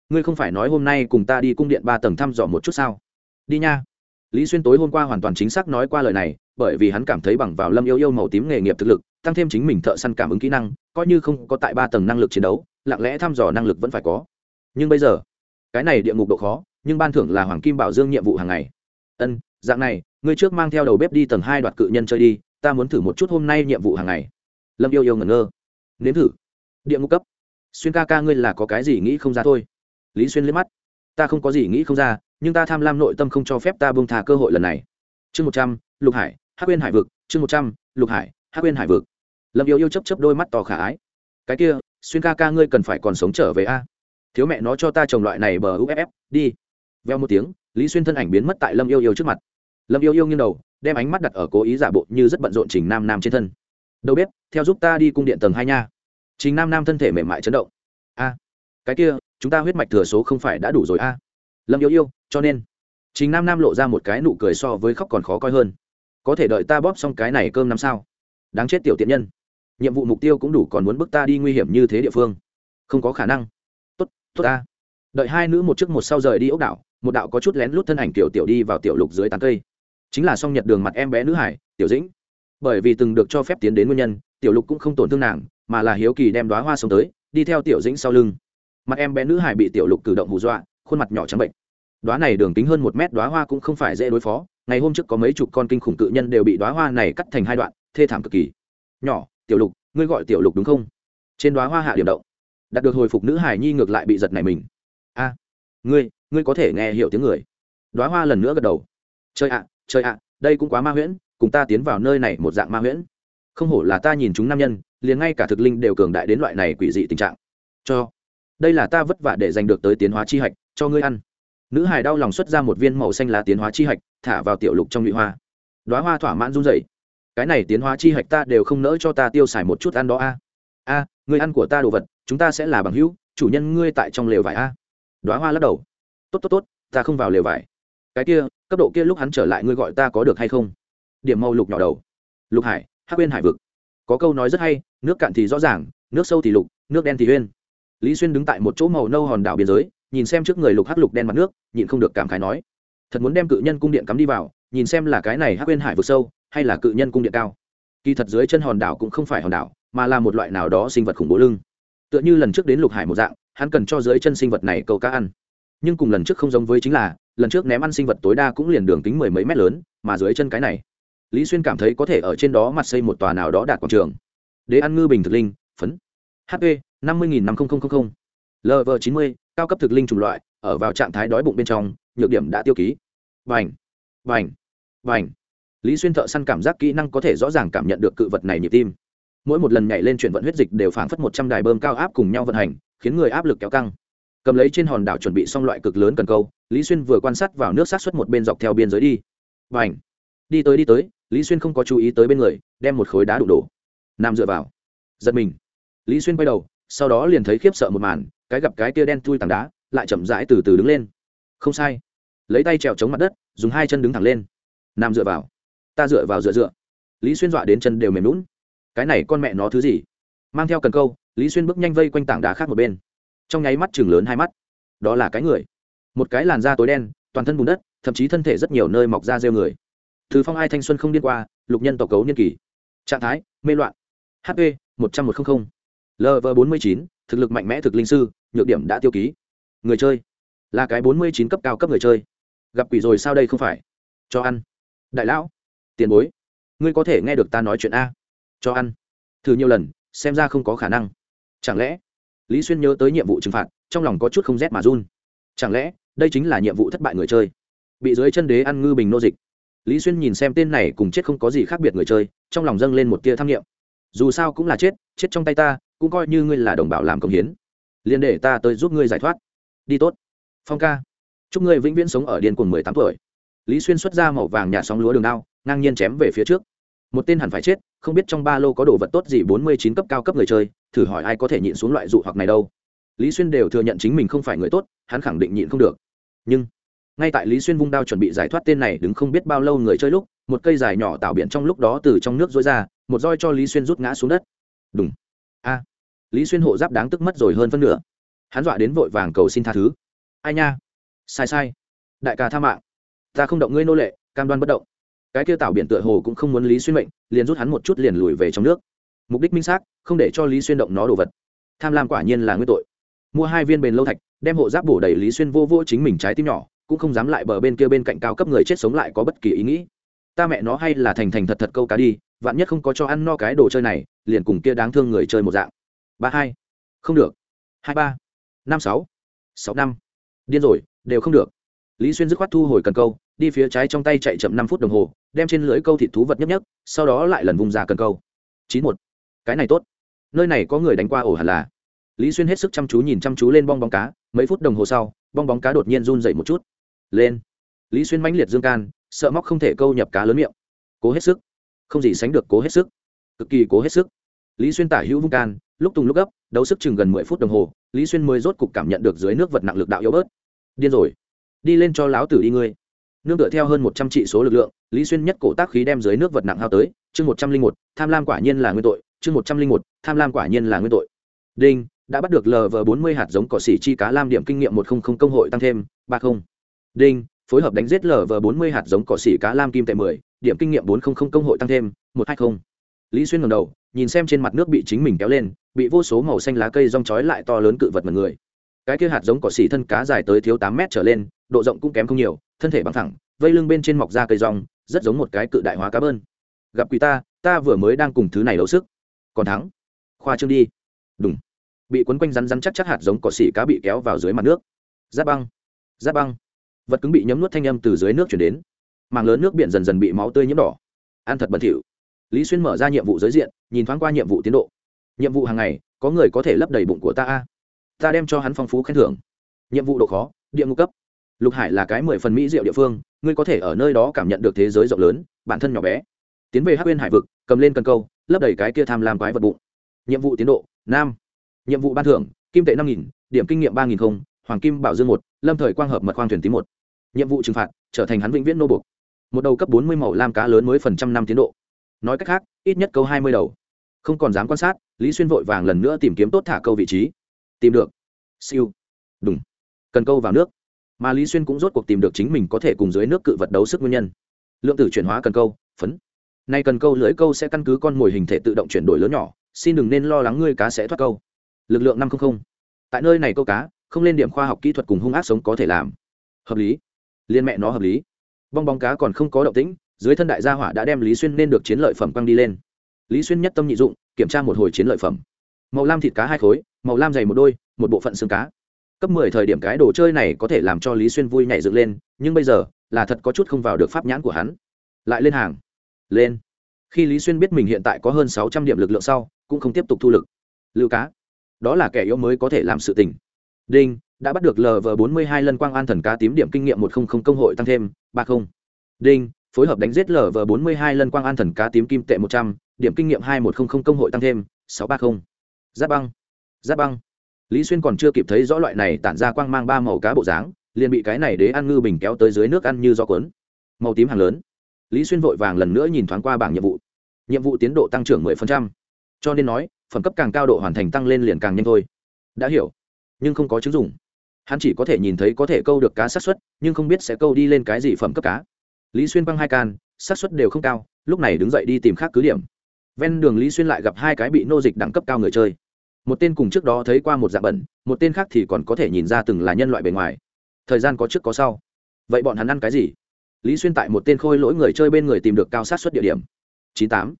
Ngươi không phải nói hôm nay cùng ta đi cung điện ba tầng thăm dò một chút sao? Đi nha. Lý xuyên tối hôm qua hoàn toàn chính xác nói qua lời này, bởi vì hắn cảm thấy bằng vào lâm yêu yêu màu tím nghề nghiệp thực lực, tăng thêm chính mình thợ săn cảm ứng kỹ năng, coi như không có tại ba tầng năng lực chiến đấu, lặng lẽ thăm dò năng lực vẫn phải có. Nhưng bây giờ, cái này địa ngục độ khó, nhưng ban thưởng là hoàng kim bảo dương nhiệm vụ hàng ngày. Ân, dạng này, ngươi trước mang theo đầu bếp đi tầng hai đoạt cự nhân chơi đi, ta muốn thử một chút hôm nay nhiệm vụ hàng ngày. Lâm yêu yêu ngẩn ngơ. Nếm thử. Địa ngục cấp. Xuyên ca ca ngươi là có cái gì nghĩ không ra thôi lý xuyên liếc mắt. Ta không có gì nghĩ không ra, nhưng ta tham lam nội tâm không cho phép ta bông thà cơ hội lần này. Chương một trăm, lục hải, hắc quên hải vực. Chương một trăm, lục hải, hắc quên hải vực. Lâm yêu yêu chấp chấp đôi mắt to khả ái. Cái kia, xuyên ca ca ngươi cần phải còn sống trở về a? Thiếu mẹ nó cho ta trồng loại này bờ uff đi. Veo một tiếng, lý xuyên thân ảnh biến mất tại lâm yêu yêu trước mặt. Lâm yêu yêu nghiêng đầu, đem ánh mắt đặt ở cố ý giả bộ như rất bận rộn trình nam nam trên thân. Đâu biết, theo giúp ta đi cung điện tầng hai nha. Trình nam nam thân thể mềm mại chấn động. A, cái kia chúng ta huyết mạch thừa số không phải đã đủ rồi a. Lâm yêu yêu, cho nên, trình nam nam lộ ra một cái nụ cười so với khóc còn khó coi hơn. Có thể đợi ta bóp xong cái này cơm năm sao? Đáng chết tiểu tiện nhân. Nhiệm vụ mục tiêu cũng đủ còn muốn bước ta đi nguy hiểm như thế địa phương. Không có khả năng. Tốt tốt ta. Đợi hai nữ một trước một sau rời đi ốc đảo, một đạo có chút lén lút thân ảnh tiểu tiểu đi vào tiểu lục dưới tán cây. Chính là song nhật đường mặt em bé nữ hải, tiểu dĩnh. Bởi vì từng được cho phép tiến đến nguyên nhân, tiểu lục cũng không tổn thương nàng, mà là hiếu kỳ đem đoá hoa sống tới, đi theo tiểu dĩnh sau lưng mặt em bé nữ hải bị tiểu lục cử động hù dọa, khuôn mặt nhỏ trắng bệnh. Đoá này đường kính hơn một mét đoá hoa cũng không phải dễ đối phó. Ngày hôm trước có mấy chục con kinh khủng cự nhân đều bị đoá hoa này cắt thành hai đoạn, thê thảm cực kỳ. Nhỏ, tiểu lục, ngươi gọi tiểu lục đúng không? Trên đoá hoa hạ điểm động. Đạt được hồi phục nữ hải nhi ngược lại bị giật này mình. A, ngươi ngươi có thể nghe hiểu tiếng người. Đoá hoa lần nữa gật đầu. Chơi ạ chơi ạ, đây cũng quá ma huyễn, cùng ta tiến vào nơi này một dạng ma huyễn. Không hổ là ta nhìn chúng nam nhân, liền ngay cả thực linh đều cường đại đến loại này quỷ dị tình trạng. Cho đây là ta vất vả để giành được tới tiến hóa chi hạch, cho ngươi ăn. Nữ hải đau lòng xuất ra một viên màu xanh lá tiến hóa chi hạch, thả vào tiểu lục trong nhụy hoa. Đoá hoa thỏa mãn run dậy cái này tiến hóa chi hạch ta đều không nỡ cho ta tiêu xài một chút ăn đó a. À. A, người ăn của ta đồ vật, chúng ta sẽ là bằng hữu, chủ nhân ngươi tại trong lều vải a. Đoá hoa lắc đầu. Tốt tốt tốt, ta không vào lều vải. Cái kia, cấp độ kia lúc hắn trở lại ngươi gọi ta có được hay không? Điểm màu lục nhỏ đầu. Lục hải, hắc uyên hải vực. Có câu nói rất hay, nước cạn thì rõ ràng, nước sâu thì lục, nước đen thì uyên lý xuyên đứng tại một chỗ màu nâu hòn đảo biên giới, nhìn xem trước người lục hắc lục đen mặt nước, nhịn không được cảm khái nói, thật muốn đem cự nhân cung điện cắm đi vào, nhìn xem là cái này hắc quên hải vực sâu, hay là cự nhân cung điện cao. Kỳ thật dưới chân hòn đảo cũng không phải hòn đảo, mà là một loại nào đó sinh vật khủng bố lưng. Tựa như lần trước đến lục hải một dạng, hắn cần cho dưới chân sinh vật này câu cá ăn. Nhưng cùng lần trước không giống với chính là, lần trước ném ăn sinh vật tối đa cũng liền đường kính mười mấy mét lớn, mà dưới chân cái này, lý xuyên cảm thấy có thể ở trên đó mặt xây một tòa nào đó đạt quảng trường. Để ăn ngư bình thực linh, phấn. Hp năm mươi năm nghìn lv chín mươi, cao cấp thực linh chủng loại, ở vào trạng thái đói bụng bên trong, nhược điểm đã tiêu ký. Vành vành vành. Lý xuyên thợ săn cảm giác kỹ năng có thể rõ ràng cảm nhận được cự vật này nhịp tim. Mỗi một lần nhảy lên chuyển vận huyết dịch đều phảng phất một trăm đài bơm cao áp cùng nhau vận hành, khiến người áp lực kéo căng. Cầm lấy trên hòn đảo chuẩn bị xong loại cực lớn cần câu, lý xuyên vừa quan sát vào nước sát xuất một bên dọc theo biên giới đi. Và ảnh đi tới đi tới, lý xuyên không có chú ý tới bên người, đem một khối đá đụng đổ. Nằm dựa vào. Giật mình. Lý xuyên quay đầu sau đó liền thấy khiếp sợ một màn, cái gặp cái kia đen thui tảng đá lại chậm rãi từ từ đứng lên. Không sai. Lấy tay trèo chống mặt đất, dùng hai chân đứng thẳng lên. Nằm dựa vào. Ta dựa vào dựa dựa. Lý xuyên dọa đến chân đều mềm lún cái này con mẹ nó thứ gì? Mang theo cần câu, lý xuyên bước nhanh vây quanh tảng đá khác một bên. Trong nháy mắt chừng lớn hai mắt. Đó là cái người. Một cái làn da tối đen, toàn thân bùn đất, thậm chí thân thể rất nhiều nơi mọc ra rêu người. Thứ phong ai thanh xuân không điên qua, lục nhân tộc cấu niên kỳ trạng thái, mê loạn. Hp một trăm một trăm linh lv bốn mươi chín, thực lực mạnh mẽ thực linh sư, nhược điểm đã tiêu ký. Người chơi. Là cái bốn mươi chín cấp cao cấp người chơi. Gặp quỷ rồi sao đây không phải? Cho ăn. Đại lão. Tiền bối. Ngươi có thể nghe được ta nói chuyện a. Cho ăn. Thử nhiều lần, xem ra không có khả năng. Chẳng lẽ? Lý xuyên nhớ tới nhiệm vụ trừng phạt, trong lòng có chút không rét mà run. Chẳng lẽ, đây chính là nhiệm vụ thất bại người chơi? Bị dưới chân đế ăn ngư bình nô dịch. Lý xuyên nhìn xem tên này cùng chết không có gì khác biệt người chơi, trong lòng dâng lên một tia tham nghiệm. Dù sao cũng là chết chết trong tay ta cũng coi như ngươi là đồng bào làm công hiến. Liền để ta tới giúp ngươi giải thoát. Đi tốt. Phong ca. Chúc ngươi vĩnh viễn sống ở điên cuồng mười tám tuổi. Lý xuyên xuất ra màu vàng nhà sóng lúa đường đao, ngang nhiên chém về phía trước. Một tên hẳn phải chết, không biết trong ba lô có đồ vật tốt gì bốn mươi chín cấp cao cấp người chơi, thử hỏi ai có thể nhịn xuống loại dụ hoặc này đâu. Lý xuyên đều thừa nhận chính mình không phải người tốt, hắn khẳng định nhịn không được. Nhưng, ngay tại lý xuyên vung đao chuẩn bị giải thoát tên này đứng không biết bao lâu người chơi lúc, một cây dài nhỏ tạo biển trong lúc đó từ trong nước dối ra, một roi cho lý xuyên rút ngã xuống đất. Đúng a. Lý xuyên hộ giáp đáng tức mất rồi hơn phân nửa. Hắn dọa đến vội vàng cầu xin tha thứ. Ai nha? Sai sai. Đại ca tha mạng. Ta không động ngươi nô lệ, cam đoan bất động. Cái kia tạo biển tựa hồ cũng không muốn lý xuyên mệnh, liền rút hắn một chút liền lùi về trong nước. Mục đích minh xác, không để cho lý xuyên động nó đồ vật. Tham lam quả nhiên là nguyên tội. Mua hai viên bền lâu thạch, đem hộ giáp bổ đầy lý xuyên vô vô chính mình trái tim nhỏ, cũng không dám lại bờ bên kia bên cạnh cao cấp người chết sống lại có bất kỳ ý nghĩ. Ta mẹ nó hay là thành thành thật thật câu cá đi vạn nhất không có cho ăn no cái đồ chơi này, liền cùng kia đáng thương người chơi một dạng. Ba hai. Không được. Hai ba. Năm sáu. Sáu năm. Điên rồi, đều không được. Lý xuyên dứt khoát thu hồi cần câu, đi phía trái trong tay chạy chậm năm phút đồng hồ, đem trên lưới câu thịt thú vật nhấp nhấp, sau đó lại lần vùng ra cần câu. Chín một. Cái này tốt. Nơi này có người đánh qua ổ hẳn là. Lý xuyên hết sức chăm chú nhìn chăm chú lên bong bóng cá, mấy phút đồng hồ sau, bong bóng cá đột nhiên run dậy một chút. Lên. Lý xuyên mãnh liệt dương can, sợ móc không thể câu nhập cá lớn miệng. Cố hết sức không gì sánh được cố hết sức. Cực kỳ cố hết sức. Lý xuyên tả hữu vung can, lúc tùng lúc gấp, đấu sức chừng gần mười phút đồng hồ, lý xuyên mới rốt cục cảm nhận được dưới nước vật nặng lực đạo yếu bớt. Điên rồi. Đi lên cho láo tử đi ngươi. Nương tựa theo hơn một trăm trị số lực lượng, lý xuyên nhất cổ tác khí đem dưới nước vật nặng hao tới, chương một trăm linh một, tham lam quả nhiên là nguyên tội, chương một trăm linh một, tham lam quả nhiên là nguyên tội. Đinh, đã bắt được lv bốn mươi hạt giống cỏ xỉ chi cá lam điểm kinh nghiệm một không không công hội tăng thêm ba không. Đinh phối hợp đánh giết lv bốn mươi hạt giống cỏ xỉ cá lam kim tệ mười, điểm kinh nghiệm bốn không không công hội tăng thêm, một hai không. Lý xuyên ngầm đầu, nhìn xem trên mặt nước bị chính mình kéo lên, bị vô số màu xanh lá cây rong chói lại to lớn cự vật mật người. Cái kia hạt giống cỏ xỉ thân cá dài tới thiếu tám mét trở lên, độ rộng cũng kém không nhiều, thân thể bằng thẳng, vây lưng bên trên mọc ra cây rong, rất giống một cái cự đại hóa cá bơn. Gặp quỷ ta ta vừa mới đang cùng thứ này đấu sức. Còn thắng. Khoa trương đi. Đúng bị quấn quanh rắn rắn chắc chắc hạt giống cỏ xỉ cá bị kéo vào dưới mặt nước. Giáp băng. Giáp băng vật cứng bị nhấm nuốt thanh âm từ dưới nước chuyển đến. Mảng lớn nước biển dần dần bị máu tươi nhiễm đỏ. Ăn thật bẩn thỉu. Lý xuyên mở ra nhiệm vụ giới diện, nhìn thoáng qua nhiệm vụ tiến độ. Nhiệm vụ hàng ngày, có người có thể lấp đầy bụng của ta a. Ta đem cho hắn phong phú khen thưởng. Nhiệm vụ độ khó, địa ngục cấp. Lục hải là cái mười phần mỹ diệu địa phương, ngươi có thể ở nơi đó cảm nhận được thế giới rộng lớn, bản thân nhỏ bé. Tiến về hát bên hải vực, cầm lên cần câu, lấp đầy cái kia tham lam quái vật bụng. Nhiệm vụ tiến độ, nam. Nhiệm vụ ban thưởng, kim tệ năm nghìn, điểm kinh nghiệm ba nghìn không, hoàng kim bảo dương một, lâm thời quang hợp mật khoang thuyền tím một nhiệm vụ trừng phạt trở thành hắn vĩnh viễn nô buộc. Một đầu cấp bốn mươi màu lam cá lớn mới phần trăm năm tiến độ. Nói cách khác, ít nhất câu hai mươi đầu. Không còn dám quan sát, lý xuyên vội vàng lần nữa tìm kiếm tốt thả câu vị trí. Tìm được. Siêu. Đúng cần câu vào nước. Mà lý xuyên cũng rốt cuộc tìm được chính mình có thể cùng dưới nước cự vật đấu sức nguyên nhân. Lượng tử chuyển hóa cần câu, phấn. Nay cần câu lưới câu sẽ căn cứ con mồi hình thể tự động chuyển đổi lớn nhỏ, xin đừng nên lo lắng ngươi cá sẽ thoát câu. Lực lượng năm trăm linh tại nơi này câu cá, không lên điểm khoa học kỹ thuật cùng hung ác sống có thể làm. Hợp lý liên mẹ nó hợp lý. Bong bóng cá còn không có động tĩnh, dưới thân đại gia hỏa đã đem lý xuyên nên được chiến lợi phẩm quăng đi lên. Lý xuyên nhất tâm nhị dụng, kiểm tra một hồi chiến lợi phẩm. Màu lam thịt cá hai khối, màu lam dày một đôi, một bộ phận xương cá. Cấp mười thời điểm cái đồ chơi này có thể làm cho lý xuyên vui nhảy dựng lên, nhưng bây giờ, là thật có chút không vào được pháp nhãn của hắn. Lại lên hàng. Lên. Khi lý xuyên biết mình hiện tại có hơn sáu trăm điểm lực lượng sau, cũng không tiếp tục thu lực. Lưu cá. Đó là kẻ yếu mới có thể làm sự tình. Đinh đã bắt được lv bốn mươi hai lân quang an thần cá tím điểm kinh nghiệm một trăm linh công hội tăng thêm, ba không. Đinh, phối hợp đánh giết lv bốn mươi hai lân quang an thần cá tím kim tệ một trăm, điểm kinh nghiệm hai một trăm linh công hội tăng thêm, sáu ba không. Giáp băng. Giáp băng. Lý xuyên còn chưa kịp thấy rõ loại này tản ra quang mang ba màu cá bộ dáng, liền bị cái này đế ăn ngư bình kéo tới dưới nước ăn như gió cuốn. Màu tím hàng lớn. Lý xuyên vội vàng lần nữa nhìn thoáng qua bảng nhiệm vụ. Nhiệm vụ tiến độ tăng trưởng 10%. cho nên nói, phẩm cấp càng cao độ hoàn thành tăng lên liền càng nhanh thôi. Đã hiểu. Nhưng không có chứng dùng hắn chỉ có thể nhìn thấy có thể câu được cá sát xuất nhưng không biết sẽ câu đi lên cái gì phẩm cấp cá. Lý xuyên băng hai can sát xuất đều không cao, lúc này đứng dậy đi tìm khác cứ điểm. Ven đường lý xuyên lại gặp hai cái bị nô dịch đẳng cấp cao người chơi. Một tên cùng trước đó thấy qua một dạng bẩn, một tên khác thì còn có thể nhìn ra từng là nhân loại bề ngoài. Thời gian có trước có sau. Vậy bọn hắn ăn cái gì? Lý xuyên tại một tên khôi lỗi người chơi bên người tìm được cao sát xuất địa điểm. Chín tám.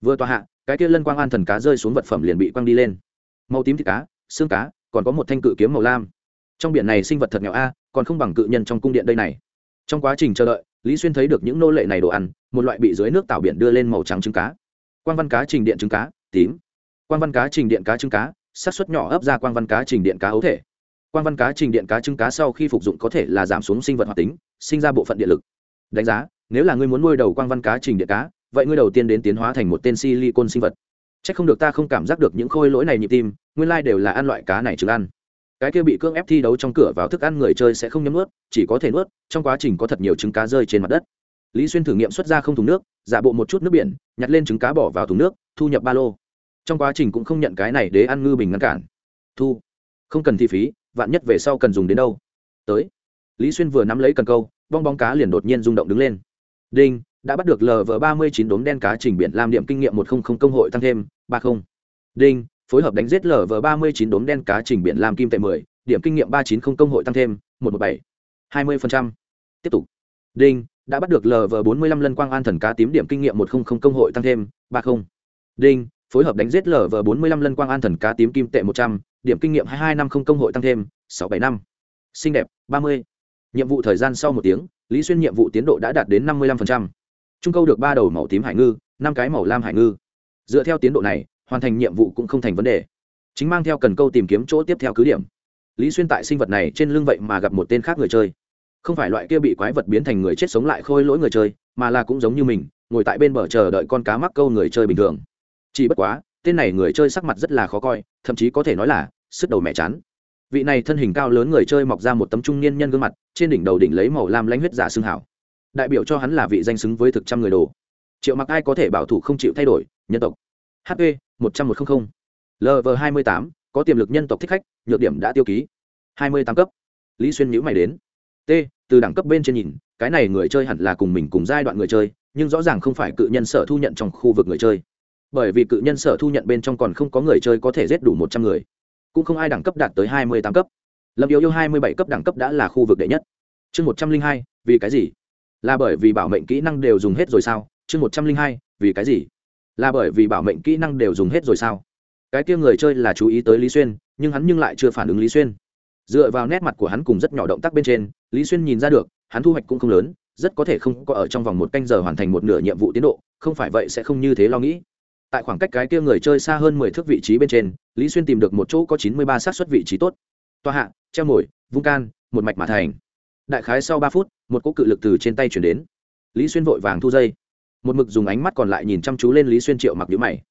Vừa tòa hạ, cái kia lân quang an thần cá rơi xuống vật phẩm liền bị quăng đi lên. Màu tím thịt cá, xương cá, còn có một thanh cự kiếm màu lam trong biển này sinh vật thật nghèo a, còn không bằng cự nhân trong cung điện đây này. Trong quá trình chờ đợi, lý xuyên thấy được những nô lệ này đồ ăn, một loại bị dưới nước tạo biển đưa lên màu trắng trứng cá. Quan văn cá trình điện trứng cá, tím. Quan văn cá trình điện cá trứng cá sát xuất nhỏ ấp ra quan văn cá trình điện cá ấu thể. Quan văn cá trình điện cá trứng cá sau khi phục dụng có thể là giảm xuống sinh vật hoạt tính, sinh ra bộ phận điện lực. Đánh giá, nếu là ngươi muốn nuôi đầu quan văn cá trình điện cá, vậy ngươi đầu tiên đến tiến hóa thành một tên silicon sinh vật. C h ắ c không được ta không cảm giác được những khôi lỗi này nhịp tim, nguyên lai、like、đều là ăn loại cá này trứng ăn cái kia bị cưỡng ép thi đấu trong cửa vào thức ăn người chơi sẽ không nhấm ướt chỉ có thể nuốt, trong quá trình có thật nhiều trứng cá rơi trên mặt đất. Lý xuyên thử nghiệm xuất ra không thùng nước, giả bộ một chút nước biển, nhặt lên trứng cá bỏ vào thùng nước, thu nhập ba lô. Trong quá trình cũng không nhận cái này để ăn ngư bình ngăn cản. Thu. Không cần thi phí, vạn nhất về sau cần dùng đến đâu. Tới. Lý xuyên vừa nắm lấy cần câu, bong bóng cá liền đột nhiên rung động đứng lên. Đinh, đã bắt được lv ba mươi chín đốm đen cá trình biển làm điểm kinh nghiệm một không không công hội tăng thêm, ba không. Đinh phối hợp đánh giết lv ba mươi chín đốm đen cá trình biển làm kim tệ mười, điểm kinh nghiệm ba chín không công hội tăng thêm, một một bảy, hai mươi tiếp tục. Đinh, đã bắt được lv bốn mươi lăm lân quang an thần cá tím điểm kinh nghiệm một không không công hội tăng thêm, ba không. Đinh, phối hợp đánh giết lv bốn mươi lăm lân quang an thần cá tím kim tệ một trăm, điểm kinh nghiệm hai hai năm không công hội tăng thêm, sáu bảy năm. Xinh đẹp, ba mươi. Nhiệm vụ thời gian sau một tiếng, lý xuyên nhiệm vụ tiến độ đã đạt đến năm mươi lăm trung câu được ba đầu màu tím hải ngư, năm cái màu lam hải ngư. Dựa theo tiến độ này hoàn thành nhiệm vụ cũng không thành vấn đề. Chính mang theo cần câu tìm kiếm chỗ tiếp theo cứ điểm. Lý xuyên tại sinh vật này trên lưng vậy mà gặp một tên khác người chơi. Không phải loại kia bị quái vật biến thành người chết sống lại khôi lỗi người chơi, mà là cũng giống như mình, ngồi tại bên bờ chờ đợi con cá mắc câu người chơi bình thường. Chỉ bất quá, tên này người chơi sắc mặt rất là khó coi, thậm chí có thể nói là sức đầu mẹ chán. Vị này thân hình cao lớn người chơi mọc ra một tấm trung niên nhân gương mặt, trên đỉnh đầu đỉnh lấy màu lam lãnh huyết giả xương hảo. Đại biểu cho hắn là vị danh xứng với thực trăm người đồ. Triệu mặc ai có thể bảo thủ không chịu thay đổi, nhân tộc. Hp một trăm một trăm linh lv hai mươi tám, có tiềm lực nhân tộc thích khách, nhược điểm đã tiêu ký. hai mươi tám cấp. Lý xuyên nhữ mày đến. T, từ đẳng cấp bên trên nhìn, cái này người chơi hẳn là cùng mình cùng giai đoạn người chơi, nhưng rõ ràng không phải cự nhân sở thu nhận trong khu vực người chơi. Bởi vì cự nhân sở thu nhận bên trong còn không có người chơi có thể giết đủ một trăm người. Cũng không ai đẳng cấp đạt tới hai mươi tám cấp. Lâm yếu yêu hai mươi bảy cấp đẳng cấp đã là khu vực đệ nhất. Chương một trăm linh hai, vì cái gì? Là bởi vì bảo mệnh kỹ năng đều dùng hết rồi sao? Chương một trăm linh hai, vì cái gì? Là bởi vì bảo mệnh kỹ năng đều dùng hết rồi sao? Cái kia người chơi là chú ý tới lý xuyên, nhưng hắn nhưng lại chưa phản ứng lý xuyên. Dựa vào nét mặt của hắn cùng rất nhỏ động tác bên trên, lý xuyên nhìn ra được, hắn thu hoạch cũng không lớn, rất có thể không có ở trong vòng một canh giờ hoàn thành một nửa nhiệm vụ tiến độ, không phải vậy sẽ không như thế lo nghĩ. Tại khoảng cách cái kia người chơi xa hơn mười thước vị trí bên trên, lý xuyên tìm được một chỗ có chín mươi ba xác suất vị trí tốt. Toa hạ, treo mồi vung can, một mạch mã thành. Đại khái sau ba phút, một cỗ cự lực từ trên tay chuyển đến. Lý xuyên vội vàng thu dây một mực dùng ánh mắt còn lại nhìn chăm chú lên lý xuyên triệu mặc nhữ mày.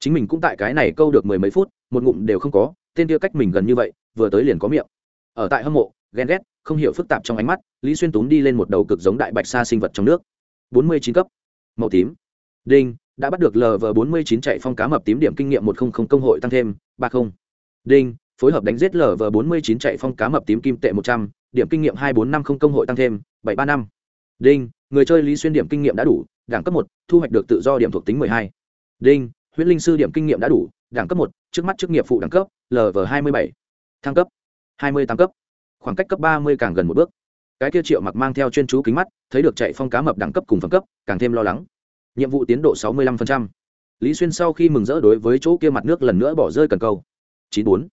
Chính mình cũng tại cái này câu được mười mấy phút, một ngụm đều không có, tên kia cách mình gần như vậy, vừa tới liền có miệng. Ở tại hâm mộ, ghen ghét, không hiểu phức tạp trong ánh mắt, lý xuyên túm đi lên một đầu cực giống đại bạch sa sinh vật trong nước. Bốn mươi chín cấp. Màu tím. Đinh, đã bắt được lv bốn mươi chín chạy phong cá mập tím điểm kinh nghiệm một không không công hội tăng thêm ba không. Đinh, phối hợp đánh giết lv bốn mươi chín chạy phong cá mập tím kim tệ một trăm, điểm kinh nghiệm hai bốn năm không công hội tăng thêm bảy ba năm. Đinh, người chơi lý xuyên điểm kinh nghiệm đã đủ đẳng cấp một, thu hoạch được tự do điểm thuộc tính mười hai. Đinh huyễn linh sư điểm kinh nghiệm đã đủ, đẳng cấp một, trước mắt chức nghiệp phụ đẳng cấp lv hai mươi bảy. Thăng cấp, hai mươi tám cấp. Khoảng cách cấp ba mươi càng gần một bước. Cái kia triệu mặc mang theo chuyên chú kính mắt, thấy được chạy phong cá mập đẳng cấp cùng phẩm cấp, càng thêm lo lắng. Nhiệm vụ tiến độ sáu mươi lăm lý xuyên sau khi mừng rỡ đối với chỗ kia mặt nước lần nữa bỏ rơi cần câu. Chín bốn.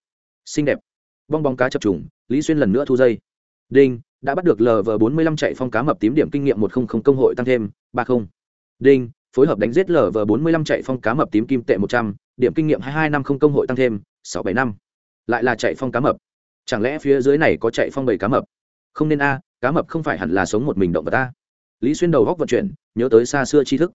Xinh đẹp. Bong bóng cá chập trùng, lý xuyên lần nữa thu dây. Đinh, đã bắt được lv bốn mươi lăm chạy phong cá mập tím điểm kinh nghiệm một không không công hội tăng thêm ba không đinh, phối hợp đánh giết lv bốn mươi lăm chạy phong cá mập tím kim tệ một trăm, điểm kinh nghiệm hai hai năm không công hội tăng thêm, sáu bảy năm. Lại là chạy phong cá mập. Chẳng lẽ phía dưới này có chạy phong bầy cá mập? Không nên a, cá mập không phải hẳn là sống một mình động vật ta. Lý xuyên đầu góc vận chuyển, nhớ tới xa xưa tri thức.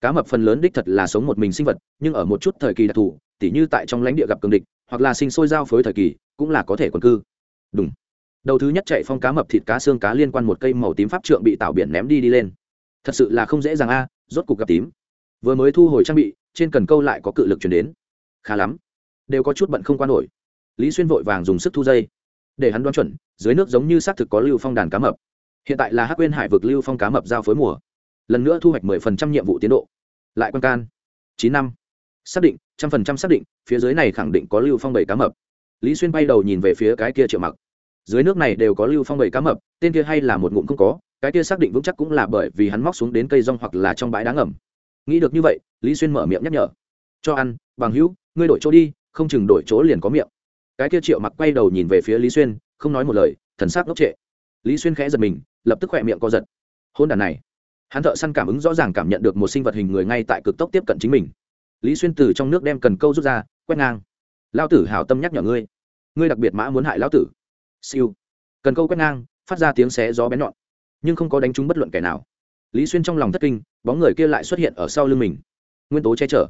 Cá mập phần lớn đích thật là sống một mình sinh vật, nhưng ở một chút thời kỳ đặc thù, tỉ như tại trong lãnh địa gặp cường địch, hoặc là sinh sôi giao phối thời kỳ, cũng là có thể quần cư. Đúng đầu thứ nhất chạy phong cá mập thịt cá xương cá liên quan một cây màu tím pháp trượng bị tạo biển ném đi đi lên. Thật sự là không dễ dàng a rốt cục gặp tím. Vừa mới thu hồi trang bị, trên cần câu lại có cự lực chuyển đến. Khá lắm. Đều có chút bận không qua nổi. Lý xuyên vội vàng dùng sức thu dây. Để hắn đoán chuẩn, dưới nước giống như xác thực có lưu phong đàn cá mập. Hiện tại là hắc quên hải vực lưu phong cá mập giao phối mùa. Lần nữa thu hoạch mười phần trăm nhiệm vụ tiến độ. Lại quan can. Chín năm. Xác định, trăm phần trăm xác định, phía dưới này khẳng định có lưu phong bảy cá mập. Lý xuyên bay đầu nhìn về phía cái kia triệu mặc. Dưới nước này đều có lưu phong bảy cá mập, tên kia hay là một ngụm không có cái kia xác định vững chắc cũng là bởi vì hắn móc xuống đến cây rong hoặc là trong bãi đá ngầm. Nghĩ được như vậy, lý xuyên mở miệng nhắc nhở. Cho ăn, bằng hữu, ngươi đổi chỗ đi, không chừng đổi chỗ liền có miệng. Cái kia triệu mặc quay đầu nhìn về phía lý xuyên, không nói một lời, thần sắc ngốc trệ. Lý xuyên khẽ giật mình, lập tức khỏe miệng co giật. Hôn đàn này. Hắn thợ săn cảm ứng rõ ràng cảm nhận được một sinh vật hình người ngay tại cực tốc tiếp cận chính mình. Lý xuyên từ trong nước đem cần câu rút ra, quét ngang. Lao tử hào tâm nhắc nhở ngươi. Ngươi đặc biệt mã muốn hại lão tử. Siêu. Cần câu quét ngang, phát ra tiếng xé gió bén nhọn nhưng không có đánh trúng bất luận kẻ nào. Lý xuyên trong lòng thất kinh, bóng người kia lại xuất hiện ở sau lưng mình. Nguyên tố che chở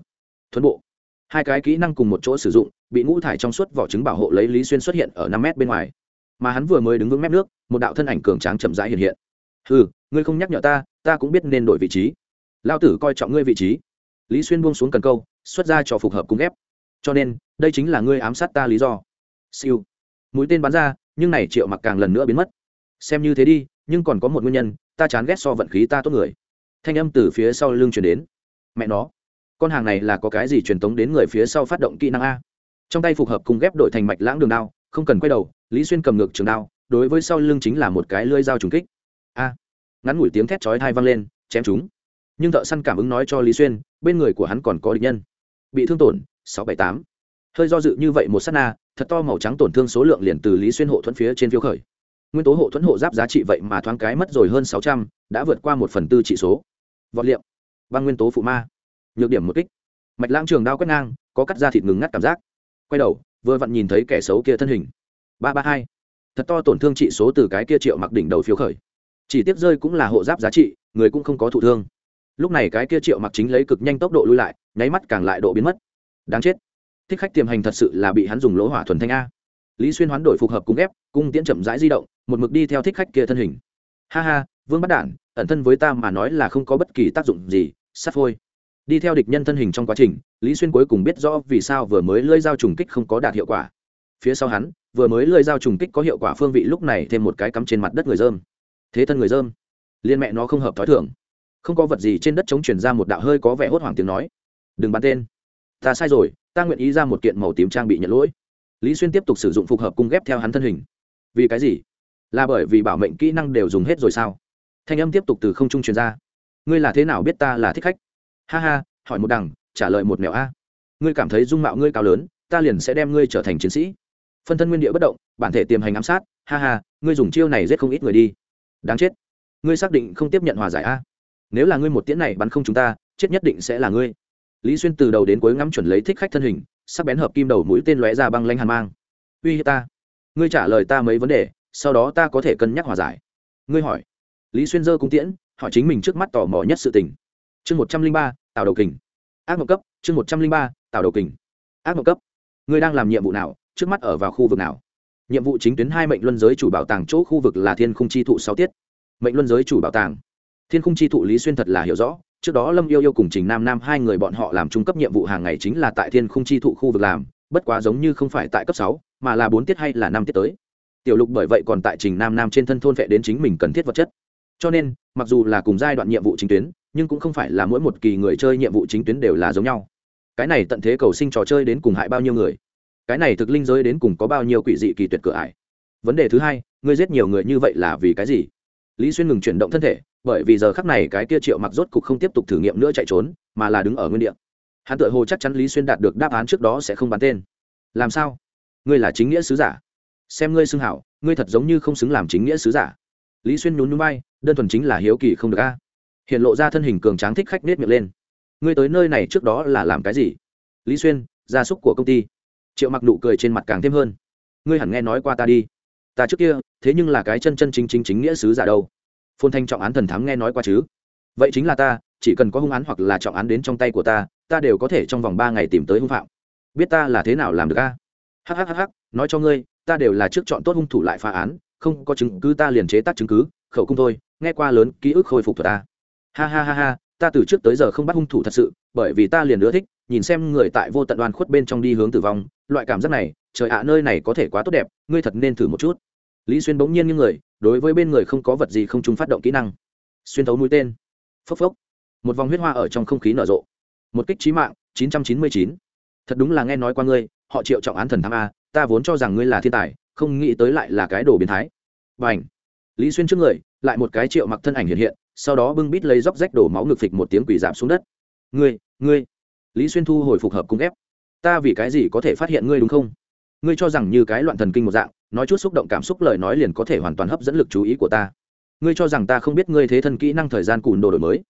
thuấn bộ. Hai cái kỹ năng cùng một chỗ sử dụng, bị ngũ thải trong suốt vỏ trứng bảo hộ lấy lý xuyên xuất hiện ở năm mét bên ngoài. Mà hắn vừa mới đứng vững mép nước, một đạo thân ảnh cường tráng chậm rãi hiện hiện. Ừ ngươi không nhắc nhở ta ta cũng biết nên đổi vị trí. Lao tử coi trọng ngươi vị trí. Lý xuyên buông xuống cần câu, xuất ra cho phục hợp cung ghép cho nên, đây chính là ngươi ám sát ta lý do. Siêu. Mũi tên bắn ra, nhưng này triệu mặc càng lần nữa biến mất. Xem như thế đi nhưng còn có một nguyên nhân, ta chán ghét so vận khí ta tốt người. Thanh âm từ phía sau lưng chuyển đến. Mẹ nó, con hàng này là có cái gì truyền tống đến người phía sau phát động kỹ năng a? Trong tay phục hợp cùng ghép đổi thành mạch lãng đường đao, không cần quay đầu, lý xuyên cầm ngược trường đao, đối với sau lưng chính là một cái lưỡi dao trùng kích. A, ngắn ngủi tiếng thét chói thai vang lên, chém chúng. Nhưng thợ săn cảm ứng nói cho lý xuyên, bên người của hắn còn có địch nhân. Bị thương tổn, sáu bảy tám. Hơi do dự như vậy một s á t na, thật to màu trắng tổn thương số lượng liền từ lý xuyên hộ thuẫn phía trên phiếu khởi nguyên tố hộ thuẫn hộ giáp giá trị vậy mà thoáng cái mất rồi hơn sáu trăm, đã vượt qua một phần tư trị số. Vọt liệm. Băng nguyên tố phụ ma. Nhược điểm một kích. Mạch lãng trường đao quét ngang, có cắt da thịt ngừng ngắt cảm giác. Quay đầu, vừa vặn nhìn thấy kẻ xấu kia thân hình. Ba ba hai. Thật to tổn thương trị số từ cái kia triệu mặc đỉnh đầu phiếu khởi. Chỉ tiếp rơi cũng là hộ giáp giá trị, người cũng không có thụ thương. Lúc này cái kia triệu mặc chính lấy cực nhanh tốc độ lui lại, nháy mắt càng lại độ biến mất. Đáng chết. Thích khách tiềm hành thật sự là bị hắn dùng lỗ hỏa thuần thanh a lý xuyên hoán đổi phù hợp cung ép, cung tiễn chậm rãi di động, một mực đi theo thích khách kia thân hình. Ha ha, vương bắt đản, ẩn thân với ta mà nói là không có bất kỳ tác dụng gì, sắt phôi. Đi theo địch nhân thân hình trong quá trình, lý xuyên cuối cùng biết rõ vì sao vừa mới lơi dao trùng kích không có đạt hiệu quả. Phía sau hắn, vừa mới lơi dao trùng kích có hiệu quả phương vị lúc này thêm một cái cắm trên mặt đất người dơm. Thế thân người dơm. Liên mẹ nó không hợp t h ó i thưởng không có vật gì trên đất chống chuyển ra một đạo hơi có vẻ hốt hoảng tiếng nói. Đừng bắn tên. Ta sai rồi, ta nguyện ý ra một kiện màu tím trang bị nhận lỗi lý xuyên tiếp tục sử dụng phục hợp cung ghép theo hắn thân hình. Vì cái gì? Là bởi vì bảo mệnh kỹ năng đều dùng hết rồi sao? Thanh âm tiếp tục từ không trung truyền ra. Ngươi là thế nào biết ta là thích khách? Ha ha, hỏi một đằng, trả lời một mẹo a. Ngươi cảm thấy dung mạo ngươi cao lớn, ta liền sẽ đem ngươi trở thành chiến sĩ. Phân thân nguyên địa bất động, bản thể tiềm hành ám sát. Ha ha, ngươi dùng chiêu này giết không ít người đi. Đáng chết. Ngươi xác định không tiếp nhận hòa giải a. Nếu là ngươi một tiễn này bắn không chúng ta, chết nhất định sẽ là ngươi. Lý xuyên từ đầu đến cuối ngắm chuẩn lấy thích khách thân hình sắc bén hợp kim đầu mũi tên lóe ra băng lanh hàn mang. Uy hiếp ta. Ngươi trả lời ta mấy vấn đề, sau đó ta có thể cân nhắc hòa giải. Ngươi hỏi. Lý xuyên dơ cung tiễn, hỏi chính mình trước mắt tò mò nhất sự tình. Chương một trăm linh ba tạo đầu kình. Ác mộng cấp, chương một trăm linh ba tạo đầu kình. Ác mộng cấp. Ngươi đang làm nhiệm vụ nào, trước mắt ở vào khu vực nào? Nhiệm vụ chính tuyến hai mệnh luân giới chủ bảo tàng chỗ khu vực là thiên khung chi thụ sáu tiết. Mệnh luân giới chủ bảo tàng. Thiên khung chi thụ lý xuyên thật là hiểu rõ trước đó lâm yêu yêu cùng trình nam nam hai người bọn họ làm trung cấp nhiệm vụ hàng ngày chính là tại thiên khung chi thụ khu vực làm, bất quá giống như không phải tại cấp sáu, mà là bốn tiết hay là năm tiết tới. Tiểu lục bởi vậy còn tại trình nam nam trên thân thôn vệ đến chính mình cần thiết vật chất. Cho nên, mặc dù là cùng giai đoạn nhiệm vụ chính tuyến, nhưng cũng không phải là mỗi một kỳ người chơi nhiệm vụ chính tuyến đều là giống nhau. Cái này tận thế cầu sinh trò chơi đến cùng hại bao nhiêu người? Cái này thực linh giới đến cùng có bao nhiêu quỷ dị kỳ tuyệt cửa ải? Vấn đề thứ hai, ngươi giết nhiều người như vậy là vì cái gì? Lý xuyên ngừng chuyển động thân thể, bởi vì giờ khắc này cái kia triệu mặc rốt cục không tiếp tục thử nghiệm nữa chạy trốn, mà là đứng ở nguyên địa. Hắn tự hồ chắc chắn lý xuyên đạt được đáp án trước đó sẽ không bắn tên. Làm sao? Ngươi là chính nghĩa sứ giả. Xem ngươi xưng hảo, ngươi thật giống như không xứng làm chính nghĩa sứ giả. Lý xuyên nhún nhún bay đơn thuần chính là hiếu kỳ không được a. À? Hiện lộ ra thân hình cường tráng thích khách nết miệng lên. Ngươi tới nơi này trước đó là làm cái gì? Lý xuyên, gia súc của công ty. Triệu mặc nụ cười trên mặt càng thêm hơn. Ngươi hẳn nghe nói qua ta đi ta trước kia, thế nhưng là cái chân chân chính chính chính nghĩa sứ giả đâu. Phôn thanh trọng án thần thắng nghe nói qua chứ? Vậy chính là ta, chỉ cần có hung án hoặc là trọng án đến trong tay của ta ta đều có thể trong vòng ba ngày tìm tới hung phạm. Biết ta là thế nào làm được a? Hhhh nói cho ngươi, ta đều là trước chọn tốt hung thủ lại phá án, không có chứng cứ ta liền chế tác chứng cứ, khẩu cung thôi, nghe qua lớn, ký ức khôi phục thuật ta. Ha ha ha ha, ta từ trước tới giờ không bắt hung thủ thật sự, bởi vì ta liền ưa thích, nhìn xem người tại vô tận đoàn khuất bên trong đi hướng tử vong, loại cảm giác này, trời ạ, nơi này có thể quá tốt đẹp, ngươi thật nên thử một chút lý xuyên bỗng nhiên như người, đối với bên người không có vật gì không chúng phát động kỹ năng. Xuyên thấu mũi tên. Phốc phốc. Một vòng huyết hoa ở trong không khí nở rộ. Một kích trí mạng 999. thật đúng là nghe nói qua ngươi, họ triệu trọng án thần tham a, ta vốn cho rằng ngươi là thiên tài, không nghĩ tới lại là cái đồ biến thái. B à ảnh lý xuyên trước người, lại một cái triệu mặc thân ảnh hiện hiện, sau đó bưng bít lấy róc rách đổ máu ngực phịch một tiếng quỷ giảm xuống đất. Ngươi ngươi. Lý xuyên thu hồi phục hợp cung ép. Ta vì cái gì có thể phát hiện ngươi đúng không? Ngươi cho rằng như cái loạn thần kinh một dạng, nói chút xúc động cảm xúc lời nói liền có thể hoàn toàn hấp dẫn lực chú ý của ta. Ngươi cho rằng ta không biết ngươi thế thân kỹ năng thời gian cùn đồ đổi mới.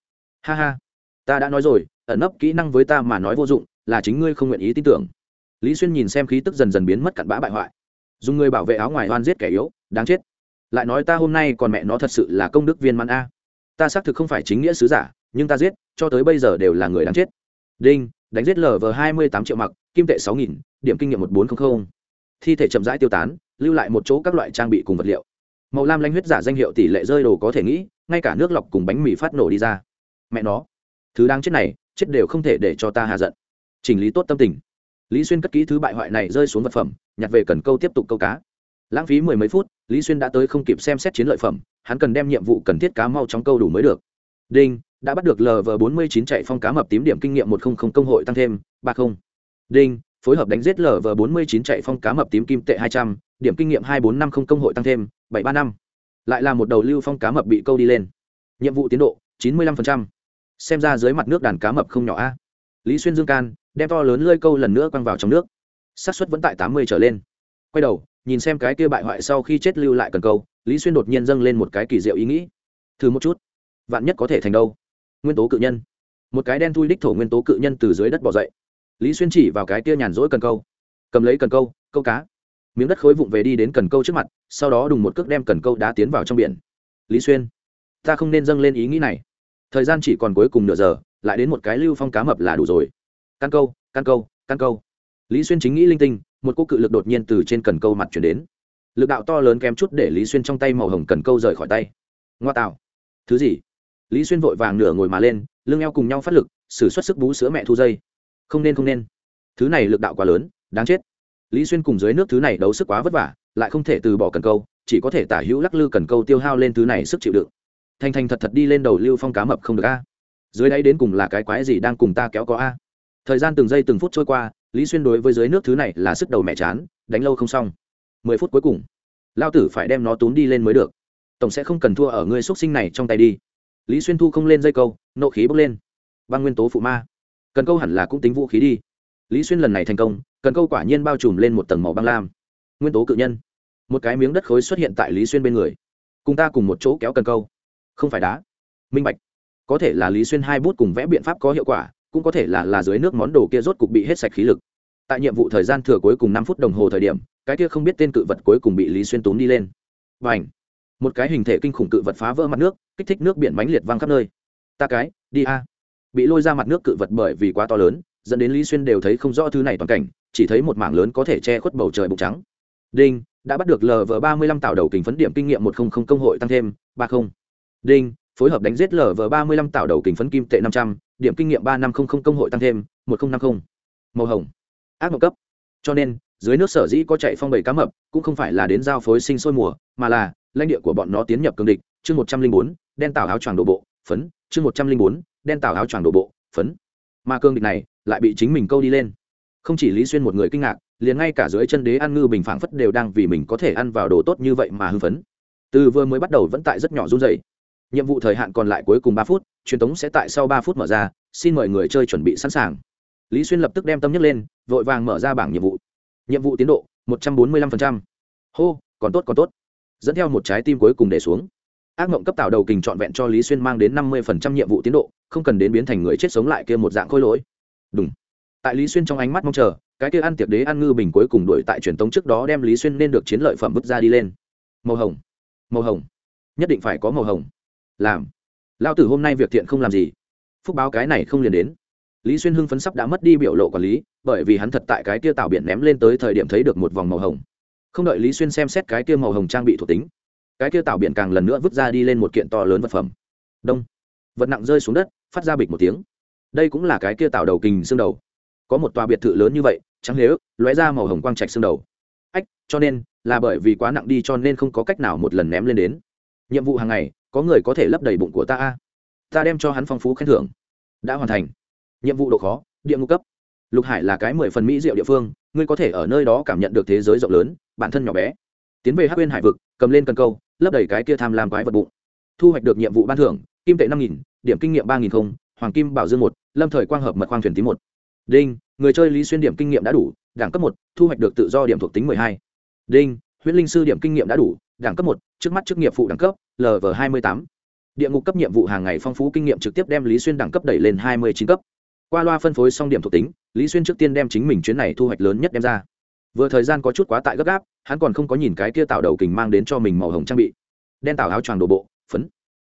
Ha ha. Ta đã nói rồi, ẩn nấp kỹ năng với ta mà nói vô dụng, là chính ngươi không nguyện ý tin tưởng. Lý xuyên nhìn xem khí tức dần dần biến mất cặn bã bại hoại. Dùng người bảo vệ áo ngoài oan giết kẻ yếu, đáng chết. Lại nói ta hôm nay còn mẹ nó thật sự là công đức viên mãn a. Ta xác thực không phải chính nghĩa sứ giả, nhưng ta giết, cho tới bây giờ đều là người đáng chết. Đinh, đánh giết lv hai mươi tám triệu mặc, kim tệ sáu nghìn, điểm kinh nghiệm một bốn trăm linh thi thể chậm rãi tiêu tán, lưu lại một chỗ các loại trang bị cùng vật liệu. Màu lam lanh huyết giả danh hiệu tỷ lệ rơi đồ có thể nghĩ, ngay cả nước lọc cùng bánh mì phát nổ đi ra. Mẹ nó, thứ đang chết này, chết đều không thể để cho ta hạ giận. Chỉnh lý tốt tâm tình. Lý xuyên cất kỹ thứ bại hoại này rơi xuống vật phẩm, nhặt về cần câu tiếp tục câu cá. Lãng phí mười mấy phút, lý xuyên đã tới không kịp xem xét chiến lợi phẩm, hắn cần đem nhiệm vụ cần thiết cá mau trong câu đủ mới được. Đinh, đã bắt được lv bốn mươi chín chạy phong cá mập tím điểm kinh nghiệm một không không công hội tăng thêm ba không. Đinh phối hợp đánh giết lv bốn mươi chín chạy phong cá mập tím kim tệ hai trăm, điểm kinh nghiệm hai bốn năm không công hội tăng thêm, bảy ba năm. Lại là một đầu lưu phong cá mập bị câu đi lên. Nhiệm vụ tiến độ, chín mươi lăm xem ra dưới mặt nước đàn cá mập không nhỏ a. Lý xuyên dương can, đem to lớn lơi câu lần nữa quăng vào trong nước. Xác suất vẫn tại tám mươi trở lên. Quay đầu, nhìn xem cái kia bại hoại sau khi chết lưu lại cần câu, lý xuyên đột nhiên dâng lên một cái kỳ diệu ý nghĩ. Thử một chút. Vạn nhất có thể thành đâu? Nguyên tố cự nhân. Một cái đen thui đích thổ nguyên tố cự nhân từ dưới đất bỏ dậy lý xuyên chỉ vào cái tia nhàn rỗi cần câu. Cầm lấy cần câu câu cá. Miếng đất khối vụng về đi đến cần câu trước mặt, sau đó đùng một cước đem cần câu đá tiến vào trong biển. Lý xuyên, ta không nên dâng lên ý nghĩ này. Thời gian chỉ còn cuối cùng nửa giờ, lại đến một cái lưu phong cá mập là đủ rồi. Căn câu căn câu căn câu. Lý xuyên chính nghĩ linh tinh, một cô cự lực đột nhiên từ trên cần câu mặt chuyển đến. Lực đạo to lớn kém chút để lý xuyên trong tay màu hồng cần câu rời khỏi tay. Ngoa tạo. Thứ gì? Lý xuyên vội vàng nửa ngồi mà lên, lưng eo cùng nhau phát lực xử xuất sức bú sữa mẹ thu dây không nên không nên. Thứ này lực đạo quá lớn, đáng chết. Lý xuyên cùng dưới nước thứ này đấu sức quá vất vả, lại không thể từ bỏ cần câu, chỉ có thể tả hữu lắc lư cần câu tiêu hao lên thứ này sức chịu đựng. Thành thành thật thật đi lên đầu lưu phong cá mập không được a. Dưới đáy đến cùng là cái quái gì đang cùng ta kéo có a? Thời gian từng giây từng phút trôi qua, lý xuyên đối với dưới nước thứ này là sức đầu mẹ chán, đánh lâu không xong. Mười phút cuối cùng, lao tử phải đem nó tốn đi lên mới được. Tổng sẽ không cần thua ở ngươi xuất sinh này trong tay đi. Lý xuyên thu không lên dây câu, nộ khí bốc lên. Băng nguyên tố phụ ma cần câu hẳn là cũng tính vũ khí đi. Lý xuyên lần này thành công, cần câu quả nhiên bao trùm lên một tầng màu băng lam. Nguyên tố cự nhân. Một cái miếng đất khối xuất hiện tại lý xuyên bên người. Cùng ta cùng một chỗ kéo cần câu. Không phải đá. Minh bạch. Có thể là lý xuyên hai bút cùng vẽ biện pháp có hiệu quả, cũng có thể là là dưới nước món đồ kia rốt cục bị hết sạch khí lực. Tại nhiệm vụ thời gian thừa cuối cùng năm phút đồng hồ thời điểm, cái kia không biết tên cự vật cuối cùng bị lý xuyên túm đi lên. Và ảnh một cái hình thể kinh khủng cự vật phá vỡ mặt nước, kích thích nước biển mánh liệt văng khắp nơi. Ta cái, đi a bị lôi ra mặt nước cự vật bởi vì quá to lớn, dẫn đến lý xuyên đều thấy không rõ thứ này toàn cảnh, chỉ thấy một mảng lớn có thể che khuất bầu trời bụng trắng. Đinh, đã bắt được lv ba mươi lăm tạo đầu kính phấn điểm kinh nghiệm một không không công hội tăng thêm ba không. Đinh, phối hợp đánh giết lv ba mươi lăm tạo đầu kính phấn kim tệ năm trăm, điểm kinh nghiệm ba năm không không công hội tăng thêm một không năm không. Màu hồng. Ác mộng cấp. Cho nên, dưới nước sở dĩ có chạy phong bầy cá mập, cũng không phải là đến giao phối sinh sôi mùa, mà là lãnh địa của bọn nó tiến nhập cương địch. Chương một trăm linh bốn, đen tảo áo choàng đổ bộ, phấn. Chương một trăm linh bốn đen tảo áo choàng đổ bộ, phấn. Mà cương địch này lại bị chính mình câu đi lên. Không chỉ lý xuyên một người kinh ngạc, liền ngay cả dưới chân đế ăn ngư bình phảng phất đều đang vì mình có thể ăn vào đồ tốt như vậy mà hưng phấn. Từ vừa mới bắt đầu vẫn tại rất nhỏ run dày nhiệm vụ thời hạn còn lại cuối cùng ba phút, truyền thống sẽ tại sau ba phút mở ra, xin mời người chơi chuẩn bị sẵn sàng. Lý xuyên lập tức đem tâm nhấc lên, vội vàng mở ra bảng nhiệm vụ. Nhiệm vụ tiến độ, một trăm bốn mươi lăm hô, còn tốt còn tốt. Dẫn theo một trái tim cuối cùng để xuống ác mộng cấp tạo đầu kình trọn vẹn cho lý xuyên mang đến năm mươi nhiệm vụ tiến độ, không cần đến biến thành người chết sống lại kia một dạng khôi lỗi. Đúng tại lý xuyên trong ánh mắt mong chờ, cái kia ăn tiệc đế ăn ngư bình cuối cùng đuổi tại truyền tống trước đó đem lý xuyên nên được chiến lợi phẩm vứt ra đi lên. Màu hồng. Màu hồng. Nhất định phải có màu hồng. Làm. Lao tử hôm nay việc thiện không làm gì. Phúc báo cái này không liền đến. Lý xuyên hưng phấn sắp đã mất đi biểu lộ quản lý, bởi vì hắn thật tại cái kia tạo biển ném lên tới thời điểm thấy được một vòng màu hồng. Không đợi lý xuyên xem xét cái kia màu hồng trang bị thuộc tính cái kia tạo biển càng lần nữa vứt ra đi lên một kiện to lớn vật phẩm. Đông. Vật nặng rơi xuống đất, phát ra bịch một tiếng. Đây cũng là cái kia tạo đầu kình xương đầu. Có một tòa biệt thự lớn như vậy, trắng nếu lóe ra màu hồng quang trạch xương đầu. Ách, cho nên, là bởi vì quá nặng đi cho nên không có cách nào một lần ném lên đến. Nhiệm vụ hàng ngày, có người có thể lấp đầy bụng của ta ta đem cho hắn phong phú khen thưởng. Đã hoàn thành. Nhiệm vụ độ khó, địa ngục cấp. Lục hải là cái mười phần mỹ diệu địa phương, ngươi có thể ở nơi đó cảm nhận được thế giới rộng lớn, bản thân nhỏ bé. Tiến về hắc uyên hải vực, cầm lên cần câu lấp đầy cái kia tham lam quái vật bụng. Thu hoạch được nhiệm vụ ban thưởng, kim tệ năm nghìn, điểm kinh nghiệm ba nghìn không, hoàng kim bảo dương một, lâm thời quang hợp mật khoang thuyền tím một. Đinh, người chơi lý xuyên điểm kinh nghiệm đã đủ, đẳng cấp một, thu hoạch được tự do điểm thuộc tính mười hai. Đinh, huyễn linh sư điểm kinh nghiệm đã đủ, đẳng cấp một, trước mắt chức nghiệp phụ đẳng cấp lv hai mươi tám. Địa ngục cấp nhiệm vụ hàng ngày phong phú kinh nghiệm trực tiếp đem lý xuyên đẳng cấp đẩy lên hai mươi chín cấp. Qua loa phân phối xong điểm thuộc tính, lý xuyên trước tiên đem chính mình chuyến này thu hoạch lớn nhất đem ra. Vừa thời gian có chút quá tại gấp gáp hắn còn không có nhìn cái kia tạo đầu kình mang đến cho mình màu hồng trang bị. Đen tạo áo choàng đồ bộ, phấn.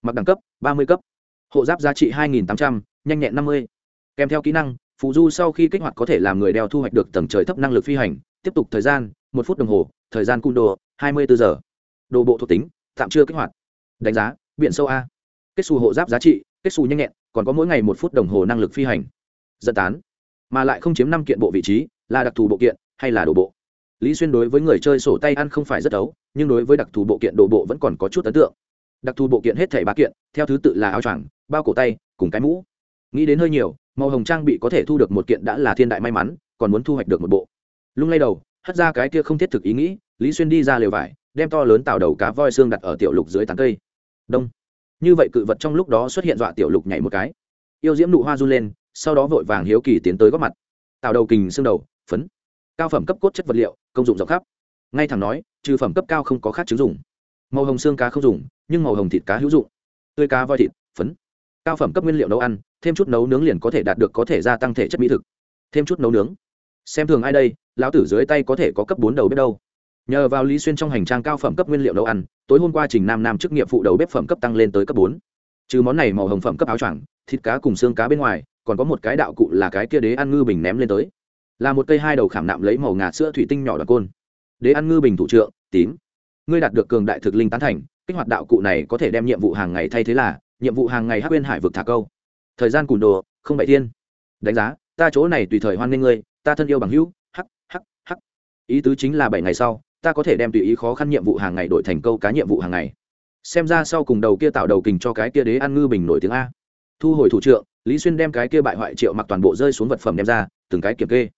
Mặc đẳng cấp, ba mươi cấp. Hộ giáp giá trị hai nghìn tám trăm, nhanh nhẹn năm mươi. Kèm theo kỹ năng, phù du sau khi kích hoạt có thể làm người đeo thu hoạch được tầng trời thấp năng lực phi hành. Tiếp tục thời gian, một phút đồng hồ, thời gian cung đồ, hai mươi bốn giờ. Đồ bộ thuộc tính, tạm chưa kích hoạt. Đánh giá, biển sâu a. Kết xù hộ giáp giá trị, kết xù nhanh nhẹn, còn có mỗi ngày một phút đồng hồ năng lực phi hành. Dẫn tán, mà lại không chiếm năm kiện bộ vị trí, là đặc thù bộ kiện, hay là đồ bộ lý xuyên đối với người chơi sổ tay ăn không phải rất ấu, nhưng đối với đặc thù bộ kiện đồ bộ vẫn còn có chút ấn tượng. Đặc thù bộ kiện hết thảy ba kiện, theo thứ tự là áo choàng, bao cổ tay, cùng cái mũ. Nghĩ đến hơi nhiều, màu hồng trang bị có thể thu được một kiện đã là thiên đại may mắn, còn muốn thu hoạch được một bộ. Lung lay đầu, hất ra cái kia không thiết thực ý nghĩ, lý xuyên đi ra lều vải, đem to lớn tạo đầu cá voi xương đặt ở tiểu lục dưới tán cây. Đông. Như vậy cự vật trong lúc đó xuất hiện dọa tiểu lục nhảy một cái. Yêu diễm nụ hoa run lên, sau đó vội vàng hiếu kỳ tiến tới góp mặt. Tạo đầu kình xương đầu, phấn cao phẩm cấp cốt chất vật liệu, công dụng rộng khắp. Ngay thẳng nói, trừ phẩm cấp cao không có khác chứng dùng màu hồng xương cá không dùng, nhưng màu hồng thịt cá hữu dụng. Tươi cá voi thịt, phấn. Cao phẩm cấp nguyên liệu nấu ăn, thêm chút nấu nướng liền có thể đạt được có thể gia tăng thể chất mỹ thực. Thêm chút nấu nướng. Xem thường ai đây, lão tử dưới tay có thể có cấp bốn đầu bếp đâu. Nhờ vào lý xuyên trong hành trang cao phẩm cấp nguyên liệu nấu ăn, tối hôm qua trình nam nam chức nghiệp phụ đầu bếp phẩm cấp tăng lên tới cấp bốn. Trừ món này màu hồng phẩm cấp áo choàng, thịt cá cùng xương cá bên ngoài, còn có một cái đạo cụ là cái kia đế ăn ngư bình ném lên tới là một cây hai đầu khảm nạm lấy màu ngà sữa thủy tinh nhỏ đoàn côn. Đế ăn ngư bình thủ trượng, tím. Ngươi đạt được cường đại thực linh tán thành, kích hoạt đạo cụ này có thể đem nhiệm vụ hàng ngày thay thế là, nhiệm vụ hàng ngày hắc bên hải vực thả câu. Thời gian cùn đồ, không bảy thiên. Đánh giá, ta chỗ này tùy thời hoan nghênh ngươi, ta thân yêu bằng hữu, hắc hắc hắc. Ý tứ chính là bảy ngày sau, ta có thể đem tùy ý khó khăn nhiệm vụ hàng ngày đổi thành câu cá nhiệm vụ hàng ngày. Xem ra sau cùng đầu kia tạo đầu kình cho cái kia đế ăn ngư bình nổi tiếng a. Thu hồi thủ trượng, lý xuyên đem cái kia bại hoại triệu mặc toàn bộ rơi xuống vật phẩm đem ra, từng cái kiểm kê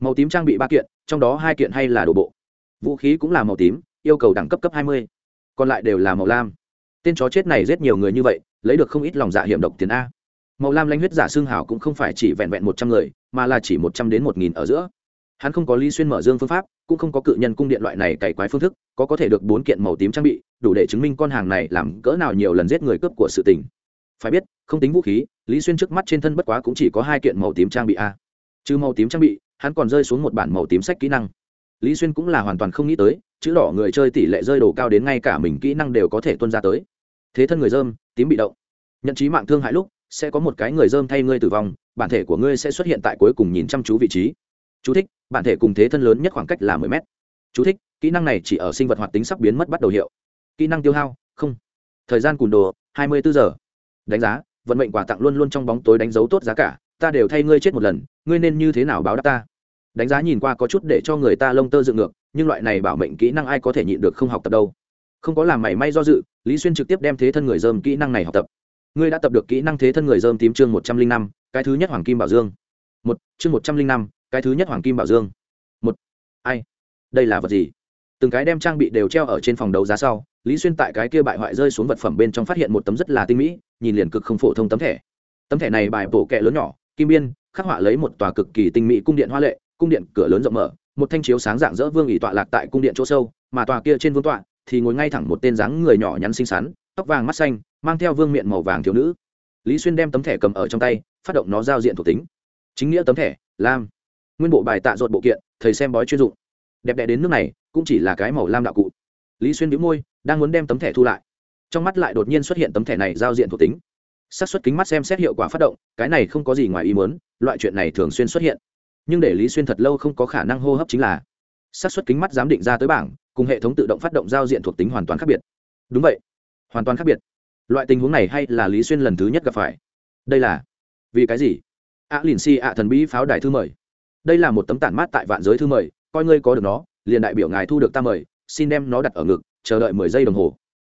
màu tím trang bị ba kiện, trong đó hai kiện hay là đồ bộ. Vũ khí cũng là màu tím, yêu cầu đẳng cấp cấp hai mươi. Còn lại đều là màu lam. Tên chó chết này giết nhiều người như vậy, lấy được không ít lòng dạ hiểm độc tiền a. Màu lam lanh huyết giả xương hảo cũng không phải chỉ vẹn vẹn một trăm người, mà là chỉ một trăm đến một nghìn ở giữa. Hắn không có lý xuyên mở dương phương pháp, cũng không có cự nhân cung điện loại này cày quái phương thức, có có thể được bốn kiện màu tím trang bị, đủ để chứng minh con hàng này làm cỡ nào nhiều lần giết người cướp của sự tình. Phải biết, không tính vũ khí, lý xuyên trước mắt trên thân bất quá cũng chỉ có hai kiện màu tím trang bị a. Trừ màu tím trang bị hắn còn rơi xuống một bản màu tím sách kỹ năng lý xuyên cũng là hoàn toàn không nghĩ tới chữ đỏ người chơi tỷ lệ rơi đồ cao đến ngay cả mình kỹ năng đều có thể tuân ra tới thế thân người dơm tím bị động nhận trí mạng thương hại lúc sẽ có một cái người dơm thay ngươi tử vong bản thể của ngươi sẽ xuất hiện tại cuối cùng nhìn chăm chú vị trí Chú thích, bản thể cùng thế thân lớn nhất khoảng cách là 10 mét. Chú thích, kỹ năng này chỉ ở sinh vật hoạt tính sắp biến mất bắt đầu hiệu. Kỹ năng tiêu hao, không. Thời gian cùn đồ, 24 giờ. Đánh giá, vận mệnh quà tặng luôn luôn trong bóng tối đánh dấu tốt giá cả, ta đều thay ngươi chết một lần, ngươi nên như thế nào báo đáp ta? Đánh giá nhìn qua có chút để cho người ta lông tơ dựng ngược, nhưng loại này bảo mệnh kỹ năng ai có thể nhịn được không học tập đâu. Không có làm mảy may do dự, Lý Xuyên trực tiếp đem thế thân người dơm kỹ năng này học tập. Ngươi đã tập được kỹ năng thế thân người dơm tím chương 105, cái thứ nhất hoàng kim bảo dương. một chương 105, cái thứ nhất hoàng kim bảo dương một ai đây là vật gì từng cái đem trang bị đều treo ở trên phòng đấu giá sau lý xuyên tại cái kia bại hoại rơi xuống vật phẩm bên trong phát hiện một tấm rất là tinh mỹ nhìn liền cực không phổ thông tấm thẻ tấm thẻ này bài bổ kẹ lớn nhỏ kim biên khắc họa lấy một tòa cực kỳ tinh mỹ cung điện hoa lệ cung điện cửa lớn rộng mở, một thanh chiếu sáng dạng dỡ vương ỉ tọa lạc tại cung điện chỗ sâu, mà tòa kia trên vương tọa thì ngồi ngay thẳng một tên dáng người nhỏ nhắn xinh xắn, tóc vàng mắt xanh, mang theo vương miệng màu vàng thiếu nữ. Lý xuyên đem tấm thẻ cầm ở trong tay, phát động nó giao diện thuộc tính. Chính nghĩa tấm thẻ, lam. Nguyên bộ bài tạ ruột bộ kiện, thầy xem bói chuyên dụng. Đẹp đẽ đến nước này, cũng chỉ là cái màu lam đạo cụ. Lý xuyên đĩu môi, đang muốn đem tấm thẻ thu lại. Trong mắt lại đột nhiên xuất hiện tấm thẻ này giao diện thuộc tính. Xác suất kính mắt xem xét hiệu quả phát động, cái này không có gì ngoài ý muốn, loại chuyện này thường xuyên xuất hiện nhưng để lý xuyên thật lâu không có khả năng hô hấp chính là xác suất kính mắt giám định ra tới bảng cùng hệ thống tự động phát động giao diện thuộc tính hoàn toàn khác biệt. Đúng vậy hoàn toàn khác biệt. Loại tình huống này hay là lý xuyên lần thứ nhất gặp phải. Đây là vì cái gì? Ạ à, lìn si ạ thần bí pháo đài thư mời. Đây là một tấm tản mát tại vạn giới thư mời coi ngươi có được nó liền đại biểu ngài thu được ta mời xin đem nó đặt ở ngực chờ đợi mười giây đồng hồ.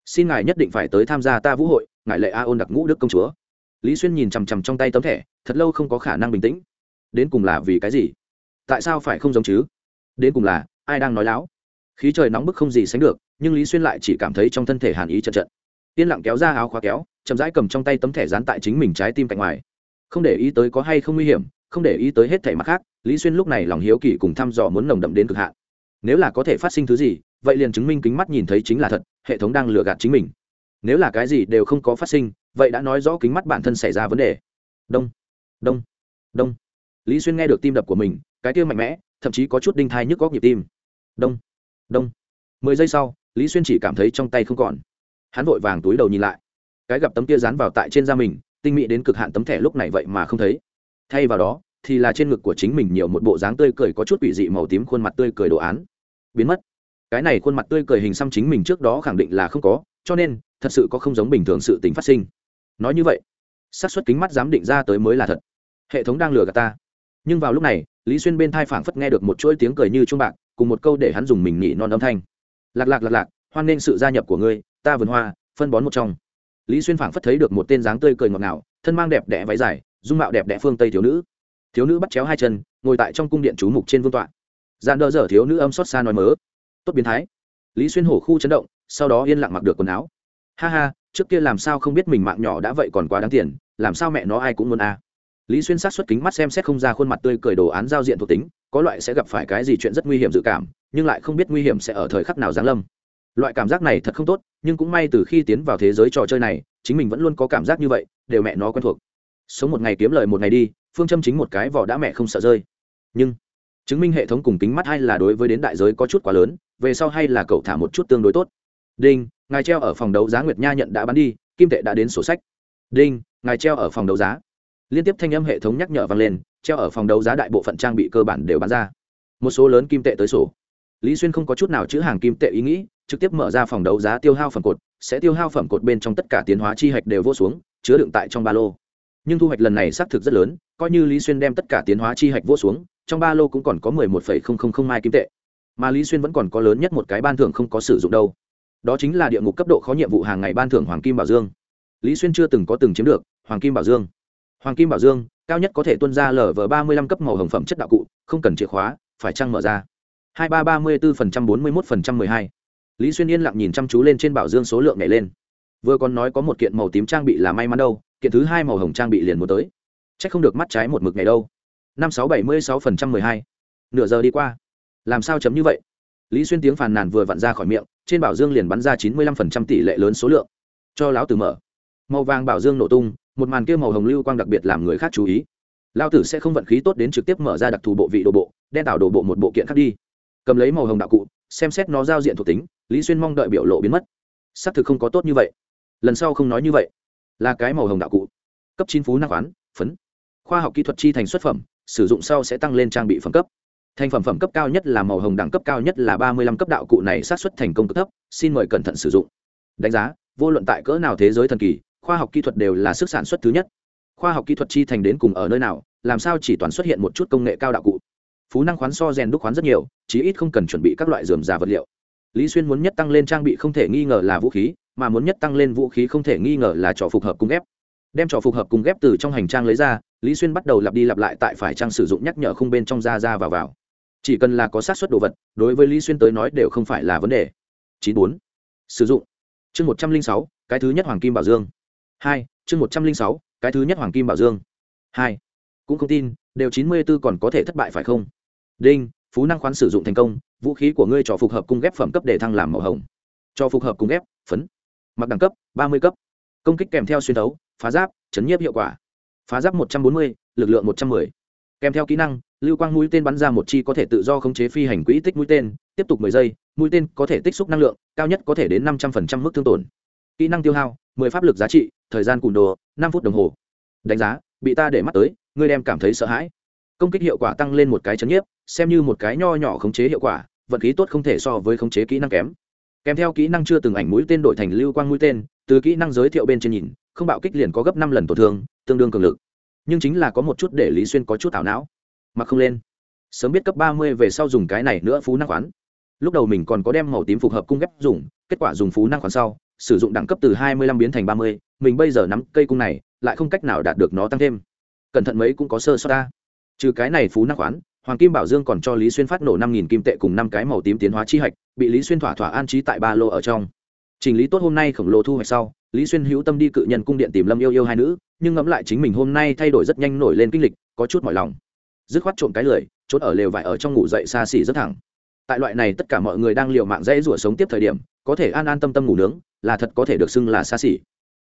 Xin ngài nhất định phải tới tham gia ta vũ hội ngài lệ a ôn đặc ngũ đức công chúa. Lý xuyên nhìn chằm chằm trong tay tấm thẻ thật lâu không có khả năng bình tĩnh đến cùng là vì cái gì? Tại sao phải không giống chứ? Đến cùng là, ai đang nói láo? Khí trời nóng bức không gì sánh được, nhưng lý xuyên lại chỉ cảm thấy trong thân thể hàn ý trận trận yên lặng kéo ra áo khóa kéo, chậm rãi cầm trong tay tấm thẻ dán tại chính mình trái tim cạnh ngoài. Không để ý tới có hay không nguy hiểm, không để ý tới hết thẻ mặt khác, lý xuyên lúc này lòng hiếu kỳ cùng thăm dò muốn nồng đậm đến cực hạn. Nếu là có thể phát sinh thứ gì, vậy liền chứng minh kính mắt nhìn thấy chính là thật, hệ thống đang lừa gạt chính mình. Nếu là cái gì đều không có phát sinh, vậy đã nói rõ kính mắt bản thân xảy ra vấn đề. Đông đông đông lý xuyên nghe được tim đập của mình, cái kia mạnh mẽ, thậm chí có chút đinh thai nhức góc nhịp tim. Đông đông. Mười giây sau, lý xuyên chỉ cảm thấy trong tay không còn. Hắn vội vàng túi đầu nhìn lại. Cái gặp tấm kia dán vào tại trên da mình, tinh mỹ đến cực hạn tấm thẻ lúc này vậy mà không thấy. Thay vào đó, thì là trên ngực của chính mình nhiều một bộ dáng tươi cười có chút quỷ dị màu tím khuôn mặt tươi cười đồ án. Biến mất. Cái này khuôn mặt tươi cười hình xăm chính mình trước đó khẳng định là không có, cho nên, thật sự có không giống bình thường sự tính phát sinh. Nói như vậy, xác suất kính mắt giám định ra tới mới là thật. Hệ thống đang lừa gạt ta nhưng vào lúc này, lý xuyên bên thai phảng phất nghe được một chuỗi tiếng cười như chuông bạc, cùng một câu để hắn dùng mình nhị non âm thanh. Lạc lạc lạc lạc, hoan nghênh sự gia nhập của ngươi, ta vườn hoa, phân bón một trong. Lý xuyên phảng phất thấy được một tên dáng tươi cười ngọt ngào, thân mang đẹp đẽ váy dài, dung mạo đẹp đẽ phương tây thiếu nữ. Thiếu nữ bắt chéo hai chân, ngồi tại trong cung điện chú mục trên vương tọa. Dàn đỡ dở thiếu nữ âm xót xa nói mớ. Tốt biến thái. Lý xuyên hổ khu chấn động, sau đó yên lặng mặc được quần áo. Ha ha, trước kia làm sao không biết mình mạng nhỏ đã vậy còn quá đáng tiền, làm sao mẹ nó ai cũng muốn a? Lý xuyên sát xuất kính mắt xem xét không ra khuôn mặt tươi cười đồ án giao diện thuộc tính, có loại sẽ gặp phải cái gì chuyện rất nguy hiểm dự cảm, nhưng lại không biết nguy hiểm sẽ ở thời khắc nào giáng lâm. Loại cảm giác này thật không tốt, nhưng cũng may từ khi tiến vào thế giới trò chơi này, chính mình vẫn luôn có cảm giác như vậy, đều mẹ nó quen thuộc. Sống một ngày kiếm lời một ngày đi, phương châm chính một cái vỏ đã mẹ không sợ rơi. Nhưng, chứng minh hệ thống cùng kính mắt hay là đối với đến đại giới có chút quá lớn, về sau hay là cậu thả một chút tương đối tốt. Đinh, ngài treo ở phòng đấu giá nguyệt nha nhận đã bán đi, kim tệ đã đến sổ sách. Đinh, ngài treo ở phòng đấu giá liên tiếp thanh âm hệ thống nhắc nhở vang lên, treo ở phòng đấu giá đại bộ phận trang bị cơ bản đều bán ra. Một số lớn kim tệ tới sổ. Lý xuyên không có chút nào chữ hàng kim tệ ý nghĩ, trực tiếp mở ra phòng đấu giá tiêu hao phẩm cột, sẽ tiêu hao phẩm cột bên trong tất cả tiến hóa chi hạch đều vô xuống, chứa đựng tại trong ba lô. Nhưng thu hoạch lần này xác thực rất lớn, coi như lý xuyên đem tất cả tiến hóa chi hạch vô xuống, trong ba lô cũng còn có mười một phẩy không không không mai kim tệ. Mà lý xuyên vẫn còn có lớn nhất một cái ban thưởng không có sử dụng đâu. Đó chính là địa ngục cấp độ khó nhiệm vụ hàng ngày ban thưởng hoàng kim bảo dương. Lý xuyên chưa từng có từng chiếm được hoàng kim bảo dương hoàng kim bảo dương, cao nhất có thể tuân ra lở vờ ba mươi lăm cấp màu hồng phẩm chất đạo cụ, không cần chìa khóa, phải trăng mở ra? hai ba ba mươi bốn phần trăm bốn mươi một phần trăm mười hai. Lý xuyên yên lặng nhìn chăm chú lên trên bảo dương số lượng nhảy lên. Vừa còn nói có một kiện màu tím trang bị là may mắn đâu, kiện thứ hai màu hồng trang bị liền muốn tới. C h ắ c không được mắt trái một mực ngày đâu. năm sáu bảy mươi sáu phần trăm mười hai. Nửa giờ đi qua. Làm sao chấm như vậy? Lý xuyên tiếng phàn nàn vừa vặn ra khỏi miệng, trên bảo dương liền bắn ra chín mươi lăm phần trăm tỷ lệ lớn số lượng. Cho lão tử mở. Màu vàng bảo dương nổ tung một màn kia màu hồng lưu quang đặc biệt làm người khác chú ý. Lao tử sẽ không vận khí tốt đến trực tiếp mở ra đặc thù bộ vị đồ bộ, đen tạo đồ bộ một bộ kiện khác đi. Cầm lấy màu hồng đạo cụ, xem xét nó giao diện thuộc tính, lý xuyên mong đợi biểu lộ biến mất. Xác thực không có tốt như vậy. Lần sau không nói như vậy. Là cái màu hồng đạo cụ. Cấp chín phú năng khoán, phấn. Khoa học kỹ thuật chi thành xuất phẩm, sử dụng sau sẽ tăng lên trang bị phẩm cấp. Thành phẩm phẩm cấp cao nhất là màu hồng đẳng cấp cao nhất là ba mươi lăm cấp đạo cụ này sát xuất thành công cực thấp, xin mời cẩn thận sử dụng. Đánh giá, vô luận tại cỡ nào thế giới thần kỳ khoa học kỹ thuật đều là sức sản xuất thứ nhất. Khoa học kỹ thuật chi thành đến cùng ở nơi nào, làm sao chỉ toàn xuất hiện một chút công nghệ cao đạo cụ? Phú năng khoán so rèn đúc khoán rất nhiều, chí ít không cần chuẩn bị các loại dườm già vật liệu. Lý xuyên muốn nhất tăng lên trang bị không thể nghi ngờ là vũ khí, mà muốn nhất tăng lên vũ khí không thể nghi ngờ là trò phục hợp cung ghép. Đem trò phục hợp cung ghép từ trong hành trang lấy ra, lý xuyên bắt đầu lặp đi lặp lại tại phải trang sử dụng nhắc nhở không bên trong ra ra vào vào. Chỉ cần là có sát xuất đồ vật, đối với lý xuyên tới nói đều không phải là vấn đề. Chín bốn. Sử dụng. Chương một trăm linh sáu, cái thứ nhất hoàng kim bảo dương hai, chương một trăm linh sáu, cái thứ nhất hoàng kim bảo dương. Hai, cũng không tin, đều chín mươi b ố còn có thể thất bại phải không? Đinh, phú năng khoán sử dụng thành công, vũ khí của ngươi cho phục hợp cung ghép phẩm cấp để thăng làm màu hồng. Cho phục hợp cung ghép, phấn. Mặc đẳng cấp, ba mươi cấp. Công kích kèm theo xuyên tấu phá giáp, chấn nhiếp hiệu quả. Phá giáp một trăm bốn mươi, lực lượng một trăm m ư ơ i kèm theo kỹ năng, lưu quang mũi tên bắn ra một chi có thể tự do khống chế phi hành quỹ tích mũi tên, tiếp tục mười giây, mũi tên có thể tích xúc năng lượng, cao nhất có thể đến năm trăm linh mức thương tổn. Kỹ năng tiêu hao mười pháp lực giá trị, thời gian cùn đồ, năm phút đồng hồ. Đánh giá, bị ta để mắt tới, ngươi đem cảm thấy sợ hãi. Công kích hiệu quả tăng lên một cái chấn nhiếp, xem như một cái nho nhỏ khống chế hiệu quả vật khí tốt không thể so với khống chế kỹ năng kém. Kèm theo kỹ năng chưa từng ảnh mũi tên đổi thành lưu quang mũi tên, từ kỹ năng giới thiệu bên trên nhìn, không bạo kích liền có gấp năm lần tổn thương, tương đương cường lực. Nhưng chính là có một chút để lý xuyên có chút ảo não. Mặc không lên. Sớm biết cấp ba mươi về sau dùng cái này nữa phú năng khoán. Lúc đầu mình còn có đem màu tím phục hợp cung ghép dùng, kết quả dùng phú năng khoán sau sử dụng đẳng cấp từ hai mươi lăm biến thành ba mươi, mình bây giờ nắm cây cung này, lại không cách nào đạt được nó tăng thêm. Cẩn thận mấy cũng có sơ sót ta. Trừ cái này phú năng khoán, hoàng kim bảo dương còn cho lý xuyên phát nổ năm nghìn kim tệ cùng năm cái màu tím tiến hóa chi hạch, bị lý xuyên thỏa thỏa an trí tại ba lô ở trong. Trình lý tốt hôm nay khổng lồ thu hoạch sau, lý xuyên hữu tâm đi cự nhân cung điện tìm lâm yêu yêu hai nữ, nhưng ngẫm lại chính mình hôm nay thay đổi rất nhanh nổi lên kinh lịch, có chút mỏi lòng. Dứt khoát trộm cái lười chốt ở lều vải ở trong ngủ dậy xa xỉ rất thẳng. Tại loại này tất cả mọi người đang liều mạng dãy rủa sống tiếp thời điểm, có thể an an tâm tâm ngủ nướng là thật có thể được xưng là xa xỉ.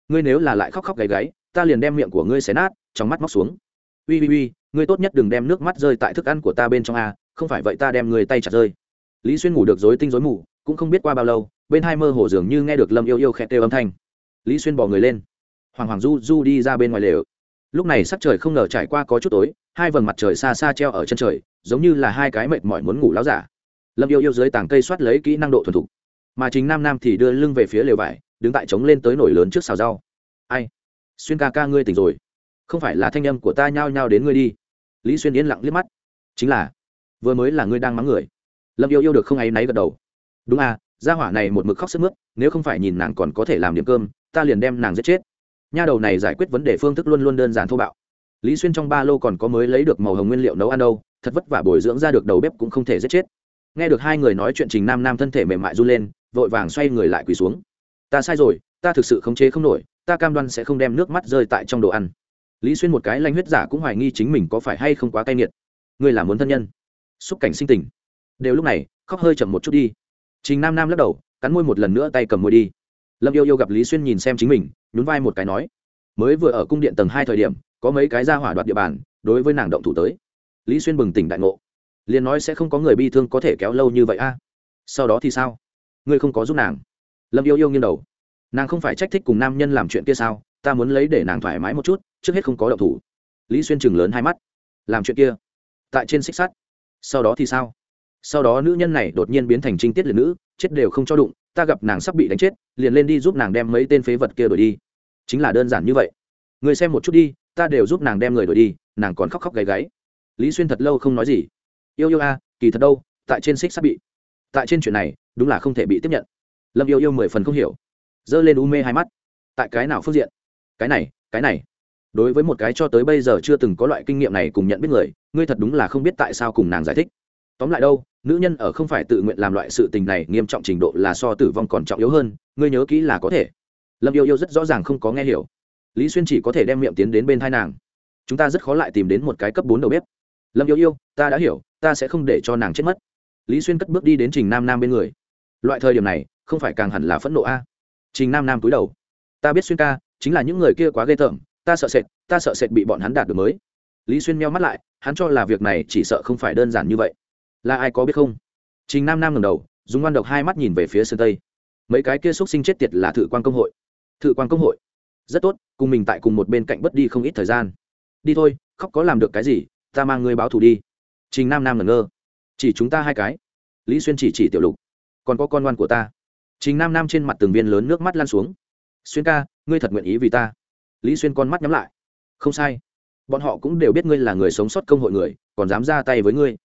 Ngươi nếu là lại khóc khóc gáy gáy, ta liền đem miệng của ngươi xé nát, trong mắt móc xuống. Ui ui ui ngươi tốt nhất đừng đem nước mắt rơi tại thức ăn của ta bên trong a, không phải vậy ta đem người tay chặt rơi. Lý xuyên ngủ được dối tinh dối mù, cũng không biết qua bao lâu, bên hai mơ hồ dường như nghe được lâm yêu yêu khẽ kêu âm thanh. Lý xuyên bỏ người lên. Hoàng hoàng du du đi ra bên ngoài lều. Lúc này sắc trời không ngờ trải qua có chút tối, hai vầng mặt trời xa xa treo ở chân trời, giống như là hai cái mệt mỏi muốn ngủ láo giả. Lâm yêu yêu dưới tảng cây soát lấy kỹ năng độ thuần thục mà chính nam nam thì đưa lưng về phía lều vải, đứng tại trống lên tới nổi lớn trước xào rau. Ai? Xuyên ca ca ngươi tỉnh rồi. Không phải là thanh âm của ta nhao nhao đến ngươi đi. Lý xuyên yên lặng liếc mắt. Chính là, vừa mới là ngươi đang mắng người. Lâm yêu yêu được không áy náy gật đầu. Đúng à gia hỏa này một mực khóc sức mướt, nếu không phải nhìn nàng còn có thể làm điểm cơm, ta liền đem nàng giết chết. Nha đầu này giải quyết vấn đề phương thức luôn luôn đơn giản thô bạo. Lý xuyên trong ba lô còn có mới lấy được màu hồng nguyên liệu nấu ăn đâu, thật vất vả bồi dưỡng ra được đầu bếp cũng không thể giết chết. Nghe được hai người nói chuyện, trình nam nam thân thể mềm mại run lên vội vàng xoay người lại quỳ xuống. Ta sai rồi, ta thực sự khống chế không nổi, ta cam đoan sẽ không đem nước mắt rơi tại trong đồ ăn. Lý xuyên một cái lanh huyết giả cũng hoài nghi chính mình có phải hay không quá cay nghiệt. Ngươi là muốn thân nhân. Xúc cảnh sinh tình. Đều lúc này, khóc hơi chậm một chút đi. Trình nam nam lắc đầu, cắn môi một lần nữa tay cầm môi đi. Lâm yêu yêu gặp lý xuyên nhìn xem chính mình, nhún vai một cái nói, mới vừa ở cung điện tầng hai thời điểm, có mấy cái ra hỏa đoạt địa bàn, đối với nàng động thủ tới. Lý xuyên bừng tỉnh đại ngộ. Liền nói sẽ không có người bi thương có thể kéo lâu như vậy a. Sau đó thì sao? Ngươi không có giúp nàng. Lâm yêu yêu nghiêng đầu. Nàng không phải trách thích cùng nam nhân làm chuyện kia sao? Ta muốn lấy để nàng thoải mái một chút, trước hết không có động thủ. Lý xuyên chừng lớn hai mắt. Làm chuyện kia? Tại trên xích sắt. Sau đó thì sao? Sau đó nữ nhân này đột nhiên biến thành trinh tiết liệt nữ, chết đều không cho đụng, ta gặp nàng sắp bị đánh chết, liền lên đi giúp nàng đem mấy tên phế vật kia đuổi đi. Chính là đơn giản như vậy. Người xem một chút đi, ta đều giúp nàng đem người đuổi đi, nàng còn khóc khóc gáy gáy. Lý xuyên thật lâu không nói gì. Yêu yêu a, kỳ thật đâu, tại trên xích sắp bị tại trên chuyện này, đúng là không thể bị tiếp nhận. Lâm yêu yêu mười phần không hiểu. Giơ lên u mê hai mắt. Tại cái nào phương diện? Cái này cái này. Đối với một cái cho tới bây giờ chưa từng có loại kinh nghiệm này cùng nhận biết người, ngươi thật đúng là không biết tại sao cùng nàng giải thích. Tóm lại đâu, nữ nhân ở không phải tự nguyện làm loại sự tình này, nghiêm trọng trình độ là so tử vong còn trọng yếu hơn, ngươi nhớ kỹ là có thể. Lâm yêu yêu rất rõ ràng không có nghe hiểu. Lý xuyên chỉ có thể đem miệng tiến đến bên thai nàng. Chúng ta rất khó lại tìm đến một cái cấp bốn đầu bếp. Lâm yêu yêu, ta đã hiểu, ta sẽ không để cho nàng chết mất lý xuyên cất bước đi đến trình nam nam bên người. Loại thời điểm này, không phải càng hẳn là phẫn nộ a? Trình nam nam cúi đầu. Ta biết xuyên ca, chính là những người kia quá ghê tởm, ta sợ sệt, ta sợ sệt bị bọn hắn đạt được mới. Lý xuyên meo mắt lại, hắn cho là việc này chỉ sợ không phải đơn giản như vậy. Là ai có biết không? Trình nam nam ngầm đầu, dùng ngoan độc hai mắt nhìn về phía sơn tây. Mấy cái kia x u ấ t sinh chết tiệt là thự quan công hội. Thự quan công hội. Rất tốt, cùng mình tại cùng một bên cạnh bất đi không ít thời gian. Đi thôi, khóc có làm được cái gì, ta mang người báo thù đi. Trình nam nam ngẩn ngơ chỉ chúng ta hai cái. Lý xuyên chỉ chỉ tiểu lục. Còn có con ngoan của ta. Trình nam nam trên mặt từng viên lớn nước mắt lan xuống. Xuyên ca, ngươi thật nguyện ý vì ta. Lý xuyên con mắt nhắm lại. Không sai. Bọn họ cũng đều biết ngươi là người sống sót công hội người, còn dám ra tay với ngươi.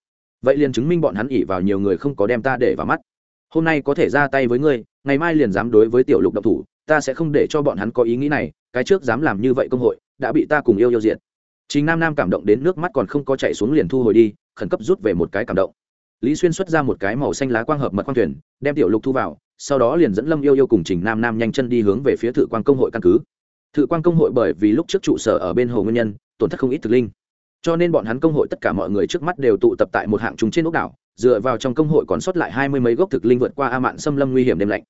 Vậy liền chứng minh bọn hắn ỉ vào nhiều người không có đem ta để vào mắt. Hôm nay có thể ra tay với ngươi, ngày mai liền dám đối với tiểu lục độc thủ, ta sẽ không để cho bọn hắn có ý nghĩ này, cái trước dám làm như vậy công hội, đã bị ta cùng yêu yêu diện chính nam nam cảm động đến nước mắt còn không có chạy xuống liền thu hồi đi, khẩn cấp rút về một cái cảm động lý xuyên xuất ra một cái màu xanh lá quang hợp mật quang thuyền, đem tiểu lục thu vào, sau đó liền dẫn lâm yêu yêu cùng trình nam nam nhanh chân đi hướng về phía thự quan công hội căn cứ. Thự quan công hội bởi vì lúc trước trụ sở ở bên hồ nguyên nhân, tổn thất không ít thực linh. Cho nên bọn hắn công hội tất cả mọi người trước mắt đều tụ tập tại một hạng chúng trên ốc đảo, dựa vào trong công hội còn sót lại hai mươi mấy gốc thực linh vượt qua a mạn xâm lâm nguy hiểm đêm lạnh.